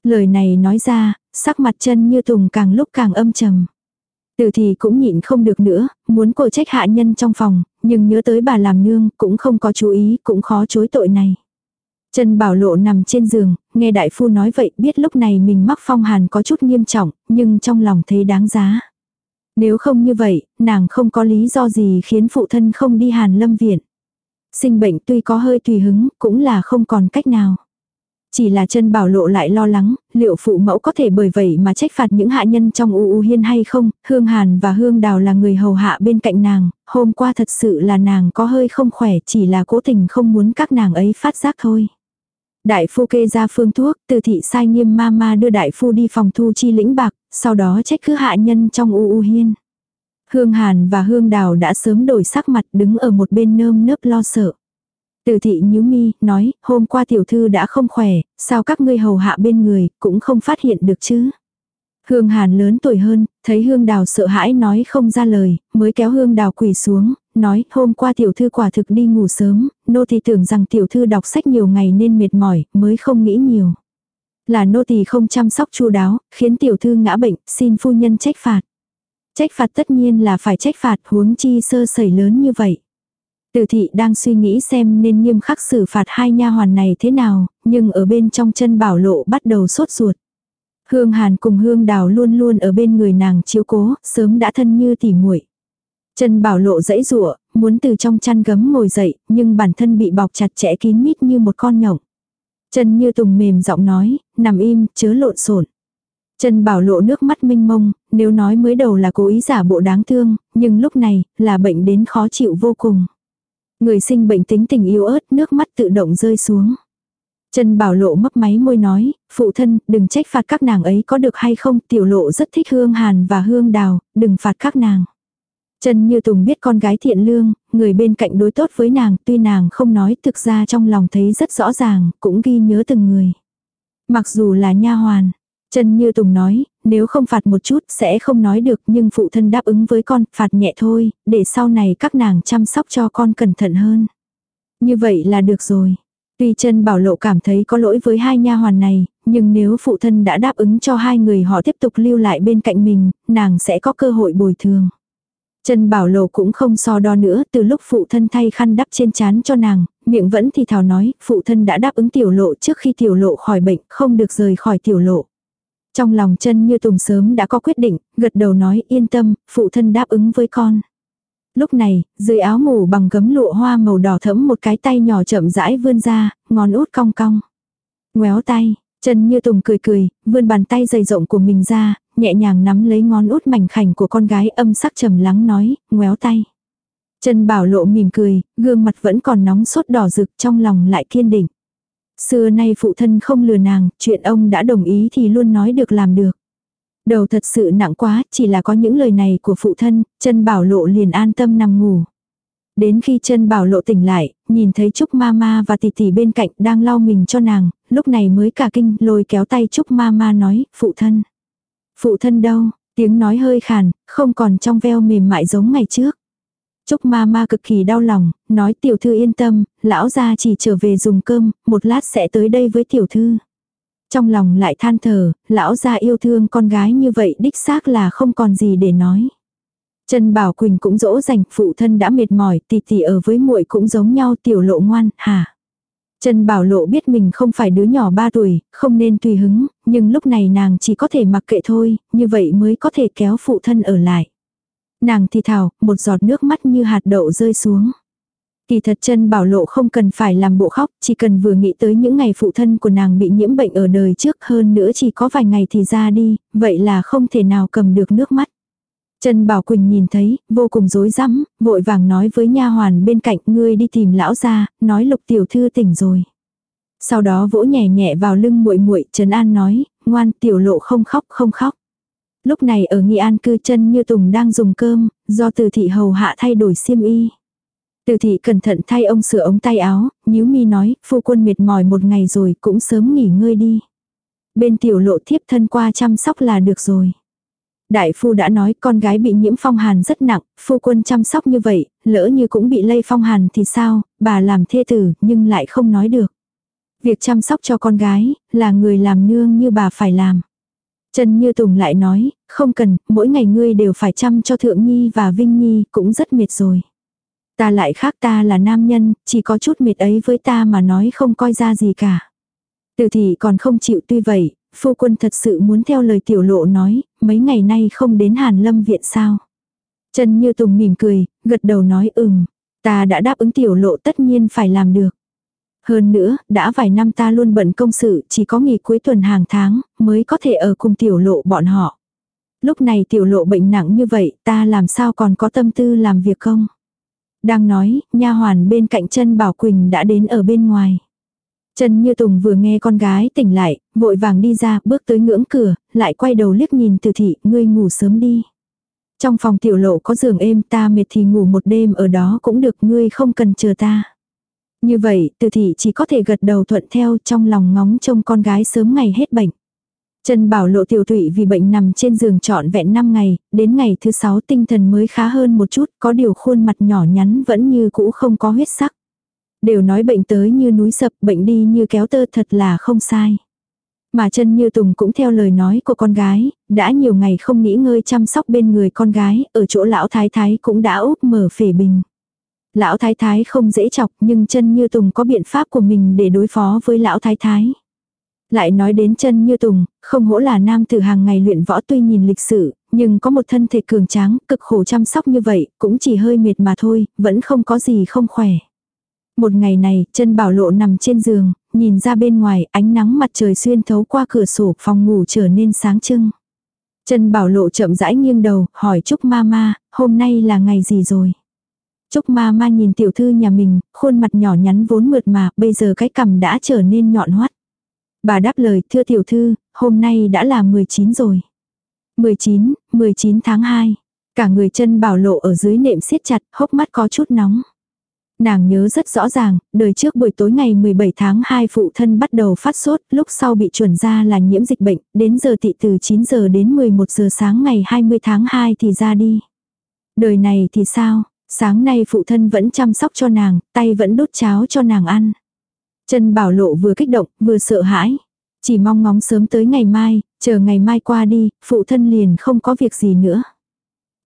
Lời này nói ra, sắc mặt chân như tùng càng lúc càng âm trầm. Từ thì cũng nhịn không được nữa, muốn cô trách hạ nhân trong phòng, nhưng nhớ tới bà làm nương, cũng không có chú ý, cũng khó chối tội này. Trần Bảo Lộ nằm trên giường, nghe đại phu nói vậy, biết lúc này mình mắc phong hàn có chút nghiêm trọng, nhưng trong lòng thấy đáng giá. Nếu không như vậy, nàng không có lý do gì khiến phụ thân không đi hàn lâm viện. Sinh bệnh tuy có hơi tùy hứng, cũng là không còn cách nào. Chỉ là chân bảo lộ lại lo lắng, liệu phụ mẫu có thể bởi vậy mà trách phạt những hạ nhân trong u u hiên hay không, Hương Hàn và Hương Đào là người hầu hạ bên cạnh nàng, hôm qua thật sự là nàng có hơi không khỏe chỉ là cố tình không muốn các nàng ấy phát giác thôi. Đại phu kê ra phương thuốc, từ thị sai nghiêm ma ma đưa đại phu đi phòng thu chi lĩnh bạc, sau đó trách cứ hạ nhân trong u u hiên. Hương Hàn và Hương Đào đã sớm đổi sắc mặt đứng ở một bên nơm nớp lo sợ. Từ thị nhíu mi, nói, hôm qua tiểu thư đã không khỏe, sao các ngươi hầu hạ bên người, cũng không phát hiện được chứ. Hương Hàn lớn tuổi hơn, thấy Hương Đào sợ hãi nói không ra lời, mới kéo Hương Đào quỳ xuống, nói hôm qua tiểu thư quả thực đi ngủ sớm, nô thì tưởng rằng tiểu thư đọc sách nhiều ngày nên mệt mỏi, mới không nghĩ nhiều. Là nô tỳ không chăm sóc chu đáo, khiến tiểu thư ngã bệnh, xin phu nhân trách phạt. Trách phạt tất nhiên là phải trách phạt huống chi sơ sẩy lớn như vậy. Từ thị đang suy nghĩ xem nên nghiêm khắc xử phạt hai nha hoàn này thế nào, nhưng ở bên trong chân bảo lộ bắt đầu sốt ruột. Hương Hàn cùng Hương Đào luôn luôn ở bên người nàng chiếu cố, sớm đã thân như tỉ muội. Chân bảo lộ dãy rụa, muốn từ trong chăn gấm ngồi dậy, nhưng bản thân bị bọc chặt chẽ kín mít như một con nhộng. Chân như tùng mềm giọng nói, nằm im, chớ lộn xộn. Chân bảo lộ nước mắt minh mông, nếu nói mới đầu là cố ý giả bộ đáng thương, nhưng lúc này, là bệnh đến khó chịu vô cùng. Người sinh bệnh tính tình yếu ớt, nước mắt tự động rơi xuống. Trần Bảo Lộ mấp máy môi nói, phụ thân, đừng trách phạt các nàng ấy có được hay không, tiểu lộ rất thích hương hàn và hương đào, đừng phạt các nàng. Trần Như Tùng biết con gái thiện lương, người bên cạnh đối tốt với nàng, tuy nàng không nói thực ra trong lòng thấy rất rõ ràng, cũng ghi nhớ từng người. Mặc dù là nha hoàn, Trần Như Tùng nói, nếu không phạt một chút sẽ không nói được nhưng phụ thân đáp ứng với con, phạt nhẹ thôi, để sau này các nàng chăm sóc cho con cẩn thận hơn. Như vậy là được rồi. Tuy Trần bảo lộ cảm thấy có lỗi với hai nha hoàn này, nhưng nếu phụ thân đã đáp ứng cho hai người họ tiếp tục lưu lại bên cạnh mình, nàng sẽ có cơ hội bồi thường. Trần Bảo Lộ cũng không so đo nữa, từ lúc phụ thân thay khăn đắp trên chán cho nàng, miệng vẫn thì thào nói, phụ thân đã đáp ứng tiểu lộ trước khi tiểu lộ khỏi bệnh, không được rời khỏi tiểu lộ. Trong lòng chân như tùng sớm đã có quyết định, gật đầu nói yên tâm, phụ thân đáp ứng với con. Lúc này, dưới áo ngủ bằng gấm lụa hoa màu đỏ thẫm một cái tay nhỏ chậm rãi vươn ra, ngón út cong cong. Ngoéo tay, chân như tùng cười cười, vươn bàn tay dày rộng của mình ra, nhẹ nhàng nắm lấy ngón út mảnh khảnh của con gái âm sắc trầm lắng nói, ngoéo tay. Trần Bảo Lộ mỉm cười, gương mặt vẫn còn nóng sốt đỏ rực trong lòng lại kiên định. Xưa nay phụ thân không lừa nàng, chuyện ông đã đồng ý thì luôn nói được làm được. Đầu thật sự nặng quá, chỉ là có những lời này của phụ thân, chân bảo lộ liền an tâm nằm ngủ. Đến khi chân bảo lộ tỉnh lại, nhìn thấy Trúc Mama và tỷ tỷ bên cạnh đang lau mình cho nàng, lúc này mới cả kinh lôi kéo tay Trúc Mama nói, phụ thân. Phụ thân đâu, tiếng nói hơi khàn, không còn trong veo mềm mại giống ngày trước. Trúc ma ma cực kỳ đau lòng, nói tiểu thư yên tâm, lão gia chỉ trở về dùng cơm, một lát sẽ tới đây với tiểu thư. Trong lòng lại than thở, lão gia yêu thương con gái như vậy đích xác là không còn gì để nói. Trần Bảo Quỳnh cũng dỗ dành, phụ thân đã mệt mỏi, tỷ tỷ ở với muội cũng giống nhau, tiểu lộ ngoan, hả? Trần Bảo Lộ biết mình không phải đứa nhỏ 3 tuổi, không nên tùy hứng, nhưng lúc này nàng chỉ có thể mặc kệ thôi, như vậy mới có thể kéo phụ thân ở lại. Nàng thì thào, một giọt nước mắt như hạt đậu rơi xuống. Kỳ thật chân bảo lộ không cần phải làm bộ khóc, chỉ cần vừa nghĩ tới những ngày phụ thân của nàng bị nhiễm bệnh ở đời trước hơn nữa chỉ có vài ngày thì ra đi, vậy là không thể nào cầm được nước mắt. Trần Bảo Quỳnh nhìn thấy, vô cùng rối rắm, vội vàng nói với nha hoàn bên cạnh ngươi đi tìm lão gia, nói lục tiểu thư tỉnh rồi. Sau đó vỗ nhẹ nhẹ vào lưng muội muội, Trần An nói, ngoan tiểu lộ không khóc không khóc. Lúc này ở Nghi An cư chân như Tùng đang dùng cơm, do từ thị hầu hạ thay đổi xiêm y. Từ thị cẩn thận thay ông sửa ống tay áo, nhíu mi nói, phu quân mệt mỏi một ngày rồi cũng sớm nghỉ ngơi đi. Bên tiểu lộ thiếp thân qua chăm sóc là được rồi. Đại phu đã nói con gái bị nhiễm phong hàn rất nặng, phu quân chăm sóc như vậy, lỡ như cũng bị lây phong hàn thì sao, bà làm thê tử nhưng lại không nói được. Việc chăm sóc cho con gái, là người làm nương như bà phải làm. Trần Như Tùng lại nói, không cần, mỗi ngày ngươi đều phải chăm cho Thượng Nhi và Vinh Nhi, cũng rất mệt rồi. Ta lại khác ta là nam nhân, chỉ có chút mệt ấy với ta mà nói không coi ra gì cả. Từ thị còn không chịu tuy vậy, phu quân thật sự muốn theo lời tiểu lộ nói, mấy ngày nay không đến Hàn Lâm viện sao. Trần Như Tùng mỉm cười, gật đầu nói ừm, ta đã đáp ứng tiểu lộ tất nhiên phải làm được. Hơn nữa, đã vài năm ta luôn bận công sự, chỉ có nghỉ cuối tuần hàng tháng, mới có thể ở cùng tiểu lộ bọn họ. Lúc này tiểu lộ bệnh nặng như vậy, ta làm sao còn có tâm tư làm việc không? Đang nói, nha hoàn bên cạnh chân Bảo Quỳnh đã đến ở bên ngoài. Trần Như Tùng vừa nghe con gái tỉnh lại, vội vàng đi ra, bước tới ngưỡng cửa, lại quay đầu liếc nhìn từ thị, ngươi ngủ sớm đi. Trong phòng tiểu lộ có giường êm ta mệt thì ngủ một đêm ở đó cũng được ngươi không cần chờ ta. Như vậy, từ thị chỉ có thể gật đầu thuận theo trong lòng ngóng trông con gái sớm ngày hết bệnh. Trần Bảo Lộ tiểu thụy vì bệnh nằm trên giường trọn vẹn 5 ngày, đến ngày thứ 6 tinh thần mới khá hơn một chút, có điều khuôn mặt nhỏ nhắn vẫn như cũ không có huyết sắc. Đều nói bệnh tới như núi sập, bệnh đi như kéo tơ thật là không sai. Mà chân như Tùng cũng theo lời nói của con gái, đã nhiều ngày không nghỉ ngơi chăm sóc bên người con gái, ở chỗ lão thái thái cũng đã úp mở phể bình. Lão thái thái không dễ chọc nhưng chân như Tùng có biện pháp của mình để đối phó với lão thái thái. Lại nói đến chân như Tùng, không hỗ là nam tử hàng ngày luyện võ tuy nhìn lịch sử, nhưng có một thân thể cường tráng, cực khổ chăm sóc như vậy, cũng chỉ hơi mệt mà thôi, vẫn không có gì không khỏe. Một ngày này, chân bảo lộ nằm trên giường, nhìn ra bên ngoài, ánh nắng mặt trời xuyên thấu qua cửa sổ, phòng ngủ trở nên sáng trưng. Chân bảo lộ chậm rãi nghiêng đầu, hỏi Trúc ma ma, hôm nay là ngày gì rồi? Trúc ma ma nhìn tiểu thư nhà mình, khuôn mặt nhỏ nhắn vốn mượt mà, bây giờ cái cằm đã trở nên nhọn hoắt. Bà đáp lời, thưa tiểu thư, hôm nay đã là 19 rồi. 19, 19 tháng 2. Cả người chân bảo lộ ở dưới nệm siết chặt, hốc mắt có chút nóng. Nàng nhớ rất rõ ràng, đời trước buổi tối ngày 17 tháng 2 phụ thân bắt đầu phát sốt, lúc sau bị chuẩn ra là nhiễm dịch bệnh, đến giờ tị từ 9 giờ đến 11 giờ sáng ngày 20 tháng 2 thì ra đi. Đời này thì sao, sáng nay phụ thân vẫn chăm sóc cho nàng, tay vẫn đút cháo cho nàng ăn. Trần bảo lộ vừa kích động, vừa sợ hãi. Chỉ mong ngóng sớm tới ngày mai, chờ ngày mai qua đi, phụ thân liền không có việc gì nữa.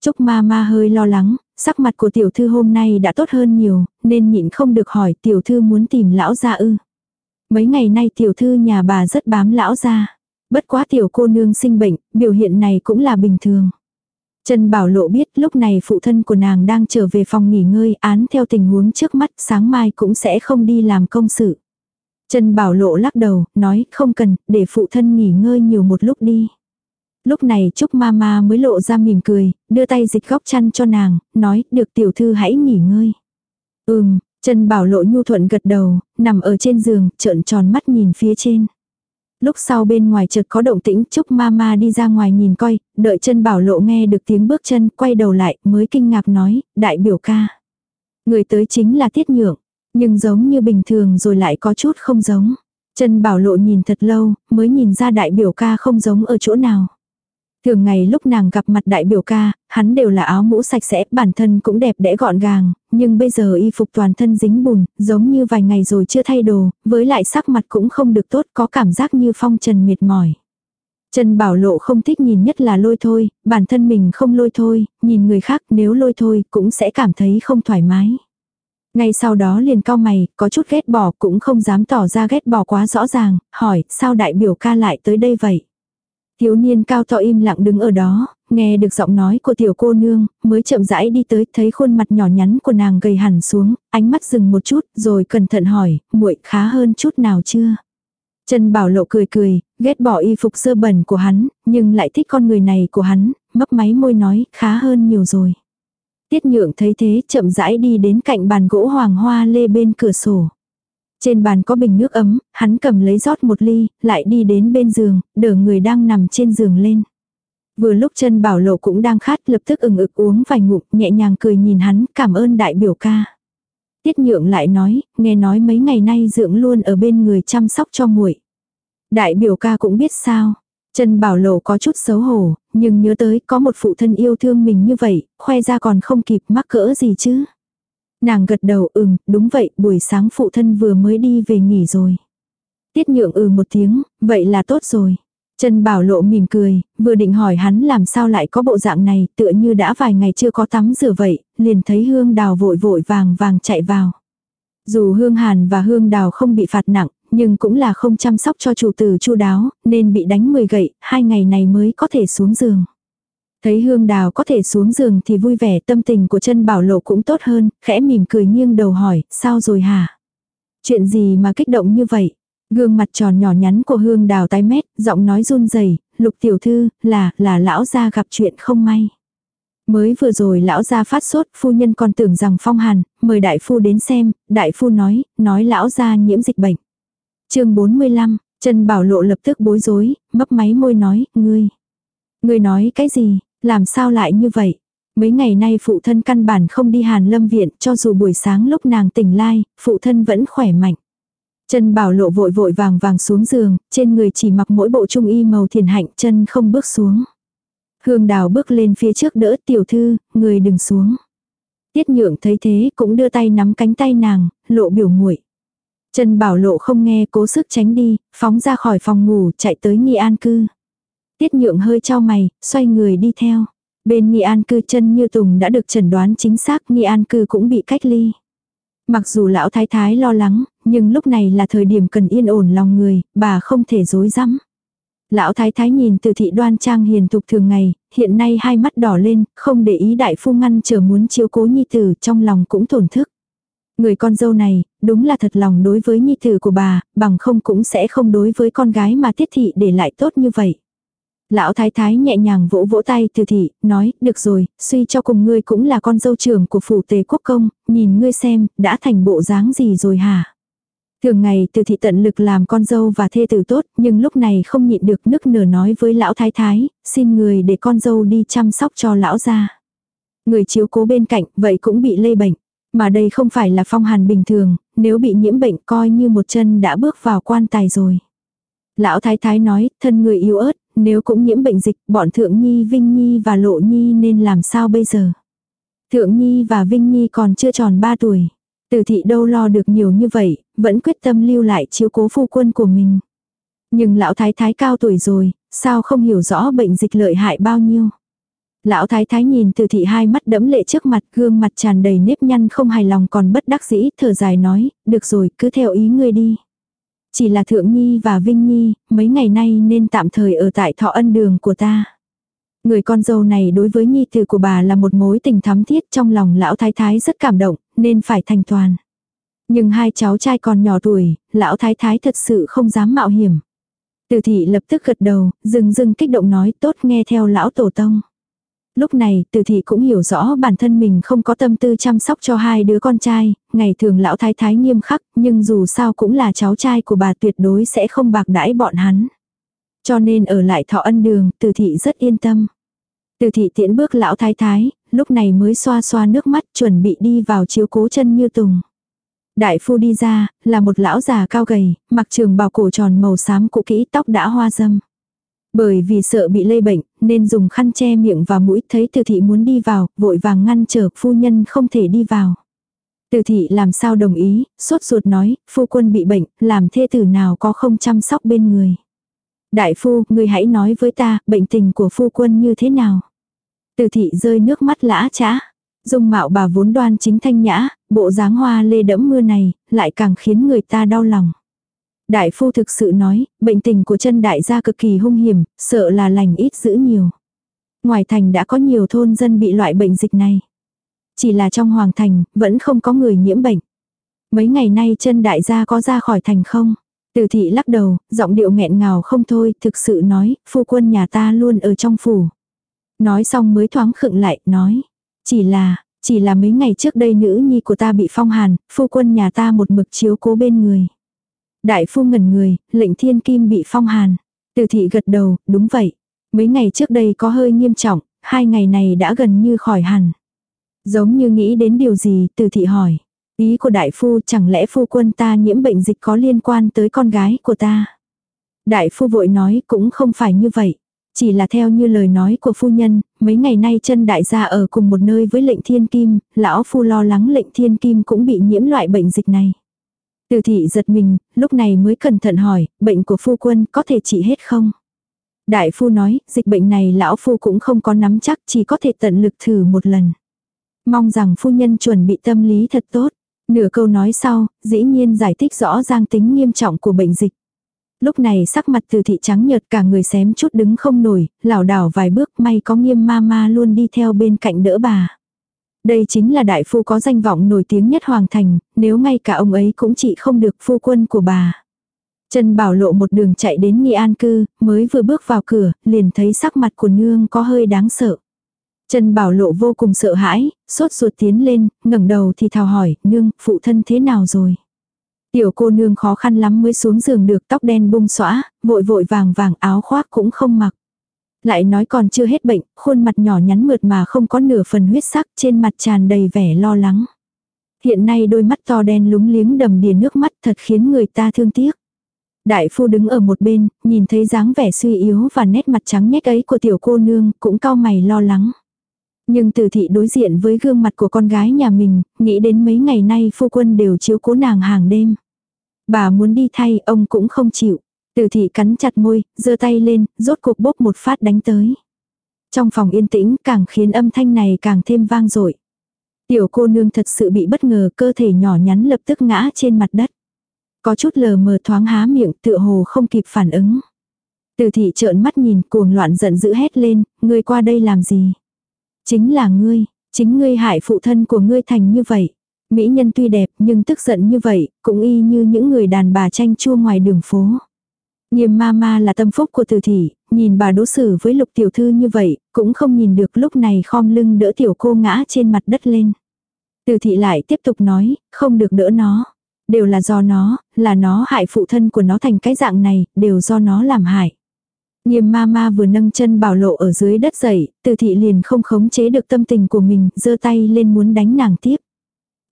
Trúc ma ma hơi lo lắng, sắc mặt của tiểu thư hôm nay đã tốt hơn nhiều, nên nhịn không được hỏi tiểu thư muốn tìm lão gia ư. Mấy ngày nay tiểu thư nhà bà rất bám lão gia. Bất quá tiểu cô nương sinh bệnh, biểu hiện này cũng là bình thường. Trần Bảo Lộ biết lúc này phụ thân của nàng đang trở về phòng nghỉ ngơi án theo tình huống trước mắt sáng mai cũng sẽ không đi làm công sự. Trần Bảo Lộ lắc đầu, nói không cần, để phụ thân nghỉ ngơi nhiều một lúc đi. Lúc này Trúc Mama mới lộ ra mỉm cười, đưa tay dịch góc chăn cho nàng, nói, được tiểu thư hãy nghỉ ngơi. Ừm, Trần Bảo Lộ nhu thuận gật đầu, nằm ở trên giường, trợn tròn mắt nhìn phía trên. Lúc sau bên ngoài chợt có động tĩnh Trúc Mama đi ra ngoài nhìn coi, đợi chân Bảo Lộ nghe được tiếng bước chân, quay đầu lại, mới kinh ngạc nói, đại biểu ca. Người tới chính là Tiết Nhượng, nhưng giống như bình thường rồi lại có chút không giống. chân Bảo Lộ nhìn thật lâu, mới nhìn ra đại biểu ca không giống ở chỗ nào. Thường ngày lúc nàng gặp mặt đại biểu ca, hắn đều là áo mũ sạch sẽ, bản thân cũng đẹp đẽ gọn gàng, nhưng bây giờ y phục toàn thân dính bùn, giống như vài ngày rồi chưa thay đồ, với lại sắc mặt cũng không được tốt, có cảm giác như phong trần mệt mỏi. Trần Bảo Lộ không thích nhìn nhất là lôi thôi, bản thân mình không lôi thôi, nhìn người khác nếu lôi thôi cũng sẽ cảm thấy không thoải mái. Ngay sau đó liền cao mày, có chút ghét bỏ cũng không dám tỏ ra ghét bỏ quá rõ ràng, hỏi sao đại biểu ca lại tới đây vậy. Thiếu niên cao to im lặng đứng ở đó, nghe được giọng nói của tiểu cô nương, mới chậm rãi đi tới, thấy khuôn mặt nhỏ nhắn của nàng gầy hẳn xuống, ánh mắt dừng một chút, rồi cẩn thận hỏi, muội khá hơn chút nào chưa? Trần Bảo Lộ cười cười, ghét bỏ y phục sơ bẩn của hắn, nhưng lại thích con người này của hắn, mấp máy môi nói, khá hơn nhiều rồi. Tiết nhượng thấy thế chậm rãi đi đến cạnh bàn gỗ hoàng hoa lê bên cửa sổ. Trên bàn có bình nước ấm, hắn cầm lấy rót một ly, lại đi đến bên giường, đỡ người đang nằm trên giường lên. Vừa lúc chân bảo lộ cũng đang khát lập tức ừng ực uống vài ngụm nhẹ nhàng cười nhìn hắn cảm ơn đại biểu ca. Tiết nhượng lại nói, nghe nói mấy ngày nay dưỡng luôn ở bên người chăm sóc cho muội. Đại biểu ca cũng biết sao. Trần Bảo Lộ có chút xấu hổ, nhưng nhớ tới có một phụ thân yêu thương mình như vậy, khoe ra còn không kịp mắc cỡ gì chứ. Nàng gật đầu ừm, đúng vậy, buổi sáng phụ thân vừa mới đi về nghỉ rồi. Tiết nhượng ừ một tiếng, vậy là tốt rồi. Trần Bảo Lộ mỉm cười, vừa định hỏi hắn làm sao lại có bộ dạng này, tựa như đã vài ngày chưa có tắm rửa vậy, liền thấy Hương Đào vội vội vàng vàng chạy vào. Dù Hương Hàn và Hương Đào không bị phạt nặng, nhưng cũng là không chăm sóc cho chủ tử chu đáo, nên bị đánh 10 gậy, hai ngày này mới có thể xuống giường. Thấy Hương Đào có thể xuống giường thì vui vẻ tâm tình của chân bảo lộ cũng tốt hơn, khẽ mỉm cười nghiêng đầu hỏi, sao rồi hả? Chuyện gì mà kích động như vậy? Gương mặt tròn nhỏ nhắn của Hương Đào tái mét, giọng nói run rẩy lục tiểu thư, là, là lão gia gặp chuyện không may. Mới vừa rồi lão gia phát sốt, phu nhân còn tưởng rằng phong hàn, mời đại phu đến xem, đại phu nói, nói lão gia nhiễm dịch bệnh. chương 45, chân Bảo Lộ lập tức bối rối, mấp máy môi nói, ngươi. Ngươi nói cái gì, làm sao lại như vậy? Mấy ngày nay phụ thân căn bản không đi hàn lâm viện, cho dù buổi sáng lúc nàng tỉnh lai, phụ thân vẫn khỏe mạnh. Chân bảo lộ vội vội vàng vàng xuống giường, trên người chỉ mặc mỗi bộ trung y màu thiền hạnh, chân không bước xuống. Hương đào bước lên phía trước đỡ tiểu thư, người đừng xuống. Tiết nhượng thấy thế cũng đưa tay nắm cánh tay nàng, lộ biểu nguội. Trần Bảo Lộ không nghe cố sức tránh đi, phóng ra khỏi phòng ngủ chạy tới nghi an cư. Tiết nhượng hơi trao mày, xoay người đi theo. Bên nghi an cư chân như tùng đã được chẩn đoán chính xác nghi an cư cũng bị cách ly. Mặc dù lão thái thái lo lắng, nhưng lúc này là thời điểm cần yên ổn lòng người, bà không thể dối rắm. Lão thái thái nhìn từ thị đoan trang hiền thục thường ngày, hiện nay hai mắt đỏ lên, không để ý đại phu ngăn trở muốn chiếu cố nhi tử trong lòng cũng tổn thức. Người con dâu này, đúng là thật lòng đối với nhi tử của bà, bằng không cũng sẽ không đối với con gái mà tiết thị để lại tốt như vậy. Lão thái thái nhẹ nhàng vỗ vỗ tay từ thị, nói, được rồi, suy cho cùng ngươi cũng là con dâu trưởng của phủ tế quốc công, nhìn ngươi xem, đã thành bộ dáng gì rồi hả? Thường ngày từ thị tận lực làm con dâu và thê tử tốt, nhưng lúc này không nhịn được nức nở nói với lão thái thái, xin người để con dâu đi chăm sóc cho lão ra. Người chiếu cố bên cạnh, vậy cũng bị lây bệnh. Mà đây không phải là phong hàn bình thường, nếu bị nhiễm bệnh coi như một chân đã bước vào quan tài rồi. Lão thái thái nói, thân người yếu ớt, nếu cũng nhiễm bệnh dịch, bọn Thượng Nhi, Vinh Nhi và Lộ Nhi nên làm sao bây giờ? Thượng Nhi và Vinh Nhi còn chưa tròn 3 tuổi. Từ thị đâu lo được nhiều như vậy, vẫn quyết tâm lưu lại chiếu cố phu quân của mình. Nhưng lão thái thái cao tuổi rồi, sao không hiểu rõ bệnh dịch lợi hại bao nhiêu. Lão thái thái nhìn từ thị hai mắt đẫm lệ trước mặt gương mặt tràn đầy nếp nhăn không hài lòng còn bất đắc dĩ thở dài nói, được rồi cứ theo ý ngươi đi. Chỉ là Thượng Nhi và Vinh Nhi, mấy ngày nay nên tạm thời ở tại thọ ân đường của ta. Người con dâu này đối với Nhi tử của bà là một mối tình thắm thiết trong lòng lão thái thái rất cảm động, nên phải thành toàn. Nhưng hai cháu trai còn nhỏ tuổi, lão thái thái thật sự không dám mạo hiểm. Từ thị lập tức gật đầu, dừng dừng kích động nói tốt nghe theo lão tổ tông. Lúc này, từ thị cũng hiểu rõ bản thân mình không có tâm tư chăm sóc cho hai đứa con trai, ngày thường lão thái thái nghiêm khắc, nhưng dù sao cũng là cháu trai của bà tuyệt đối sẽ không bạc đãi bọn hắn. Cho nên ở lại thọ ân đường, từ thị rất yên tâm. Từ thị tiễn bước lão thái thái, lúc này mới xoa xoa nước mắt chuẩn bị đi vào chiếu cố chân như tùng. Đại phu đi ra, là một lão già cao gầy, mặc trường bào cổ tròn màu xám cũ kỹ tóc đã hoa dâm. Bởi vì sợ bị lây bệnh, nên dùng khăn che miệng và mũi thấy từ thị muốn đi vào, vội vàng ngăn trở phu nhân không thể đi vào. Từ thị làm sao đồng ý, sốt ruột nói, phu quân bị bệnh, làm thê tử nào có không chăm sóc bên người. Đại phu, người hãy nói với ta, bệnh tình của phu quân như thế nào? Từ thị rơi nước mắt lã chã. Dung mạo bà vốn đoan chính thanh nhã, bộ dáng hoa lê đẫm mưa này, lại càng khiến người ta đau lòng. Đại phu thực sự nói, bệnh tình của chân đại gia cực kỳ hung hiểm, sợ là lành ít giữ nhiều. Ngoài thành đã có nhiều thôn dân bị loại bệnh dịch này. Chỉ là trong hoàng thành, vẫn không có người nhiễm bệnh. Mấy ngày nay chân đại gia có ra khỏi thành không? Từ thị lắc đầu, giọng điệu nghẹn ngào không thôi, thực sự nói, phu quân nhà ta luôn ở trong phủ. Nói xong mới thoáng khựng lại, nói. Chỉ là, chỉ là mấy ngày trước đây nữ nhi của ta bị phong hàn, phu quân nhà ta một mực chiếu cố bên người. Đại phu ngẩn người, lệnh thiên kim bị phong hàn. Từ thị gật đầu, đúng vậy. Mấy ngày trước đây có hơi nghiêm trọng, hai ngày này đã gần như khỏi hẳn. Giống như nghĩ đến điều gì, từ thị hỏi. Ý của đại phu chẳng lẽ phu quân ta nhiễm bệnh dịch có liên quan tới con gái của ta. Đại phu vội nói cũng không phải như vậy. Chỉ là theo như lời nói của phu nhân, mấy ngày nay chân đại gia ở cùng một nơi với lệnh thiên kim, lão phu lo lắng lệnh thiên kim cũng bị nhiễm loại bệnh dịch này. Từ thị giật mình, lúc này mới cẩn thận hỏi, bệnh của phu quân có thể trị hết không? Đại phu nói, dịch bệnh này lão phu cũng không có nắm chắc, chỉ có thể tận lực thử một lần. Mong rằng phu nhân chuẩn bị tâm lý thật tốt. Nửa câu nói sau, dĩ nhiên giải thích rõ ràng tính nghiêm trọng của bệnh dịch. Lúc này sắc mặt từ thị trắng nhợt cả người xém chút đứng không nổi, lảo đảo vài bước may có nghiêm ma ma luôn đi theo bên cạnh đỡ bà. Đây chính là đại phu có danh vọng nổi tiếng nhất hoàng thành, nếu ngay cả ông ấy cũng trị không được phu quân của bà. Trần Bảo lộ một đường chạy đến Nghi An Cư, mới vừa bước vào cửa, liền thấy sắc mặt của nương có hơi đáng sợ. Trần Bảo lộ vô cùng sợ hãi, sốt ruột tiến lên, ngẩng đầu thì thào hỏi, nương, phụ thân thế nào rồi? Tiểu cô nương khó khăn lắm mới xuống giường được tóc đen bung xõa, vội vội vàng vàng áo khoác cũng không mặc. Lại nói còn chưa hết bệnh, khuôn mặt nhỏ nhắn mượt mà không có nửa phần huyết sắc trên mặt tràn đầy vẻ lo lắng. Hiện nay đôi mắt to đen lúng liếng đầm đìa nước mắt thật khiến người ta thương tiếc. Đại phu đứng ở một bên, nhìn thấy dáng vẻ suy yếu và nét mặt trắng nhếch ấy của tiểu cô nương, cũng cau mày lo lắng. Nhưng từ thị đối diện với gương mặt của con gái nhà mình, nghĩ đến mấy ngày nay phu quân đều chiếu cố nàng hàng đêm. Bà muốn đi thay, ông cũng không chịu. Từ thị cắn chặt môi, giơ tay lên, rốt cuộc bốc một phát đánh tới. Trong phòng yên tĩnh càng khiến âm thanh này càng thêm vang dội. Tiểu cô nương thật sự bị bất ngờ cơ thể nhỏ nhắn lập tức ngã trên mặt đất. Có chút lờ mờ thoáng há miệng tựa hồ không kịp phản ứng. Từ thị trợn mắt nhìn cuồng loạn giận dữ hét lên, ngươi qua đây làm gì? Chính là ngươi, chính ngươi hại phụ thân của ngươi thành như vậy. Mỹ nhân tuy đẹp nhưng tức giận như vậy, cũng y như những người đàn bà tranh chua ngoài đường phố. Nghiêm ma ma là tâm phúc của từ thị, nhìn bà đối xử với lục tiểu thư như vậy, cũng không nhìn được lúc này khom lưng đỡ tiểu cô ngã trên mặt đất lên. Từ thị lại tiếp tục nói, không được đỡ nó. Đều là do nó, là nó hại phụ thân của nó thành cái dạng này, đều do nó làm hại. Nghiêm ma ma vừa nâng chân bảo lộ ở dưới đất dậy, từ thị liền không khống chế được tâm tình của mình, giơ tay lên muốn đánh nàng tiếp.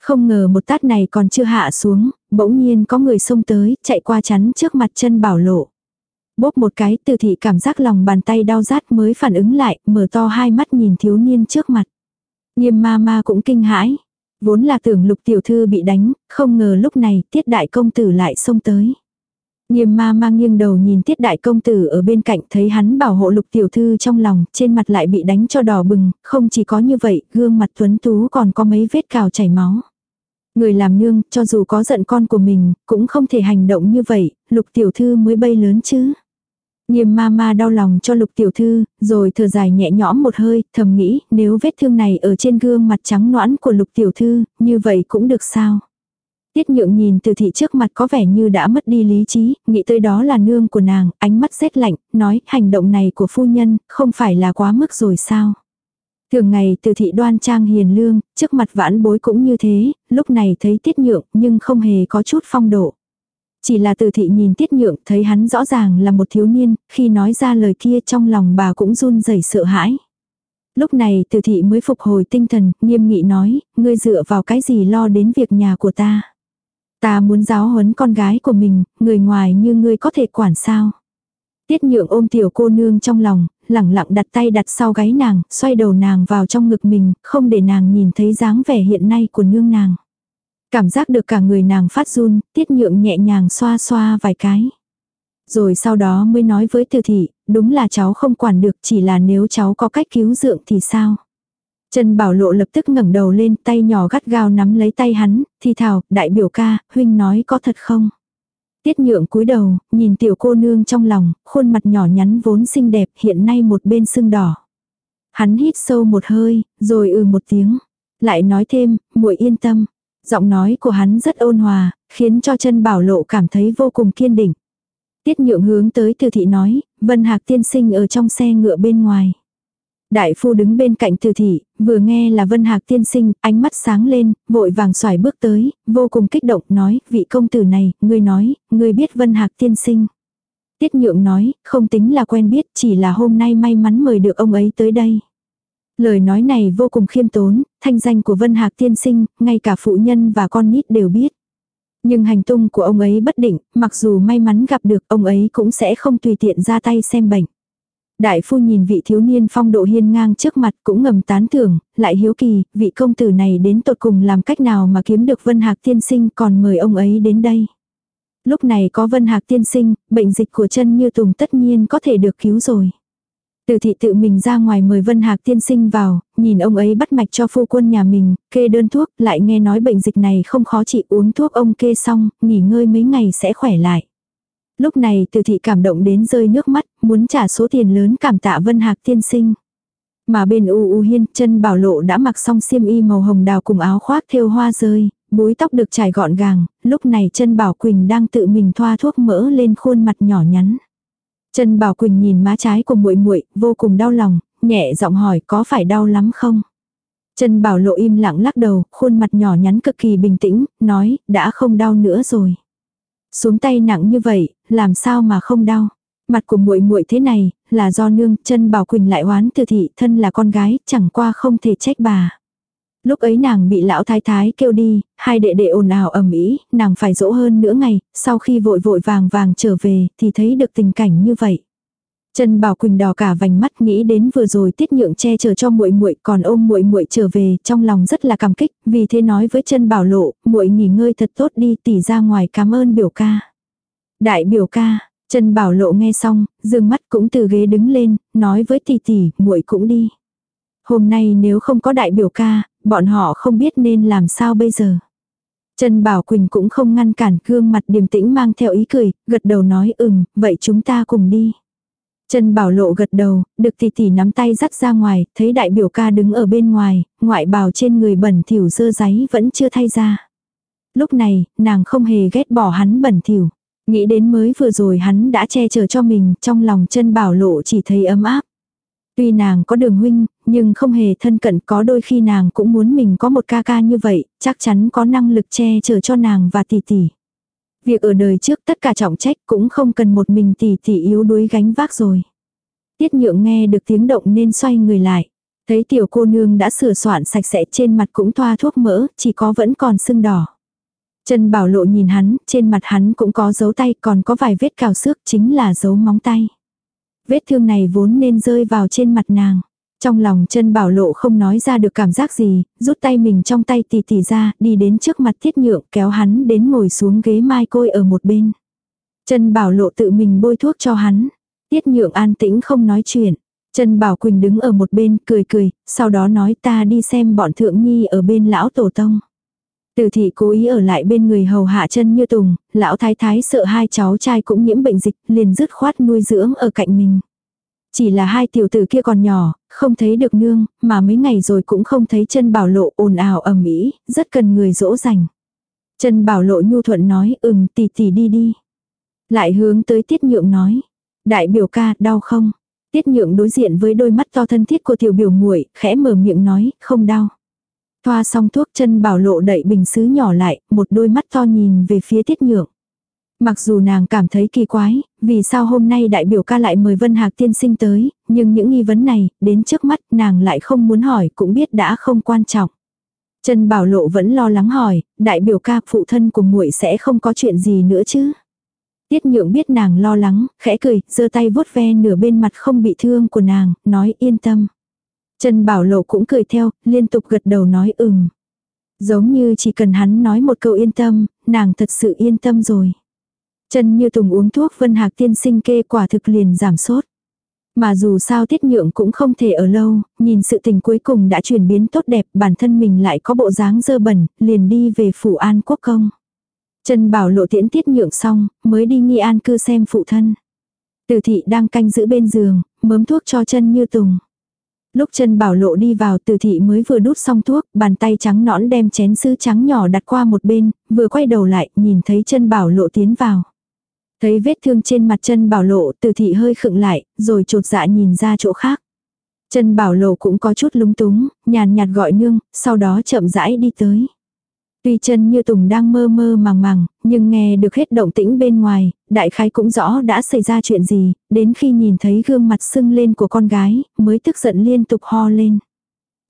Không ngờ một tát này còn chưa hạ xuống, bỗng nhiên có người xông tới, chạy qua chắn trước mặt chân bảo lộ bóp một cái từ thị cảm giác lòng bàn tay đau rát mới phản ứng lại, mở to hai mắt nhìn thiếu niên trước mặt. Nghiêm ma ma cũng kinh hãi. Vốn là tưởng lục tiểu thư bị đánh, không ngờ lúc này tiết đại công tử lại xông tới. Nghiêm ma ma nghiêng đầu nhìn tiết đại công tử ở bên cạnh thấy hắn bảo hộ lục tiểu thư trong lòng, trên mặt lại bị đánh cho đỏ bừng, không chỉ có như vậy, gương mặt tuấn tú còn có mấy vết cào chảy máu. Người làm nương, cho dù có giận con của mình, cũng không thể hành động như vậy, lục tiểu thư mới bay lớn chứ. Nghiêm ma ma đau lòng cho lục tiểu thư, rồi thở dài nhẹ nhõm một hơi, thầm nghĩ, nếu vết thương này ở trên gương mặt trắng noãn của lục tiểu thư, như vậy cũng được sao. Tiết nhượng nhìn từ thị trước mặt có vẻ như đã mất đi lý trí, nghĩ tới đó là nương của nàng, ánh mắt rét lạnh, nói hành động này của phu nhân, không phải là quá mức rồi sao. Thường ngày từ thị đoan trang hiền lương, trước mặt vãn bối cũng như thế, lúc này thấy tiết nhượng nhưng không hề có chút phong độ. Chỉ là từ thị nhìn tiết nhượng thấy hắn rõ ràng là một thiếu niên, khi nói ra lời kia trong lòng bà cũng run rẩy sợ hãi. Lúc này từ thị mới phục hồi tinh thần, nghiêm nghị nói, ngươi dựa vào cái gì lo đến việc nhà của ta. Ta muốn giáo huấn con gái của mình, người ngoài như ngươi có thể quản sao. Tiết nhượng ôm tiểu cô nương trong lòng, lẳng lặng đặt tay đặt sau gáy nàng, xoay đầu nàng vào trong ngực mình, không để nàng nhìn thấy dáng vẻ hiện nay của nương nàng. Cảm giác được cả người nàng phát run, tiết nhượng nhẹ nhàng xoa xoa vài cái. Rồi sau đó mới nói với từ thị, đúng là cháu không quản được chỉ là nếu cháu có cách cứu dưỡng thì sao. Trần Bảo Lộ lập tức ngẩng đầu lên tay nhỏ gắt gao nắm lấy tay hắn, thì thảo, đại biểu ca, huynh nói có thật không? Tiết nhượng cúi đầu, nhìn tiểu cô nương trong lòng, khuôn mặt nhỏ nhắn vốn xinh đẹp hiện nay một bên sưng đỏ. Hắn hít sâu một hơi, rồi ừ một tiếng. Lại nói thêm, muội yên tâm. Giọng nói của hắn rất ôn hòa, khiến cho chân bảo lộ cảm thấy vô cùng kiên định. Tiết nhượng hướng tới từ thị nói, Vân Hạc tiên sinh ở trong xe ngựa bên ngoài. Đại phu đứng bên cạnh từ thị, vừa nghe là Vân Hạc tiên sinh, ánh mắt sáng lên, vội vàng xoài bước tới, vô cùng kích động nói, vị công tử này, ngươi nói, ngươi biết Vân Hạc tiên sinh. Tiết nhượng nói, không tính là quen biết, chỉ là hôm nay may mắn mời được ông ấy tới đây. Lời nói này vô cùng khiêm tốn, thanh danh của Vân Hạc tiên sinh, ngay cả phụ nhân và con nít đều biết. Nhưng hành tung của ông ấy bất định, mặc dù may mắn gặp được ông ấy cũng sẽ không tùy tiện ra tay xem bệnh. Đại phu nhìn vị thiếu niên phong độ hiên ngang trước mặt cũng ngầm tán thưởng, lại hiếu kỳ, vị công tử này đến tột cùng làm cách nào mà kiếm được Vân Hạc tiên sinh còn mời ông ấy đến đây. Lúc này có Vân Hạc tiên sinh, bệnh dịch của chân như tùng tất nhiên có thể được cứu rồi. Từ thị tự mình ra ngoài mời Vân Hạc tiên sinh vào, nhìn ông ấy bắt mạch cho phu quân nhà mình, kê đơn thuốc, lại nghe nói bệnh dịch này không khó trị uống thuốc ông kê xong, nghỉ ngơi mấy ngày sẽ khỏe lại. Lúc này từ thị cảm động đến rơi nước mắt, muốn trả số tiền lớn cảm tạ Vân Hạc tiên sinh. Mà bên U U Hiên, chân bảo lộ đã mặc xong xiêm y màu hồng đào cùng áo khoác thêu hoa rơi, búi tóc được trải gọn gàng, lúc này chân bảo Quỳnh đang tự mình thoa thuốc mỡ lên khuôn mặt nhỏ nhắn. Trần Bảo Quỳnh nhìn má trái của muội muội, vô cùng đau lòng, nhẹ giọng hỏi có phải đau lắm không? Trần Bảo Lộ im lặng lắc đầu, khuôn mặt nhỏ nhắn cực kỳ bình tĩnh, nói, đã không đau nữa rồi. Xuống tay nặng như vậy, làm sao mà không đau? Mặt của muội muội thế này, là do nương, trần Bảo Quỳnh lại oán từ thị, thân là con gái, chẳng qua không thể trách bà. Lúc ấy nàng bị lão thái thái kêu đi, hai đệ đệ ồn ào ầm ĩ, nàng phải dỗ hơn nửa ngày, sau khi vội vội vàng vàng trở về thì thấy được tình cảnh như vậy. Trần Bảo Quỳnh đỏ cả vành mắt nghĩ đến vừa rồi Tiết Nhượng che chở cho muội muội, còn ôm muội muội trở về, trong lòng rất là cảm kích, vì thế nói với Trần Bảo Lộ, muội nghỉ ngơi thật tốt đi, tỷ ra ngoài cảm ơn biểu ca. Đại biểu ca, Trần Bảo Lộ nghe xong, dương mắt cũng từ ghế đứng lên, nói với tỷ tỷ, muội cũng đi. Hôm nay nếu không có đại biểu ca, bọn họ không biết nên làm sao bây giờ. Trần Bảo Quỳnh cũng không ngăn cản gương mặt điềm tĩnh mang theo ý cười, gật đầu nói ừm, vậy chúng ta cùng đi. Trần Bảo Lộ gật đầu, được tỷ tỷ nắm tay dắt ra ngoài, thấy đại biểu ca đứng ở bên ngoài, ngoại bào trên người bẩn thỉu dơ giấy vẫn chưa thay ra. Lúc này, nàng không hề ghét bỏ hắn bẩn thỉu. Nghĩ đến mới vừa rồi hắn đã che chở cho mình, trong lòng chân Bảo Lộ chỉ thấy ấm áp. Tuy nàng có đường huynh, nhưng không hề thân cận có đôi khi nàng cũng muốn mình có một ca ca như vậy, chắc chắn có năng lực che chở cho nàng và tỷ tỷ. Việc ở đời trước tất cả trọng trách cũng không cần một mình tỷ tỷ yếu đuối gánh vác rồi. Tiết nhượng nghe được tiếng động nên xoay người lại. Thấy tiểu cô nương đã sửa soạn sạch sẽ trên mặt cũng thoa thuốc mỡ, chỉ có vẫn còn sưng đỏ. Trần Bảo Lộ nhìn hắn, trên mặt hắn cũng có dấu tay còn có vài vết cào xước chính là dấu móng tay. Vết thương này vốn nên rơi vào trên mặt nàng. Trong lòng chân bảo lộ không nói ra được cảm giác gì, rút tay mình trong tay tì tì ra, đi đến trước mặt thiết nhượng kéo hắn đến ngồi xuống ghế mai côi ở một bên. Chân bảo lộ tự mình bôi thuốc cho hắn. Tiết nhượng an tĩnh không nói chuyện. Trần Bảo Quỳnh đứng ở một bên cười cười, sau đó nói ta đi xem bọn thượng nhi ở bên lão tổ tông. Từ thị cố ý ở lại bên người hầu hạ chân như tùng, lão thái thái sợ hai cháu trai cũng nhiễm bệnh dịch, liền dứt khoát nuôi dưỡng ở cạnh mình. Chỉ là hai tiểu tử kia còn nhỏ, không thấy được nương, mà mấy ngày rồi cũng không thấy chân bảo lộ ồn ào ầm ĩ, rất cần người dỗ dành. Chân bảo lộ nhu thuận nói, ừm tỷ tỷ đi đi. Lại hướng tới tiết nhượng nói, đại biểu ca, đau không? Tiết nhượng đối diện với đôi mắt to thân thiết của tiểu biểu muội khẽ mở miệng nói, không đau. Thoa xong thuốc chân bảo lộ đậy bình sứ nhỏ lại, một đôi mắt to nhìn về phía tiết nhượng. Mặc dù nàng cảm thấy kỳ quái, vì sao hôm nay đại biểu ca lại mời Vân Hạc tiên sinh tới, nhưng những nghi vấn này, đến trước mắt nàng lại không muốn hỏi cũng biết đã không quan trọng. Trần Bảo Lộ vẫn lo lắng hỏi, đại biểu ca phụ thân của muội sẽ không có chuyện gì nữa chứ. Tiết nhượng biết nàng lo lắng, khẽ cười, giơ tay vuốt ve nửa bên mặt không bị thương của nàng, nói yên tâm. Trần Bảo Lộ cũng cười theo, liên tục gật đầu nói ừm. Giống như chỉ cần hắn nói một câu yên tâm, nàng thật sự yên tâm rồi. Trần như tùng uống thuốc vân hạc tiên sinh kê quả thực liền giảm sốt. Mà dù sao tiết nhượng cũng không thể ở lâu, nhìn sự tình cuối cùng đã chuyển biến tốt đẹp, bản thân mình lại có bộ dáng dơ bẩn, liền đi về phủ an quốc công. Trần bảo lộ tiễn tiết nhượng xong, mới đi nghi an cư xem phụ thân. Từ thị đang canh giữ bên giường, mớm thuốc cho chân như tùng. Lúc chân bảo lộ đi vào từ thị mới vừa đút xong thuốc, bàn tay trắng nõn đem chén sứ trắng nhỏ đặt qua một bên, vừa quay đầu lại, nhìn thấy chân bảo lộ tiến vào. Thấy vết thương trên mặt chân bảo lộ từ thị hơi khựng lại, rồi trột dạ nhìn ra chỗ khác. Chân bảo lộ cũng có chút lúng túng, nhàn nhạt gọi nương, sau đó chậm rãi đi tới. Tuy chân như Tùng đang mơ mơ màng màng, nhưng nghe được hết động tĩnh bên ngoài, đại khái cũng rõ đã xảy ra chuyện gì, đến khi nhìn thấy gương mặt sưng lên của con gái, mới tức giận liên tục ho lên.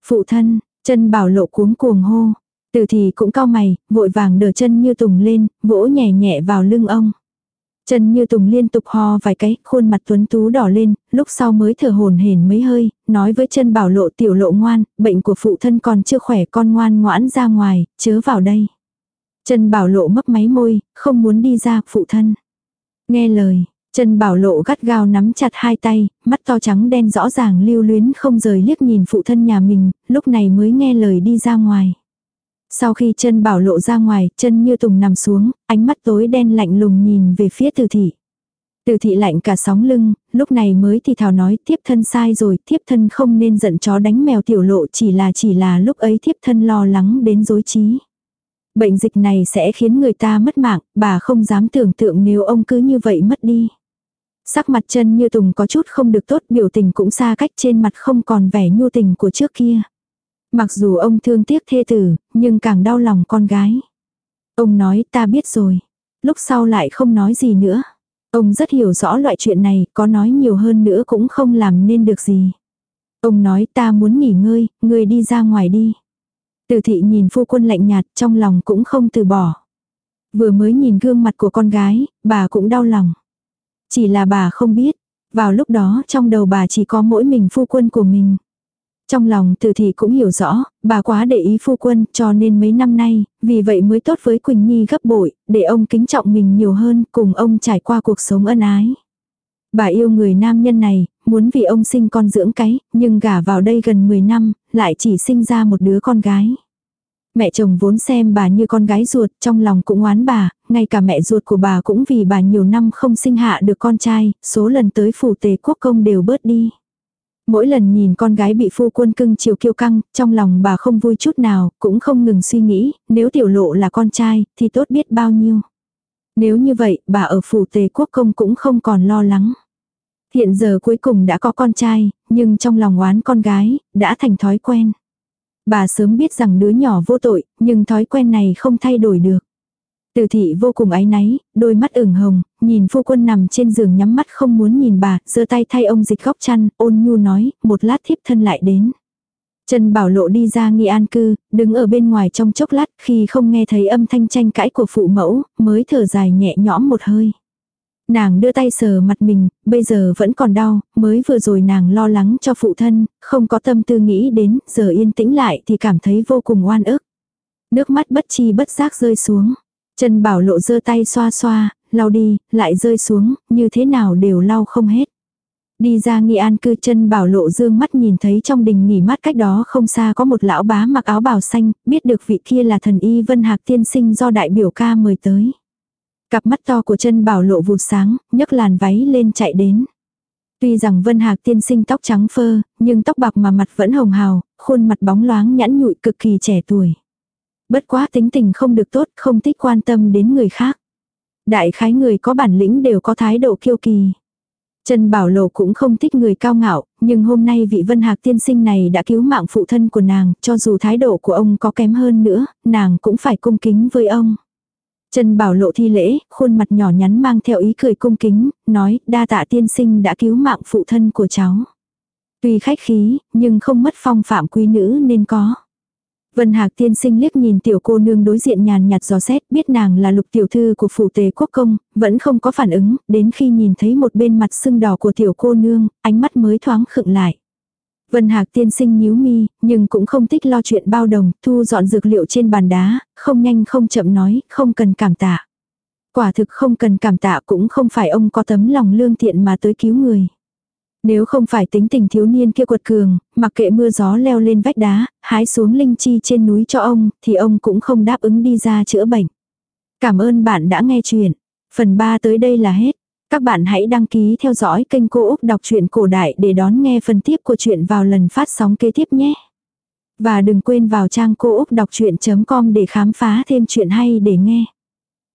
Phụ thân, chân bảo lộ cuống cuồng hô. Từ thì cũng cao mày, vội vàng đỡ chân như Tùng lên, vỗ nhẹ nhẹ vào lưng ông. Trần Như Tùng liên tục ho vài cái, khuôn mặt tuấn tú đỏ lên, lúc sau mới thở hồn hển mấy hơi, nói với chân bảo lộ tiểu lộ ngoan, bệnh của phụ thân còn chưa khỏe con ngoan ngoãn ra ngoài, chớ vào đây. Trần bảo lộ mấp máy môi, không muốn đi ra, phụ thân. Nghe lời, Trần bảo lộ gắt gao nắm chặt hai tay, mắt to trắng đen rõ ràng lưu luyến không rời liếc nhìn phụ thân nhà mình, lúc này mới nghe lời đi ra ngoài. Sau khi chân bảo lộ ra ngoài, chân như tùng nằm xuống, ánh mắt tối đen lạnh lùng nhìn về phía từ thị. Từ thị lạnh cả sóng lưng, lúc này mới thì thảo nói tiếp thân sai rồi, tiếp thân không nên giận chó đánh mèo tiểu lộ chỉ là chỉ là lúc ấy tiếp thân lo lắng đến dối trí. Bệnh dịch này sẽ khiến người ta mất mạng, bà không dám tưởng tượng nếu ông cứ như vậy mất đi. Sắc mặt chân như tùng có chút không được tốt biểu tình cũng xa cách trên mặt không còn vẻ nhu tình của trước kia. Mặc dù ông thương tiếc thê tử, nhưng càng đau lòng con gái. Ông nói ta biết rồi. Lúc sau lại không nói gì nữa. Ông rất hiểu rõ loại chuyện này, có nói nhiều hơn nữa cũng không làm nên được gì. Ông nói ta muốn nghỉ ngơi, người đi ra ngoài đi. Từ thị nhìn phu quân lạnh nhạt, trong lòng cũng không từ bỏ. Vừa mới nhìn gương mặt của con gái, bà cũng đau lòng. Chỉ là bà không biết, vào lúc đó trong đầu bà chỉ có mỗi mình phu quân của mình. Trong lòng từ thị cũng hiểu rõ, bà quá để ý phu quân cho nên mấy năm nay, vì vậy mới tốt với Quỳnh Nhi gấp bội, để ông kính trọng mình nhiều hơn, cùng ông trải qua cuộc sống ân ái. Bà yêu người nam nhân này, muốn vì ông sinh con dưỡng cái, nhưng gả vào đây gần 10 năm, lại chỉ sinh ra một đứa con gái. Mẹ chồng vốn xem bà như con gái ruột, trong lòng cũng oán bà, ngay cả mẹ ruột của bà cũng vì bà nhiều năm không sinh hạ được con trai, số lần tới phủ tề quốc công đều bớt đi. Mỗi lần nhìn con gái bị phu quân cưng chiều kiêu căng, trong lòng bà không vui chút nào, cũng không ngừng suy nghĩ, nếu tiểu lộ là con trai, thì tốt biết bao nhiêu. Nếu như vậy, bà ở phủ tề quốc công cũng không còn lo lắng. Hiện giờ cuối cùng đã có con trai, nhưng trong lòng oán con gái, đã thành thói quen. Bà sớm biết rằng đứa nhỏ vô tội, nhưng thói quen này không thay đổi được. Từ thị vô cùng áy náy, đôi mắt ửng hồng, nhìn phu quân nằm trên giường nhắm mắt không muốn nhìn bà, giơ tay thay ông dịch góc chăn, ôn nhu nói, một lát thiếp thân lại đến. Trần Bảo Lộ đi ra nghi an cư, đứng ở bên ngoài trong chốc lát khi không nghe thấy âm thanh tranh cãi của phụ mẫu, mới thở dài nhẹ nhõm một hơi. Nàng đưa tay sờ mặt mình, bây giờ vẫn còn đau, mới vừa rồi nàng lo lắng cho phụ thân, không có tâm tư nghĩ đến, giờ yên tĩnh lại thì cảm thấy vô cùng oan ức. Nước mắt bất chi bất giác rơi xuống. Trần Bảo Lộ giơ tay xoa xoa, lau đi, lại rơi xuống, như thế nào đều lau không hết. Đi ra nghi an cư chân bảo lộ dương mắt nhìn thấy trong đình nghỉ mát cách đó không xa có một lão bá mặc áo bào xanh, biết được vị kia là thần y vân hạc tiên sinh do đại biểu ca mời tới. Cặp mắt to của chân bảo lộ vụt sáng, nhấc làn váy lên chạy đến. Tuy rằng vân hạc tiên sinh tóc trắng phơ, nhưng tóc bạc mà mặt vẫn hồng hào, khuôn mặt bóng loáng nhẵn nhụi cực kỳ trẻ tuổi. Bất quá tính tình không được tốt, không thích quan tâm đến người khác. Đại khái người có bản lĩnh đều có thái độ kiêu kỳ. Trần Bảo Lộ cũng không thích người cao ngạo, nhưng hôm nay vị Vân Hạc tiên sinh này đã cứu mạng phụ thân của nàng, cho dù thái độ của ông có kém hơn nữa, nàng cũng phải cung kính với ông. Trần Bảo Lộ thi lễ, khuôn mặt nhỏ nhắn mang theo ý cười cung kính, nói đa tạ tiên sinh đã cứu mạng phụ thân của cháu. Tuy khách khí, nhưng không mất phong phạm quý nữ nên có. Vân Hạc tiên sinh liếc nhìn tiểu cô nương đối diện nhàn nhạt gió xét, biết nàng là lục tiểu thư của phủ tề quốc công, vẫn không có phản ứng, đến khi nhìn thấy một bên mặt sưng đỏ của tiểu cô nương, ánh mắt mới thoáng khựng lại. Vân Hạc tiên sinh nhíu mi, nhưng cũng không thích lo chuyện bao đồng, thu dọn dược liệu trên bàn đá, không nhanh không chậm nói, không cần cảm tạ. Quả thực không cần cảm tạ cũng không phải ông có tấm lòng lương thiện mà tới cứu người. Nếu không phải tính tình thiếu niên kia quật cường, mặc kệ mưa gió leo lên vách đá, hái xuống linh chi trên núi cho ông, thì ông cũng không đáp ứng đi ra chữa bệnh. Cảm ơn bạn đã nghe chuyện. Phần 3 tới đây là hết. Các bạn hãy đăng ký theo dõi kênh Cô Úc Đọc truyện Cổ Đại để đón nghe phần tiếp của chuyện vào lần phát sóng kế tiếp nhé. Và đừng quên vào trang cô úc đọc chuyện.com để khám phá thêm chuyện hay để nghe.